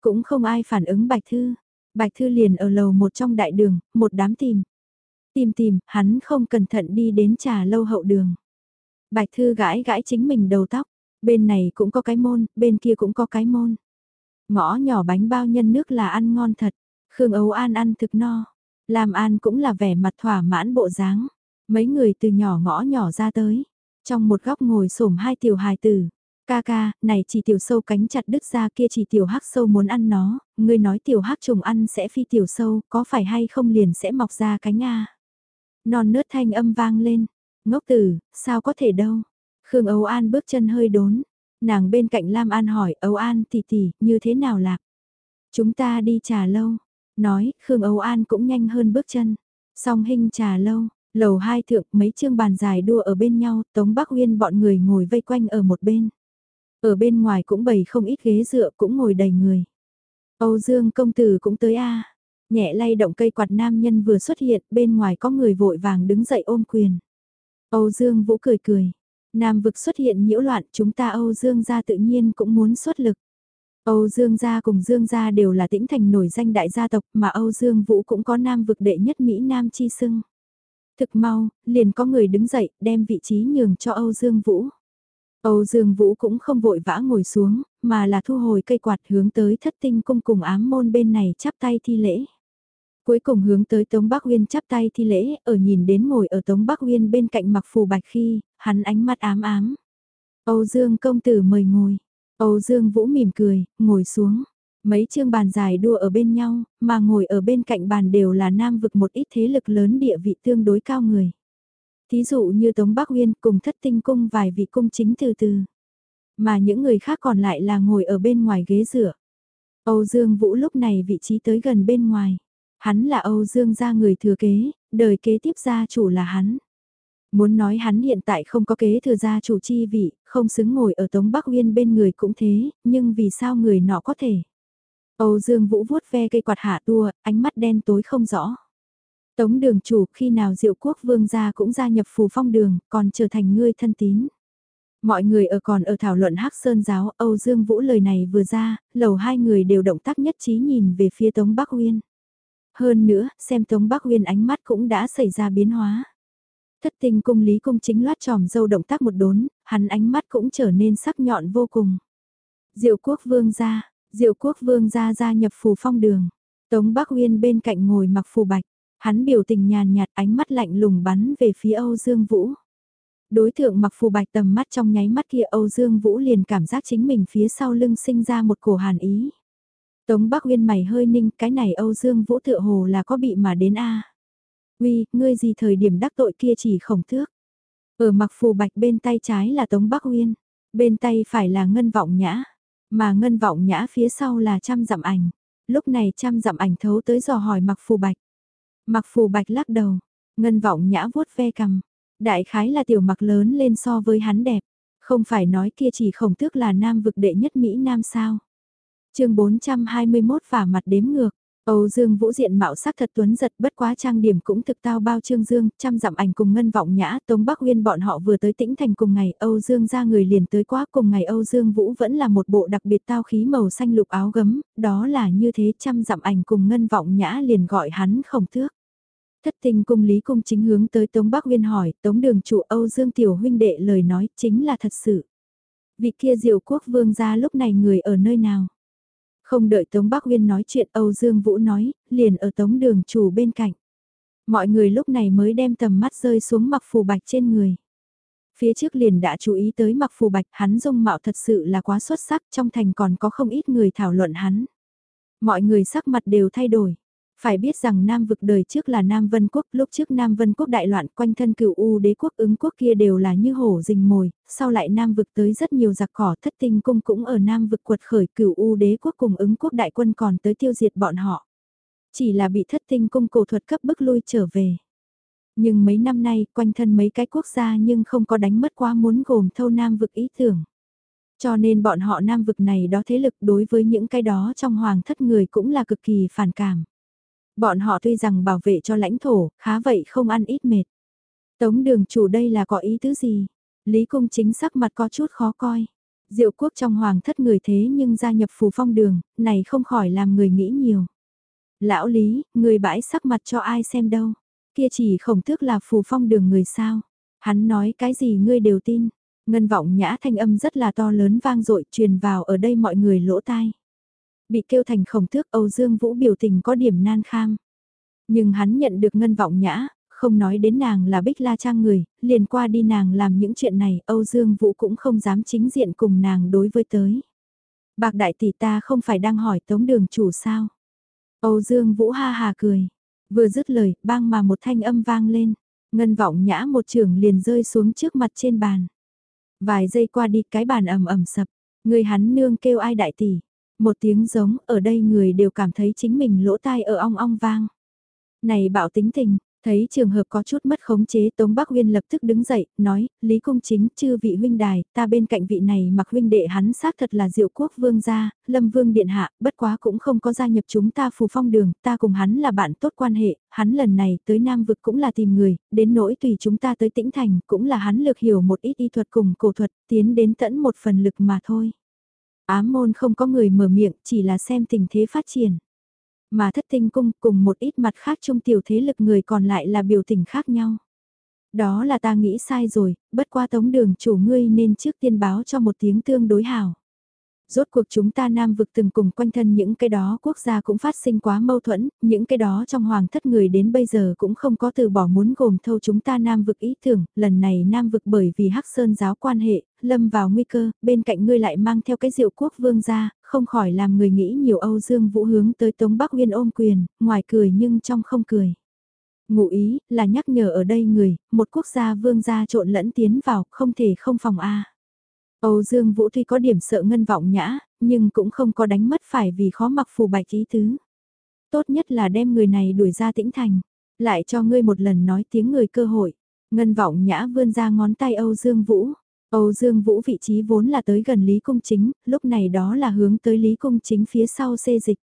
Speaker 1: Cũng không ai phản ứng Bạch Thư. Bạch Thư liền ở lầu một trong đại đường, một đám tìm. Tìm tìm, hắn không cẩn thận đi đến trà lâu hậu đường. Bạch Thư gãi gãi chính mình đầu tóc. Bên này cũng có cái môn, bên kia cũng có cái môn. Ngõ nhỏ bánh bao nhân nước là ăn ngon thật. Khương Ấu An ăn thực no. làm An cũng là vẻ mặt thỏa mãn bộ dáng. Mấy người từ nhỏ ngõ nhỏ ra tới. Trong một góc ngồi xổm hai tiểu hài tử. Ca ca, này chỉ tiểu sâu cánh chặt đứt ra kia chỉ tiểu hắc sâu muốn ăn nó, ngươi nói tiểu hắc trùng ăn sẽ phi tiểu sâu, có phải hay không liền sẽ mọc ra cánh a Non nớt thanh âm vang lên, ngốc tử, sao có thể đâu. Khương Âu An bước chân hơi đốn, nàng bên cạnh Lam An hỏi Âu An tỷ tỷ, như thế nào lạc? Chúng ta đi trà lâu, Nói, Khương Âu An cũng nhanh hơn bước chân. Song hình trà lâu, lầu hai thượng mấy chương bàn dài đua ở bên nhau, Tống Bắc Uyên bọn người ngồi vây quanh ở một bên. Ở bên ngoài cũng bày không ít ghế dựa cũng ngồi đầy người. Âu Dương công tử cũng tới a Nhẹ lay động cây quạt nam nhân vừa xuất hiện, bên ngoài có người vội vàng đứng dậy ôm quyền. Âu Dương Vũ cười cười. Nam vực xuất hiện nhiễu loạn, chúng ta Âu Dương gia tự nhiên cũng muốn xuất lực. Âu Dương gia cùng Dương gia đều là tĩnh thành nổi danh đại gia tộc mà Âu Dương Vũ cũng có nam vực đệ nhất Mỹ Nam chi sưng. Thực mau, liền có người đứng dậy đem vị trí nhường cho Âu Dương Vũ. Âu Dương Vũ cũng không vội vã ngồi xuống, mà là thu hồi cây quạt hướng tới thất tinh cung cùng ám môn bên này chắp tay thi lễ. Cuối cùng hướng tới Tống Bắc Uyên chắp tay thi lễ, ở nhìn đến ngồi ở Tống Bắc Uyên bên cạnh mặc phù bạch khi, hắn ánh mắt ám ám. Âu Dương công tử mời ngồi. Âu Dương Vũ mỉm cười, ngồi xuống. Mấy chương bàn dài đua ở bên nhau, mà ngồi ở bên cạnh bàn đều là nam vực một ít thế lực lớn địa vị tương đối cao người. Thí dụ như Tống Bắc Uyên cùng thất tinh cung vài vị cung chính từ từ. Mà những người khác còn lại là ngồi ở bên ngoài ghế dựa. Âu Dương Vũ lúc này vị trí tới gần bên ngoài. Hắn là Âu Dương gia người thừa kế, đời kế tiếp gia chủ là hắn. Muốn nói hắn hiện tại không có kế thừa gia chủ chi vị, không xứng ngồi ở Tống Bắc Uyên bên người cũng thế, nhưng vì sao người nọ có thể? Âu Dương Vũ vuốt ve cây quạt hạ tua, ánh mắt đen tối không rõ. Tống đường chủ khi nào diệu quốc vương gia cũng gia nhập phù phong đường, còn trở thành ngươi thân tín. Mọi người ở còn ở thảo luận Hắc Sơn giáo, Âu Dương Vũ lời này vừa ra, lầu hai người đều động tác nhất trí nhìn về phía Tống Bắc Uyên. Hơn nữa, xem Tống Bắc Uyên ánh mắt cũng đã xảy ra biến hóa. Thất tình cung lý cung chính loát tròm dâu động tác một đốn, hắn ánh mắt cũng trở nên sắc nhọn vô cùng. Diệu quốc vương gia, diệu quốc vương gia gia nhập phù phong đường. Tống Bắc Uyên bên cạnh ngồi mặc phù bạch, hắn biểu tình nhàn nhạt ánh mắt lạnh lùng bắn về phía Âu Dương Vũ. Đối tượng mặc phù bạch tầm mắt trong nháy mắt kia Âu Dương Vũ liền cảm giác chính mình phía sau lưng sinh ra một cổ hàn ý. Tống Bắc Uyên mày hơi ninh cái này Âu Dương Vũ tựa hồ là có bị mà đến a Uy, ngươi gì thời điểm đắc tội kia chỉ khổng thước. Ở mặc phù bạch bên tay trái là Tống Bắc Uyên, bên tay phải là Ngân Vọng Nhã, mà Ngân Vọng Nhã phía sau là trăm dặm ảnh. Lúc này trăm dặm ảnh thấu tới dò hỏi mặc phù bạch. Mặc phù bạch lắc đầu, Ngân Vọng Nhã vuốt ve cằm. Đại khái là tiểu mặc lớn lên so với hắn đẹp. Không phải nói kia chỉ khổng tước là nam vực đệ nhất Mỹ Nam sao chương 421 và mặt đếm ngược. Âu Dương Vũ diện mạo sắc thật tuấn giật bất quá trang điểm cũng thực tao bao Trương Dương, trăm dặm ảnh cùng ngân vọng nhã, Tống Bắc Uyên bọn họ vừa tới tĩnh thành cùng ngày, Âu Dương ra người liền tới quá cùng ngày Âu Dương Vũ vẫn là một bộ đặc biệt tao khí màu xanh lục áo gấm, đó là như thế trăm dặm ảnh cùng ngân vọng nhã liền gọi hắn khổng thước. Thất tình cung lý cung chính hướng tới Tống Bắc Uyên hỏi, Tống đường chủ Âu Dương Tiểu huynh đệ lời nói chính là thật sự. Vị kia diệu quốc vương gia lúc này người ở nơi nào? Không đợi Tống Bắc Uyên nói chuyện Âu Dương Vũ nói, liền ở Tống đường chủ bên cạnh. Mọi người lúc này mới đem tầm mắt rơi xuống mặc phù bạch trên người. Phía trước liền đã chú ý tới mặc phù bạch hắn dung mạo thật sự là quá xuất sắc trong thành còn có không ít người thảo luận hắn. Mọi người sắc mặt đều thay đổi. Phải biết rằng Nam vực đời trước là Nam Vân Quốc, lúc trước Nam Vân Quốc đại loạn quanh thân cửu U đế quốc ứng quốc kia đều là như hổ rình mồi, sau lại Nam vực tới rất nhiều giặc cỏ thất tinh cung cũng ở Nam vực quật khởi cửu U đế quốc cùng ứng quốc đại quân còn tới tiêu diệt bọn họ. Chỉ là bị thất tinh cung cổ thuật cấp bức lui trở về. Nhưng mấy năm nay quanh thân mấy cái quốc gia nhưng không có đánh mất quá muốn gồm thâu Nam vực ý tưởng. Cho nên bọn họ Nam vực này đó thế lực đối với những cái đó trong hoàng thất người cũng là cực kỳ phản cảm. Bọn họ tuy rằng bảo vệ cho lãnh thổ, khá vậy không ăn ít mệt. Tống đường chủ đây là có ý tứ gì? Lý cung chính sắc mặt có chút khó coi. Diệu quốc trong hoàng thất người thế nhưng gia nhập phù phong đường, này không khỏi làm người nghĩ nhiều. Lão Lý, người bãi sắc mặt cho ai xem đâu. Kia chỉ khổng thức là phù phong đường người sao. Hắn nói cái gì ngươi đều tin. Ngân vọng nhã thanh âm rất là to lớn vang dội truyền vào ở đây mọi người lỗ tai bị kêu thành khổng thước Âu Dương Vũ biểu tình có điểm nan kham. Nhưng hắn nhận được ngân vọng nhã, không nói đến nàng là bích la trang người, liền qua đi nàng làm những chuyện này, Âu Dương Vũ cũng không dám chính diện cùng nàng đối với tới. Bạc đại tỷ ta không phải đang hỏi tống đường chủ sao. Âu Dương Vũ ha hà cười, vừa dứt lời, bang mà một thanh âm vang lên, ngân vọng nhã một trường liền rơi xuống trước mặt trên bàn. Vài giây qua đi cái bàn ầm ầm sập, người hắn nương kêu ai đại tỷ, một tiếng giống, ở đây người đều cảm thấy chính mình lỗ tai ở ong ong vang. Này bảo tính tình, thấy trường hợp có chút mất khống chế Tống Bắc Huyên lập tức đứng dậy, nói, Lý Cung Chính, chư vị huynh đài, ta bên cạnh vị này mặc huynh đệ hắn xác thật là diệu quốc vương gia, lâm vương điện hạ, bất quá cũng không có gia nhập chúng ta phù phong đường, ta cùng hắn là bạn tốt quan hệ, hắn lần này tới Nam Vực cũng là tìm người, đến nỗi tùy chúng ta tới tĩnh thành, cũng là hắn lược hiểu một ít y thuật cùng cổ thuật, tiến đến tận một phần lực mà thôi. Ám môn không có người mở miệng, chỉ là xem tình thế phát triển. Mà thất tinh cung cùng một ít mặt khác trong tiểu thế lực người còn lại là biểu tình khác nhau. Đó là ta nghĩ sai rồi, bất qua tống đường chủ ngươi nên trước tiên báo cho một tiếng tương đối hảo rốt cuộc chúng ta Nam vực từng cùng quanh thân những cái đó quốc gia cũng phát sinh quá mâu thuẫn, những cái đó trong hoàng thất người đến bây giờ cũng không có từ bỏ muốn gồm thâu chúng ta Nam vực ý tưởng, lần này Nam vực bởi vì Hắc Sơn giáo quan hệ, lâm vào nguy cơ, bên cạnh ngươi lại mang theo cái diệu quốc vương gia, không khỏi làm người nghĩ nhiều Âu Dương Vũ hướng tới Tống Bắc Nguyên ôm quyền, ngoài cười nhưng trong không cười. Ngụ ý là nhắc nhở ở đây người, một quốc gia vương gia trộn lẫn tiến vào, không thể không phòng A. Âu Dương Vũ tuy có điểm sợ ngân vọng nhã, nhưng cũng không có đánh mất phải vì khó mặc phù bạch ý tứ. Tốt nhất là đem người này đuổi ra tĩnh thành, lại cho ngươi một lần nói tiếng người cơ hội. Ngân vọng nhã vươn ra ngón tay Âu Dương Vũ. Âu Dương Vũ vị trí vốn là tới gần Lý Cung Chính, lúc này đó là hướng tới Lý Cung Chính phía sau xê dịch.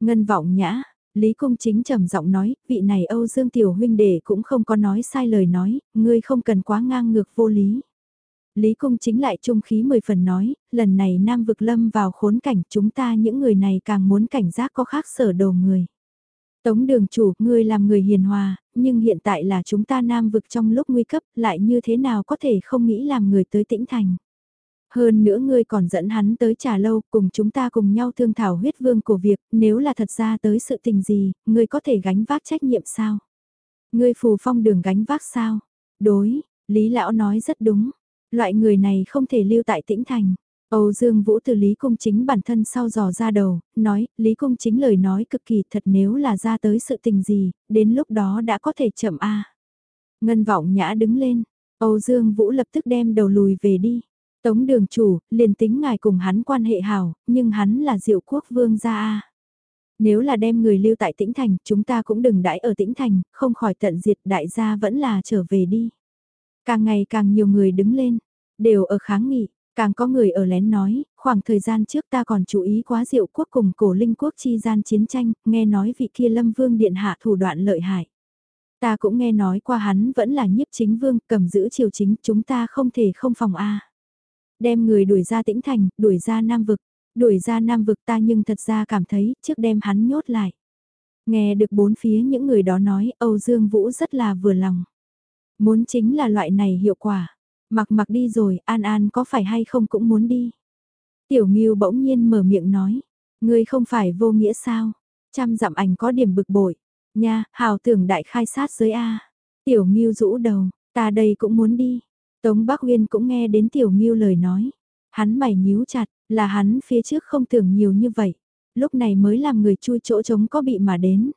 Speaker 1: Ngân vọng nhã, Lý Cung Chính trầm giọng nói, vị này Âu Dương Tiểu huynh đệ cũng không có nói sai lời nói, ngươi không cần quá ngang ngược vô lý. Lý Cung Chính lại trung khí mười phần nói, lần này Nam vực lâm vào khốn cảnh chúng ta những người này càng muốn cảnh giác có khác sở đồ người. Tống đường chủ, ngươi làm người hiền hòa, nhưng hiện tại là chúng ta nam vực trong lúc nguy cấp, lại như thế nào có thể không nghĩ làm người tới tĩnh thành. Hơn nữa ngươi còn dẫn hắn tới trà lâu, cùng chúng ta cùng nhau thương thảo huyết vương của việc, nếu là thật ra tới sự tình gì, ngươi có thể gánh vác trách nhiệm sao? Ngươi phù phong đường gánh vác sao? Đối, Lý Lão nói rất đúng, loại người này không thể lưu tại tĩnh thành. Âu Dương Vũ từ Lý Cung Chính bản thân sau dò ra đầu, nói, Lý Cung Chính lời nói cực kỳ thật nếu là ra tới sự tình gì, đến lúc đó đã có thể chậm a. Ngân vọng nhã đứng lên, Âu Dương Vũ lập tức đem đầu lùi về đi. Tống đường chủ, liền tính ngài cùng hắn quan hệ hảo, nhưng hắn là diệu quốc vương gia a. Nếu là đem người lưu tại tĩnh thành, chúng ta cũng đừng đãi ở tĩnh thành, không khỏi tận diệt đại gia vẫn là trở về đi. Càng ngày càng nhiều người đứng lên, đều ở kháng nghị. Càng có người ở lén nói, khoảng thời gian trước ta còn chú ý quá diệu quốc cùng cổ linh quốc chi gian chiến tranh, nghe nói vị kia lâm vương điện hạ thủ đoạn lợi hại. Ta cũng nghe nói qua hắn vẫn là nhiếp chính vương, cầm giữ triều chính, chúng ta không thể không phòng A. Đem người đuổi ra tĩnh thành, đuổi ra nam vực, đuổi ra nam vực ta nhưng thật ra cảm thấy, trước đem hắn nhốt lại. Nghe được bốn phía những người đó nói, Âu Dương Vũ rất là vừa lòng. Muốn chính là loại này hiệu quả. Mặc mặc đi rồi, An An có phải hay không cũng muốn đi. Tiểu Ngưu bỗng nhiên mở miệng nói, ngươi không phải vô nghĩa sao? Trăm dặm ảnh có điểm bực bội. Nha, hào tưởng đại khai sát giới A. Tiểu Ngưu rũ đầu, ta đây cũng muốn đi. Tống Bắc Uyên cũng nghe đến Tiểu Ngưu lời nói. Hắn mày nhíu chặt, là hắn phía trước không tưởng nhiều như vậy. Lúc này mới làm người chui chỗ trống có bị mà đến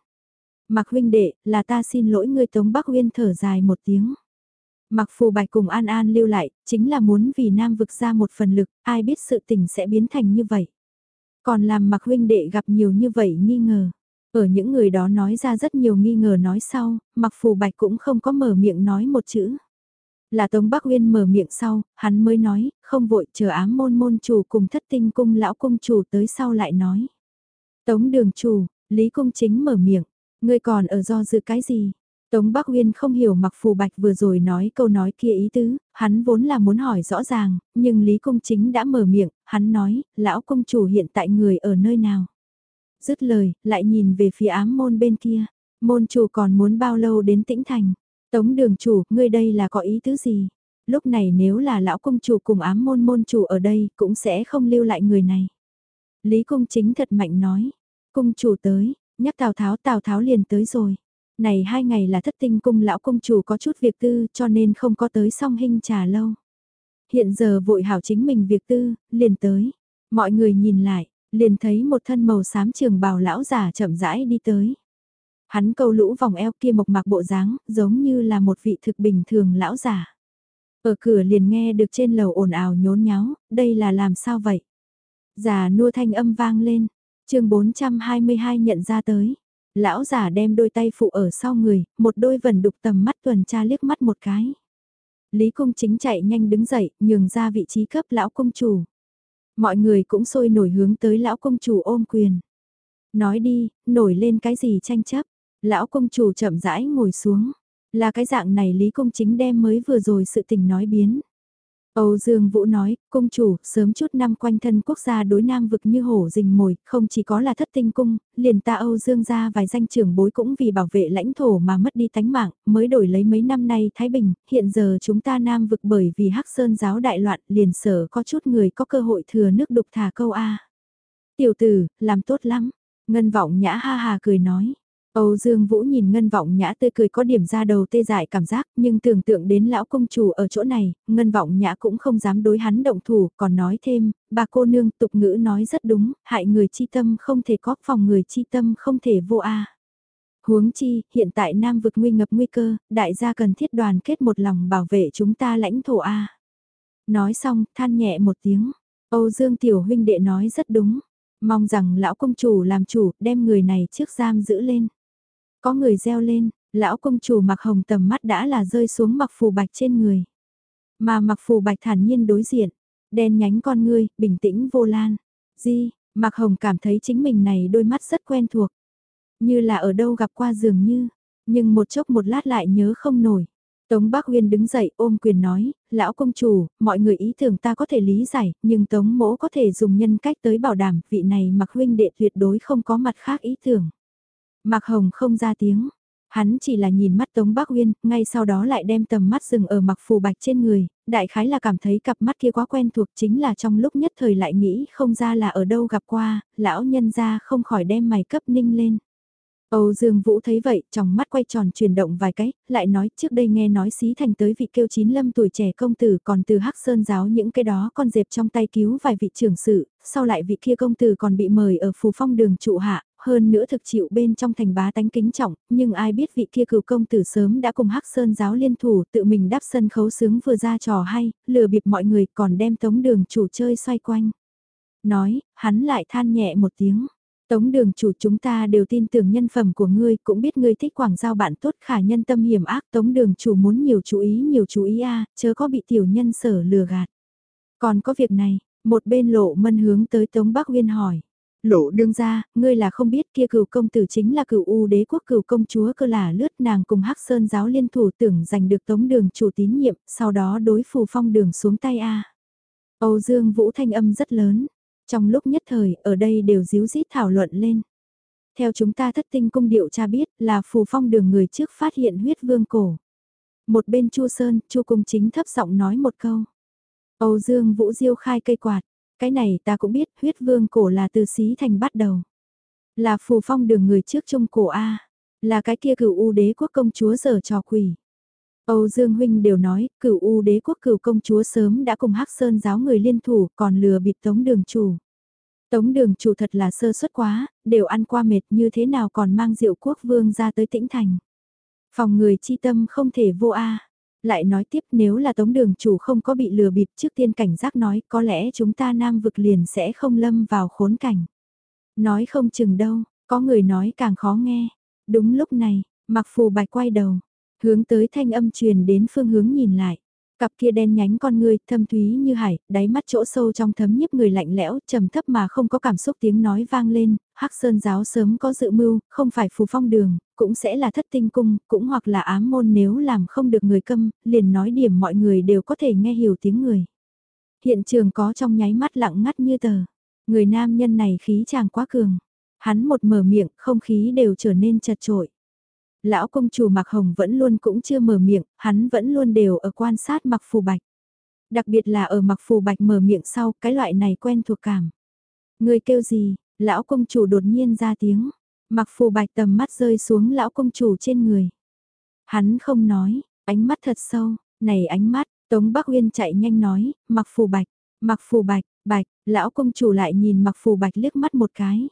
Speaker 1: mạc huynh đệ, là ta xin lỗi ngươi Tống Bắc Uyên thở dài một tiếng. Mặc phù bạch cùng An An lưu lại, chính là muốn vì Nam vực ra một phần lực, ai biết sự tình sẽ biến thành như vậy. Còn làm mặc huynh đệ gặp nhiều như vậy nghi ngờ. Ở những người đó nói ra rất nhiều nghi ngờ nói sau, mặc phù bạch cũng không có mở miệng nói một chữ. Là Tống Bắc Uyên mở miệng sau, hắn mới nói, không vội chờ ám môn môn chủ cùng thất tinh cung lão cung chủ tới sau lại nói. Tống đường chủ, Lý Cung Chính mở miệng, ngươi còn ở do dự cái gì? Tống Bắc Uyên không hiểu mặc phù bạch vừa rồi nói câu nói kia ý tứ, hắn vốn là muốn hỏi rõ ràng, nhưng Lý Công Chính đã mở miệng, hắn nói, lão công chủ hiện tại người ở nơi nào. Dứt lời, lại nhìn về phía ám môn bên kia, môn chủ còn muốn bao lâu đến tĩnh thành. Tống đường chủ, ngươi đây là có ý tứ gì? Lúc này nếu là lão công chủ cùng ám môn môn chủ ở đây, cũng sẽ không lưu lại người này. Lý Công Chính thật mạnh nói, công chủ tới, nhắc Tào Tháo Tào Tháo liền tới rồi này hai ngày là thất tinh cung lão công chủ có chút việc tư cho nên không có tới song hình trà lâu. Hiện giờ vội hảo chính mình việc tư, liền tới. Mọi người nhìn lại, liền thấy một thân màu xám trường bào lão giả chậm rãi đi tới. Hắn câu lũ vòng eo kia mộc mạc bộ dáng, giống như là một vị thực bình thường lão giả. Ở cửa liền nghe được trên lầu ồn ào nhốn nháo, đây là làm sao vậy? Già nua thanh âm vang lên, chương 422 nhận ra tới. Lão giả đem đôi tay phụ ở sau người, một đôi vần đục tầm mắt tuần tra liếc mắt một cái. Lý cung chính chạy nhanh đứng dậy, nhường ra vị trí cấp lão công chủ. Mọi người cũng sôi nổi hướng tới lão công chủ ôm quyền. Nói đi, nổi lên cái gì tranh chấp. Lão công chủ chậm rãi ngồi xuống. Là cái dạng này Lý công chính đem mới vừa rồi sự tình nói biến. Âu Dương Vũ nói, cung chủ, sớm chút năm quanh thân quốc gia đối nam vực như hổ rình mồi, không chỉ có là thất tinh cung, liền ta Âu Dương gia vài danh trưởng bối cũng vì bảo vệ lãnh thổ mà mất đi tánh mạng, mới đổi lấy mấy năm nay Thái Bình, hiện giờ chúng ta nam vực bởi vì hắc sơn giáo đại loạn, liền sở có chút người có cơ hội thừa nước đục thả câu A. Tiểu tử, làm tốt lắm, ngân vọng nhã ha hà cười nói. Âu Dương Vũ nhìn Ngân Vọng Nhã tươi cười có điểm ra đầu tê dại cảm giác, nhưng tưởng tượng đến lão công chủ ở chỗ này, Ngân Vọng Nhã cũng không dám đối hắn động thủ, còn nói thêm, bà cô nương tục ngữ nói rất đúng, hại người chi tâm không thể có phòng người chi tâm không thể vô a. Huống chi, hiện tại Nam vực nguy ngập nguy cơ, đại gia cần thiết đoàn kết một lòng bảo vệ chúng ta lãnh thổ A. Nói xong, than nhẹ một tiếng. Âu Dương Tiểu huynh đệ nói rất đúng. Mong rằng lão công chủ làm chủ, đem người này trước giam giữ lên. Có người reo lên, lão công chủ mặc hồng tầm mắt đã là rơi xuống mặc phù bạch trên người. Mà mặc phù bạch thản nhiên đối diện, đen nhánh con ngươi, bình tĩnh vô lan. Di, mặc hồng cảm thấy chính mình này đôi mắt rất quen thuộc. Như là ở đâu gặp qua dường như, nhưng một chốc một lát lại nhớ không nổi. Tống Bác Huyên đứng dậy ôm quyền nói, lão công chủ, mọi người ý tưởng ta có thể lý giải, nhưng Tống mỗ có thể dùng nhân cách tới bảo đảm vị này mặc huynh đệ tuyệt đối không có mặt khác ý tưởng. Mạc hồng không ra tiếng, hắn chỉ là nhìn mắt Tống Bác Uyên, ngay sau đó lại đem tầm mắt dừng ở mặc phù bạch trên người, đại khái là cảm thấy cặp mắt kia quá quen thuộc chính là trong lúc nhất thời lại nghĩ không ra là ở đâu gặp qua, lão nhân ra không khỏi đem mày cấp ninh lên. Âu Dương Vũ thấy vậy, trong mắt quay tròn chuyển động vài cái, lại nói trước đây nghe nói xí thành tới vị kêu chín lâm tuổi trẻ công tử còn từ Hắc Sơn giáo những cái đó con dẹp trong tay cứu vài vị trưởng sự, sau lại vị kia công tử còn bị mời ở phù phong đường trụ hạ, hơn nữa thực chịu bên trong thành bá tánh kính trọng, nhưng ai biết vị kia cựu công tử sớm đã cùng Hắc Sơn giáo liên thủ tự mình đáp sân khấu sướng vừa ra trò hay, lừa bịp mọi người còn đem tống đường chủ chơi xoay quanh. Nói, hắn lại than nhẹ một tiếng. Tống đường chủ chúng ta đều tin tưởng nhân phẩm của ngươi, cũng biết ngươi thích quảng giao bạn tốt khả nhân tâm hiểm ác. Tống đường chủ muốn nhiều chú ý nhiều chú ý a chớ có bị tiểu nhân sở lừa gạt. Còn có việc này, một bên lộ mân hướng tới Tống Bắc Uyên hỏi. Lộ đương ra, ngươi là không biết kia cửu công tử chính là cửu u đế quốc cửu công chúa cơ là lướt nàng cùng hắc sơn giáo liên thủ tưởng giành được tống đường chủ tín nhiệm, sau đó đối phù phong đường xuống tay a Âu Dương Vũ thanh âm rất lớn, trong lúc nhất thời, ở đây đều díu dít thảo luận lên. Theo chúng ta thất tinh cung điệu tra biết là phù phong đường người trước phát hiện huyết vương cổ. Một bên Chu Sơn, Chu Cung chính thấp giọng nói một câu. Âu Dương Vũ Diêu khai cây quạt, cái này ta cũng biết huyết vương cổ là từ xí thành bắt đầu. Là phù phong đường người trước trung cổ A, là cái kia cửu u đế quốc công chúa giờ trò quỷ. Âu Dương Huynh đều nói, cửu U đế quốc cửu công chúa sớm đã cùng Hắc Sơn giáo người liên thủ còn lừa bịp tống đường chủ. Tống đường chủ thật là sơ suất quá, đều ăn qua mệt như thế nào còn mang diệu quốc vương ra tới tĩnh thành. Phòng người chi tâm không thể vô a lại nói tiếp nếu là tống đường chủ không có bị lừa bịp trước tiên cảnh giác nói có lẽ chúng ta nam vực liền sẽ không lâm vào khốn cảnh. Nói không chừng đâu, có người nói càng khó nghe. Đúng lúc này, mặc phù bạch quay đầu, Hướng tới thanh âm truyền đến phương hướng nhìn lại. Cặp kia đen nhánh con người, thâm thúy như hải, đáy mắt chỗ sâu trong thấm nhiếp người lạnh lẽo, trầm thấp mà không có cảm xúc tiếng nói vang lên, Hắc Sơn giáo sớm có dự mưu, không phải phù phong đường, cũng sẽ là thất tinh cung, cũng hoặc là ám môn nếu làm không được người câm, liền nói điểm mọi người đều có thể nghe hiểu tiếng người. Hiện trường có trong nháy mắt lặng ngắt như tờ. Người nam nhân này khí chàng quá cường. Hắn một mở miệng, không khí đều trở nên chật trội. Lão công chủ Mạc Hồng vẫn luôn cũng chưa mở miệng, hắn vẫn luôn đều ở quan sát Mạc Phù Bạch. Đặc biệt là ở Mạc Phù Bạch mở miệng sau, cái loại này quen thuộc cảm. Người kêu gì, lão công chủ đột nhiên ra tiếng. Mạc Phù Bạch tầm mắt rơi xuống lão công chủ trên người. Hắn không nói, ánh mắt thật sâu, này ánh mắt, Tống Bắc Uyên chạy nhanh nói, Mạc Phù Bạch, Mạc Phù Bạch, Bạch, lão công chủ lại nhìn Mạc Phù Bạch liếc mắt một cái.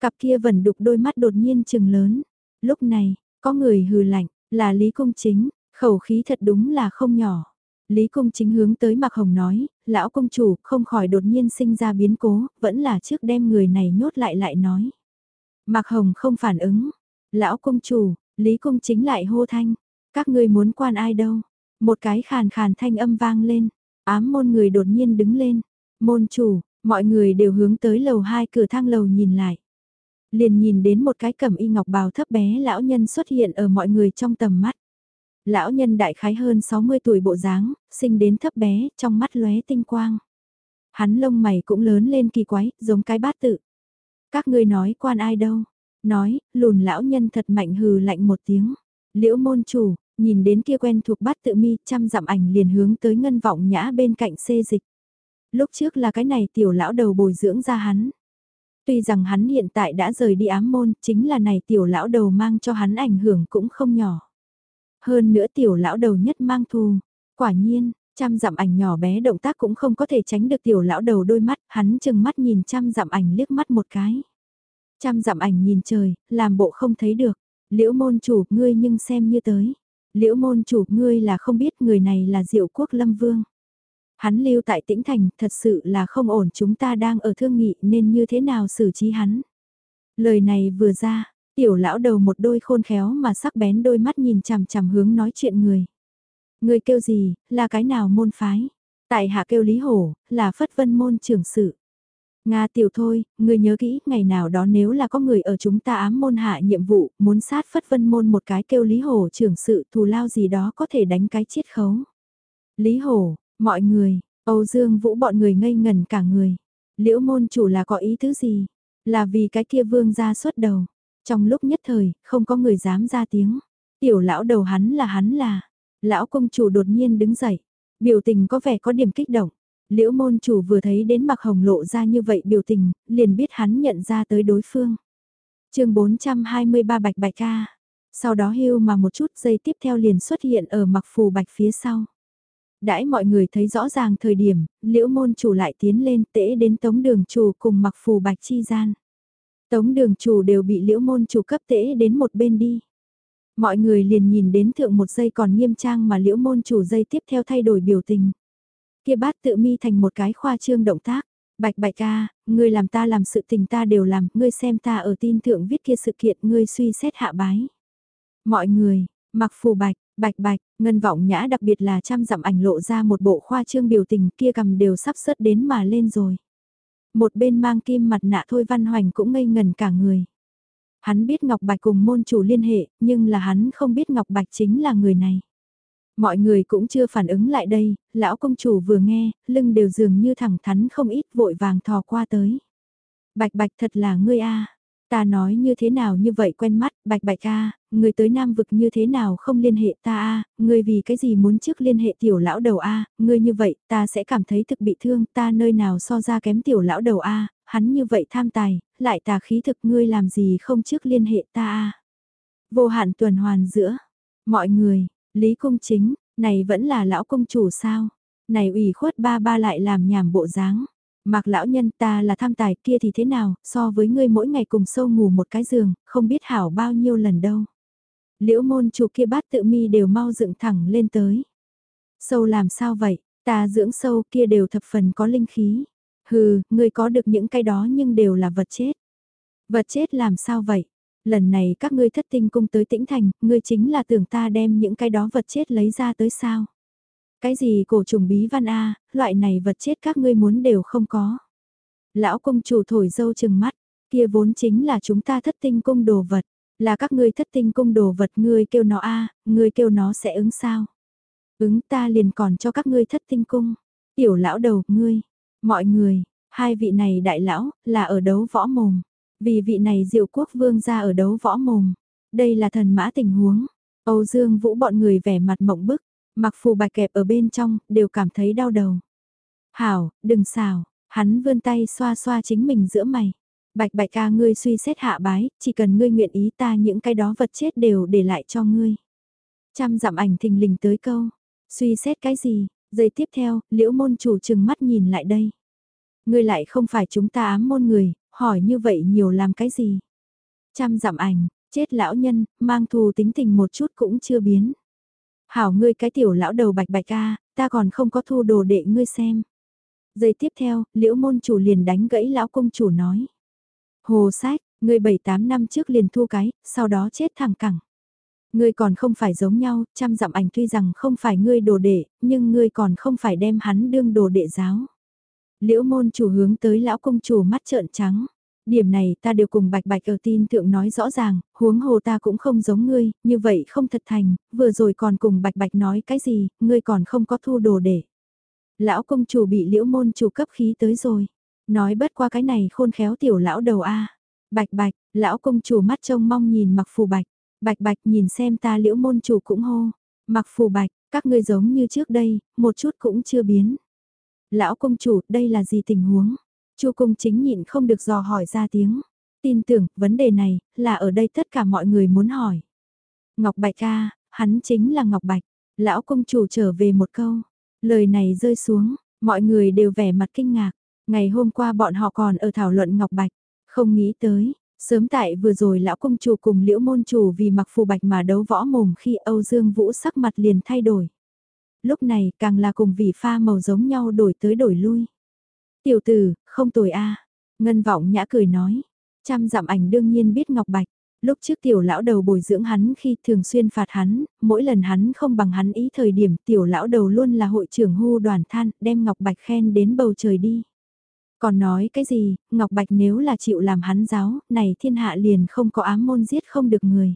Speaker 1: Cặp kia vẫn đục đôi mắt đột nhiên trừng lớn. Lúc này, có người hừ lạnh, là Lý Công Chính, khẩu khí thật đúng là không nhỏ. Lý Công Chính hướng tới Mạc Hồng nói, lão công chủ không khỏi đột nhiên sinh ra biến cố, vẫn là trước đem người này nhốt lại lại nói. Mạc Hồng không phản ứng, lão công chủ, Lý Công Chính lại hô thanh, các ngươi muốn quan ai đâu. Một cái khàn khàn thanh âm vang lên, ám môn người đột nhiên đứng lên, môn chủ, mọi người đều hướng tới lầu hai cửa thang lầu nhìn lại liền nhìn đến một cái cẩm y ngọc bào thấp bé lão nhân xuất hiện ở mọi người trong tầm mắt. Lão nhân đại khái hơn 60 tuổi bộ dáng, sinh đến thấp bé, trong mắt lóe tinh quang. Hắn lông mày cũng lớn lên kỳ quái, giống cái bát tự. Các ngươi nói quan ai đâu? Nói, lùn lão nhân thật mạnh hừ lạnh một tiếng. Liễu môn chủ, nhìn đến kia quen thuộc bát tự mi, chăm dặm ảnh liền hướng tới ngân vọng nhã bên cạnh xê dịch. Lúc trước là cái này tiểu lão đầu bồi dưỡng ra hắn. Tuy rằng hắn hiện tại đã rời đi ám môn, chính là này tiểu lão đầu mang cho hắn ảnh hưởng cũng không nhỏ. Hơn nữa tiểu lão đầu nhất mang thù, quả nhiên, trăm dặm ảnh nhỏ bé động tác cũng không có thể tránh được tiểu lão đầu đôi mắt, hắn chừng mắt nhìn trăm dặm ảnh liếc mắt một cái. Trăm dặm ảnh nhìn trời, làm bộ không thấy được, Liễu môn chủ, ngươi nhưng xem như tới. Liễu môn chủ, ngươi là không biết người này là diệu quốc lâm vương. Hắn lưu tại tĩnh thành, thật sự là không ổn chúng ta đang ở thương nghị nên như thế nào xử trí hắn. Lời này vừa ra, tiểu lão đầu một đôi khôn khéo mà sắc bén đôi mắt nhìn chằm chằm hướng nói chuyện người. Người kêu gì, là cái nào môn phái? Tại hạ kêu Lý Hổ, là Phất Vân môn trưởng sự. Nga tiểu thôi, người nhớ kỹ, ngày nào đó nếu là có người ở chúng ta ám môn hạ nhiệm vụ, muốn sát Phất Vân môn một cái kêu Lý Hổ trưởng sự thù lao gì đó có thể đánh cái chiết khấu. Lý Hổ, mọi người, Âu Dương Vũ bọn người ngây ngần cả người. Liễu môn chủ là có ý thứ gì? Là vì cái kia vương ra xuất đầu. Trong lúc nhất thời, không có người dám ra tiếng. Tiểu lão đầu hắn là hắn là. Lão công chủ đột nhiên đứng dậy. Biểu tình có vẻ có điểm kích động. Liễu môn chủ vừa thấy đến mặc hồng lộ ra như vậy biểu tình, liền biết hắn nhận ra tới đối phương. chương 423 bạch bạch ca. Sau đó hưu mà một chút giây tiếp theo liền xuất hiện ở mặc phù bạch phía sau. Đãi mọi người thấy rõ ràng thời điểm, liễu môn chủ lại tiến lên tễ đến tống đường chủ cùng mặc phù bạch chi gian. Tống đường chủ đều bị liễu môn chủ cấp tễ đến một bên đi. Mọi người liền nhìn đến thượng một giây còn nghiêm trang mà liễu môn chủ giây tiếp theo thay đổi biểu tình. Kia bát tự mi thành một cái khoa trương động tác. Bạch bạch ca, ngươi làm ta làm sự tình ta đều làm, ngươi xem ta ở tin thượng viết kia sự kiện ngươi suy xét hạ bái. Mọi người, mặc phù bạch, bạch bạch, ngân vọng nhã đặc biệt là trăm dặm ảnh lộ ra một bộ khoa trương biểu tình kia cầm đều sắp sớt đến mà lên rồi. Một bên mang kim mặt nạ thôi văn hoành cũng ngây ngần cả người. Hắn biết Ngọc Bạch cùng môn chủ liên hệ, nhưng là hắn không biết Ngọc Bạch chính là người này. Mọi người cũng chưa phản ứng lại đây, lão công chủ vừa nghe, lưng đều dường như thẳng thắn không ít vội vàng thò qua tới. Bạch bạch thật là ngươi a Ta nói như thế nào như vậy quen mắt, bạch bạch a người tới nam vực như thế nào không liên hệ ta a người vì cái gì muốn trước liên hệ tiểu lão đầu a người như vậy ta sẽ cảm thấy thực bị thương, ta nơi nào so ra kém tiểu lão đầu a hắn như vậy tham tài, lại tà khí thực ngươi làm gì không trước liên hệ ta a Vô hạn tuần hoàn giữa, mọi người, Lý Cung Chính, này vẫn là lão công chủ sao? Này ủy khuất ba ba lại làm nhảm bộ dáng. Mạc lão nhân ta là tham tài kia thì thế nào, so với ngươi mỗi ngày cùng sâu ngủ một cái giường, không biết hảo bao nhiêu lần đâu. Liễu môn chủ kia bát tự mi đều mau dựng thẳng lên tới. Sâu làm sao vậy, ta dưỡng sâu kia đều thập phần có linh khí. Hừ, ngươi có được những cái đó nhưng đều là vật chết. Vật chết làm sao vậy? lần này các ngươi thất tinh cung tới tĩnh thành, ngươi chính là tưởng ta đem những cái đó vật chết lấy ra tới sao. Cái gì cổ trùng bí văn A, loại này vật chết các ngươi muốn đều không có. Lão công chủ thổi dâu chừng mắt, kia vốn chính là chúng ta thất tinh cung đồ vật, là các ngươi thất tinh cung đồ vật ngươi kêu nó A, ngươi kêu nó sẽ ứng sao. Ứng ta liền còn cho các ngươi thất tinh cung. Tiểu lão đầu, ngươi, mọi người, hai vị này đại lão, là ở đấu võ mồm. Vì vị này diệu quốc vương ra ở đấu võ mồm. Đây là thần mã tình huống. Âu Dương Vũ bọn người vẻ mặt mộng bức. Mặc phù bạch kẹp ở bên trong, đều cảm thấy đau đầu. Hảo, đừng xào. Hắn vươn tay xoa xoa chính mình giữa mày. Bạch bạch ca ngươi suy xét hạ bái, chỉ cần ngươi nguyện ý ta những cái đó vật chết đều để lại cho ngươi. Trăm dặm ảnh thình lình tới câu. Suy xét cái gì? Giây tiếp theo, liễu môn chủ chừng mắt nhìn lại đây. Ngươi lại không phải chúng ta ám môn người, hỏi như vậy nhiều làm cái gì? Trăm dặm ảnh, chết lão nhân, mang thù tính tình một chút cũng chưa biến. Hảo ngươi cái tiểu lão đầu bạch bạch a, ta còn không có thu đồ đệ ngươi xem. Giây tiếp theo, liễu môn chủ liền đánh gãy lão công chủ nói. Hồ sách, ngươi bảy tám năm trước liền thu cái, sau đó chết thẳng cẳng. Ngươi còn không phải giống nhau, trăm dặm ảnh tuy rằng không phải ngươi đồ đệ, nhưng ngươi còn không phải đem hắn đương đồ đệ giáo. Liễu môn chủ hướng tới lão công chủ mắt trợn trắng. Điểm này ta đều cùng bạch bạch ở tin thượng nói rõ ràng, huống hồ ta cũng không giống ngươi, như vậy không thật thành, vừa rồi còn cùng bạch bạch nói cái gì, ngươi còn không có thu đồ để. Lão công chủ bị liễu môn chủ cấp khí tới rồi. Nói bất qua cái này khôn khéo tiểu lão đầu a Bạch bạch, lão công chủ mắt trông mong nhìn mặc phù bạch. Bạch bạch nhìn xem ta liễu môn chủ cũng hô. Mặc phù bạch, các ngươi giống như trước đây, một chút cũng chưa biến. Lão công chủ, đây là gì tình huống? Chu cung chính nhịn không được dò hỏi ra tiếng. Tin tưởng, vấn đề này, là ở đây tất cả mọi người muốn hỏi. Ngọc Bạch ca, hắn chính là Ngọc Bạch. Lão công chủ trở về một câu. Lời này rơi xuống, mọi người đều vẻ mặt kinh ngạc. Ngày hôm qua bọn họ còn ở thảo luận Ngọc Bạch. Không nghĩ tới, Sớm tại vừa rồi lão công chủ cùng liễu môn chủ vì mặc phù bạch mà đấu võ mồm khi Âu Dương Vũ sắc mặt liền thay đổi. Lúc này càng là cùng vì pha màu giống nhau đổi tới đổi lui. Tiểu tử, không tồi a Ngân vọng nhã cười nói. Trăm dặm ảnh đương nhiên biết Ngọc Bạch. Lúc trước tiểu lão đầu bồi dưỡng hắn khi thường xuyên phạt hắn, mỗi lần hắn không bằng hắn ý thời điểm tiểu lão đầu luôn là hội trưởng hưu đoàn than, đem Ngọc Bạch khen đến bầu trời đi. Còn nói cái gì, Ngọc Bạch nếu là chịu làm hắn giáo, này thiên hạ liền không có ám môn giết không được người.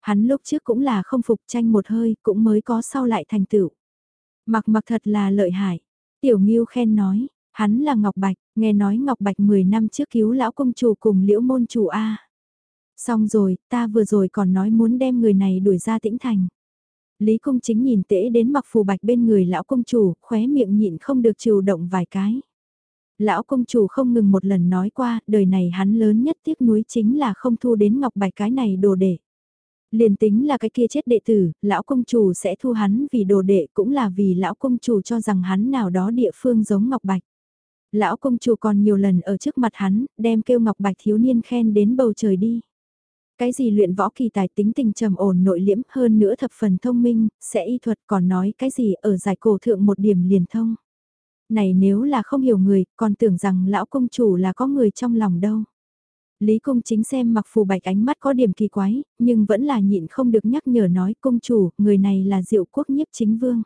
Speaker 1: Hắn lúc trước cũng là không phục tranh một hơi, cũng mới có sau lại thành tựu. Mặc mặc thật là lợi hại. Tiểu Nghiêu khen nói, hắn là Ngọc Bạch, nghe nói Ngọc Bạch 10 năm trước cứu lão công chủ cùng liễu môn chủ A. Xong rồi, ta vừa rồi còn nói muốn đem người này đuổi ra tĩnh thành. Lý công chính nhìn tễ đến mặc phù bạch bên người lão công chủ, khóe miệng nhịn không được trừ động vài cái. Lão công chủ không ngừng một lần nói qua, đời này hắn lớn nhất tiếc nuối chính là không thu đến ngọc bạch cái này đồ đệ. Liền tính là cái kia chết đệ tử, lão công chủ sẽ thu hắn vì đồ đệ cũng là vì lão công chủ cho rằng hắn nào đó địa phương giống ngọc bạch. Lão công chủ còn nhiều lần ở trước mặt hắn, đem kêu ngọc bạch thiếu niên khen đến bầu trời đi. Cái gì luyện võ kỳ tài tính tình trầm ổn nội liễm hơn nữa thập phần thông minh, sẽ y thuật còn nói cái gì ở giải cổ thượng một điểm liền thông. Này nếu là không hiểu người, còn tưởng rằng lão công chủ là có người trong lòng đâu. Lý công chính xem mặc phù bạch ánh mắt có điểm kỳ quái, nhưng vẫn là nhịn không được nhắc nhở nói công chủ, người này là diệu quốc nhiếp chính vương.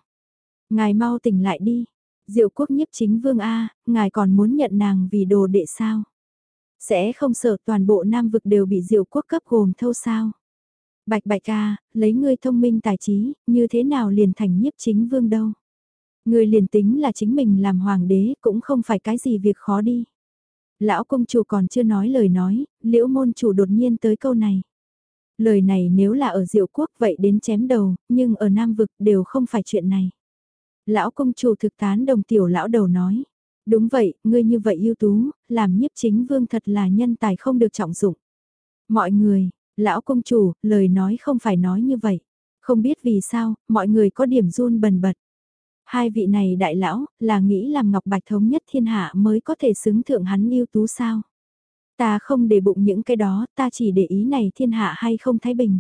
Speaker 1: Ngài mau tỉnh lại đi, diệu quốc nhiếp chính vương A, ngài còn muốn nhận nàng vì đồ đệ sao? Sẽ không sợ toàn bộ Nam vực đều bị diệu quốc cấp gồm thâu sao? Bạch bạch A, lấy ngươi thông minh tài trí, như thế nào liền thành nhiếp chính vương đâu? Người liền tính là chính mình làm hoàng đế cũng không phải cái gì việc khó đi. Lão công chủ còn chưa nói lời nói, liễu môn chủ đột nhiên tới câu này. Lời này nếu là ở diệu quốc vậy đến chém đầu, nhưng ở Nam Vực đều không phải chuyện này. Lão công chủ thực tán đồng tiểu lão đầu nói. Đúng vậy, ngươi như vậy ưu tú, làm nhiếp chính vương thật là nhân tài không được trọng dụng. Mọi người, lão công chủ, lời nói không phải nói như vậy. Không biết vì sao, mọi người có điểm run bần bật. Hai vị này đại lão, là nghĩ làm Ngọc Bạch thống nhất thiên hạ mới có thể xứng thượng hắn ưu tú sao. Ta không để bụng những cái đó, ta chỉ để ý này thiên hạ hay không thái bình.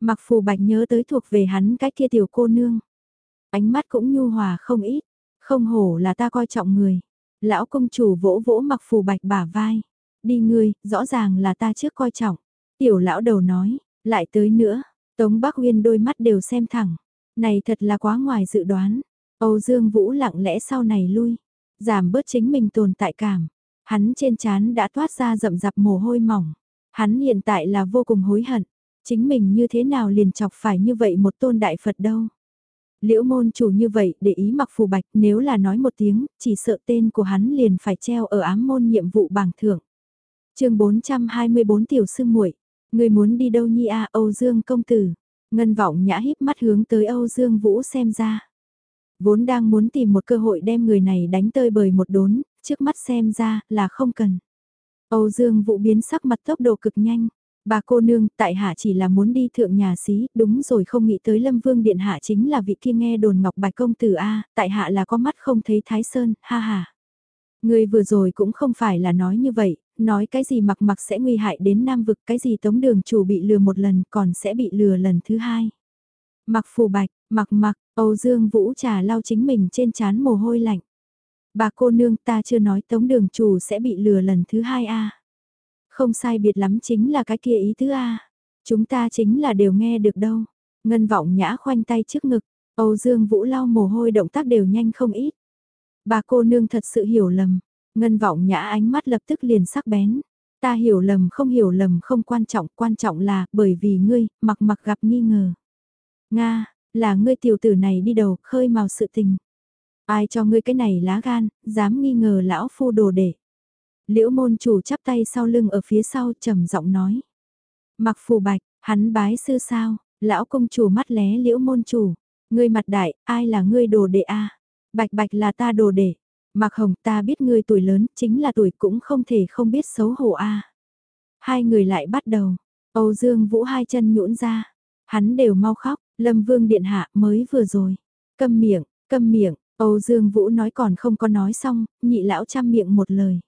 Speaker 1: Mặc phù bạch nhớ tới thuộc về hắn cái kia tiểu cô nương. Ánh mắt cũng nhu hòa không ít, không hổ là ta coi trọng người. Lão công chủ vỗ vỗ mặc phù bạch bả vai. Đi ngươi, rõ ràng là ta trước coi trọng. Tiểu lão đầu nói, lại tới nữa, Tống Bắc Uyên đôi mắt đều xem thẳng. Này thật là quá ngoài dự đoán. Âu Dương Vũ lặng lẽ sau này lui, giảm bớt chính mình tồn tại cảm. Hắn trên trán đã toát ra rậm rạp mồ hôi mỏng. Hắn hiện tại là vô cùng hối hận. Chính mình như thế nào liền chọc phải như vậy một tôn đại Phật đâu. Liễu môn chủ như vậy để ý mặc phù bạch nếu là nói một tiếng, chỉ sợ tên của hắn liền phải treo ở ám môn nhiệm vụ bảng thưởng. chương 424 tiểu sư muội người muốn đi đâu nhi a Âu Dương công tử. Ngân vọng nhã híp mắt hướng tới Âu Dương Vũ xem ra. Vốn đang muốn tìm một cơ hội đem người này đánh tơi bời một đốn, trước mắt xem ra là không cần. Âu Dương Vũ biến sắc mặt tốc độ cực nhanh. Bà cô nương, tại hạ chỉ là muốn đi thượng nhà xí, đúng rồi không nghĩ tới Lâm Vương Điện Hạ chính là vị kia nghe đồn Ngọc Bạch Công Tử A, tại hạ là có mắt không thấy Thái Sơn, ha ha. Người vừa rồi cũng không phải là nói như vậy, nói cái gì mặc mặc sẽ nguy hại đến Nam Vực, cái gì tống đường chủ bị lừa một lần còn sẽ bị lừa lần thứ hai. Mặc phù bạch, mặc mặc, Âu Dương Vũ trà lau chính mình trên chán mồ hôi lạnh. Bà cô nương ta chưa nói tống đường chủ sẽ bị lừa lần thứ hai a không sai biệt lắm chính là cái kia ý thứ a Chúng ta chính là đều nghe được đâu. Ngân vọng nhã khoanh tay trước ngực, Âu Dương Vũ lau mồ hôi động tác đều nhanh không ít. Bà cô nương thật sự hiểu lầm, ngân vọng nhã ánh mắt lập tức liền sắc bén. Ta hiểu lầm không hiểu lầm không quan trọng, quan trọng là bởi vì ngươi, mặc mặc gặp nghi ngờ. Nga, là ngươi tiểu tử này đi đầu, khơi mào sự tình. Ai cho ngươi cái này lá gan, dám nghi ngờ lão phu đồ để. Liễu môn chủ chắp tay sau lưng ở phía sau trầm giọng nói. Mặc phù bạch, hắn bái sư sao, lão công chủ mắt lé liễu môn chủ. Ngươi mặt đại, ai là ngươi đồ đệ a Bạch bạch là ta đồ đệ. Mặc hồng ta biết ngươi tuổi lớn, chính là tuổi cũng không thể không biết xấu hổ a Hai người lại bắt đầu. Âu Dương Vũ hai chân nhũn ra. Hắn đều mau khóc, Lâm Vương Điện Hạ mới vừa rồi. Câm miệng, câm miệng, Âu Dương Vũ nói còn không có nói xong, nhị lão chăm miệng một lời.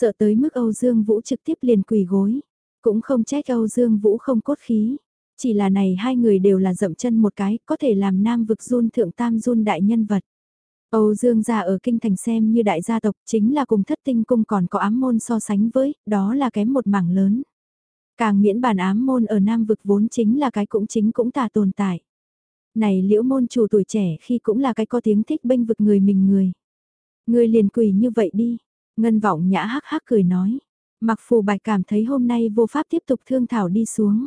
Speaker 1: Sợ tới mức Âu Dương Vũ trực tiếp liền quỳ gối. Cũng không trách Âu Dương Vũ không cốt khí. Chỉ là này hai người đều là dậm chân một cái, có thể làm nam vực run thượng tam run đại nhân vật. Âu Dương gia ở kinh thành xem như đại gia tộc chính là cùng thất tinh cung còn có ám môn so sánh với, đó là kém một mảng lớn. Càng miễn bàn ám môn ở nam vực vốn chính là cái cũng chính cũng tà tồn tại. Này liễu môn chủ tuổi trẻ khi cũng là cái có tiếng thích bênh vực người mình người. Người liền quỳ như vậy đi, ngân vọng nhã hắc hắc cười nói. Mặc phù bạch cảm thấy hôm nay vô pháp tiếp tục thương thảo đi xuống.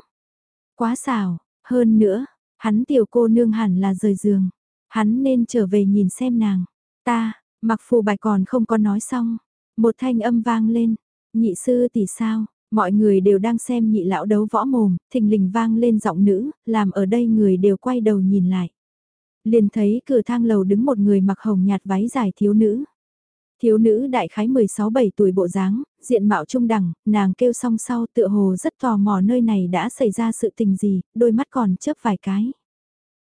Speaker 1: Quá xào, hơn nữa, hắn tiểu cô nương hẳn là rời giường. Hắn nên trở về nhìn xem nàng. Ta, mặc phù bạch còn không có nói xong. Một thanh âm vang lên. Nhị sư tỷ sao, mọi người đều đang xem nhị lão đấu võ mồm, thình lình vang lên giọng nữ, làm ở đây người đều quay đầu nhìn lại. Liền thấy cửa thang lầu đứng một người mặc hồng nhạt váy dài thiếu nữ. Thiếu nữ đại khái 16-7 tuổi bộ dáng, diện mạo trung đẳng, nàng kêu song sau tựa hồ rất tò mò nơi này đã xảy ra sự tình gì, đôi mắt còn chớp vài cái.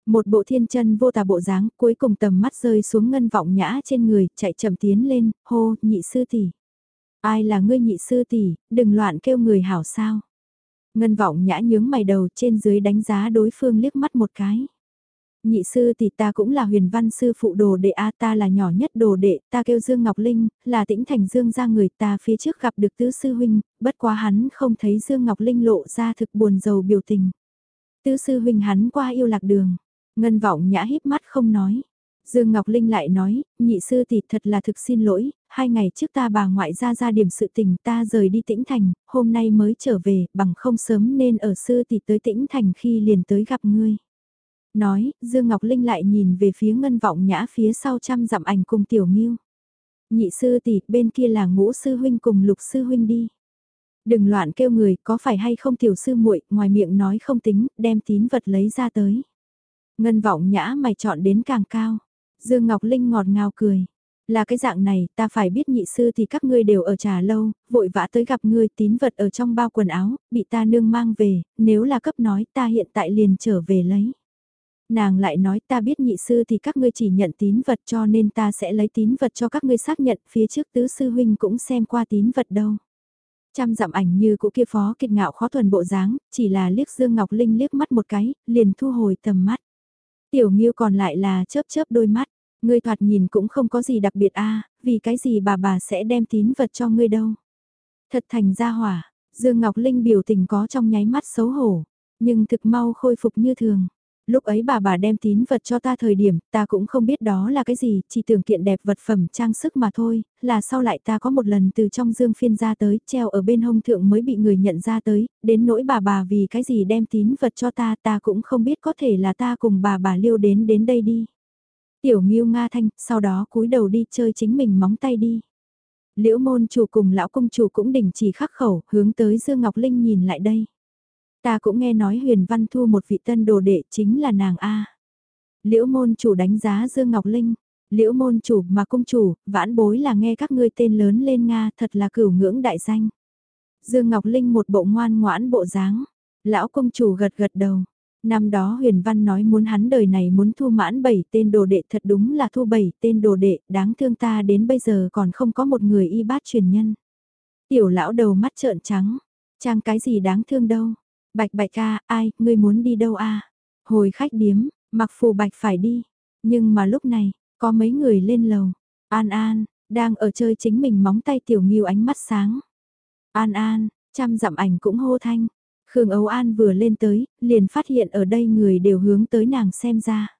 Speaker 1: Một bộ thiên chân vô tà bộ dáng, cuối cùng tầm mắt rơi xuống ngân vọng nhã trên người, chạy chậm tiến lên, hô, nhị sư tỷ. Ai là ngươi nhị sư tỷ, đừng loạn kêu người hảo sao. Ngân vọng nhã nhướng mày đầu trên dưới đánh giá đối phương liếc mắt một cái. Nhị sư thì ta cũng là huyền văn sư phụ đồ đệ A ta là nhỏ nhất đồ đệ, ta kêu Dương Ngọc Linh, là tĩnh thành Dương ra người ta phía trước gặp được tứ sư huynh, bất quá hắn không thấy Dương Ngọc Linh lộ ra thực buồn giàu biểu tình. Tứ sư huynh hắn qua yêu lạc đường, Ngân vọng nhã híp mắt không nói. Dương Ngọc Linh lại nói, nhị sư tỷ thật là thực xin lỗi, hai ngày trước ta bà ngoại ra ra điểm sự tình ta rời đi tĩnh thành, hôm nay mới trở về, bằng không sớm nên ở sư tỷ tới tĩnh thành khi liền tới gặp ngươi. Nói, Dương Ngọc Linh lại nhìn về phía ngân vọng nhã phía sau trăm dặm ảnh cùng tiểu nghiêu. Nhị sư tỷ, bên kia là ngũ sư huynh cùng lục sư huynh đi. Đừng loạn kêu người, có phải hay không tiểu sư muội ngoài miệng nói không tính, đem tín vật lấy ra tới. Ngân vọng nhã mày chọn đến càng cao. Dương Ngọc Linh ngọt ngào cười. Là cái dạng này, ta phải biết nhị sư thì các ngươi đều ở trà lâu, vội vã tới gặp ngươi tín vật ở trong bao quần áo, bị ta nương mang về, nếu là cấp nói ta hiện tại liền trở về lấy. Nàng lại nói ta biết nhị sư thì các ngươi chỉ nhận tín vật cho nên ta sẽ lấy tín vật cho các ngươi xác nhận phía trước tứ sư huynh cũng xem qua tín vật đâu. Trăm dặm ảnh như cũ kia phó kiệt ngạo khó thuần bộ dáng, chỉ là liếc Dương Ngọc Linh liếc mắt một cái, liền thu hồi tầm mắt. Tiểu Nghiêu còn lại là chớp chớp đôi mắt, ngươi thoạt nhìn cũng không có gì đặc biệt a, vì cái gì bà bà sẽ đem tín vật cho ngươi đâu. Thật thành ra hỏa, Dương Ngọc Linh biểu tình có trong nháy mắt xấu hổ, nhưng thực mau khôi phục như thường. Lúc ấy bà bà đem tín vật cho ta thời điểm, ta cũng không biết đó là cái gì, chỉ tưởng kiện đẹp vật phẩm trang sức mà thôi, là sau lại ta có một lần từ trong dương phiên ra tới, treo ở bên hông thượng mới bị người nhận ra tới, đến nỗi bà bà vì cái gì đem tín vật cho ta ta cũng không biết có thể là ta cùng bà bà liêu đến đến đây đi. Tiểu Nghiêu Nga Thanh, sau đó cúi đầu đi chơi chính mình móng tay đi. Liễu môn chủ cùng lão công chủ cũng đình chỉ khắc khẩu, hướng tới Dương Ngọc Linh nhìn lại đây. Ta cũng nghe nói huyền văn thu một vị tân đồ đệ chính là nàng A. Liễu môn chủ đánh giá Dương Ngọc Linh. Liễu môn chủ mà cung chủ, vãn bối là nghe các ngươi tên lớn lên Nga thật là cửu ngưỡng đại danh. Dương Ngọc Linh một bộ ngoan ngoãn bộ dáng. Lão công chủ gật gật đầu. Năm đó huyền văn nói muốn hắn đời này muốn thu mãn bảy tên đồ đệ thật đúng là thu bảy tên đồ đệ, đáng thương ta đến bây giờ còn không có một người y bát truyền nhân. Tiểu lão đầu mắt trợn trắng, trang cái gì đáng thương đâu, Bạch bạch ca, ai, ngươi muốn đi đâu a? Hồi khách điếm, mặc phù bạch phải đi. Nhưng mà lúc này, có mấy người lên lầu. An An, đang ở chơi chính mình móng tay tiểu nghiêu ánh mắt sáng. An An, trăm dặm ảnh cũng hô thanh. Khương Âu An vừa lên tới, liền phát hiện ở đây người đều hướng tới nàng xem ra.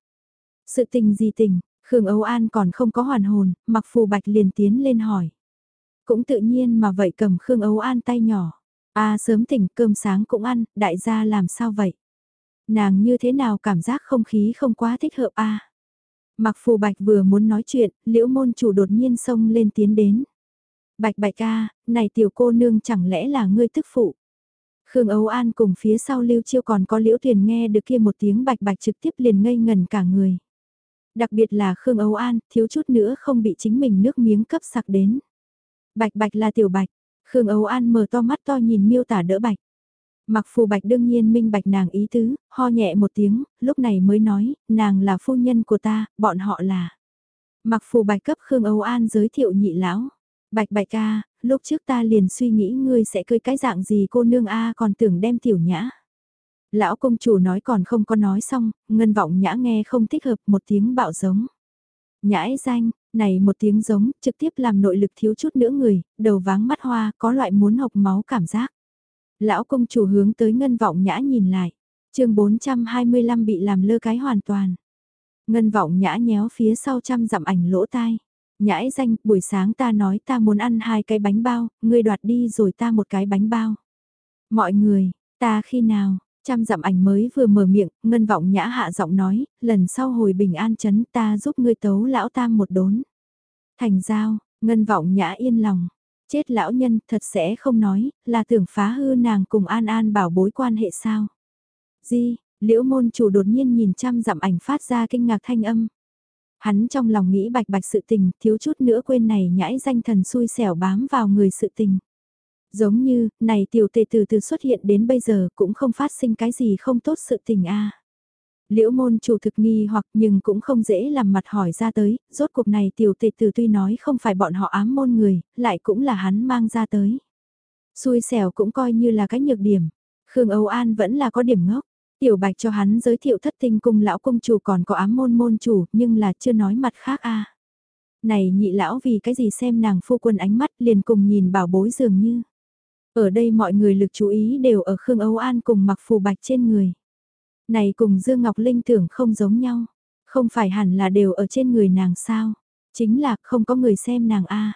Speaker 1: Sự tình gì tình, Khương Âu An còn không có hoàn hồn, mặc phù bạch liền tiến lên hỏi. Cũng tự nhiên mà vậy cầm Khương Âu An tay nhỏ. A sớm tỉnh cơm sáng cũng ăn, đại gia làm sao vậy? Nàng như thế nào cảm giác không khí không quá thích hợp a Mặc phù bạch vừa muốn nói chuyện, liễu môn chủ đột nhiên xông lên tiến đến. Bạch bạch ca, này tiểu cô nương chẳng lẽ là ngươi tức phụ? Khương Âu An cùng phía sau lưu chiêu còn có liễu thuyền nghe được kia một tiếng bạch bạch trực tiếp liền ngây ngần cả người. Đặc biệt là Khương Âu An, thiếu chút nữa không bị chính mình nước miếng cấp sặc đến. Bạch bạch là tiểu bạch, Khương Âu An mở to mắt to nhìn miêu tả đỡ bạch. Mặc phù bạch đương nhiên minh bạch nàng ý tứ, ho nhẹ một tiếng, lúc này mới nói, nàng là phu nhân của ta, bọn họ là. Mặc phù bạch cấp Khương Âu An giới thiệu nhị lão. Bạch bạch ca, lúc trước ta liền suy nghĩ ngươi sẽ cưới cái dạng gì cô nương a còn tưởng đem tiểu nhã. Lão công chủ nói còn không có nói xong, ngân vọng nhã nghe không thích hợp một tiếng bạo giống. Nhãi danh, này một tiếng giống, trực tiếp làm nội lực thiếu chút nữa người, đầu váng mắt hoa, có loại muốn học máu cảm giác. Lão công chủ hướng tới ngân vọng nhã nhìn lại, chương 425 bị làm lơ cái hoàn toàn. Ngân vọng nhã nhéo phía sau trăm dặm ảnh lỗ tai. Nhãi danh, buổi sáng ta nói ta muốn ăn hai cái bánh bao, ngươi đoạt đi rồi ta một cái bánh bao. Mọi người, ta khi nào, trăm dặm ảnh mới vừa mở miệng, ngân vọng nhã hạ giọng nói, lần sau hồi bình an chấn ta giúp ngươi tấu lão tam một đốn. Thành giao, ngân vọng nhã yên lòng. Chết lão nhân thật sẽ không nói, là tưởng phá hư nàng cùng an an bảo bối quan hệ sao. Di, liễu môn chủ đột nhiên nhìn trăm dặm ảnh phát ra kinh ngạc thanh âm. Hắn trong lòng nghĩ bạch bạch sự tình, thiếu chút nữa quên này nhãi danh thần xui xẻo bám vào người sự tình. Giống như, này tiểu tề từ từ xuất hiện đến bây giờ cũng không phát sinh cái gì không tốt sự tình a Liễu môn chủ thực nghi hoặc nhưng cũng không dễ làm mặt hỏi ra tới, rốt cuộc này tiểu tề từ tuy nói không phải bọn họ ám môn người, lại cũng là hắn mang ra tới. Xui xẻo cũng coi như là cái nhược điểm. Khương Âu An vẫn là có điểm ngốc. Tiểu Bạch cho hắn giới thiệu thất tinh cung lão công chủ còn có ám môn môn chủ, nhưng là chưa nói mặt khác a. Này nhị lão vì cái gì xem nàng phu quân ánh mắt liền cùng nhìn bảo bối dường như. Ở đây mọi người lực chú ý đều ở Khương Âu An cùng mặc phù bạch trên người. Này cùng Dương Ngọc Linh tưởng không giống nhau. Không phải hẳn là đều ở trên người nàng sao. Chính là không có người xem nàng a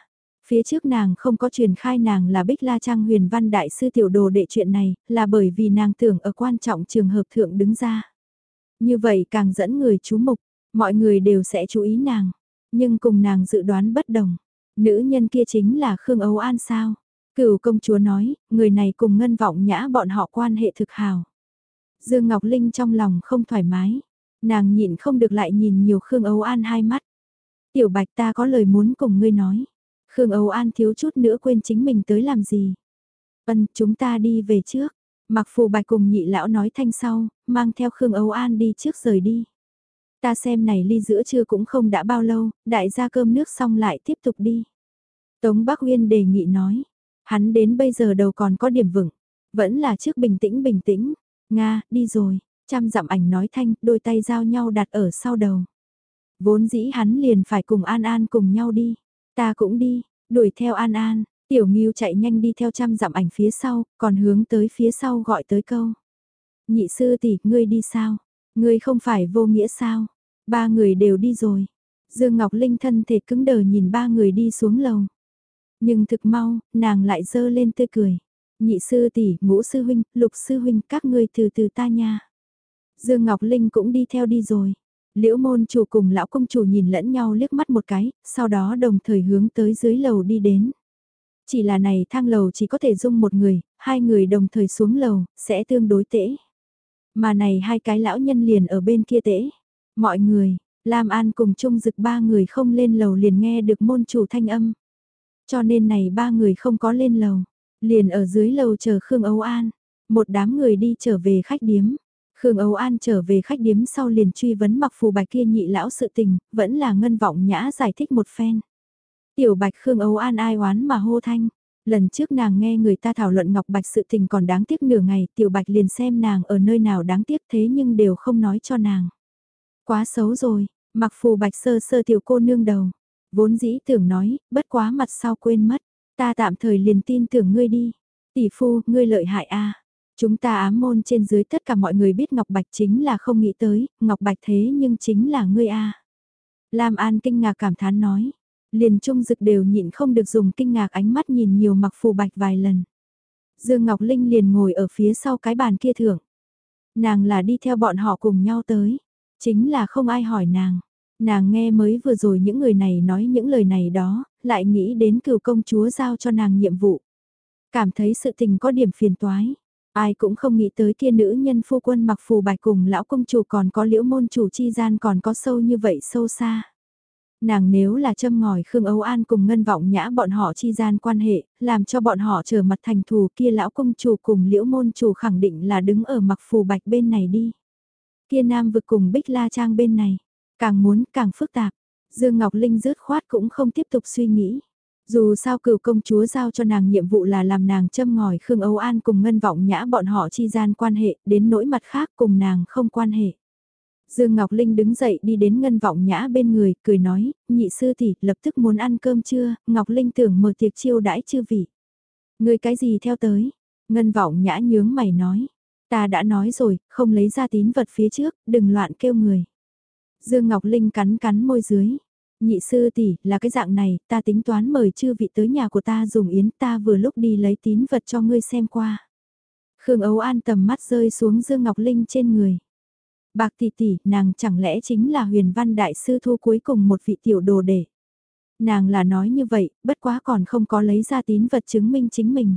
Speaker 1: Phía trước nàng không có truyền khai nàng là Bích La Trang huyền văn đại sư tiểu đồ đệ chuyện này, là bởi vì nàng tưởng ở quan trọng trường hợp thượng đứng ra. Như vậy càng dẫn người chú mục, mọi người đều sẽ chú ý nàng, nhưng cùng nàng dự đoán bất đồng. Nữ nhân kia chính là Khương Âu An sao? Cửu công chúa nói, người này cùng ngân vọng nhã bọn họ quan hệ thực hào. Dương Ngọc Linh trong lòng không thoải mái, nàng nhịn không được lại nhìn nhiều Khương Âu An hai mắt. Tiểu Bạch ta có lời muốn cùng ngươi nói. Khương Âu An thiếu chút nữa quên chính mình tới làm gì. Vân, chúng ta đi về trước. Mặc phù bạch cùng nhị lão nói thanh sau, mang theo Khương Âu An đi trước rời đi. Ta xem này ly giữa trưa cũng không đã bao lâu, đại gia cơm nước xong lại tiếp tục đi. Tống Bắc Uyên đề nghị nói, hắn đến bây giờ đầu còn có điểm vững, vẫn là trước bình tĩnh bình tĩnh. Nga, đi rồi, chăm dặm ảnh nói thanh, đôi tay giao nhau đặt ở sau đầu. Vốn dĩ hắn liền phải cùng An An cùng nhau đi. Ta cũng đi, đuổi theo An An, Tiểu Nghiêu chạy nhanh đi theo chăm dặm ảnh phía sau, còn hướng tới phía sau gọi tới câu. Nhị sư tỷ, ngươi đi sao? Ngươi không phải vô nghĩa sao? Ba người đều đi rồi. Dương Ngọc Linh thân thể cứng đờ nhìn ba người đi xuống lầu. Nhưng thực mau, nàng lại dơ lên tươi cười. Nhị sư tỷ, ngũ sư huynh, lục sư huynh, các ngươi từ từ ta nha. Dương Ngọc Linh cũng đi theo đi rồi. Liễu môn chủ cùng lão công chủ nhìn lẫn nhau liếc mắt một cái, sau đó đồng thời hướng tới dưới lầu đi đến. Chỉ là này thang lầu chỉ có thể dung một người, hai người đồng thời xuống lầu, sẽ tương đối tễ. Mà này hai cái lão nhân liền ở bên kia tễ. Mọi người, Lam An cùng chung dực ba người không lên lầu liền nghe được môn chủ thanh âm. Cho nên này ba người không có lên lầu, liền ở dưới lầu chờ Khương Âu An. Một đám người đi trở về khách điếm. Khương Âu An trở về khách điếm sau liền truy vấn mặc phù bạch kia nhị lão sự tình, vẫn là ngân vọng nhã giải thích một phen. Tiểu bạch Khương Âu An ai oán mà hô thanh. Lần trước nàng nghe người ta thảo luận Ngọc Bạch sự tình còn đáng tiếc nửa ngày, Tiểu Bạch liền xem nàng ở nơi nào đáng tiếc thế nhưng đều không nói cho nàng. Quá xấu rồi, mặc phù Bạch sơ sơ tiểu cô nương đầu. Vốn dĩ tưởng nói, bất quá mặt sau quên mất, ta tạm thời liền tin tưởng ngươi đi. Tỷ phu, ngươi lợi hại a Chúng ta ám môn trên dưới tất cả mọi người biết Ngọc Bạch chính là không nghĩ tới, Ngọc Bạch thế nhưng chính là ngươi a. Lam An kinh ngạc cảm thán nói, liền trung dực đều nhịn không được dùng kinh ngạc ánh mắt nhìn nhiều mặc phù bạch vài lần. Dương Ngọc Linh liền ngồi ở phía sau cái bàn kia thưởng. Nàng là đi theo bọn họ cùng nhau tới, chính là không ai hỏi nàng. Nàng nghe mới vừa rồi những người này nói những lời này đó, lại nghĩ đến cựu công chúa giao cho nàng nhiệm vụ. Cảm thấy sự tình có điểm phiền toái. Ai cũng không nghĩ tới kia nữ nhân phu quân mặc phù bài cùng lão công chủ còn có liễu môn chủ chi gian còn có sâu như vậy sâu xa. Nàng nếu là châm ngòi Khương Âu An cùng ngân vọng nhã bọn họ chi gian quan hệ, làm cho bọn họ trở mặt thành thù kia lão công chủ cùng liễu môn chủ khẳng định là đứng ở mặc phù bạch bên này đi. Kia nam vực cùng bích la trang bên này, càng muốn càng phức tạp. Dương Ngọc Linh rớt khoát cũng không tiếp tục suy nghĩ. Dù sao cửu công chúa giao cho nàng nhiệm vụ là làm nàng châm ngòi Khương Âu An cùng Ngân Vọng Nhã bọn họ chi gian quan hệ, đến nỗi mặt khác cùng nàng không quan hệ. Dương Ngọc Linh đứng dậy đi đến Ngân Vọng Nhã bên người, cười nói, nhị sư tỷ lập tức muốn ăn cơm trưa, Ngọc Linh tưởng mở tiệc chiêu đãi chư vị. Người cái gì theo tới? Ngân Vọng Nhã nhướng mày nói, ta đã nói rồi, không lấy ra tín vật phía trước, đừng loạn kêu người. Dương Ngọc Linh cắn cắn môi dưới. Nhị sư tỷ, là cái dạng này, ta tính toán mời chư vị tới nhà của ta dùng yến ta vừa lúc đi lấy tín vật cho ngươi xem qua. Khương Ấu An tầm mắt rơi xuống Dương Ngọc Linh trên người. Bạc tỷ tỷ, nàng chẳng lẽ chính là huyền văn đại sư thu cuối cùng một vị tiểu đồ để. Nàng là nói như vậy, bất quá còn không có lấy ra tín vật chứng minh chính mình.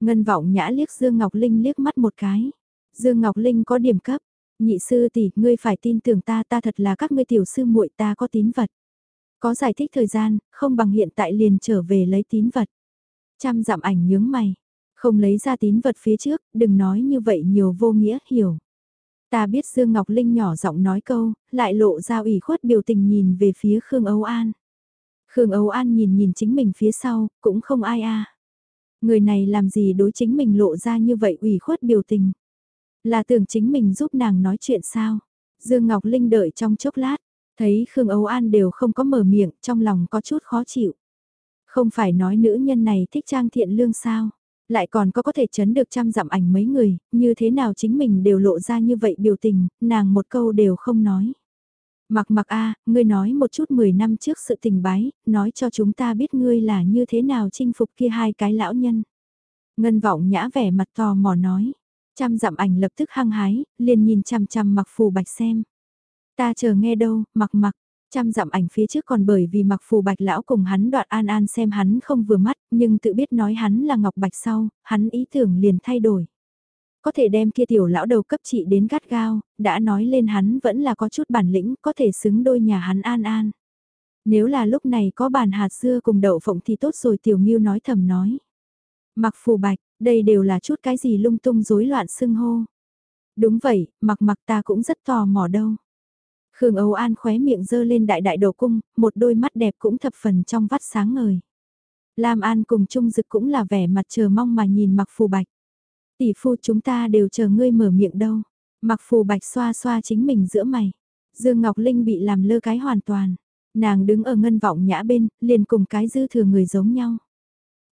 Speaker 1: Ngân vọng nhã liếc Dương Ngọc Linh liếc mắt một cái. Dương Ngọc Linh có điểm cấp, nhị sư tỷ, ngươi phải tin tưởng ta, ta thật là các ngươi tiểu sư muội ta có tín vật. Có giải thích thời gian, không bằng hiện tại liền trở về lấy tín vật. Trăm dặm ảnh nhướng mày, không lấy ra tín vật phía trước, đừng nói như vậy nhiều vô nghĩa, hiểu. Ta biết Dương Ngọc Linh nhỏ giọng nói câu, lại lộ ra ủy khuất biểu tình nhìn về phía Khương Âu An. Khương Âu An nhìn nhìn chính mình phía sau, cũng không ai a. Người này làm gì đối chính mình lộ ra như vậy ủy khuất biểu tình. Là tưởng chính mình giúp nàng nói chuyện sao? Dương Ngọc Linh đợi trong chốc lát, thấy Khương Âu An đều không có mở miệng, trong lòng có chút khó chịu. Không phải nói nữ nhân này thích trang thiện lương sao? Lại còn có có thể chấn được trăm dặm ảnh mấy người, như thế nào chính mình đều lộ ra như vậy biểu tình, nàng một câu đều không nói. Mặc mặc a, ngươi nói một chút 10 năm trước sự tình bái, nói cho chúng ta biết ngươi là như thế nào chinh phục kia hai cái lão nhân. Ngân vọng nhã vẻ mặt tò mò nói. Trăm dặm ảnh lập tức hăng hái, liền nhìn chằm chằm mặc phù bạch xem. Ta chờ nghe đâu, mặc mặc, trăm dặm ảnh phía trước còn bởi vì mặc phù bạch lão cùng hắn đoạn an an xem hắn không vừa mắt, nhưng tự biết nói hắn là ngọc bạch sau, hắn ý tưởng liền thay đổi. Có thể đem kia tiểu lão đầu cấp trị đến gắt gao, đã nói lên hắn vẫn là có chút bản lĩnh, có thể xứng đôi nhà hắn an an. Nếu là lúc này có bàn hạt dưa cùng đậu phộng thì tốt rồi tiểu nghiêu nói thầm nói. Mặc phù bạch, đây đều là chút cái gì lung tung rối loạn xưng hô. Đúng vậy, mặc mặc ta cũng rất tò mò đâu. Khương Âu An khóe miệng dơ lên đại đại đầu cung, một đôi mắt đẹp cũng thập phần trong vắt sáng ngời. Lam An cùng Trung Dực cũng là vẻ mặt chờ mong mà nhìn mặc phù bạch. Tỷ phu chúng ta đều chờ ngươi mở miệng đâu. Mặc phù bạch xoa xoa chính mình giữa mày. Dương Ngọc Linh bị làm lơ cái hoàn toàn. Nàng đứng ở ngân vọng nhã bên, liền cùng cái dư thừa người giống nhau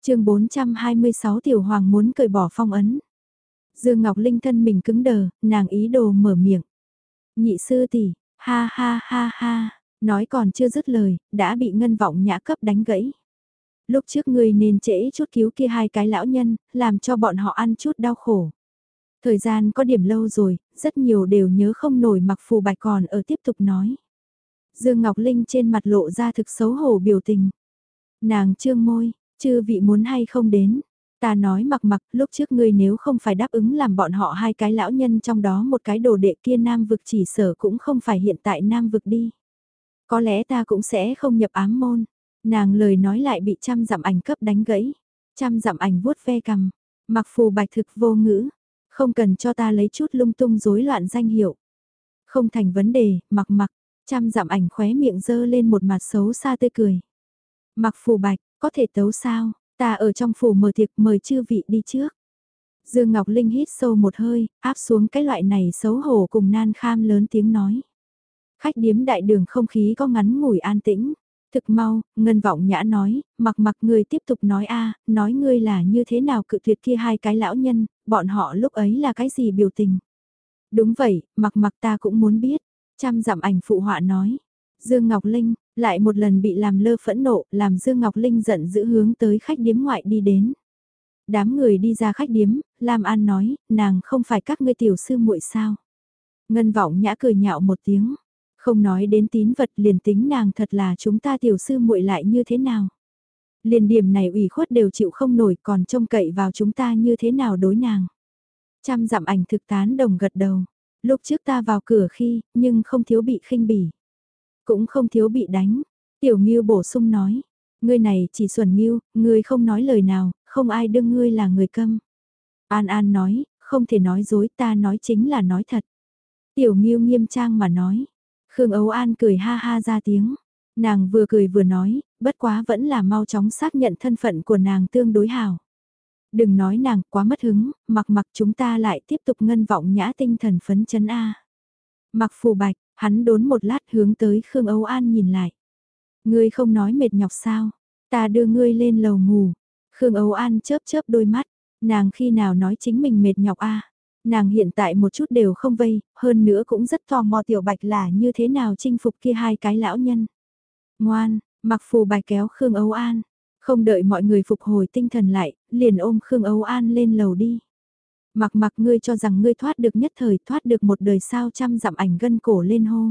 Speaker 1: chương 426 Tiểu Hoàng muốn cởi bỏ phong ấn. Dương Ngọc Linh thân mình cứng đờ, nàng ý đồ mở miệng. Nhị sư tỷ, ha ha ha ha, nói còn chưa dứt lời, đã bị ngân vọng nhã cấp đánh gãy. Lúc trước ngươi nên trễ chút cứu kia hai cái lão nhân, làm cho bọn họ ăn chút đau khổ. Thời gian có điểm lâu rồi, rất nhiều đều nhớ không nổi mặc phù bạch còn ở tiếp tục nói. Dương Ngọc Linh trên mặt lộ ra thực xấu hổ biểu tình. Nàng trương môi, Chư vị muốn hay không đến? Ta nói mặc mặc, lúc trước ngươi nếu không phải đáp ứng làm bọn họ hai cái lão nhân trong đó một cái đồ đệ kia nam vực chỉ sở cũng không phải hiện tại nam vực đi. Có lẽ ta cũng sẽ không nhập ám môn. Nàng lời nói lại bị trăm dặm ảnh cấp đánh gãy. Trăm dặm ảnh vuốt ve cầm. Mặc phù bạch thực vô ngữ. Không cần cho ta lấy chút lung tung rối loạn danh hiệu. Không thành vấn đề, mặc mặc. Trăm dặm ảnh khóe miệng dơ lên một mặt xấu xa tươi cười. Mặc phù bạch, có thể tấu sao, ta ở trong phủ mở tiệc mời chư vị đi trước. Dương Ngọc Linh hít sâu một hơi, áp xuống cái loại này xấu hổ cùng nan kham lớn tiếng nói. Khách điếm đại đường không khí có ngắn ngủi an tĩnh. Thực mau, Ngân Vọng Nhã nói, mặc mặc người tiếp tục nói a nói ngươi là như thế nào cự tuyệt kia hai cái lão nhân, bọn họ lúc ấy là cái gì biểu tình. Đúng vậy, mặc mặc ta cũng muốn biết. Trăm dặm ảnh phụ họa nói. Dương Ngọc Linh, lại một lần bị làm lơ phẫn nộ, làm Dương Ngọc Linh giận dữ hướng tới khách điếm ngoại đi đến. Đám người đi ra khách điếm, Lam An nói, nàng không phải các ngươi tiểu sư muội sao. Ngân vọng nhã cười nhạo một tiếng, không nói đến tín vật liền tính nàng thật là chúng ta tiểu sư muội lại như thế nào. Liền điểm này ủy khuất đều chịu không nổi còn trông cậy vào chúng ta như thế nào đối nàng. Trăm dặm ảnh thực tán đồng gật đầu, lúc trước ta vào cửa khi, nhưng không thiếu bị khinh bỉ. Cũng không thiếu bị đánh. Tiểu Ngưu bổ sung nói, ngươi này chỉ xuẩn Ngưu, ngươi không nói lời nào, không ai đương ngươi là người câm. An An nói, không thể nói dối ta nói chính là nói thật. Tiểu Ngưu nghiêm trang mà nói. Khương Ấu An cười ha ha ra tiếng. Nàng vừa cười vừa nói, bất quá vẫn là mau chóng xác nhận thân phận của nàng tương đối hào. Đừng nói nàng quá mất hứng, mặc mặc chúng ta lại tiếp tục ngân vọng nhã tinh thần phấn chấn A. Mặc phù bạch, hắn đốn một lát hướng tới Khương Âu An nhìn lại. Ngươi không nói mệt nhọc sao, ta đưa ngươi lên lầu ngủ. Khương Âu An chớp chớp đôi mắt, nàng khi nào nói chính mình mệt nhọc a Nàng hiện tại một chút đều không vây, hơn nữa cũng rất tò mò tiểu bạch là như thế nào chinh phục kia hai cái lão nhân. Ngoan, mặc phù bạch kéo Khương Âu An, không đợi mọi người phục hồi tinh thần lại, liền ôm Khương Âu An lên lầu đi. Mặc mặc ngươi cho rằng ngươi thoát được nhất thời thoát được một đời sao trăm dặm ảnh gân cổ lên hô.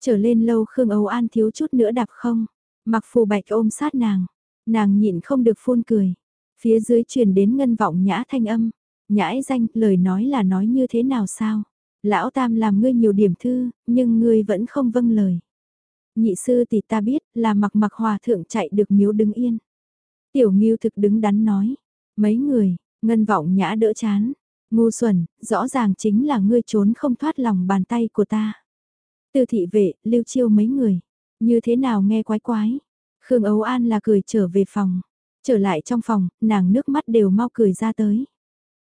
Speaker 1: Trở lên lâu Khương Âu An thiếu chút nữa đạp không. Mặc phù bạch ôm sát nàng. Nàng nhịn không được phun cười. Phía dưới truyền đến ngân vọng nhã thanh âm. Nhãi danh, lời nói là nói như thế nào sao? Lão Tam làm ngươi nhiều điểm thư, nhưng ngươi vẫn không vâng lời. Nhị sư thì ta biết là mặc mặc hòa thượng chạy được miếu đứng yên. Tiểu nghiêu thực đứng đắn nói. Mấy người, ngân vọng nhã đỡ chán. Ngu xuẩn, rõ ràng chính là ngươi trốn không thoát lòng bàn tay của ta. Từ thị vệ, lưu chiêu mấy người. Như thế nào nghe quái quái. Khương Ấu An là cười trở về phòng. Trở lại trong phòng, nàng nước mắt đều mau cười ra tới.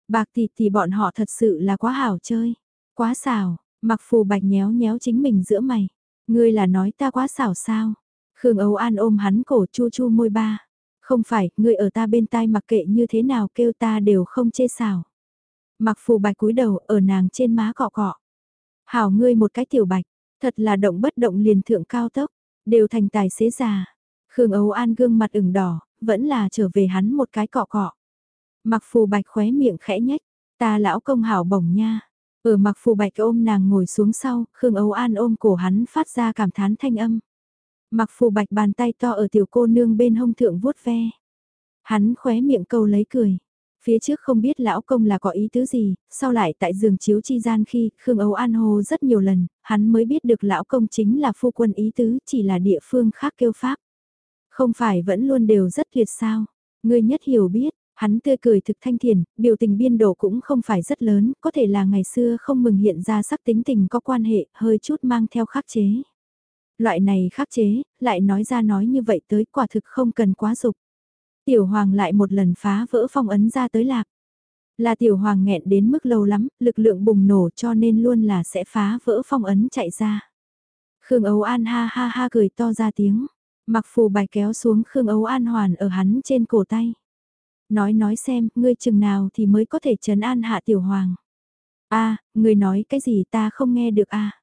Speaker 1: Bạc tỷ thì bọn họ thật sự là quá hảo chơi. Quá xảo, mặc phù bạch nhéo nhéo chính mình giữa mày. Ngươi là nói ta quá xảo sao? Khương Âu An ôm hắn cổ chu chu môi ba. Không phải, người ở ta bên tai mặc kệ như thế nào kêu ta đều không chê xào. Mặc phù bạch cúi đầu ở nàng trên má cọ cọ. Hảo ngươi một cái tiểu bạch, thật là động bất động liền thượng cao tốc, đều thành tài xế già. Khương Âu An gương mặt ửng đỏ, vẫn là trở về hắn một cái cọ cọ. Mặc phù bạch khóe miệng khẽ nhách, ta lão công hảo bổng nha. Ở mặc phù bạch ôm nàng ngồi xuống sau, Khương Âu An ôm cổ hắn phát ra cảm thán thanh âm. Mặc phù bạch bàn tay to ở tiểu cô nương bên hông thượng vuốt ve. Hắn khóe miệng câu lấy cười. Phía trước không biết lão công là có ý tứ gì, sau lại tại giường chiếu chi gian khi Khương Âu An hồ rất nhiều lần, hắn mới biết được lão công chính là phu quân ý tứ chỉ là địa phương khác kêu pháp. Không phải vẫn luôn đều rất tuyệt sao, ngươi nhất hiểu biết, Hắn tươi cười thực thanh thiền, biểu tình biên độ cũng không phải rất lớn, có thể là ngày xưa không mừng hiện ra sắc tính tình có quan hệ, hơi chút mang theo khắc chế. Loại này khắc chế, lại nói ra nói như vậy tới quả thực không cần quá dục. Tiểu hoàng lại một lần phá vỡ phong ấn ra tới lạc. Là tiểu hoàng nghẹn đến mức lâu lắm, lực lượng bùng nổ cho nên luôn là sẽ phá vỡ phong ấn chạy ra. Khương ấu An ha ha ha cười to ra tiếng. Mặc phù bài kéo xuống Khương ấu An hoàn ở hắn trên cổ tay nói nói xem, ngươi chừng nào thì mới có thể trấn an hạ tiểu hoàng. a ngươi nói cái gì ta không nghe được a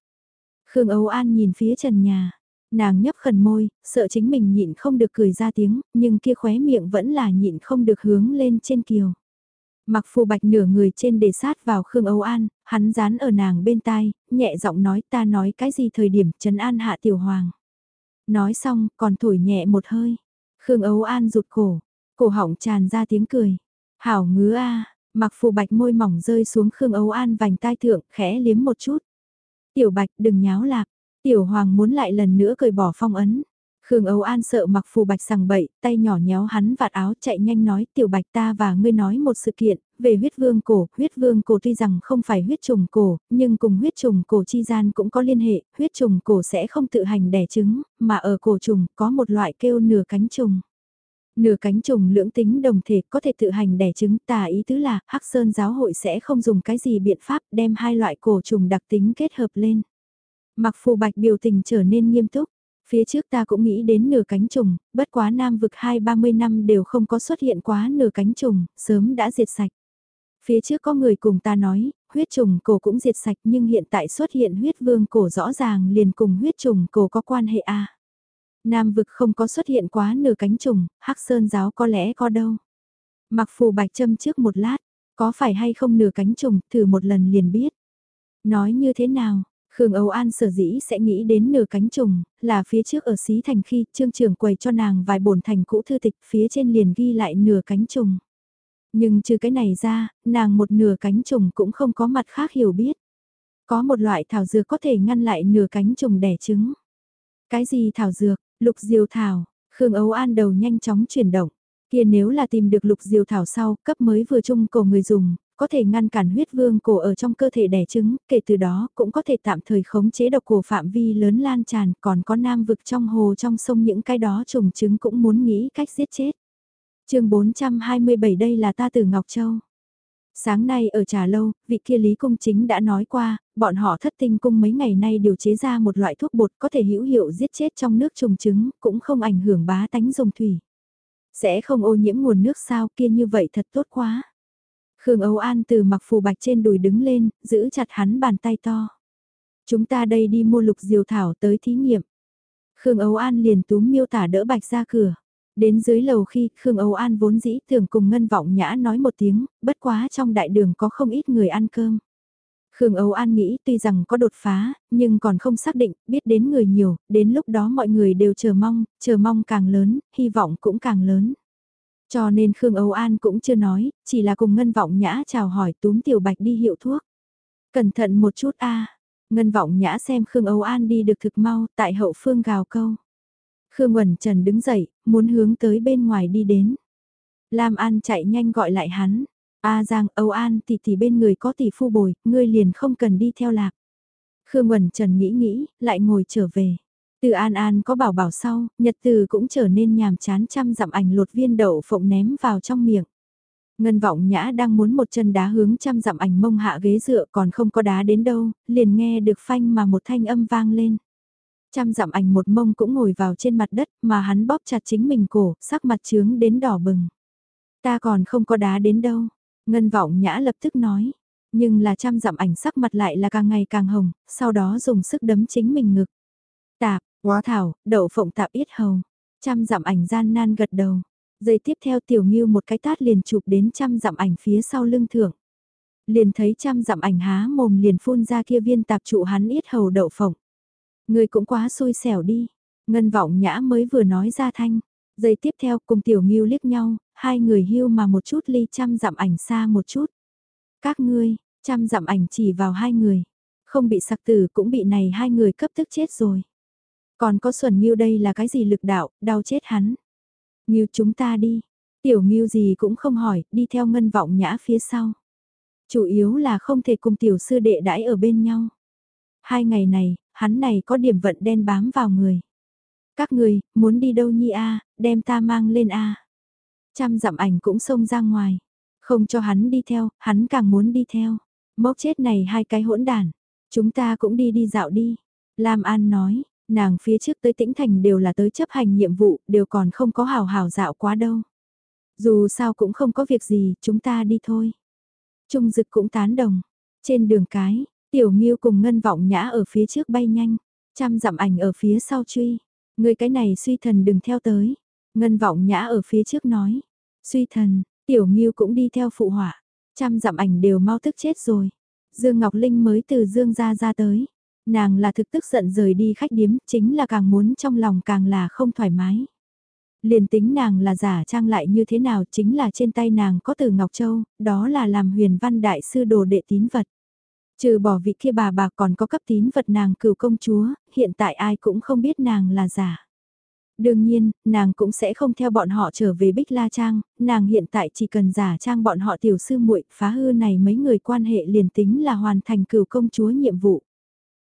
Speaker 1: Khương Âu An nhìn phía trần nhà, nàng nhấp khẩn môi, sợ chính mình nhịn không được cười ra tiếng, nhưng kia khóe miệng vẫn là nhịn không được hướng lên trên kiều. Mặc phù bạch nửa người trên để sát vào Khương Âu An, hắn dán ở nàng bên tai, nhẹ giọng nói ta nói cái gì thời điểm trấn an hạ tiểu hoàng. Nói xong, còn thổi nhẹ một hơi. Khương Âu An rụt cổ, Cổ họng tràn ra tiếng cười. Hảo ngứa a mặc phù bạch môi mỏng rơi xuống Khương Âu An vành tai thượng, khẽ liếm một chút. Tiểu bạch đừng nháo lạc, tiểu hoàng muốn lại lần nữa cởi bỏ phong ấn. Khương Âu An sợ mặc phù bạch sằng bậy, tay nhỏ nhéo hắn vạt áo chạy nhanh nói tiểu bạch ta và ngươi nói một sự kiện, về huyết vương cổ, huyết vương cổ tuy rằng không phải huyết trùng cổ, nhưng cùng huyết trùng cổ chi gian cũng có liên hệ, huyết trùng cổ sẽ không tự hành đẻ trứng, mà ở cổ trùng có một loại kêu nửa cánh trùng. Nửa cánh trùng lưỡng tính đồng thể có thể tự hành đẻ trứng tà ý tứ là Hắc Sơn giáo hội sẽ không dùng cái gì biện pháp đem hai loại cổ trùng đặc tính kết hợp lên. Mặc phù bạch biểu tình trở nên nghiêm túc. Phía trước ta cũng nghĩ đến nửa cánh trùng, bất quá nam vực hai ba mươi năm đều không có xuất hiện quá nửa cánh trùng, sớm đã diệt sạch. Phía trước có người cùng ta nói, huyết trùng cổ cũng diệt sạch nhưng hiện tại xuất hiện huyết vương cổ rõ ràng liền cùng huyết trùng cổ có quan hệ a. Nam vực không có xuất hiện quá nửa cánh trùng, hắc sơn giáo có lẽ có đâu. Mặc phù bạch châm trước một lát, có phải hay không nửa cánh trùng, thử một lần liền biết. Nói như thế nào, Khương Âu An sở dĩ sẽ nghĩ đến nửa cánh trùng, là phía trước ở xí thành khi trương trưởng quầy cho nàng vài bổn thành cũ thư tịch phía trên liền ghi lại nửa cánh trùng. Nhưng trừ cái này ra, nàng một nửa cánh trùng cũng không có mặt khác hiểu biết. Có một loại thảo dược có thể ngăn lại nửa cánh trùng đẻ trứng. Cái gì thảo dược, Lục diều thảo, Khương Ấu An đầu nhanh chóng chuyển động. Kia nếu là tìm được lục diều thảo sau, cấp mới vừa chung cổ người dùng, có thể ngăn cản huyết vương cổ ở trong cơ thể đẻ trứng, kể từ đó cũng có thể tạm thời khống chế độc cổ phạm vi lớn lan tràn, còn có nam vực trong hồ trong sông những cái đó trùng trứng cũng muốn nghĩ cách giết chết. chương 427 đây là ta từ Ngọc Châu. Sáng nay ở trà lâu, vị kia Lý Cung Chính đã nói qua, bọn họ thất tinh cung mấy ngày nay điều chế ra một loại thuốc bột có thể hữu hiệu giết chết trong nước trùng trứng, cũng không ảnh hưởng bá tánh dùng thủy. Sẽ không ô nhiễm nguồn nước sao kia như vậy thật tốt quá. Khương Âu An từ mặc phù bạch trên đùi đứng lên, giữ chặt hắn bàn tay to. Chúng ta đây đi mua lục diều thảo tới thí nghiệm. Khương Âu An liền túm miêu tả đỡ bạch ra cửa. Đến dưới lầu khi Khương Âu An vốn dĩ tưởng cùng Ngân Vọng Nhã nói một tiếng, bất quá trong đại đường có không ít người ăn cơm. Khương Âu An nghĩ tuy rằng có đột phá, nhưng còn không xác định, biết đến người nhiều, đến lúc đó mọi người đều chờ mong, chờ mong càng lớn, hy vọng cũng càng lớn. Cho nên Khương Âu An cũng chưa nói, chỉ là cùng Ngân Vọng Nhã chào hỏi túm Tiểu Bạch đi hiệu thuốc. Cẩn thận một chút a Ngân Vọng Nhã xem Khương Âu An đi được thực mau, tại hậu phương gào câu. Khương Quẩn Trần đứng dậy, muốn hướng tới bên ngoài đi đến. Lam An chạy nhanh gọi lại hắn. A Giang, Âu An tỷ tỷ bên người có tỷ phu bồi, ngươi liền không cần đi theo lạc. Khương Quẩn Trần nghĩ nghĩ, lại ngồi trở về. Từ An An có bảo bảo sau, nhật từ cũng trở nên nhàm chán trăm dặm ảnh lột viên đậu phộng ném vào trong miệng. Ngân vọng nhã đang muốn một chân đá hướng trăm dặm ảnh mông hạ ghế dựa còn không có đá đến đâu, liền nghe được phanh mà một thanh âm vang lên. Trăm dặm ảnh một mông cũng ngồi vào trên mặt đất mà hắn bóp chặt chính mình cổ, sắc mặt trướng đến đỏ bừng. Ta còn không có đá đến đâu, ngân vọng nhã lập tức nói. Nhưng là trăm dặm ảnh sắc mặt lại là càng ngày càng hồng, sau đó dùng sức đấm chính mình ngực. Tạp, quá thảo, đậu phộng tạp yết hầu. Trăm dặm ảnh gian nan gật đầu. Giây tiếp theo tiểu nghiêu một cái tát liền chụp đến trăm dặm ảnh phía sau lưng thượng. Liền thấy trăm dặm ảnh há mồm liền phun ra kia viên tạp trụ hắn yết hầu đậu phộng. Người cũng quá xui xẻo đi. Ngân vọng nhã mới vừa nói ra thanh. Giây tiếp theo cùng tiểu nghiêu liếc nhau, hai người hưu mà một chút ly chăm dặm ảnh xa một chút. Các ngươi, chăm dặm ảnh chỉ vào hai người. Không bị sặc tử cũng bị này hai người cấp tức chết rồi. Còn có xuẩn nghiêu đây là cái gì lực đạo, đau chết hắn. Nghiêu chúng ta đi. Tiểu nghiêu gì cũng không hỏi, đi theo ngân vọng nhã phía sau. Chủ yếu là không thể cùng tiểu sư đệ đãi ở bên nhau. Hai ngày này, hắn này có điểm vận đen bám vào người. Các người, muốn đi đâu nhi a đem ta mang lên a Trăm dặm ảnh cũng xông ra ngoài. Không cho hắn đi theo, hắn càng muốn đi theo. Mốc chết này hai cái hỗn đàn. Chúng ta cũng đi đi dạo đi. Lam An nói, nàng phía trước tới tĩnh thành đều là tới chấp hành nhiệm vụ, đều còn không có hào hào dạo quá đâu. Dù sao cũng không có việc gì, chúng ta đi thôi. Trung dực cũng tán đồng. Trên đường cái, tiểu Ngưu cùng ngân vọng nhã ở phía trước bay nhanh, trăm dặm ảnh ở phía sau truy. Người cái này suy thần đừng theo tới. Ngân vọng nhã ở phía trước nói. Suy thần, tiểu Ngưu cũng đi theo phụ họa. Trăm dặm ảnh đều mau tức chết rồi. Dương Ngọc Linh mới từ Dương ra ra tới. Nàng là thực tức giận rời đi khách điếm, chính là càng muốn trong lòng càng là không thoải mái. Liền tính nàng là giả trang lại như thế nào chính là trên tay nàng có từ Ngọc Châu, đó là làm huyền văn đại sư đồ đệ tín vật. Trừ bỏ vị kia bà bà còn có cấp tín vật nàng cửu công chúa, hiện tại ai cũng không biết nàng là giả. Đương nhiên, nàng cũng sẽ không theo bọn họ trở về Bích La Trang, nàng hiện tại chỉ cần giả trang bọn họ tiểu sư muội phá hư này mấy người quan hệ liền tính là hoàn thành cửu công chúa nhiệm vụ.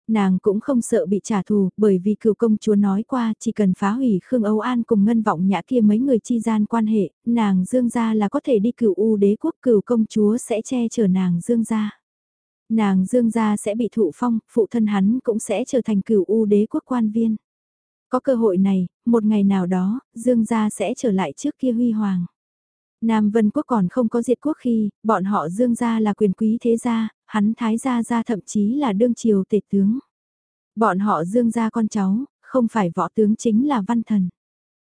Speaker 1: Nàng cũng không sợ bị trả thù, bởi vì cựu công chúa nói qua chỉ cần phá hủy Khương Âu An cùng ngân vọng nhã kia mấy người chi gian quan hệ, nàng dương gia là có thể đi cựu u đế quốc cựu công chúa sẽ che chở nàng dương gia. Nàng dương gia sẽ bị thụ phong, phụ thân hắn cũng sẽ trở thành cửu u đế quốc quan viên. Có cơ hội này, một ngày nào đó, dương gia sẽ trở lại trước kia huy hoàng. Nam Vân Quốc còn không có diệt quốc khi, bọn họ dương gia là quyền quý thế gia, hắn thái gia gia thậm chí là đương triều tể tướng. Bọn họ dương gia con cháu, không phải võ tướng chính là văn thần.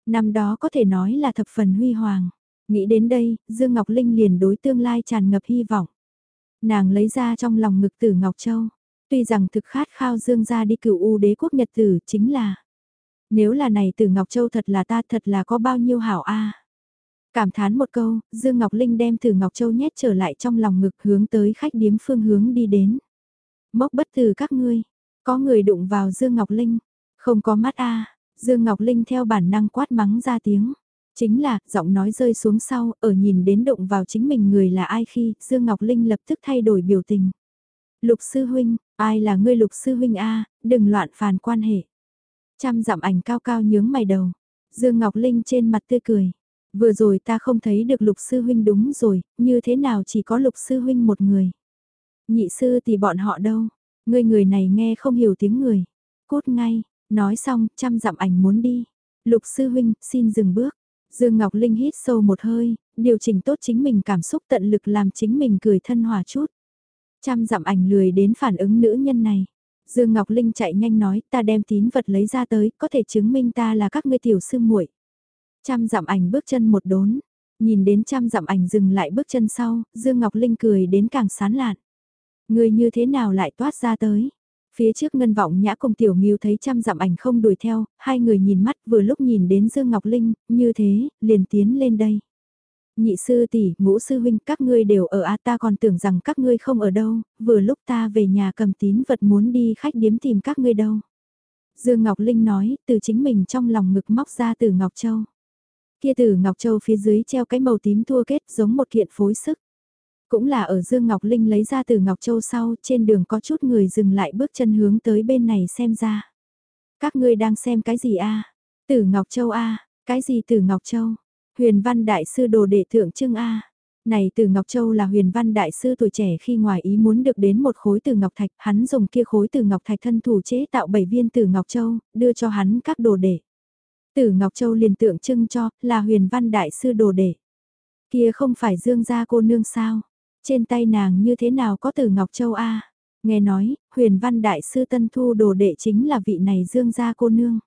Speaker 1: Năm đó có thể nói là thập phần huy hoàng. Nghĩ đến đây, Dương Ngọc Linh liền đối tương lai tràn ngập hy vọng. Nàng lấy ra trong lòng ngực tử Ngọc Châu. Tuy rằng thực khát khao Dương gia đi cửu u đế quốc nhật tử chính là. Nếu là này tử Ngọc Châu thật là ta thật là có bao nhiêu hảo a Cảm thán một câu, Dương Ngọc Linh đem từ Ngọc Châu nhét trở lại trong lòng ngực hướng tới khách điếm phương hướng đi đến. Mốc bất từ các ngươi, có người đụng vào Dương Ngọc Linh, không có mắt a Dương Ngọc Linh theo bản năng quát mắng ra tiếng. Chính là, giọng nói rơi xuống sau, ở nhìn đến động vào chính mình người là ai khi, Dương Ngọc Linh lập tức thay đổi biểu tình. Lục sư huynh, ai là ngươi lục sư huynh a đừng loạn phàn quan hệ. Trăm dặm ảnh cao cao nhướng mày đầu. Dương Ngọc Linh trên mặt tươi cười. Vừa rồi ta không thấy được lục sư huynh đúng rồi, như thế nào chỉ có lục sư huynh một người. Nhị sư thì bọn họ đâu, ngươi người này nghe không hiểu tiếng người. Cốt ngay, nói xong, trăm dặm ảnh muốn đi. Lục sư huynh, xin dừng bước. Dương Ngọc Linh hít sâu một hơi, điều chỉnh tốt chính mình cảm xúc tận lực làm chính mình cười thân hòa chút. Trăm dặm ảnh lười đến phản ứng nữ nhân này. Dương Ngọc Linh chạy nhanh nói ta đem tín vật lấy ra tới, có thể chứng minh ta là các ngươi tiểu sư muội. Trăm dặm ảnh bước chân một đốn, nhìn đến trăm dặm ảnh dừng lại bước chân sau, Dương Ngọc Linh cười đến càng sán lạn. Người như thế nào lại toát ra tới? Phía trước ngân vọng nhã cùng tiểu nghiêu thấy trăm dặm ảnh không đuổi theo, hai người nhìn mắt vừa lúc nhìn đến Dương Ngọc Linh, như thế, liền tiến lên đây. Nhị sư tỷ, ngũ sư huynh, các ngươi đều ở a ta còn tưởng rằng các ngươi không ở đâu, vừa lúc ta về nhà cầm tín vật muốn đi khách điếm tìm các ngươi đâu. Dương Ngọc Linh nói, từ chính mình trong lòng ngực móc ra từ Ngọc Châu. Kia từ Ngọc Châu phía dưới treo cái màu tím thua kết giống một kiện phối sức. Cũng là ở Dương Ngọc Linh lấy ra từ Ngọc Châu sau, trên đường có chút người dừng lại bước chân hướng tới bên này xem ra. Các ngươi đang xem cái gì a? À? Ngọc Châu a, cái gì từ Ngọc Châu? Huyền Văn Đại Sư Đồ Đệ Thượng Trưng A. Này từ Ngọc Châu là huyền văn đại sư tuổi trẻ khi ngoài ý muốn được đến một khối từ Ngọc Thạch, hắn dùng kia khối từ Ngọc Thạch thân thủ chế tạo bảy viên từ Ngọc Châu, đưa cho hắn các đồ đệ. từ Ngọc Châu liền tượng trưng cho, là huyền văn đại sư đồ đệ. Kia không phải dương gia cô nương sao? Trên tay nàng như thế nào có Tử Ngọc Châu A? Nghe nói, huyền văn đại sư tân thu đồ đệ chính là vị này dương gia cô nương.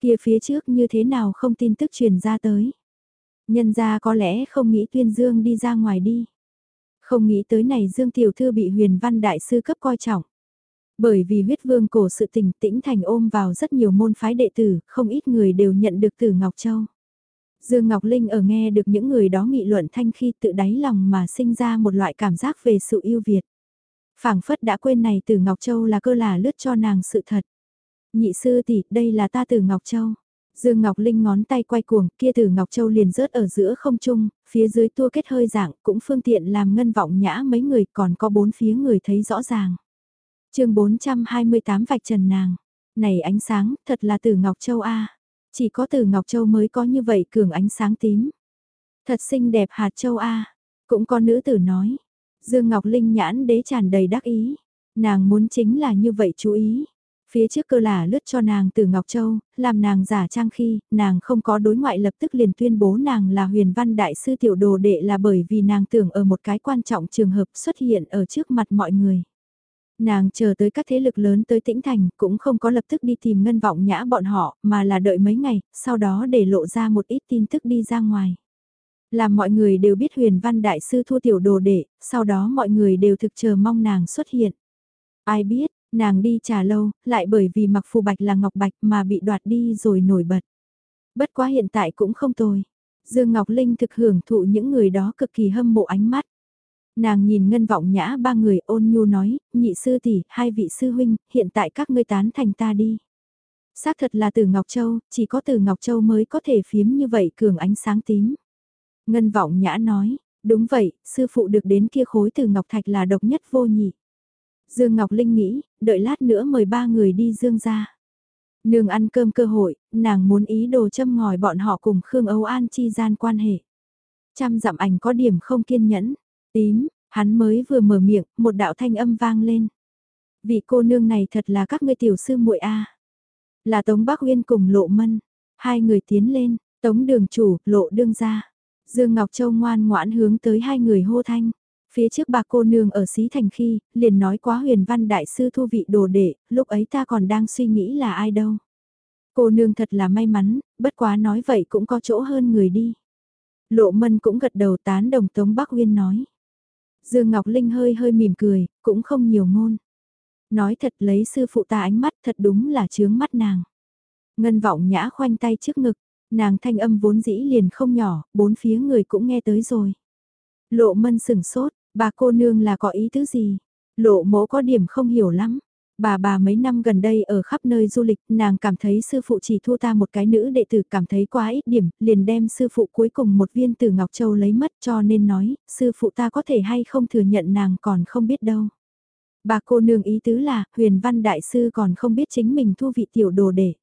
Speaker 1: Kia phía trước như thế nào không tin tức truyền ra tới? Nhân gia có lẽ không nghĩ tuyên dương đi ra ngoài đi. Không nghĩ tới này Dương Tiểu Thư bị huyền văn đại sư cấp coi trọng. Bởi vì huyết vương cổ sự tình tĩnh thành ôm vào rất nhiều môn phái đệ tử, không ít người đều nhận được từ Ngọc Châu. Dương Ngọc Linh ở nghe được những người đó nghị luận thanh khi tự đáy lòng mà sinh ra một loại cảm giác về sự yêu Việt. phảng phất đã quên này từ Ngọc Châu là cơ là lướt cho nàng sự thật. Nhị sư tỷ, đây là ta từ Ngọc Châu. Dương Ngọc Linh ngón tay quay cuồng, kia từ Ngọc Châu liền rớt ở giữa không trung, phía dưới tua kết hơi dạng, cũng phương tiện làm ngân vọng nhã mấy người còn có bốn phía người thấy rõ ràng. chương 428 vạch trần nàng, này ánh sáng, thật là từ Ngọc Châu A. Chỉ có từ Ngọc Châu mới có như vậy cường ánh sáng tím. Thật xinh đẹp hạt châu A. Cũng có nữ tử nói. Dương Ngọc Linh nhãn đế tràn đầy đắc ý. Nàng muốn chính là như vậy chú ý. Phía trước cơ là lướt cho nàng từ Ngọc Châu, làm nàng giả trang khi, nàng không có đối ngoại lập tức liền tuyên bố nàng là huyền văn đại sư tiểu đồ đệ là bởi vì nàng tưởng ở một cái quan trọng trường hợp xuất hiện ở trước mặt mọi người. Nàng chờ tới các thế lực lớn tới tĩnh thành cũng không có lập tức đi tìm ngân vọng nhã bọn họ mà là đợi mấy ngày, sau đó để lộ ra một ít tin tức đi ra ngoài. Làm mọi người đều biết huyền văn đại sư thua tiểu đồ đệ, sau đó mọi người đều thực chờ mong nàng xuất hiện. Ai biết, Nàng đi trà lâu, lại bởi vì mặc phù bạch là ngọc bạch mà bị đoạt đi rồi nổi bật. Bất quá hiện tại cũng không tồi. Dương Ngọc Linh thực hưởng thụ những người đó cực kỳ hâm mộ ánh mắt. Nàng nhìn ngân vọng nhã ba người ôn nhu nói, nhị sư tỷ, hai vị sư huynh, hiện tại các ngươi tán thành ta đi. Xác thật là từ Ngọc Châu, chỉ có từ Ngọc Châu mới có thể phiếm như vậy cường ánh sáng tím. Ngân vọng nhã nói, đúng vậy, sư phụ được đến kia khối từ Ngọc Thạch là độc nhất vô nhị. Dương Ngọc Linh nghĩ, đợi lát nữa mời ba người đi Dương ra. Nương ăn cơm cơ hội, nàng muốn ý đồ châm ngòi bọn họ cùng Khương Âu An chi gian quan hệ. Trăm dặm ảnh có điểm không kiên nhẫn, tím, hắn mới vừa mở miệng, một đạo thanh âm vang lên. Vị cô nương này thật là các ngươi tiểu sư muội a Là Tống Bắc Uyên cùng Lộ Mân. Hai người tiến lên, Tống đường chủ, Lộ đương gia Dương Ngọc Châu ngoan ngoãn hướng tới hai người hô thanh. Phía trước bà cô nương ở xí thành khi, liền nói quá huyền văn đại sư thu vị đồ đệ, lúc ấy ta còn đang suy nghĩ là ai đâu. Cô nương thật là may mắn, bất quá nói vậy cũng có chỗ hơn người đi. Lộ mân cũng gật đầu tán đồng Tống Bắc Huyên nói. Dương Ngọc Linh hơi hơi mỉm cười, cũng không nhiều ngôn. Nói thật lấy sư phụ ta ánh mắt thật đúng là chướng mắt nàng. Ngân vọng nhã khoanh tay trước ngực, nàng thanh âm vốn dĩ liền không nhỏ, bốn phía người cũng nghe tới rồi. Lộ mân sừng sốt, Bà cô nương là có ý tứ gì? Lộ mỗ có điểm không hiểu lắm. Bà bà mấy năm gần đây ở khắp nơi du lịch, nàng cảm thấy sư phụ chỉ thua ta một cái nữ đệ tử cảm thấy quá ít điểm, liền đem sư phụ cuối cùng một viên từ Ngọc Châu lấy mất cho nên nói, sư phụ ta có thể hay không thừa nhận nàng còn không biết đâu. Bà cô nương ý tứ là, huyền văn đại sư còn không biết chính mình thu vị tiểu đồ để.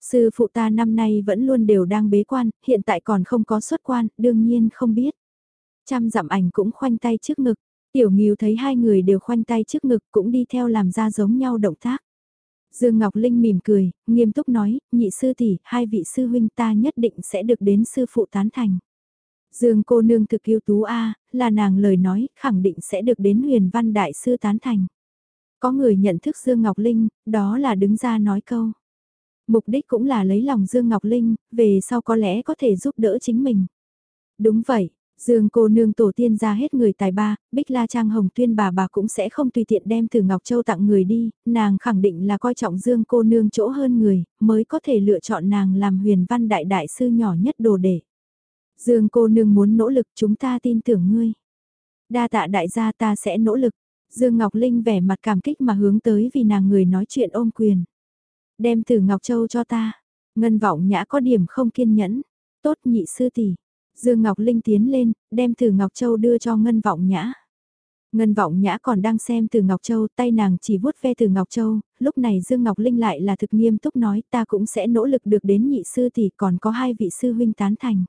Speaker 1: Sư phụ ta năm nay vẫn luôn đều đang bế quan, hiện tại còn không có xuất quan, đương nhiên không biết. Trăm dặm ảnh cũng khoanh tay trước ngực, tiểu nghiêu thấy hai người đều khoanh tay trước ngực cũng đi theo làm ra giống nhau động tác. Dương Ngọc Linh mỉm cười, nghiêm túc nói, nhị sư tỷ, hai vị sư huynh ta nhất định sẽ được đến sư phụ tán thành. Dương cô nương thực yêu tú A, là nàng lời nói, khẳng định sẽ được đến huyền văn đại sư tán thành. Có người nhận thức Dương Ngọc Linh, đó là đứng ra nói câu. Mục đích cũng là lấy lòng Dương Ngọc Linh, về sau có lẽ có thể giúp đỡ chính mình. Đúng vậy, Dương cô nương tổ tiên ra hết người tài ba, Bích La Trang Hồng Tuyên bà bà cũng sẽ không tùy tiện đem từ Ngọc Châu tặng người đi, nàng khẳng định là coi trọng Dương cô nương chỗ hơn người, mới có thể lựa chọn nàng làm huyền văn đại đại sư nhỏ nhất đồ để. Dương cô nương muốn nỗ lực chúng ta tin tưởng ngươi. Đa tạ đại gia ta sẽ nỗ lực. Dương Ngọc Linh vẻ mặt cảm kích mà hướng tới vì nàng người nói chuyện ôm quyền. Đem từ Ngọc Châu cho ta. Ngân vọng nhã có điểm không kiên nhẫn. Tốt nhị sư tỷ. Dương Ngọc Linh tiến lên, đem từ Ngọc Châu đưa cho Ngân vọng nhã. Ngân vọng nhã còn đang xem từ Ngọc Châu, tay nàng chỉ vuốt ve từ Ngọc Châu, lúc này Dương Ngọc Linh lại là thực nghiêm túc nói ta cũng sẽ nỗ lực được đến nhị sư tỷ còn có hai vị sư huynh tán thành.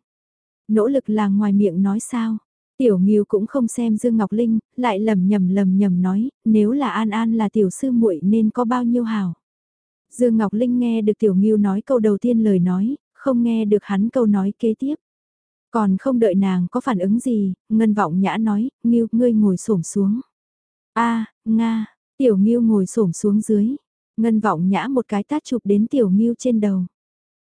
Speaker 1: Nỗ lực là ngoài miệng nói sao? Tiểu Nghiêu cũng không xem Dương Ngọc Linh, lại lầm nhầm lầm nhầm nói, nếu là An An là tiểu sư muội nên có bao nhiêu hào. Dương Ngọc Linh nghe được Tiểu Nghiêu nói câu đầu tiên lời nói, không nghe được hắn câu nói kế tiếp. Còn không đợi nàng có phản ứng gì, Ngân Vọng Nhã nói, Ngưu, ngươi ngồi xổm xuống. a Nga, Tiểu Ngưu ngồi xổm xuống dưới. Ngân Vọng Nhã một cái tát chụp đến Tiểu Ngưu trên đầu.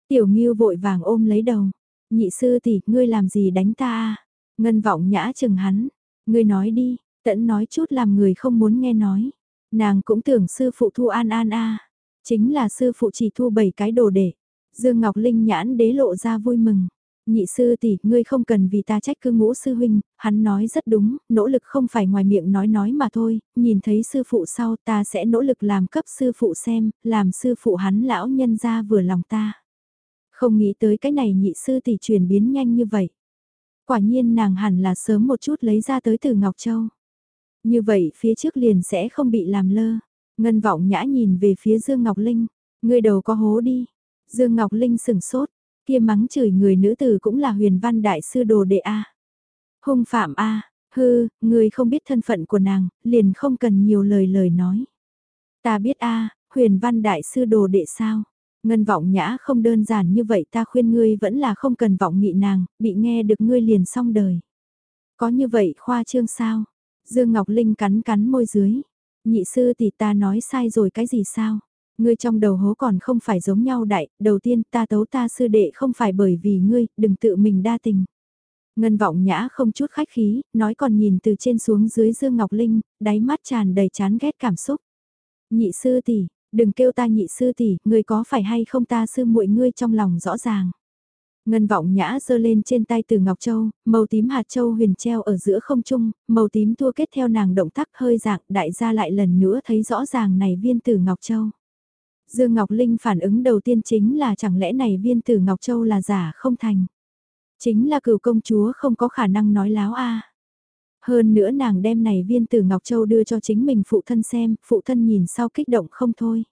Speaker 1: Tiểu Ngưu vội vàng ôm lấy đầu. Nhị sư tỷ, ngươi làm gì đánh ta à? Ngân vọng nhã chừng hắn. Ngươi nói đi, tẫn nói chút làm người không muốn nghe nói. Nàng cũng tưởng sư phụ thu an an a Chính là sư phụ chỉ thu bảy cái đồ để. Dương Ngọc Linh nhãn đế lộ ra vui mừng. Nhị sư tỷ, ngươi không cần vì ta trách cứ ngũ sư huynh, hắn nói rất đúng, nỗ lực không phải ngoài miệng nói nói mà thôi, nhìn thấy sư phụ sau ta sẽ nỗ lực làm cấp sư phụ xem, làm sư phụ hắn lão nhân ra vừa lòng ta. Không nghĩ tới cái này nhị sư tỷ chuyển biến nhanh như vậy. Quả nhiên nàng hẳn là sớm một chút lấy ra tới từ Ngọc Châu. Như vậy phía trước liền sẽ không bị làm lơ. Ngân vọng nhã nhìn về phía Dương Ngọc Linh. Người đầu có hố đi. Dương Ngọc Linh sừng sốt. Kia mắng chửi người nữ tử cũng là huyền văn đại sư đồ đệ A. Hung phạm A. Hư, người không biết thân phận của nàng, liền không cần nhiều lời lời nói. Ta biết A, huyền văn đại sư đồ đệ sao? Ngân vọng nhã không đơn giản như vậy ta khuyên ngươi vẫn là không cần vọng nghị nàng, bị nghe được ngươi liền xong đời. Có như vậy khoa trương sao? Dương Ngọc Linh cắn cắn môi dưới. Nhị sư thì ta nói sai rồi cái gì sao? Ngươi trong đầu hố còn không phải giống nhau đại, đầu tiên ta tấu ta sư đệ không phải bởi vì ngươi, đừng tự mình đa tình. Ngân vọng nhã không chút khách khí, nói còn nhìn từ trên xuống dưới Dương Ngọc Linh, đáy mắt tràn đầy chán ghét cảm xúc. Nhị sư tỷ, Đừng kêu ta nhị sư tỷ, ngươi có phải hay không ta sư muội ngươi trong lòng rõ ràng. Ngân vọng nhã giơ lên trên tay từ Ngọc Châu, màu tím hạt châu huyền treo ở giữa không trung, màu tím thua kết theo nàng động tác hơi dạng, đại gia lại lần nữa thấy rõ ràng này viên từ Ngọc Châu. Dương Ngọc Linh phản ứng đầu tiên chính là chẳng lẽ này viên tử Ngọc Châu là giả không thành. Chính là cựu công chúa không có khả năng nói láo a hơn nữa nàng đem này viên tử Ngọc Châu đưa cho chính mình phụ thân xem, phụ thân nhìn sau kích động không thôi.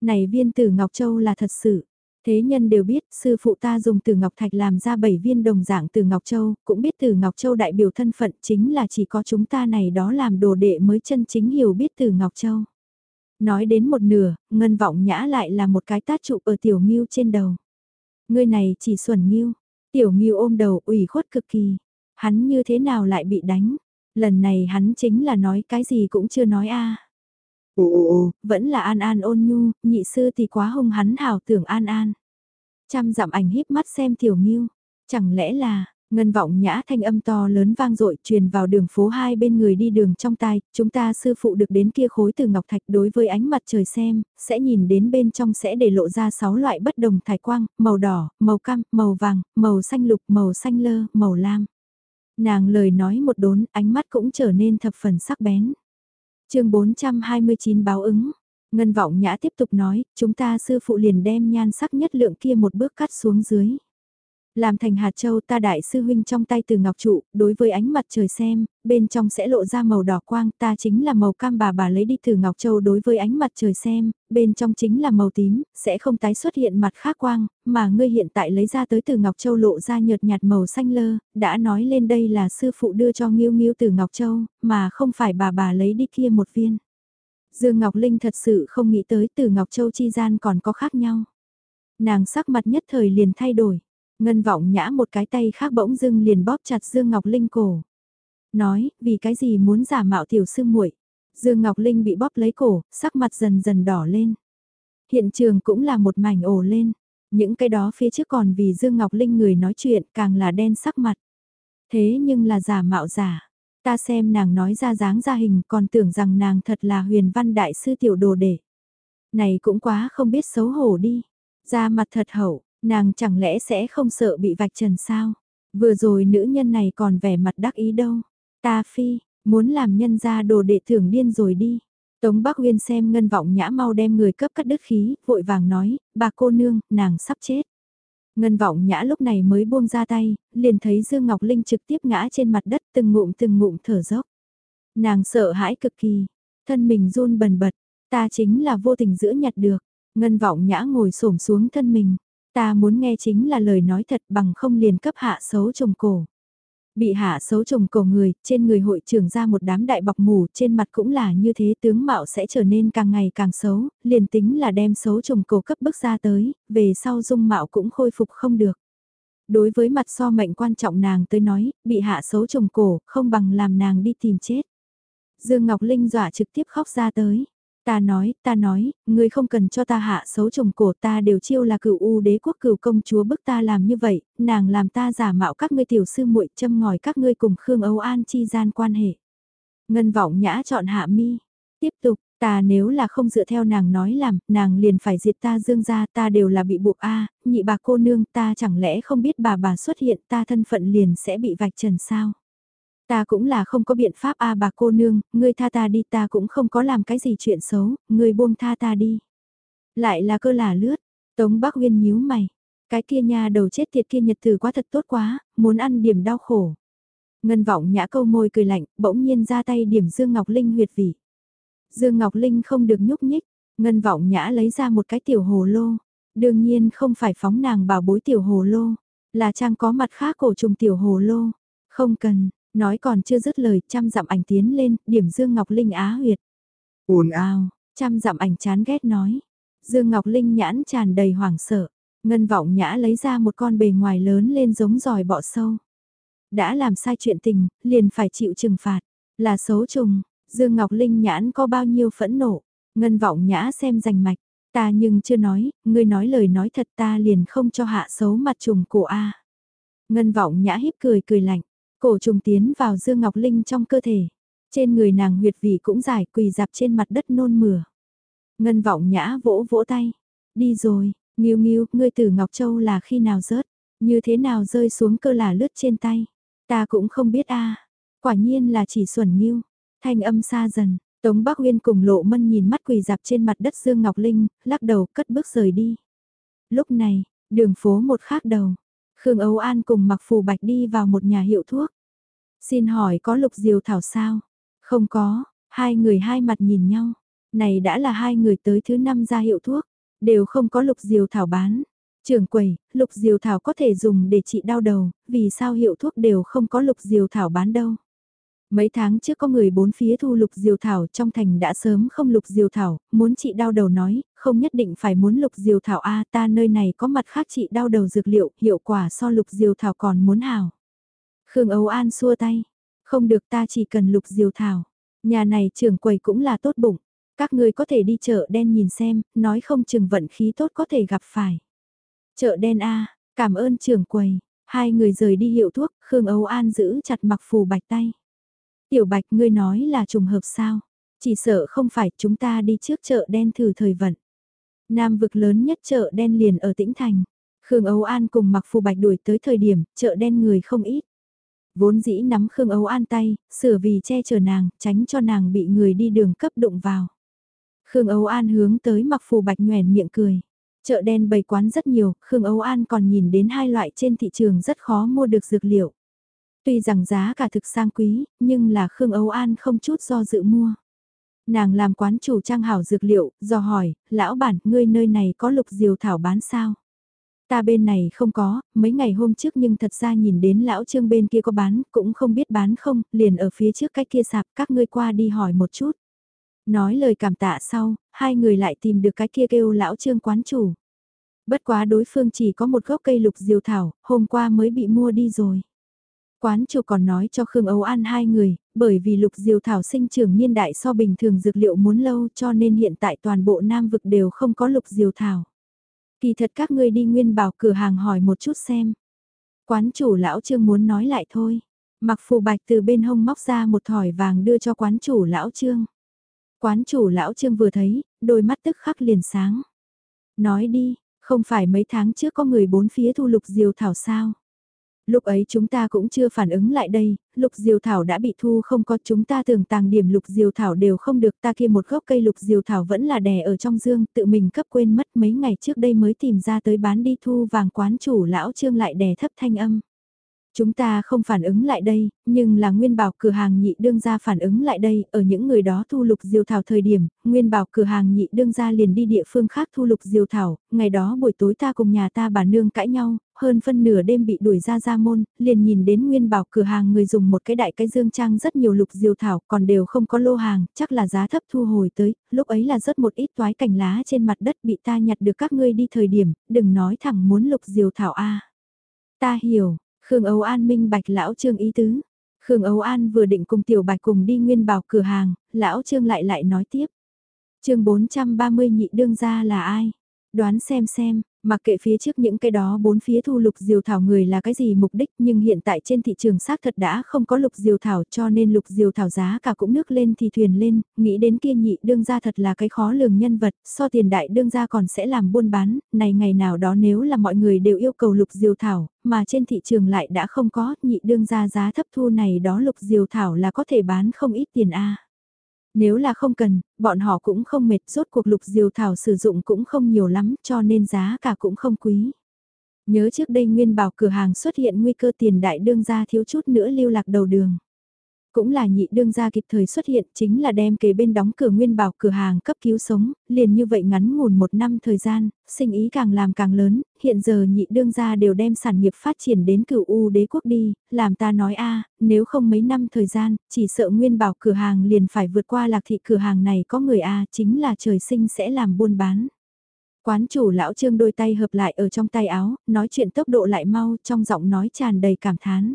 Speaker 1: Này viên tử Ngọc Châu là thật sự. Thế nhân đều biết sư phụ ta dùng từ Ngọc Thạch làm ra 7 viên đồng dạng từ Ngọc Châu, cũng biết từ Ngọc Châu đại biểu thân phận chính là chỉ có chúng ta này đó làm đồ đệ mới chân chính hiểu biết từ Ngọc Châu. Nói đến một nửa, ngân vọng nhã lại là một cái tát trụ ở tiểu nghiêu trên đầu. Ngươi này chỉ xuẩn nghiêu, tiểu nghiêu ôm đầu ủy khuất cực kỳ. Hắn như thế nào lại bị đánh? Lần này hắn chính là nói cái gì cũng chưa nói a.
Speaker 2: Ồ ồ ồ,
Speaker 1: vẫn là An An ôn nhu, nhị sư thì quá hung hắn hào tưởng An An. Trăm dặm ảnh híp mắt xem tiểu nghiêu, chẳng lẽ là, ngân vọng nhã thanh âm to lớn vang dội truyền vào đường phố hai bên người đi đường trong tai, chúng ta sư phụ được đến kia khối từ ngọc thạch đối với ánh mặt trời xem, sẽ nhìn đến bên trong sẽ để lộ ra sáu loại bất đồng thải quang, màu đỏ, màu cam, màu vàng, màu xanh lục, màu xanh lơ, màu lam. Nàng lời nói một đốn, ánh mắt cũng trở nên thập phần sắc bén. chương 429 báo ứng, Ngân vọng nhã tiếp tục nói, chúng ta sư phụ liền đem nhan sắc nhất lượng kia một bước cắt xuống dưới. Làm thành hạt châu ta đại sư huynh trong tay từ ngọc trụ, đối với ánh mặt trời xem, bên trong sẽ lộ ra màu đỏ quang, ta chính là màu cam bà bà lấy đi từ ngọc châu đối với ánh mặt trời xem, bên trong chính là màu tím, sẽ không tái xuất hiện mặt khác quang, mà ngươi hiện tại lấy ra tới từ ngọc châu lộ ra nhợt nhạt màu xanh lơ, đã nói lên đây là sư phụ đưa cho nghiêu nghiêu từ ngọc châu, mà không phải bà bà lấy đi kia một viên. Dương Ngọc Linh thật sự không nghĩ tới từ Ngọc Châu chi gian còn có khác nhau. Nàng sắc mặt nhất thời liền thay đổi. Ngân vọng nhã một cái tay khác bỗng dưng liền bóp chặt Dương Ngọc Linh cổ. Nói, vì cái gì muốn giả mạo tiểu sư muội Dương Ngọc Linh bị bóp lấy cổ, sắc mặt dần dần đỏ lên. Hiện trường cũng là một mảnh ồ lên. Những cái đó phía trước còn vì Dương Ngọc Linh người nói chuyện càng là đen sắc mặt. Thế nhưng là giả mạo giả. Ta xem nàng nói ra dáng ra hình còn tưởng rằng nàng thật là huyền văn đại sư tiểu đồ đệ. Này cũng quá không biết xấu hổ đi. Ra mặt thật hậu, Nàng chẳng lẽ sẽ không sợ bị vạch trần sao? Vừa rồi nữ nhân này còn vẻ mặt đắc ý đâu. Ta phi, muốn làm nhân ra đồ đệ thưởng điên rồi đi. Tống Bắc uyên xem ngân vọng nhã mau đem người cấp cắt đứt khí, vội vàng nói, bà cô nương, nàng sắp chết. Ngân vọng nhã lúc này mới buông ra tay, liền thấy Dương Ngọc Linh trực tiếp ngã trên mặt đất từng ngụm từng ngụm thở dốc. Nàng sợ hãi cực kỳ, thân mình run bần bật, ta chính là vô tình giữa nhặt được. Ngân vọng nhã ngồi xổm xuống thân mình, Ta muốn nghe chính là lời nói thật bằng không liền cấp hạ xấu trồng cổ. Bị hạ xấu trồng cổ người, trên người hội trưởng ra một đám đại bọc mù, trên mặt cũng là như thế tướng mạo sẽ trở nên càng ngày càng xấu, liền tính là đem xấu trồng cổ cấp bước ra tới, về sau dung mạo cũng khôi phục không được. Đối với mặt so mệnh quan trọng nàng tới nói, bị hạ xấu trồng cổ, không bằng làm nàng đi tìm chết. Dương Ngọc Linh dọa trực tiếp khóc ra tới. Ta nói, ta nói, ngươi không cần cho ta hạ xấu chồng cổ ta đều chiêu là cựu u đế quốc cựu công chúa bức ta làm như vậy, nàng làm ta giả mạo các ngươi tiểu sư muội châm ngòi các ngươi cùng Khương Âu An chi gian quan hệ. Ngân vọng nhã chọn hạ mi. Tiếp tục, ta nếu là không dựa theo nàng nói làm, nàng liền phải diệt ta dương ra ta đều là bị buộc a nhị bà cô nương ta chẳng lẽ không biết bà bà xuất hiện ta thân phận liền sẽ bị vạch trần sao. Ta cũng là không có biện pháp a bà cô nương, ngươi tha ta đi ta cũng không có làm cái gì chuyện xấu, ngươi buông tha ta đi. Lại là cơ là lướt, Tống Bắc uyên nhíu mày, cái kia nha đầu chết tiệt kia nhật từ quá thật tốt quá, muốn ăn điểm đau khổ. Ngân vọng nhã câu môi cười lạnh, bỗng nhiên ra tay điểm Dương Ngọc Linh huyệt vị. Dương Ngọc Linh không được nhúc nhích, Ngân vọng nhã lấy ra một cái tiểu hồ lô. Đương nhiên không phải phóng nàng bảo bối tiểu hồ lô, là trang có mặt khác cổ trùng tiểu hồ lô. Không cần, Nói còn chưa dứt lời, trăm dặm ảnh tiến lên, điểm Dương Ngọc Linh á huyệt.
Speaker 2: ồn ào,
Speaker 1: trăm dặm ảnh chán ghét nói. Dương Ngọc Linh nhãn tràn đầy hoảng sợ. Ngân vọng nhã lấy ra một con bề ngoài lớn lên giống giỏi bọ sâu. Đã làm sai chuyện tình, liền phải chịu trừng phạt. Là xấu trùng, Dương Ngọc Linh nhãn có bao nhiêu phẫn nộ. Ngân vọng nhã xem rành mạch. Ta nhưng chưa nói, ngươi nói lời nói thật ta liền không cho hạ xấu mặt trùng cổ A. Ngân vọng nhã híp cười cười lạnh. Cổ trùng tiến vào Dương Ngọc Linh trong cơ thể. Trên người nàng huyệt vị cũng dài quỳ dạp trên mặt đất nôn mửa. Ngân vọng nhã vỗ vỗ tay. Đi rồi, Nghiêu Nghiêu, ngươi từ Ngọc Châu là khi nào rớt, như thế nào rơi xuống cơ là lướt trên tay. Ta cũng không biết a Quả nhiên là chỉ xuẩn Nghiêu. Thanh âm xa dần, Tống Bắc uyên cùng lộ mân nhìn mắt quỳ dạp trên mặt đất Dương Ngọc Linh, lắc đầu cất bước rời đi. Lúc này, đường phố một khác đầu, Khương Âu An cùng mặc phù bạch đi vào một nhà hiệu thuốc. Xin hỏi có lục diều thảo sao? Không có, hai người hai mặt nhìn nhau. Này đã là hai người tới thứ năm ra hiệu thuốc, đều không có lục diều thảo bán. Trưởng quầy, lục diều thảo có thể dùng để trị đau đầu, vì sao hiệu thuốc đều không có lục diều thảo bán đâu. Mấy tháng trước có người bốn phía thu lục diều thảo trong thành đã sớm không lục diều thảo, muốn trị đau đầu nói, không nhất định phải muốn lục diều thảo A ta nơi này có mặt khác trị đau đầu dược liệu, hiệu quả so lục diều thảo còn muốn hào. Khương Âu An xua tay, không được ta chỉ cần lục diều thảo, nhà này trưởng quầy cũng là tốt bụng, các người có thể đi chợ đen nhìn xem, nói không chừng vận khí tốt có thể gặp phải. Chợ đen A, cảm ơn trưởng quầy, hai người rời đi hiệu thuốc, Khương Âu An giữ chặt mặc phù bạch tay. Tiểu Bạch ngươi nói là trùng hợp sao? Chỉ sợ không phải chúng ta đi trước chợ đen thử thời vận. Nam vực lớn nhất chợ đen liền ở tĩnh thành. Khương Âu An cùng mặc phù bạch đuổi tới thời điểm chợ đen người không ít. Vốn dĩ nắm Khương Âu An tay, sửa vì che chở nàng, tránh cho nàng bị người đi đường cấp đụng vào. Khương Âu An hướng tới mặc phù bạch nhoèn miệng cười. Chợ đen bày quán rất nhiều, Khương Âu An còn nhìn đến hai loại trên thị trường rất khó mua được dược liệu. Tuy rằng giá cả thực sang quý, nhưng là Khương Âu An không chút do dự mua. Nàng làm quán chủ trang hảo dược liệu, do hỏi, lão bản, ngươi nơi này có lục diều thảo bán sao? Ta bên này không có, mấy ngày hôm trước nhưng thật ra nhìn đến lão trương bên kia có bán, cũng không biết bán không, liền ở phía trước cái kia sạp các ngươi qua đi hỏi một chút. Nói lời cảm tạ sau, hai người lại tìm được cái kia kêu lão trương quán chủ. Bất quá đối phương chỉ có một gốc cây lục diều thảo, hôm qua mới bị mua đi rồi. Quán chủ còn nói cho Khương Âu An hai người, bởi vì lục diều thảo sinh trưởng niên đại so bình thường dược liệu muốn lâu cho nên hiện tại toàn bộ Nam vực đều không có lục diều thảo. Kỳ thật các ngươi đi nguyên bảo cửa hàng hỏi một chút xem. Quán chủ lão trương muốn nói lại thôi. Mặc phù bạch từ bên hông móc ra một thỏi vàng đưa cho quán chủ lão trương. Quán chủ lão trương vừa thấy, đôi mắt tức khắc liền sáng. Nói đi, không phải mấy tháng trước có người bốn phía thu lục diều thảo sao? Lúc ấy chúng ta cũng chưa phản ứng lại đây, lục diều thảo đã bị thu không có chúng ta tưởng tàng điểm lục diều thảo đều không được ta kia một gốc cây lục diều thảo vẫn là đè ở trong dương tự mình cấp quên mất mấy ngày trước đây mới tìm ra tới bán đi thu vàng quán chủ lão trương lại đè thấp thanh âm. Chúng ta không phản ứng lại đây, nhưng là Nguyên Bảo cửa hàng nhị đương ra phản ứng lại đây, ở những người đó thu lục diều thảo thời điểm, Nguyên Bảo cửa hàng nhị đương ra liền đi địa phương khác thu lục diều thảo, ngày đó buổi tối ta cùng nhà ta bà nương cãi nhau, hơn phân nửa đêm bị đuổi ra ra môn, liền nhìn đến Nguyên Bảo cửa hàng người dùng một cái đại cái dương trang rất nhiều lục diều thảo, còn đều không có lô hàng, chắc là giá thấp thu hồi tới, lúc ấy là rất một ít toái cành lá trên mặt đất bị ta nhặt được các ngươi đi thời điểm, đừng nói thẳng muốn lục diều thảo a. Ta hiểu, Khương Âu An minh bạch lão trương ý tứ. Khương Âu An vừa định cùng tiểu bạch cùng đi nguyên bảo cửa hàng, lão trương lại lại nói tiếp. chương 430 nhị đương gia là ai? Đoán xem xem, Mặc kệ phía trước những cái đó bốn phía thu lục diều thảo người là cái gì mục đích nhưng hiện tại trên thị trường xác thật đã không có lục diều thảo cho nên lục diều thảo giá cả cũng nước lên thì thuyền lên, nghĩ đến kia nhị đương ra thật là cái khó lường nhân vật, so tiền đại đương ra còn sẽ làm buôn bán, này ngày nào đó nếu là mọi người đều yêu cầu lục diều thảo, mà trên thị trường lại đã không có, nhị đương ra giá thấp thu này đó lục diều thảo là có thể bán không ít tiền a nếu là không cần, bọn họ cũng không mệt, rốt cuộc lục diều thảo sử dụng cũng không nhiều lắm cho nên giá cả cũng không quý. Nhớ trước đây Nguyên Bảo cửa hàng xuất hiện nguy cơ tiền đại đương ra thiếu chút nữa lưu lạc đầu đường cũng là nhị đương gia kịp thời xuất hiện chính là đem kế bên đóng cửa nguyên bảo cửa hàng cấp cứu sống, liền như vậy ngắn ngủn một năm thời gian, sinh ý càng làm càng lớn, hiện giờ nhị đương gia đều đem sản nghiệp phát triển đến cửu U đế quốc đi, làm ta nói a nếu không mấy năm thời gian, chỉ sợ nguyên bảo cửa hàng liền phải vượt qua lạc thị cửa hàng này có người a chính là trời sinh sẽ làm buôn bán. Quán chủ lão trương đôi tay hợp lại ở trong tay áo, nói chuyện tốc độ lại mau trong giọng nói tràn đầy cảm thán.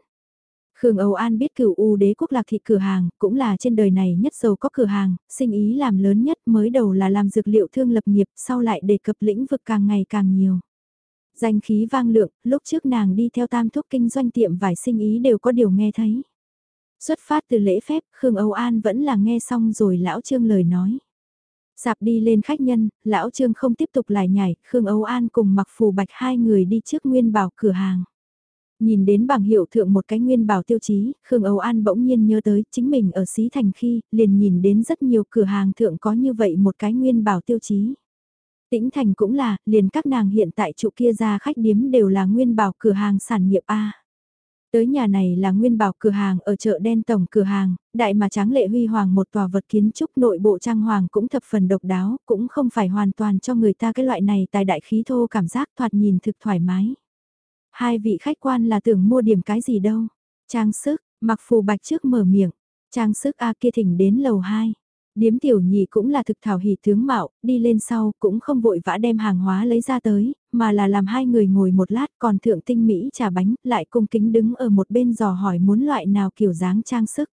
Speaker 1: Khương Âu An biết cửu U đế quốc lạc thị cửa hàng, cũng là trên đời này nhất giàu có cửa hàng, sinh ý làm lớn nhất mới đầu là làm dược liệu thương lập nghiệp, sau lại đề cập lĩnh vực càng ngày càng nhiều. Danh khí vang lượng, lúc trước nàng đi theo tam thúc kinh doanh tiệm vải sinh ý đều có điều nghe thấy. Xuất phát từ lễ phép, Khương Âu An vẫn là nghe xong rồi lão trương lời nói. Sạp đi lên khách nhân, lão trương không tiếp tục lại nhảy, Khương Âu An cùng mặc phù bạch hai người đi trước nguyên bảo cửa hàng. Nhìn đến bảng hiệu thượng một cái nguyên bảo tiêu chí, Khương Âu An bỗng nhiên nhớ tới chính mình ở Xí Thành khi, liền nhìn đến rất nhiều cửa hàng thượng có như vậy một cái nguyên bảo tiêu chí. Tĩnh Thành cũng là, liền các nàng hiện tại trụ kia ra khách điếm đều là nguyên bảo cửa hàng sản nghiệp A. Tới nhà này là nguyên bảo cửa hàng ở chợ đen tổng cửa hàng, đại mà tráng lệ huy hoàng một tòa vật kiến trúc nội bộ trang hoàng cũng thập phần độc đáo, cũng không phải hoàn toàn cho người ta cái loại này tài đại khí thô cảm giác thoạt nhìn thực thoải mái. Hai vị khách quan là tưởng mua điểm cái gì đâu. Trang sức, mặc phù bạch trước mở miệng. Trang sức A kia thỉnh đến lầu 2. Điếm tiểu nhị cũng là thực thảo hỉ tướng mạo, đi lên sau cũng không vội vã đem hàng hóa lấy ra tới, mà là làm hai người ngồi một lát còn thượng tinh mỹ trà bánh lại cung kính đứng ở một bên dò hỏi muốn loại nào kiểu dáng trang sức.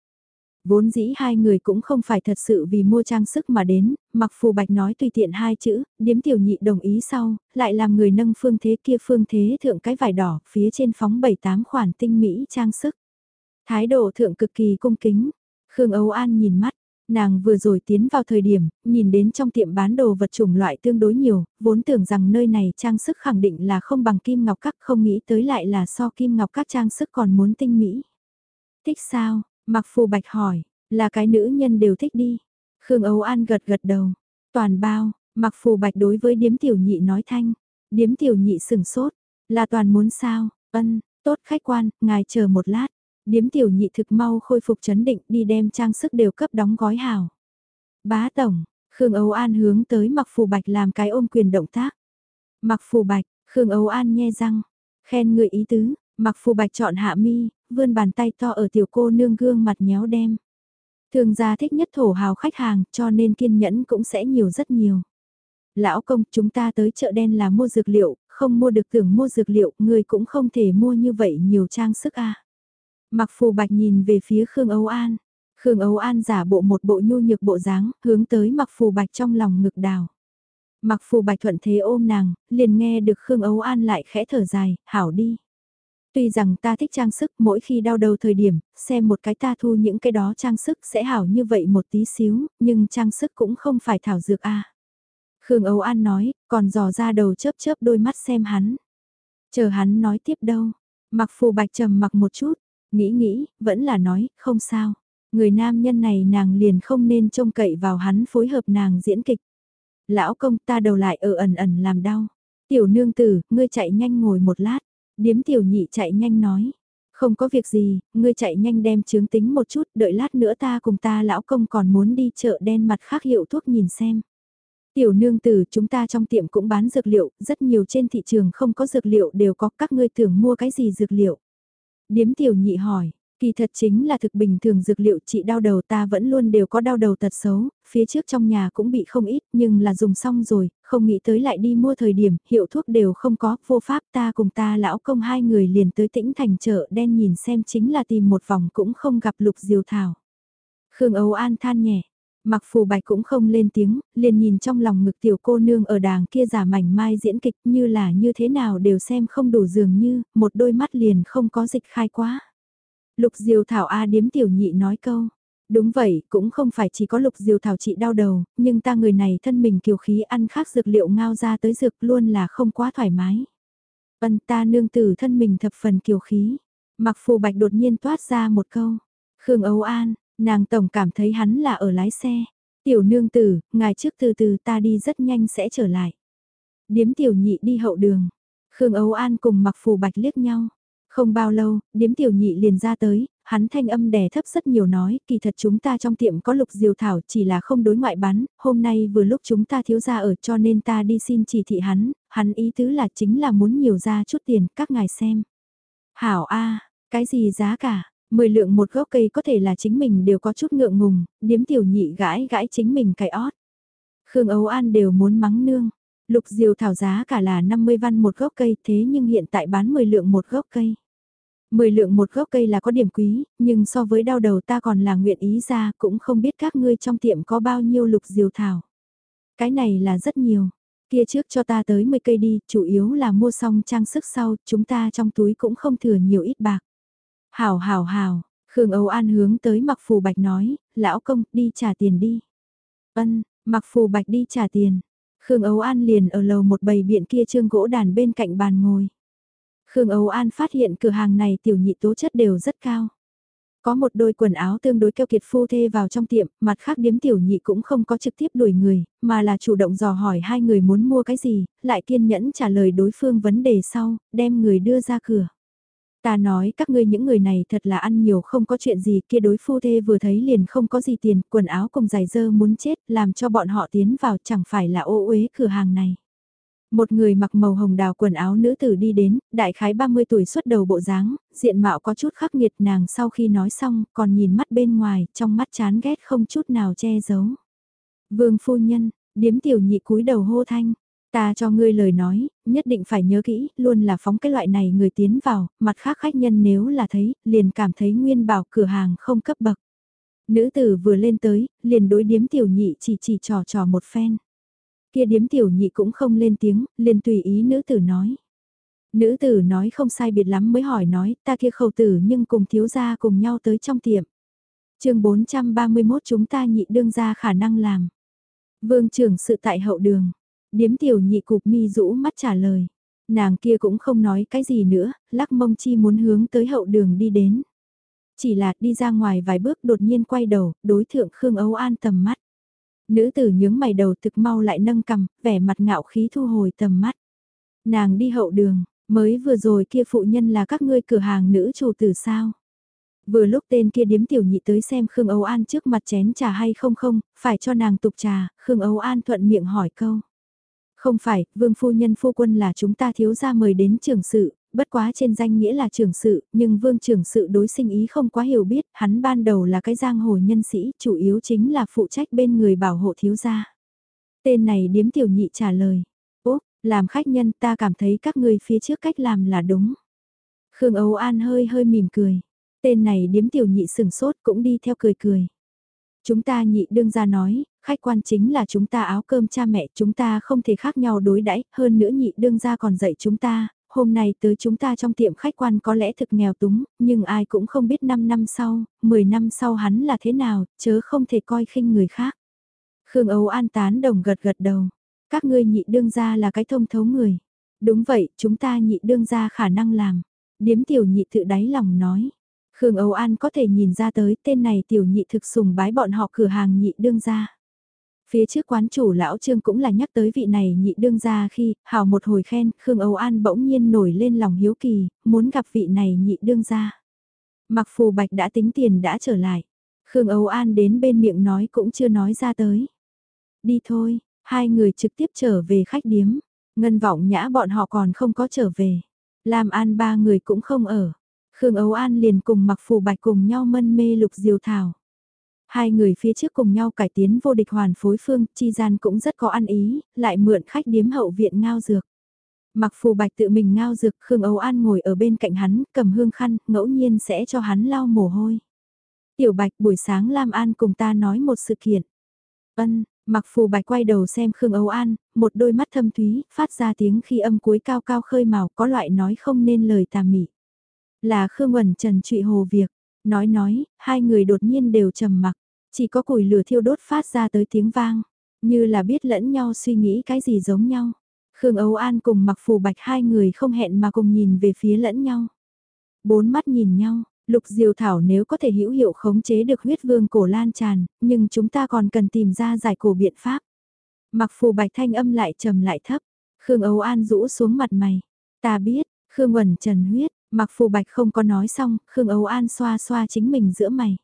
Speaker 1: Vốn dĩ hai người cũng không phải thật sự vì mua trang sức mà đến, mặc phù bạch nói tùy tiện hai chữ, điếm tiểu nhị đồng ý sau, lại làm người nâng phương thế kia phương thế thượng cái vải đỏ, phía trên phóng bảy tám khoản tinh mỹ trang sức. Thái độ thượng cực kỳ cung kính, Khương Âu An nhìn mắt, Nàng vừa rồi tiến vào thời điểm, nhìn đến trong tiệm bán đồ vật chủng loại tương đối nhiều, vốn tưởng rằng nơi này trang sức khẳng định là không bằng kim ngọc các không nghĩ tới lại là so kim ngọc các trang sức còn muốn tinh mỹ. Thích sao, Mặc phù bạch hỏi, là cái nữ nhân đều thích đi. Khương Âu An gật gật đầu. Toàn bao, mặc phù bạch đối với điếm tiểu nhị nói thanh. Điếm tiểu nhị sừng sốt, là toàn muốn sao, ân, tốt khách quan, ngài chờ một lát. Điếm tiểu nhị thực mau khôi phục chấn định đi đem trang sức đều cấp đóng gói hào. Bá tổng, Khương Âu An hướng tới mặc phù bạch làm cái ôm quyền động tác. Mặc phù bạch, Khương Âu An nhe răng, khen người ý tứ, mặc phù bạch chọn hạ mi, vươn bàn tay to ở tiểu cô nương gương mặt nhéo đem. Thường gia thích nhất thổ hào khách hàng cho nên kiên nhẫn cũng sẽ nhiều rất nhiều. Lão công chúng ta tới chợ đen là mua dược liệu, không mua được tưởng mua dược liệu, người cũng không thể mua như vậy nhiều trang sức a. Mặc phù bạch nhìn về phía Khương Âu An. Khương Âu An giả bộ một bộ nhu nhược bộ dáng, hướng tới mặc phù bạch trong lòng ngực đào. Mặc phù bạch thuận thế ôm nàng, liền nghe được Khương Âu An lại khẽ thở dài, hảo đi. Tuy rằng ta thích trang sức mỗi khi đau đầu thời điểm, xem một cái ta thu những cái đó trang sức sẽ hảo như vậy một tí xíu, nhưng trang sức cũng không phải thảo dược a. Khương Âu An nói, còn dò ra đầu chớp chớp đôi mắt xem hắn. Chờ hắn nói tiếp đâu. Mặc phù bạch trầm mặc một chút, nghĩ nghĩ, vẫn là nói, không sao. Người nam nhân này nàng liền không nên trông cậy vào hắn phối hợp nàng diễn kịch. Lão công ta đầu lại ở ẩn ẩn làm đau. Tiểu nương tử, ngươi chạy nhanh ngồi một lát. Điếm tiểu nhị chạy nhanh nói. Không có việc gì, ngươi chạy nhanh đem chứng tính một chút, đợi lát nữa ta cùng ta lão công còn muốn đi chợ đen mặt khác hiệu thuốc nhìn xem. Tiểu nương tử chúng ta trong tiệm cũng bán dược liệu, rất nhiều trên thị trường không có dược liệu đều có các ngươi tưởng mua cái gì dược liệu. Điếm tiểu nhị hỏi, kỳ thật chính là thực bình thường dược liệu trị đau đầu ta vẫn luôn đều có đau đầu tật xấu, phía trước trong nhà cũng bị không ít nhưng là dùng xong rồi, không nghĩ tới lại đi mua thời điểm, hiệu thuốc đều không có, vô pháp ta cùng ta lão công hai người liền tới tĩnh thành chợ đen nhìn xem chính là tìm một vòng cũng không gặp lục diều thảo. Khương Âu An than nhẹ, Mặc phù bạch cũng không lên tiếng, liền nhìn trong lòng ngực tiểu cô nương ở đàng kia giả mảnh mai diễn kịch như là như thế nào đều xem không đủ dường như, một đôi mắt liền không có dịch khai quá. Lục diều thảo A điếm tiểu nhị nói câu. Đúng vậy, cũng không phải chỉ có lục diều thảo trị đau đầu, nhưng ta người này thân mình kiều khí ăn khác dược liệu ngao ra tới dược luôn là không quá thoải mái. Vân ta nương tử thân mình thập phần kiều khí. Mặc phù bạch đột nhiên toát ra một câu. Khương Âu An, Nàng tổng cảm thấy hắn là ở lái xe. Tiểu nương tử, ngài trước từ từ ta đi rất nhanh sẽ trở lại. Điếm tiểu nhị đi hậu đường. Khương Âu An cùng mặc phù bạch liếc nhau. Không bao lâu, điếm tiểu nhị liền ra tới, hắn thanh âm đè thấp rất nhiều nói, kỳ thật chúng ta trong tiệm có lục diều thảo chỉ là không đối ngoại bán, hôm nay vừa lúc chúng ta thiếu ra ở cho nên ta đi xin chỉ thị hắn, hắn ý tứ là chính là muốn nhiều ra chút tiền, các ngài xem. Hảo A, cái gì giá cả, Mười lượng một gốc cây có thể là chính mình đều có chút ngượng ngùng, điếm tiểu nhị gãi gãi chính mình cái ót. Khương Ấu An đều muốn mắng nương. Lục diều thảo giá cả là 50 văn một gốc cây thế nhưng hiện tại bán 10 lượng một gốc cây. 10 lượng một gốc cây là có điểm quý, nhưng so với đau đầu ta còn là nguyện ý ra cũng không biết các ngươi trong tiệm có bao nhiêu lục diều thảo. Cái này là rất nhiều. Kia trước cho ta tới 10 cây đi, chủ yếu là mua xong trang sức sau, chúng ta trong túi cũng không thừa nhiều ít bạc. Hảo hảo hảo, Khương Âu An hướng tới mặc phù bạch nói, lão công đi trả tiền đi. Vâng. Ân, mặc phù bạch đi trả tiền. Khương Âu An liền ở lầu một bầy biện kia trương gỗ đàn bên cạnh bàn ngồi. Khương Âu An phát hiện cửa hàng này tiểu nhị tố chất đều rất cao. Có một đôi quần áo tương đối keo kiệt phu thê vào trong tiệm, mặt khác điếm tiểu nhị cũng không có trực tiếp đuổi người, mà là chủ động dò hỏi hai người muốn mua cái gì, lại kiên nhẫn trả lời đối phương vấn đề sau, đem người đưa ra cửa. Ta nói các ngươi những người này thật là ăn nhiều không có chuyện gì kia đối phu thê vừa thấy liền không có gì tiền, quần áo cùng giày dơ muốn chết, làm cho bọn họ tiến vào chẳng phải là ô uế cửa hàng này. Một người mặc màu hồng đào quần áo nữ tử đi đến, đại khái 30 tuổi xuất đầu bộ dáng, diện mạo có chút khắc nghiệt nàng sau khi nói xong còn nhìn mắt bên ngoài, trong mắt chán ghét không chút nào che giấu. Vương phu nhân, điếm tiểu nhị cúi đầu hô thanh, Ta cho ngươi lời nói, nhất định phải nhớ kỹ, luôn là phóng cái loại này người tiến vào, mặt khác khách nhân nếu là thấy, liền cảm thấy nguyên bảo cửa hàng không cấp bậc. Nữ tử vừa lên tới, liền đối điếm tiểu nhị chỉ chỉ trò trò một phen. Kia điếm tiểu nhị cũng không lên tiếng, liền tùy ý nữ tử nói. Nữ tử nói không sai biệt lắm mới hỏi nói, ta kia khẩu tử nhưng cùng thiếu gia cùng nhau tới trong tiệm. chương 431 chúng ta nhị đương ra khả năng làm. Vương trưởng sự tại hậu đường, Điếm tiểu nhị cục mi rũ mắt trả lời. Nàng kia cũng không nói cái gì nữa, lắc mông chi muốn hướng tới hậu đường đi đến. Chỉ là đi ra ngoài vài bước đột nhiên quay đầu, đối thượng Khương Âu An tầm mắt. Nữ tử nhướng mày đầu thực mau lại nâng cầm, vẻ mặt ngạo khí thu hồi tầm mắt. Nàng đi hậu đường, mới vừa rồi kia phụ nhân là các ngươi cửa hàng nữ chủ tử sao? Vừa lúc tên kia điếm tiểu nhị tới xem Khương Âu An trước mặt chén trà hay không không, phải cho nàng tục trà, Khương Âu An thuận miệng hỏi câu. Không phải, vương phu nhân phu quân là chúng ta thiếu gia mời đến trường sự, bất quá trên danh nghĩa là trưởng sự, nhưng vương trưởng sự đối sinh ý không quá hiểu biết, hắn ban đầu là cái giang hồ nhân sĩ, chủ yếu chính là phụ trách bên người bảo hộ thiếu gia. Tên này điếm tiểu nhị trả lời, úp, làm khách nhân ta cảm thấy các người phía trước cách làm là đúng. Khương Âu An hơi hơi mỉm cười, tên này điếm tiểu nhị sừng sốt cũng đi theo cười cười. Chúng ta nhị đương ra nói, khách quan chính là chúng ta áo cơm cha mẹ, chúng ta không thể khác nhau đối đãi hơn nữa nhị đương ra còn dạy chúng ta, hôm nay tới chúng ta trong tiệm khách quan có lẽ thực nghèo túng, nhưng ai cũng không biết 5 năm sau, 10 năm sau hắn là thế nào, chớ không thể coi khinh người khác. Khương Âu An tán đồng gật gật đầu, các ngươi nhị đương gia là cái thông thấu người. Đúng vậy, chúng ta nhị đương gia khả năng làm. Điếm tiểu nhị tự đáy lòng nói. Khương Âu An có thể nhìn ra tới tên này tiểu nhị thực sùng bái bọn họ cửa hàng nhị đương gia Phía trước quán chủ lão Trương cũng là nhắc tới vị này nhị đương ra khi, hào một hồi khen, Khương Âu An bỗng nhiên nổi lên lòng hiếu kỳ, muốn gặp vị này nhị đương ra. Mặc phù bạch đã tính tiền đã trở lại. Khương Âu An đến bên miệng nói cũng chưa nói ra tới. Đi thôi, hai người trực tiếp trở về khách điếm. Ngân vọng nhã bọn họ còn không có trở về. Lam An ba người cũng không ở. Khương Âu An liền cùng mặc phù bạch cùng nhau mân mê lục diều thảo. Hai người phía trước cùng nhau cải tiến vô địch hoàn phối phương, chi gian cũng rất có ăn ý, lại mượn khách điếm hậu viện ngao dược. Mặc phù bạch tự mình ngao dược, Khương Âu An ngồi ở bên cạnh hắn, cầm hương khăn, ngẫu nhiên sẽ cho hắn lau mồ hôi. Tiểu bạch buổi sáng Lam An cùng ta nói một sự kiện. Ân, mặc phù bạch quay đầu xem Khương Âu An, một đôi mắt thâm thúy, phát ra tiếng khi âm cuối cao cao khơi màu, có loại nói không nên lời tà mị. Là Khương Quẩn Trần trụy hồ việc, nói nói, hai người đột nhiên đều trầm mặc, chỉ có củi lửa thiêu đốt phát ra tới tiếng vang, như là biết lẫn nhau suy nghĩ cái gì giống nhau. Khương Âu An cùng mặc phù bạch hai người không hẹn mà cùng nhìn về phía lẫn nhau. Bốn mắt nhìn nhau, lục diều thảo nếu có thể hữu hiệu khống chế được huyết vương cổ lan tràn, nhưng chúng ta còn cần tìm ra giải cổ biện pháp. Mặc phù bạch thanh âm lại trầm lại thấp, Khương Âu An rũ xuống mặt mày. Ta biết, Khương Quẩn trần huyết, mặc phù bạch không có nói xong, Khương Âu An xoa xoa chính mình giữa mày.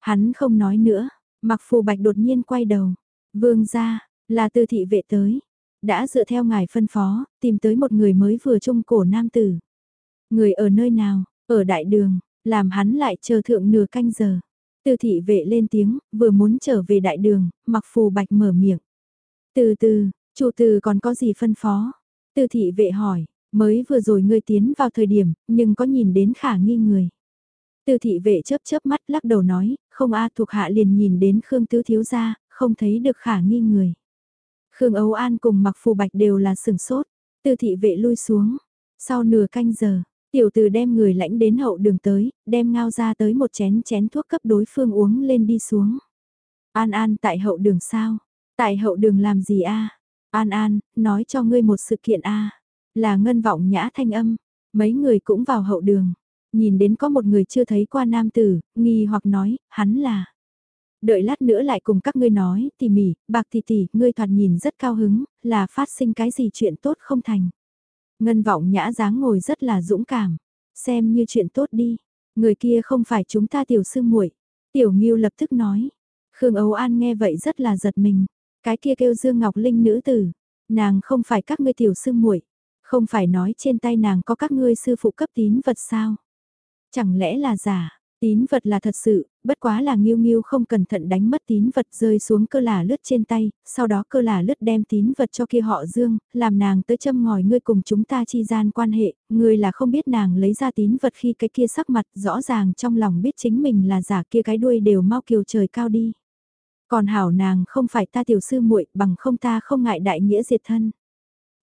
Speaker 1: Hắn không nói nữa, mặc phù bạch đột nhiên quay đầu. Vương ra, là từ thị vệ tới. Đã dựa theo ngài phân phó, tìm tới một người mới vừa trung cổ nam tử. Người ở nơi nào, ở đại đường, làm hắn lại chờ thượng nửa canh giờ. Từ thị vệ lên tiếng, vừa muốn trở về đại đường, mặc phù bạch mở miệng. Từ từ, chủ từ còn có gì phân phó? Từ thị vệ hỏi, mới vừa rồi ngươi tiến vào thời điểm, nhưng có nhìn đến khả nghi người. Tư thị vệ chớp chớp mắt lắc đầu nói, không a thuộc hạ liền nhìn đến Khương Tứ Thiếu gia, không thấy được khả nghi người. Khương Âu An cùng mặc phù bạch đều là sừng sốt, Tư thị vệ lui xuống. Sau nửa canh giờ, tiểu từ đem người lãnh đến hậu đường tới, đem ngao ra tới một chén chén thuốc cấp đối phương uống lên đi xuống. An An tại hậu đường sao? Tại hậu đường làm gì a? An An, nói cho ngươi một sự kiện a. Là ngân vọng nhã thanh âm, mấy người cũng vào hậu đường. Nhìn đến có một người chưa thấy qua nam tử, nghi hoặc nói, hắn là. Đợi lát nữa lại cùng các ngươi nói, tỉ mỉ, bạc tỷ tỷ, ngươi thoạt nhìn rất cao hứng, là phát sinh cái gì chuyện tốt không thành. Ngân vọng nhã dáng ngồi rất là dũng cảm, xem như chuyện tốt đi, người kia không phải chúng ta tiểu sư muội. Tiểu Ngưu lập tức nói, Khương Âu An nghe vậy rất là giật mình, cái kia kêu Dương Ngọc Linh nữ tử, nàng không phải các ngươi tiểu sư muội không phải nói trên tay nàng có các ngươi sư phụ cấp tín vật sao. Chẳng lẽ là giả, tín vật là thật sự, bất quá là nghiêu nghiêu không cẩn thận đánh mất tín vật rơi xuống cơ là lướt trên tay, sau đó cơ là lướt đem tín vật cho kia họ dương, làm nàng tới châm ngòi ngươi cùng chúng ta chi gian quan hệ, ngươi là không biết nàng lấy ra tín vật khi cái kia sắc mặt rõ ràng trong lòng biết chính mình là giả kia cái đuôi đều mau kiều trời cao đi. Còn hảo nàng không phải ta tiểu sư muội bằng không ta không ngại đại nghĩa diệt thân.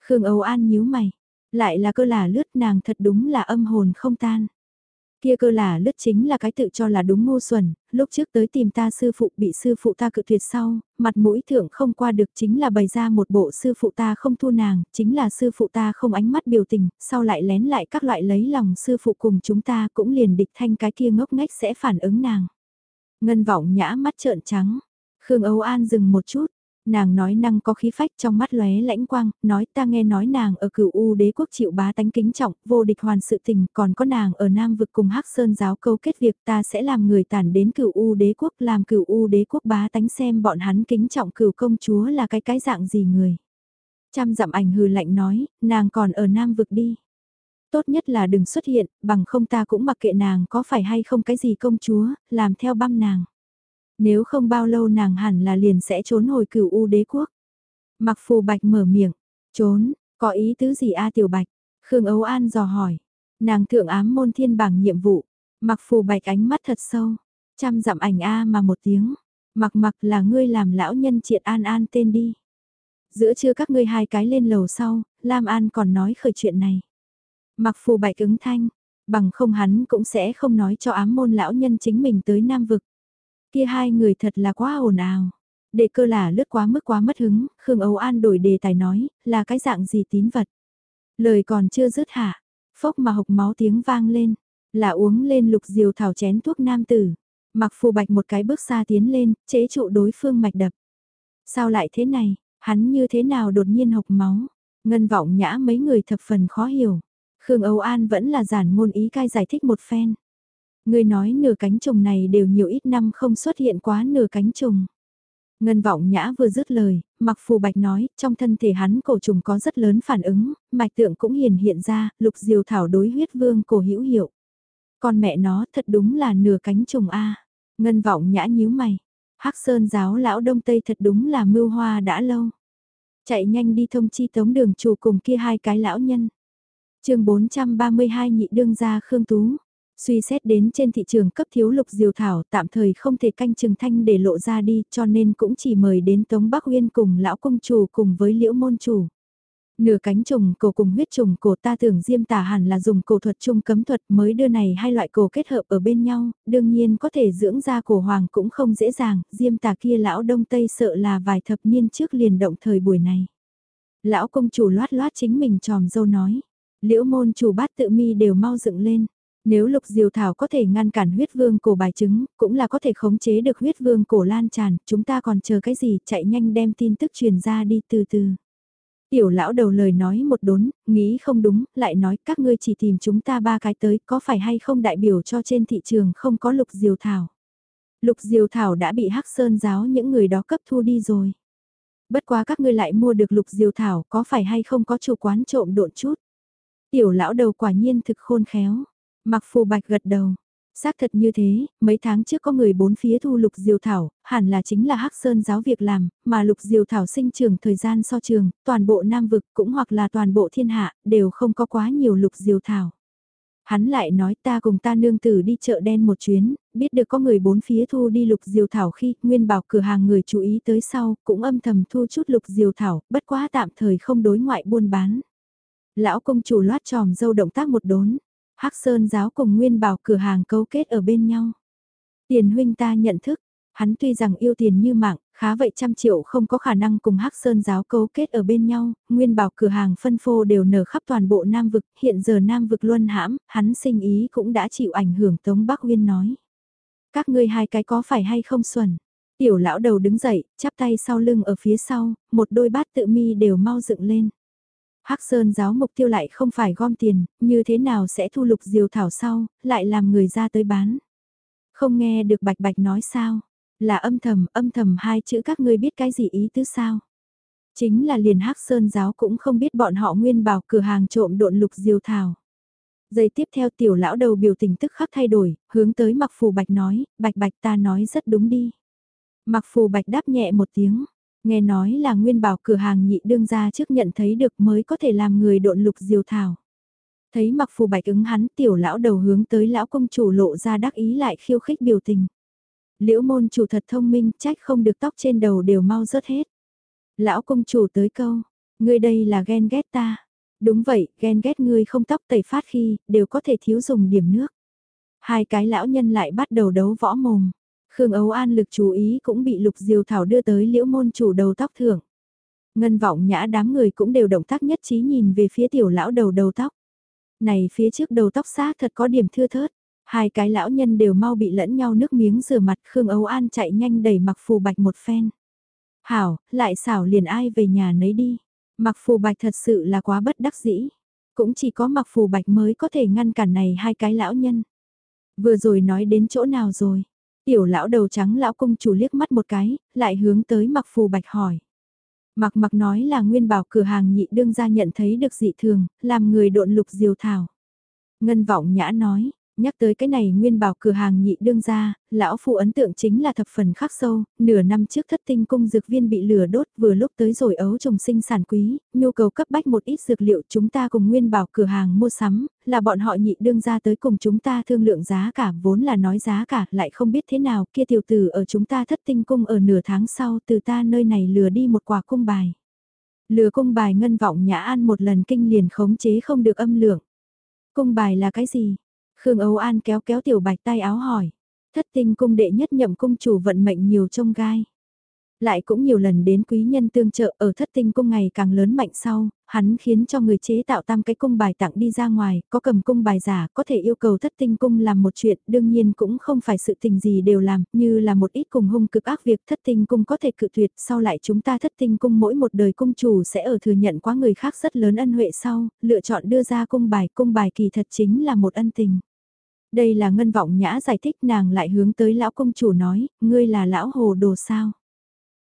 Speaker 1: Khương Âu An nhíu mày, lại là cơ là lướt nàng thật đúng là âm hồn không tan. Kia cơ là lướt chính là cái tự cho là đúng ngu xuẩn, lúc trước tới tìm ta sư phụ bị sư phụ ta cự tuyệt sau, mặt mũi thượng không qua được chính là bày ra một bộ sư phụ ta không thu nàng, chính là sư phụ ta không ánh mắt biểu tình, sau lại lén lại các loại lấy lòng sư phụ cùng chúng ta cũng liền địch thanh cái kia ngốc ngách sẽ phản ứng nàng. Ngân vọng nhã mắt trợn trắng, Khương Âu An dừng một chút, nàng nói năng có khí phách trong mắt lóe lãnh quang, nói ta nghe nói nàng ở cửu U đế quốc chịu bá tánh kính trọng, vô địch hoàn sự tình, còn có nàng ở Nam vực cùng Hắc Sơn giáo câu kết việc ta sẽ làm người tản đến cửu U đế quốc, làm cửu U đế quốc bá tánh xem bọn hắn kính trọng cửu công chúa là cái cái dạng gì người. Trăm dặm ảnh hừ lạnh nói, nàng còn ở Nam vực đi. Tốt nhất là đừng xuất hiện, bằng không ta cũng mặc kệ nàng có phải hay không cái gì công chúa, làm theo băm nàng. Nếu không bao lâu nàng hẳn là liền sẽ trốn hồi cửu U đế quốc. Mặc phù bạch mở miệng, trốn, có ý tứ gì a tiểu bạch? Khương Ấu An dò hỏi. Nàng thượng ám môn thiên bảng nhiệm vụ. Mặc phù bạch ánh mắt thật sâu. chăm dặm ảnh a mà một tiếng. Mặc mặc là ngươi làm lão nhân triệt an an tên đi. Giữa trưa các ngươi hai cái lên lầu sau, Lam An còn nói khởi chuyện này. Mặc phù bạch ứng thanh, bằng không hắn cũng sẽ không nói cho ám môn lão nhân chính mình tới Nam Vực. Kia hai người thật là quá ồn ào. Đệ cơ là lướt quá mức quá mất hứng, Khương Âu An đổi đề tài nói, là cái dạng gì tín vật. Lời còn chưa dứt hạ, phốc mà hộc máu tiếng vang lên, là uống lên lục diều thảo chén thuốc nam tử. Mặc phù bạch một cái bước xa tiến lên, chế trụ đối phương mạch đập. Sao lại thế này, hắn như thế nào đột nhiên hộc máu, ngân vọng nhã mấy người thập phần khó hiểu. Khương Âu An vẫn là giản ngôn ý cai giải thích một phen. Người nói nửa cánh trùng này đều nhiều ít năm không xuất hiện quá nửa cánh trùng. Ngân vọng nhã vừa dứt lời, mặc phù bạch nói, trong thân thể hắn cổ trùng có rất lớn phản ứng, mạch tượng cũng hiền hiện ra, lục diều thảo đối huyết vương cổ hữu hiệu. Con mẹ nó thật đúng là nửa cánh trùng A. Ngân vọng nhã nhíu mày. hắc sơn giáo lão đông tây thật đúng là mưu hoa đã lâu. Chạy nhanh đi thông chi tống đường chủ cùng kia hai cái lão nhân. chương 432 nhị đương gia Khương Tú. Suy xét đến trên thị trường cấp thiếu lục diều thảo tạm thời không thể canh trường thanh để lộ ra đi cho nên cũng chỉ mời đến Tống Bắc Uyên cùng lão công chủ cùng với liễu môn chủ. Nửa cánh trùng cổ cùng huyết trùng cổ ta tưởng diêm tả hẳn là dùng cổ thuật chung cấm thuật mới đưa này hai loại cổ kết hợp ở bên nhau, đương nhiên có thể dưỡng ra cổ hoàng cũng không dễ dàng, diêm tả kia lão đông tây sợ là vài thập niên trước liền động thời buổi này. Lão công chủ loát loát chính mình tròm dâu nói, liễu môn chủ bát tự mi đều mau dựng lên. Nếu lục diều thảo có thể ngăn cản huyết vương cổ bài chứng, cũng là có thể khống chế được huyết vương cổ lan tràn, chúng ta còn chờ cái gì, chạy nhanh đem tin tức truyền ra đi từ từ. Tiểu lão đầu lời nói một đốn, nghĩ không đúng, lại nói các ngươi chỉ tìm chúng ta ba cái tới, có phải hay không đại biểu cho trên thị trường không có lục diều thảo. Lục diều thảo đã bị hắc sơn giáo những người đó cấp thu đi rồi. Bất quá các ngươi lại mua được lục diều thảo, có phải hay không có chủ quán trộm độn chút. Tiểu lão đầu quả nhiên thực khôn khéo. Mặc phù bạch gật đầu. Xác thật như thế, mấy tháng trước có người bốn phía thu lục diều thảo, hẳn là chính là hắc sơn giáo việc làm, mà lục diều thảo sinh trường thời gian so trường, toàn bộ nam vực cũng hoặc là toàn bộ thiên hạ, đều không có quá nhiều lục diều thảo. Hắn lại nói ta cùng ta nương tử đi chợ đen một chuyến, biết được có người bốn phía thu đi lục diều thảo khi nguyên bảo cửa hàng người chú ý tới sau, cũng âm thầm thu chút lục diều thảo, bất quá tạm thời không đối ngoại buôn bán. Lão công chủ loát tròm dâu động tác một đốn, Hắc Sơn giáo cùng Nguyên Bảo cửa hàng cấu kết ở bên nhau. Tiền huynh ta nhận thức, hắn tuy rằng yêu tiền như mạng, khá vậy trăm triệu không có khả năng cùng Hắc Sơn giáo cấu kết ở bên nhau, Nguyên Bảo cửa hàng phân phô đều nở khắp toàn bộ Nam vực, hiện giờ Nam vực luân hãm, hắn sinh ý cũng đã chịu ảnh hưởng Tống Bắc Nguyên nói. Các ngươi hai cái có phải hay không xuẩn? Tiểu lão đầu đứng dậy, chắp tay sau lưng ở phía sau, một đôi bát tự mi đều mau dựng lên. Hắc Sơn giáo mục tiêu lại không phải gom tiền, như thế nào sẽ thu lục diều thảo sau, lại làm người ra tới bán. Không nghe được bạch bạch nói sao, là âm thầm, âm thầm hai chữ các ngươi biết cái gì ý tứ sao. Chính là liền Hắc Sơn giáo cũng không biết bọn họ nguyên bảo cửa hàng trộm độn lục diều thảo. Giây tiếp theo tiểu lão đầu biểu tình tức khắc thay đổi, hướng tới mặc phù bạch nói, bạch bạch ta nói rất đúng đi. Mặc phù bạch đáp nhẹ một tiếng, Nghe nói là nguyên bảo cửa hàng nhị đương ra trước nhận thấy được mới có thể làm người độn lục diều thảo. Thấy mặc phù bạch ứng hắn tiểu lão đầu hướng tới lão công chủ lộ ra đắc ý lại khiêu khích biểu tình. Liễu môn chủ thật thông minh trách không được tóc trên đầu đều mau rớt hết. Lão công chủ tới câu, ngươi đây là ghen ghét ta. Đúng vậy, ghen ghét ngươi không tóc tẩy phát khi, đều có thể thiếu dùng điểm nước. Hai cái lão nhân lại bắt đầu đấu võ mồm. Khương Ấu An lực chú ý cũng bị Lục Diều Thảo đưa tới liễu môn chủ đầu tóc thưởng. Ngân vọng nhã đám người cũng đều động tác nhất trí nhìn về phía tiểu lão đầu đầu tóc. Này phía trước đầu tóc xác thật có điểm thưa thớt. Hai cái lão nhân đều mau bị lẫn nhau nước miếng rửa mặt Khương Âu An chạy nhanh đẩy mặc phù bạch một phen. Hảo, lại xảo liền ai về nhà nấy đi. Mặc phù bạch thật sự là quá bất đắc dĩ. Cũng chỉ có mặc phù bạch mới có thể ngăn cản này hai cái lão nhân. Vừa rồi nói đến chỗ nào rồi? Tiểu lão đầu trắng lão công chủ liếc mắt một cái, lại hướng tới mặc phù bạch hỏi. Mặc mặc nói là nguyên bảo cửa hàng nhị đương ra nhận thấy được dị thường, làm người độn lục diều thảo. Ngân vọng nhã nói, Nhắc tới cái này nguyên bảo cửa hàng nhị đương ra, lão phu ấn tượng chính là thập phần khắc sâu, nửa năm trước thất tinh cung dược viên bị lửa đốt vừa lúc tới rồi ấu trồng sinh sản quý, nhu cầu cấp bách một ít dược liệu chúng ta cùng nguyên bảo cửa hàng mua sắm, là bọn họ nhị đương ra tới cùng chúng ta thương lượng giá cả vốn là nói giá cả lại không biết thế nào kia tiểu tử ở chúng ta thất tinh cung ở nửa tháng sau từ ta nơi này lừa đi một quả cung bài. Lừa cung bài ngân vọng nhã an một lần kinh liền khống chế không được âm lượng. Cung bài là cái gì? Khương Âu An kéo kéo tiểu bạch tay áo hỏi. Thất tinh cung đệ nhất nhậm cung chủ vận mệnh nhiều trông gai. Lại cũng nhiều lần đến quý nhân tương trợ ở thất tinh cung ngày càng lớn mạnh sau, hắn khiến cho người chế tạo tam cái cung bài tặng đi ra ngoài, có cầm cung bài giả, có thể yêu cầu thất tinh cung làm một chuyện, đương nhiên cũng không phải sự tình gì đều làm, như là một ít cùng hung cực ác việc thất tinh cung có thể cự tuyệt, sau lại chúng ta thất tinh cung mỗi một đời cung chủ sẽ ở thừa nhận quá người khác rất lớn ân huệ sau, lựa chọn đưa ra cung bài, cung bài kỳ thật chính là một ân tình. Đây là ngân vọng nhã giải thích nàng lại hướng tới lão công chủ nói, ngươi là lão hồ đồ sao.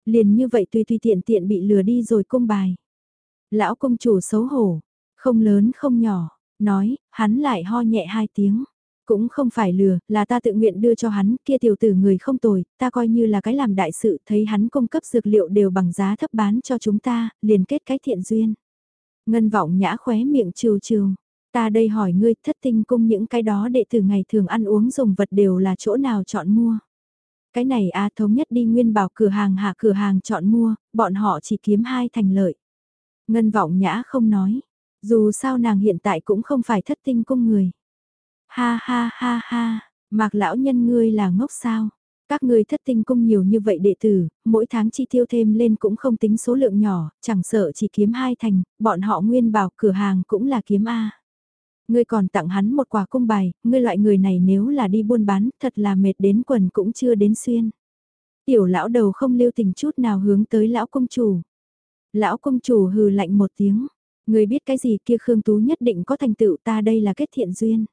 Speaker 1: Liền như vậy tùy tùy tiện tiện bị lừa đi rồi cung bài. Lão công chủ xấu hổ, không lớn không nhỏ, nói, hắn lại ho nhẹ hai tiếng. Cũng không phải lừa, là ta tự nguyện đưa cho hắn, kia tiểu tử người không tồi, ta coi như là cái làm đại sự, thấy hắn cung cấp dược liệu đều bằng giá thấp bán cho chúng ta, liền kết cái thiện duyên. Ngân vọng nhã khóe miệng trừ trừ, Ta đây hỏi ngươi thất tinh cung những cái đó đệ tử ngày thường ăn uống dùng vật đều là chỗ nào chọn mua. Cái này à thống nhất đi nguyên bảo cửa hàng hạ cửa hàng chọn mua, bọn họ chỉ kiếm hai thành lợi. Ngân vọng nhã không nói, dù sao nàng hiện tại cũng không phải thất tinh cung người. Ha ha ha ha, mạc lão nhân ngươi là ngốc sao? Các ngươi thất tinh cung nhiều như vậy đệ tử, mỗi tháng chi tiêu thêm lên cũng không tính số lượng nhỏ, chẳng sợ chỉ kiếm hai thành, bọn họ nguyên bảo cửa hàng cũng là kiếm A. Ngươi còn tặng hắn một quả cung bài, ngươi loại người này nếu là đi buôn bán, thật là mệt đến quần cũng chưa đến xuyên. Tiểu lão đầu không lưu tình chút nào hướng tới lão công chủ. Lão công chủ hừ lạnh một tiếng, ngươi biết cái gì kia Khương Tú nhất định có thành tựu ta đây là kết thiện duyên.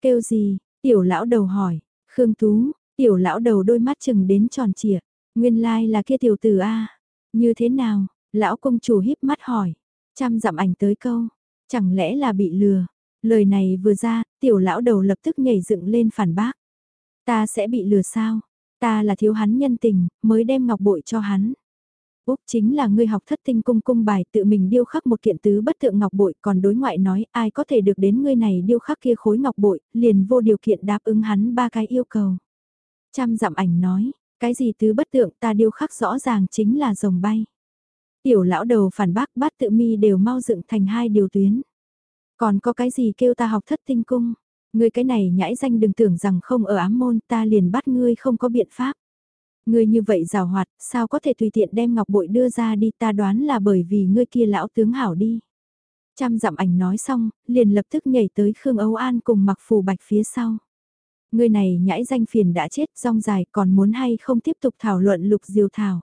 Speaker 1: Kêu gì, tiểu lão đầu hỏi, Khương Tú, tiểu lão đầu đôi mắt chừng đến tròn trịa, nguyên lai like là kia tiểu tử A, như thế nào, lão công chủ híp mắt hỏi, chăm dặm ảnh tới câu, chẳng lẽ là bị lừa, Lời này vừa ra, tiểu lão đầu lập tức nhảy dựng lên phản bác. Ta sẽ bị lừa sao? Ta là thiếu hắn nhân tình, mới đem ngọc bội cho hắn. Úc chính là ngươi học thất tinh cung cung bài tự mình điêu khắc một kiện tứ bất tượng ngọc bội còn đối ngoại nói ai có thể được đến ngươi này điêu khắc kia khối ngọc bội, liền vô điều kiện đáp ứng hắn ba cái yêu cầu. Trăm dặm ảnh nói, cái gì tứ bất tượng ta điêu khắc rõ ràng chính là rồng bay. Tiểu lão đầu phản bác bát tự mi đều mau dựng thành hai điều tuyến. Còn có cái gì kêu ta học thất tinh cung? Ngươi cái này nhãi danh đừng tưởng rằng không ở ám môn ta liền bắt ngươi không có biện pháp. Ngươi như vậy rào hoạt, sao có thể tùy tiện đem ngọc bội đưa ra đi ta đoán là bởi vì ngươi kia lão tướng hảo đi. Trăm dặm ảnh nói xong, liền lập tức nhảy tới Khương Âu An cùng mặc phù bạch phía sau. Ngươi này nhãi danh phiền đã chết rong dài còn muốn hay không tiếp tục thảo luận lục diều thảo.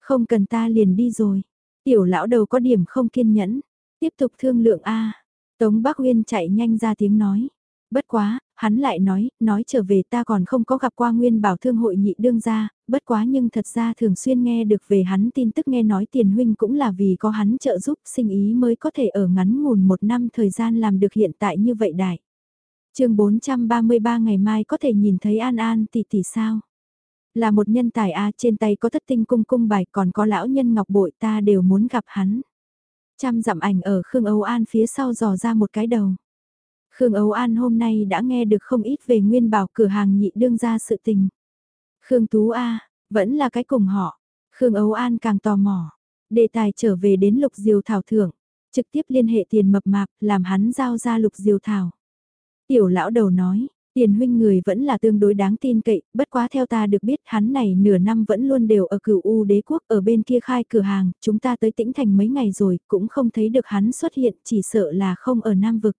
Speaker 1: Không cần ta liền đi rồi. Tiểu lão đầu có điểm không kiên nhẫn. Tiếp tục thương lượng A. Tống Bắc Uyên chạy nhanh ra tiếng nói. Bất quá, hắn lại nói, nói trở về ta còn không có gặp qua nguyên bảo thương hội nhị đương gia, bất quá nhưng thật ra thường xuyên nghe được về hắn tin tức nghe nói tiền huynh cũng là vì có hắn trợ giúp sinh ý mới có thể ở ngắn ngủn một năm thời gian làm được hiện tại như vậy đại. chương 433 ngày mai có thể nhìn thấy An An tỷ tỷ sao? Là một nhân tài A trên tay có thất tinh cung cung bài còn có lão nhân ngọc bội ta đều muốn gặp hắn. Trăm dặm ảnh ở Khương Âu An phía sau dò ra một cái đầu. Khương Âu An hôm nay đã nghe được không ít về nguyên bảo cửa hàng nhị đương ra sự tình. Khương Tú A, vẫn là cái cùng họ. Khương Âu An càng tò mò. Đề tài trở về đến lục diều thảo thưởng. Trực tiếp liên hệ tiền mập mạp làm hắn giao ra lục diều thảo. Tiểu lão đầu nói, Tiền huynh người vẫn là tương đối đáng tin cậy, bất quá theo ta được biết hắn này nửa năm vẫn luôn đều ở cửu U đế quốc ở bên kia khai cửa hàng, chúng ta tới tĩnh thành mấy ngày rồi cũng không thấy được hắn xuất hiện, chỉ sợ là không ở Nam Vực.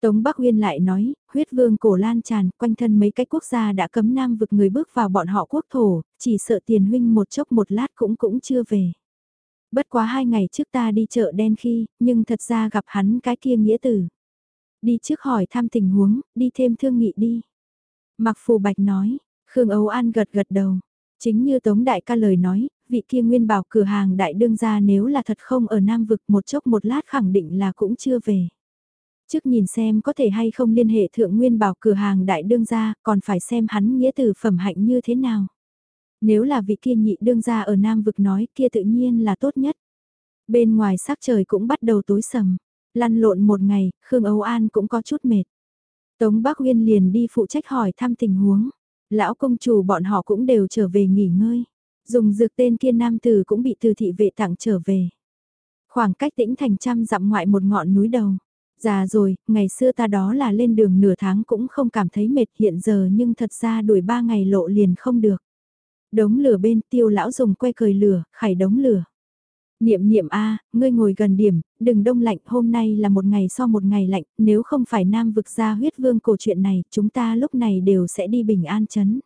Speaker 1: Tống Bắc Uyên lại nói, huyết vương cổ lan tràn, quanh thân mấy cái quốc gia đã cấm nam vực người bước vào bọn họ quốc thổ, chỉ sợ tiền huynh một chốc một lát cũng cũng chưa về. Bất quá hai ngày trước ta đi chợ đen khi, nhưng thật ra gặp hắn cái kia nghĩa tử. Đi trước hỏi thăm tình huống, đi thêm thương nghị đi. Mặc phù bạch nói, Khương Âu An gật gật đầu. Chính như Tống Đại ca lời nói, vị kia nguyên bảo cửa hàng đại đương gia nếu là thật không ở Nam Vực một chốc một lát khẳng định là cũng chưa về. Trước nhìn xem có thể hay không liên hệ thượng nguyên bảo cửa hàng đại đương gia, còn phải xem hắn nghĩa từ phẩm hạnh như thế nào. Nếu là vị kia nhị đương gia ở Nam Vực nói kia tự nhiên là tốt nhất. Bên ngoài sắc trời cũng bắt đầu tối sầm. Lăn lộn một ngày, Khương Âu An cũng có chút mệt. Tống Bắc Huyên liền đi phụ trách hỏi thăm tình huống. Lão công chủ bọn họ cũng đều trở về nghỉ ngơi. Dùng dược tên kia nam tử cũng bị từ thị vệ tặng trở về. Khoảng cách tĩnh thành trăm dặm ngoại một ngọn núi đầu. Già rồi, ngày xưa ta đó là lên đường nửa tháng cũng không cảm thấy mệt hiện giờ nhưng thật ra đuổi ba ngày lộ liền không được. Đống lửa bên tiêu lão dùng que cười lửa, khải đống lửa. Niệm niệm a, ngươi ngồi gần điểm, đừng đông lạnh, hôm nay là một ngày so một ngày lạnh, nếu không phải nam vực ra huyết vương cổ chuyện này, chúng ta lúc này đều sẽ đi bình an chấn.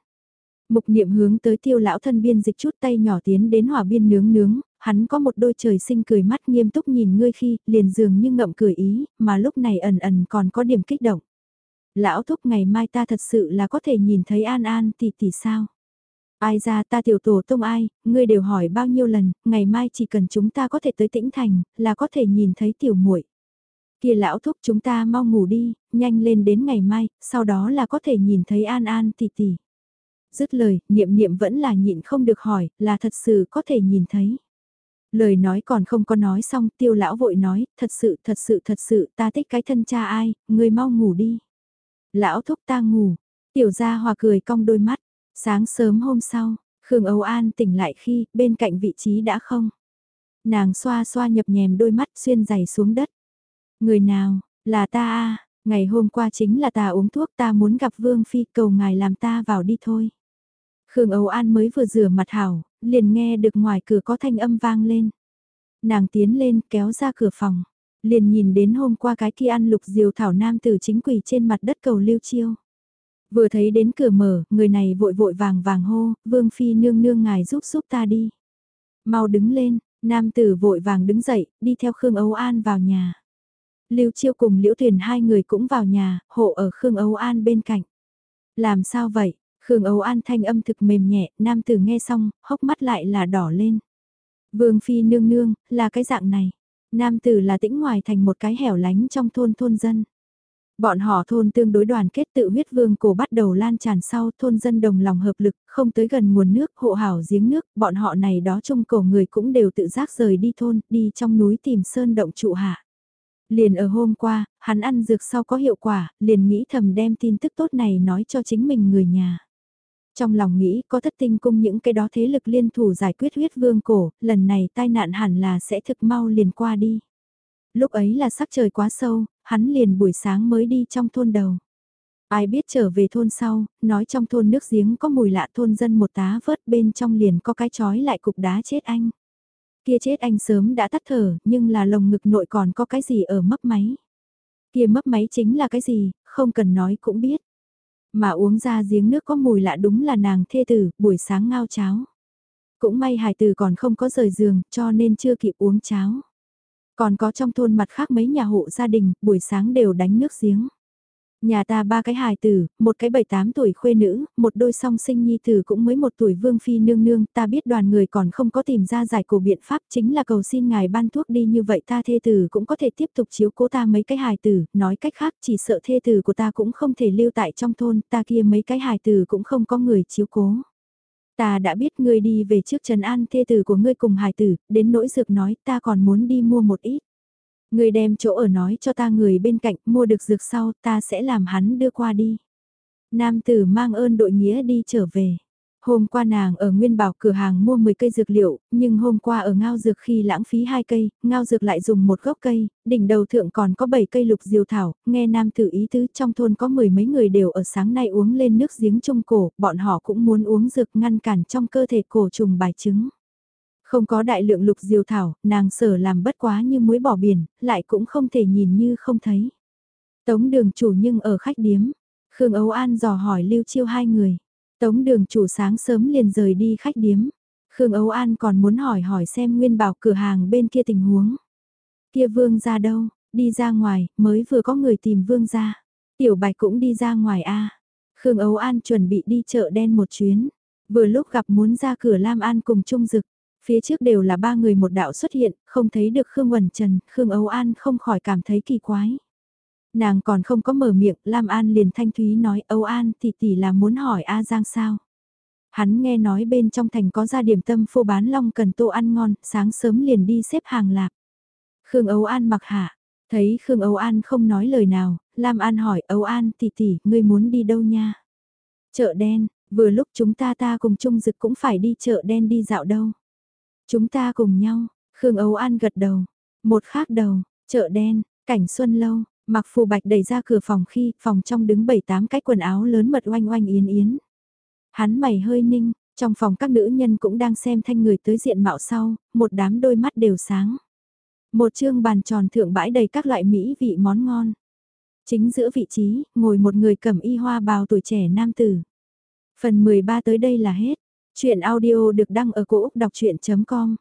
Speaker 1: Mục niệm hướng tới tiêu lão thân biên dịch chút tay nhỏ tiến đến hỏa biên nướng nướng, hắn có một đôi trời sinh cười mắt nghiêm túc nhìn ngươi khi, liền dường như ngậm cười ý, mà lúc này ẩn ẩn còn có điểm kích động. Lão thúc ngày mai ta thật sự là có thể nhìn thấy an an tỷ tỷ sao? Ai ra ta tiểu tổ tông ai, ngươi đều hỏi bao nhiêu lần, ngày mai chỉ cần chúng ta có thể tới tĩnh thành, là có thể nhìn thấy tiểu muội. Kia lão thúc chúng ta mau ngủ đi, nhanh lên đến ngày mai, sau đó là có thể nhìn thấy an an tỷ tỷ. Dứt lời, niệm niệm vẫn là nhịn không được hỏi, là thật sự có thể nhìn thấy. Lời nói còn không có nói xong, tiêu lão vội nói, thật sự, thật sự, thật sự, ta thích cái thân cha ai, ngươi mau ngủ đi. Lão thúc ta ngủ, tiểu gia hòa cười cong đôi mắt, Sáng sớm hôm sau, Khương Âu An tỉnh lại khi bên cạnh vị trí đã không. Nàng xoa xoa nhập nhèm đôi mắt xuyên giày xuống đất. Người nào, là ta à, ngày hôm qua chính là ta uống thuốc ta muốn gặp Vương Phi cầu ngài làm ta vào đi thôi. Khương Âu An mới vừa rửa mặt hảo, liền nghe được ngoài cửa có thanh âm vang lên. Nàng tiến lên kéo ra cửa phòng, liền nhìn đến hôm qua cái kia ăn lục diều thảo nam tử chính quỳ trên mặt đất cầu lưu chiêu. Vừa thấy đến cửa mở, người này vội vội vàng vàng hô, Vương Phi nương nương ngài giúp giúp ta đi. Mau đứng lên, nam tử vội vàng đứng dậy, đi theo Khương Âu An vào nhà. Lưu Chiêu cùng Liễu thuyền hai người cũng vào nhà, hộ ở Khương Âu An bên cạnh. Làm sao vậy? Khương Âu An thanh âm thực mềm nhẹ, nam tử nghe xong, hốc mắt lại là đỏ lên. Vương Phi nương nương, là cái dạng này. Nam tử là tĩnh ngoài thành một cái hẻo lánh trong thôn thôn dân. Bọn họ thôn tương đối đoàn kết tự huyết vương cổ bắt đầu lan tràn sau thôn dân đồng lòng hợp lực, không tới gần nguồn nước, hộ hảo giếng nước, bọn họ này đó chung cổ người cũng đều tự giác rời đi thôn, đi trong núi tìm sơn động trụ hạ. Liền ở hôm qua, hắn ăn dược sau có hiệu quả, liền nghĩ thầm đem tin tức tốt này nói cho chính mình người nhà. Trong lòng nghĩ có thất tinh cung những cái đó thế lực liên thủ giải quyết huyết vương cổ, lần này tai nạn hẳn là sẽ thực mau liền qua đi. Lúc ấy là sắc trời quá sâu, hắn liền buổi sáng mới đi trong thôn đầu. Ai biết trở về thôn sau, nói trong thôn nước giếng có mùi lạ thôn dân một tá vớt bên trong liền có cái chói lại cục đá chết anh. Kia chết anh sớm đã tắt thở, nhưng là lồng ngực nội còn có cái gì ở mấp máy. Kia mấp máy chính là cái gì, không cần nói cũng biết. Mà uống ra giếng nước có mùi lạ đúng là nàng thê tử, buổi sáng ngao cháo. Cũng may hải tử còn không có rời giường, cho nên chưa kịp uống cháo. Còn có trong thôn mặt khác mấy nhà hộ gia đình, buổi sáng đều đánh nước giếng. Nhà ta ba cái hài tử, một cái bảy tám tuổi khuê nữ, một đôi song sinh nhi tử cũng mới một tuổi vương phi nương nương, ta biết đoàn người còn không có tìm ra giải cổ biện pháp chính là cầu xin ngài ban thuốc đi như vậy ta thê tử cũng có thể tiếp tục chiếu cố ta mấy cái hài tử, nói cách khác chỉ sợ thê tử của ta cũng không thể lưu tại trong thôn, ta kia mấy cái hài tử cũng không có người chiếu cố. Ta đã biết ngươi đi về trước Trần An thê tử của ngươi cùng hài tử, đến nỗi dược nói ta còn muốn đi mua một ít. Ngươi đem chỗ ở nói cho ta người bên cạnh mua được dược sau ta sẽ làm hắn đưa qua đi. Nam tử mang ơn đội nghĩa đi trở về. Hôm qua nàng ở Nguyên Bảo cửa hàng mua 10 cây dược liệu, nhưng hôm qua ở ngao dược khi lãng phí 2 cây, ngao dược lại dùng một gốc cây, đỉnh đầu thượng còn có 7 cây lục diều thảo, nghe nam tử ý tứ trong thôn có mười mấy người đều ở sáng nay uống lên nước giếng trung cổ, bọn họ cũng muốn uống dược ngăn cản trong cơ thể cổ trùng bài chứng. Không có đại lượng lục diều thảo, nàng sở làm bất quá như muối bỏ biển, lại cũng không thể nhìn như không thấy. Tống đường chủ nhưng ở khách điếm. Khương Ấu An dò hỏi Lưu Chiêu hai người. Tống đường chủ sáng sớm liền rời đi khách điếm. Khương âu An còn muốn hỏi hỏi xem Nguyên Bảo cửa hàng bên kia tình huống. Kia vương ra đâu, đi ra ngoài, mới vừa có người tìm vương ra. Tiểu Bạch cũng đi ra ngoài a. Khương âu An chuẩn bị đi chợ đen một chuyến. Vừa lúc gặp muốn ra cửa Lam An cùng Trung Dực. Phía trước đều là ba người một đạo xuất hiện, không thấy được Khương Quẩn Trần, Khương âu An không khỏi cảm thấy kỳ quái. Nàng còn không có mở miệng, Lam An liền thanh thúy nói Âu An thì tỷ là muốn hỏi A Giang sao. Hắn nghe nói bên trong thành có gia điểm tâm phô bán long cần tô ăn ngon, sáng sớm liền đi xếp hàng lạc. Khương Âu An mặc hạ, thấy Khương Âu An không nói lời nào, Lam An hỏi Âu An tỷ tỷ, ngươi muốn đi đâu nha? Chợ đen, vừa lúc chúng ta ta cùng chung dực cũng phải đi chợ đen đi dạo đâu. Chúng ta cùng nhau, Khương Âu An gật đầu, một khác đầu, chợ đen, cảnh xuân lâu, mặc phù bạch đẩy ra cửa phòng khi phòng trong đứng bảy tám cái quần áo lớn mật oanh oanh yến yến. Hắn mày hơi ninh, trong phòng các nữ nhân cũng đang xem thanh người tới diện mạo sau, một đám đôi mắt đều sáng. Một chương bàn tròn thượng bãi đầy các loại mỹ vị món ngon. Chính giữa vị trí, ngồi một người cầm y hoa bào tuổi trẻ nam tử. Phần 13 tới đây là hết. Chuyện audio được đăng ở cổ Úc đọc chuyện.com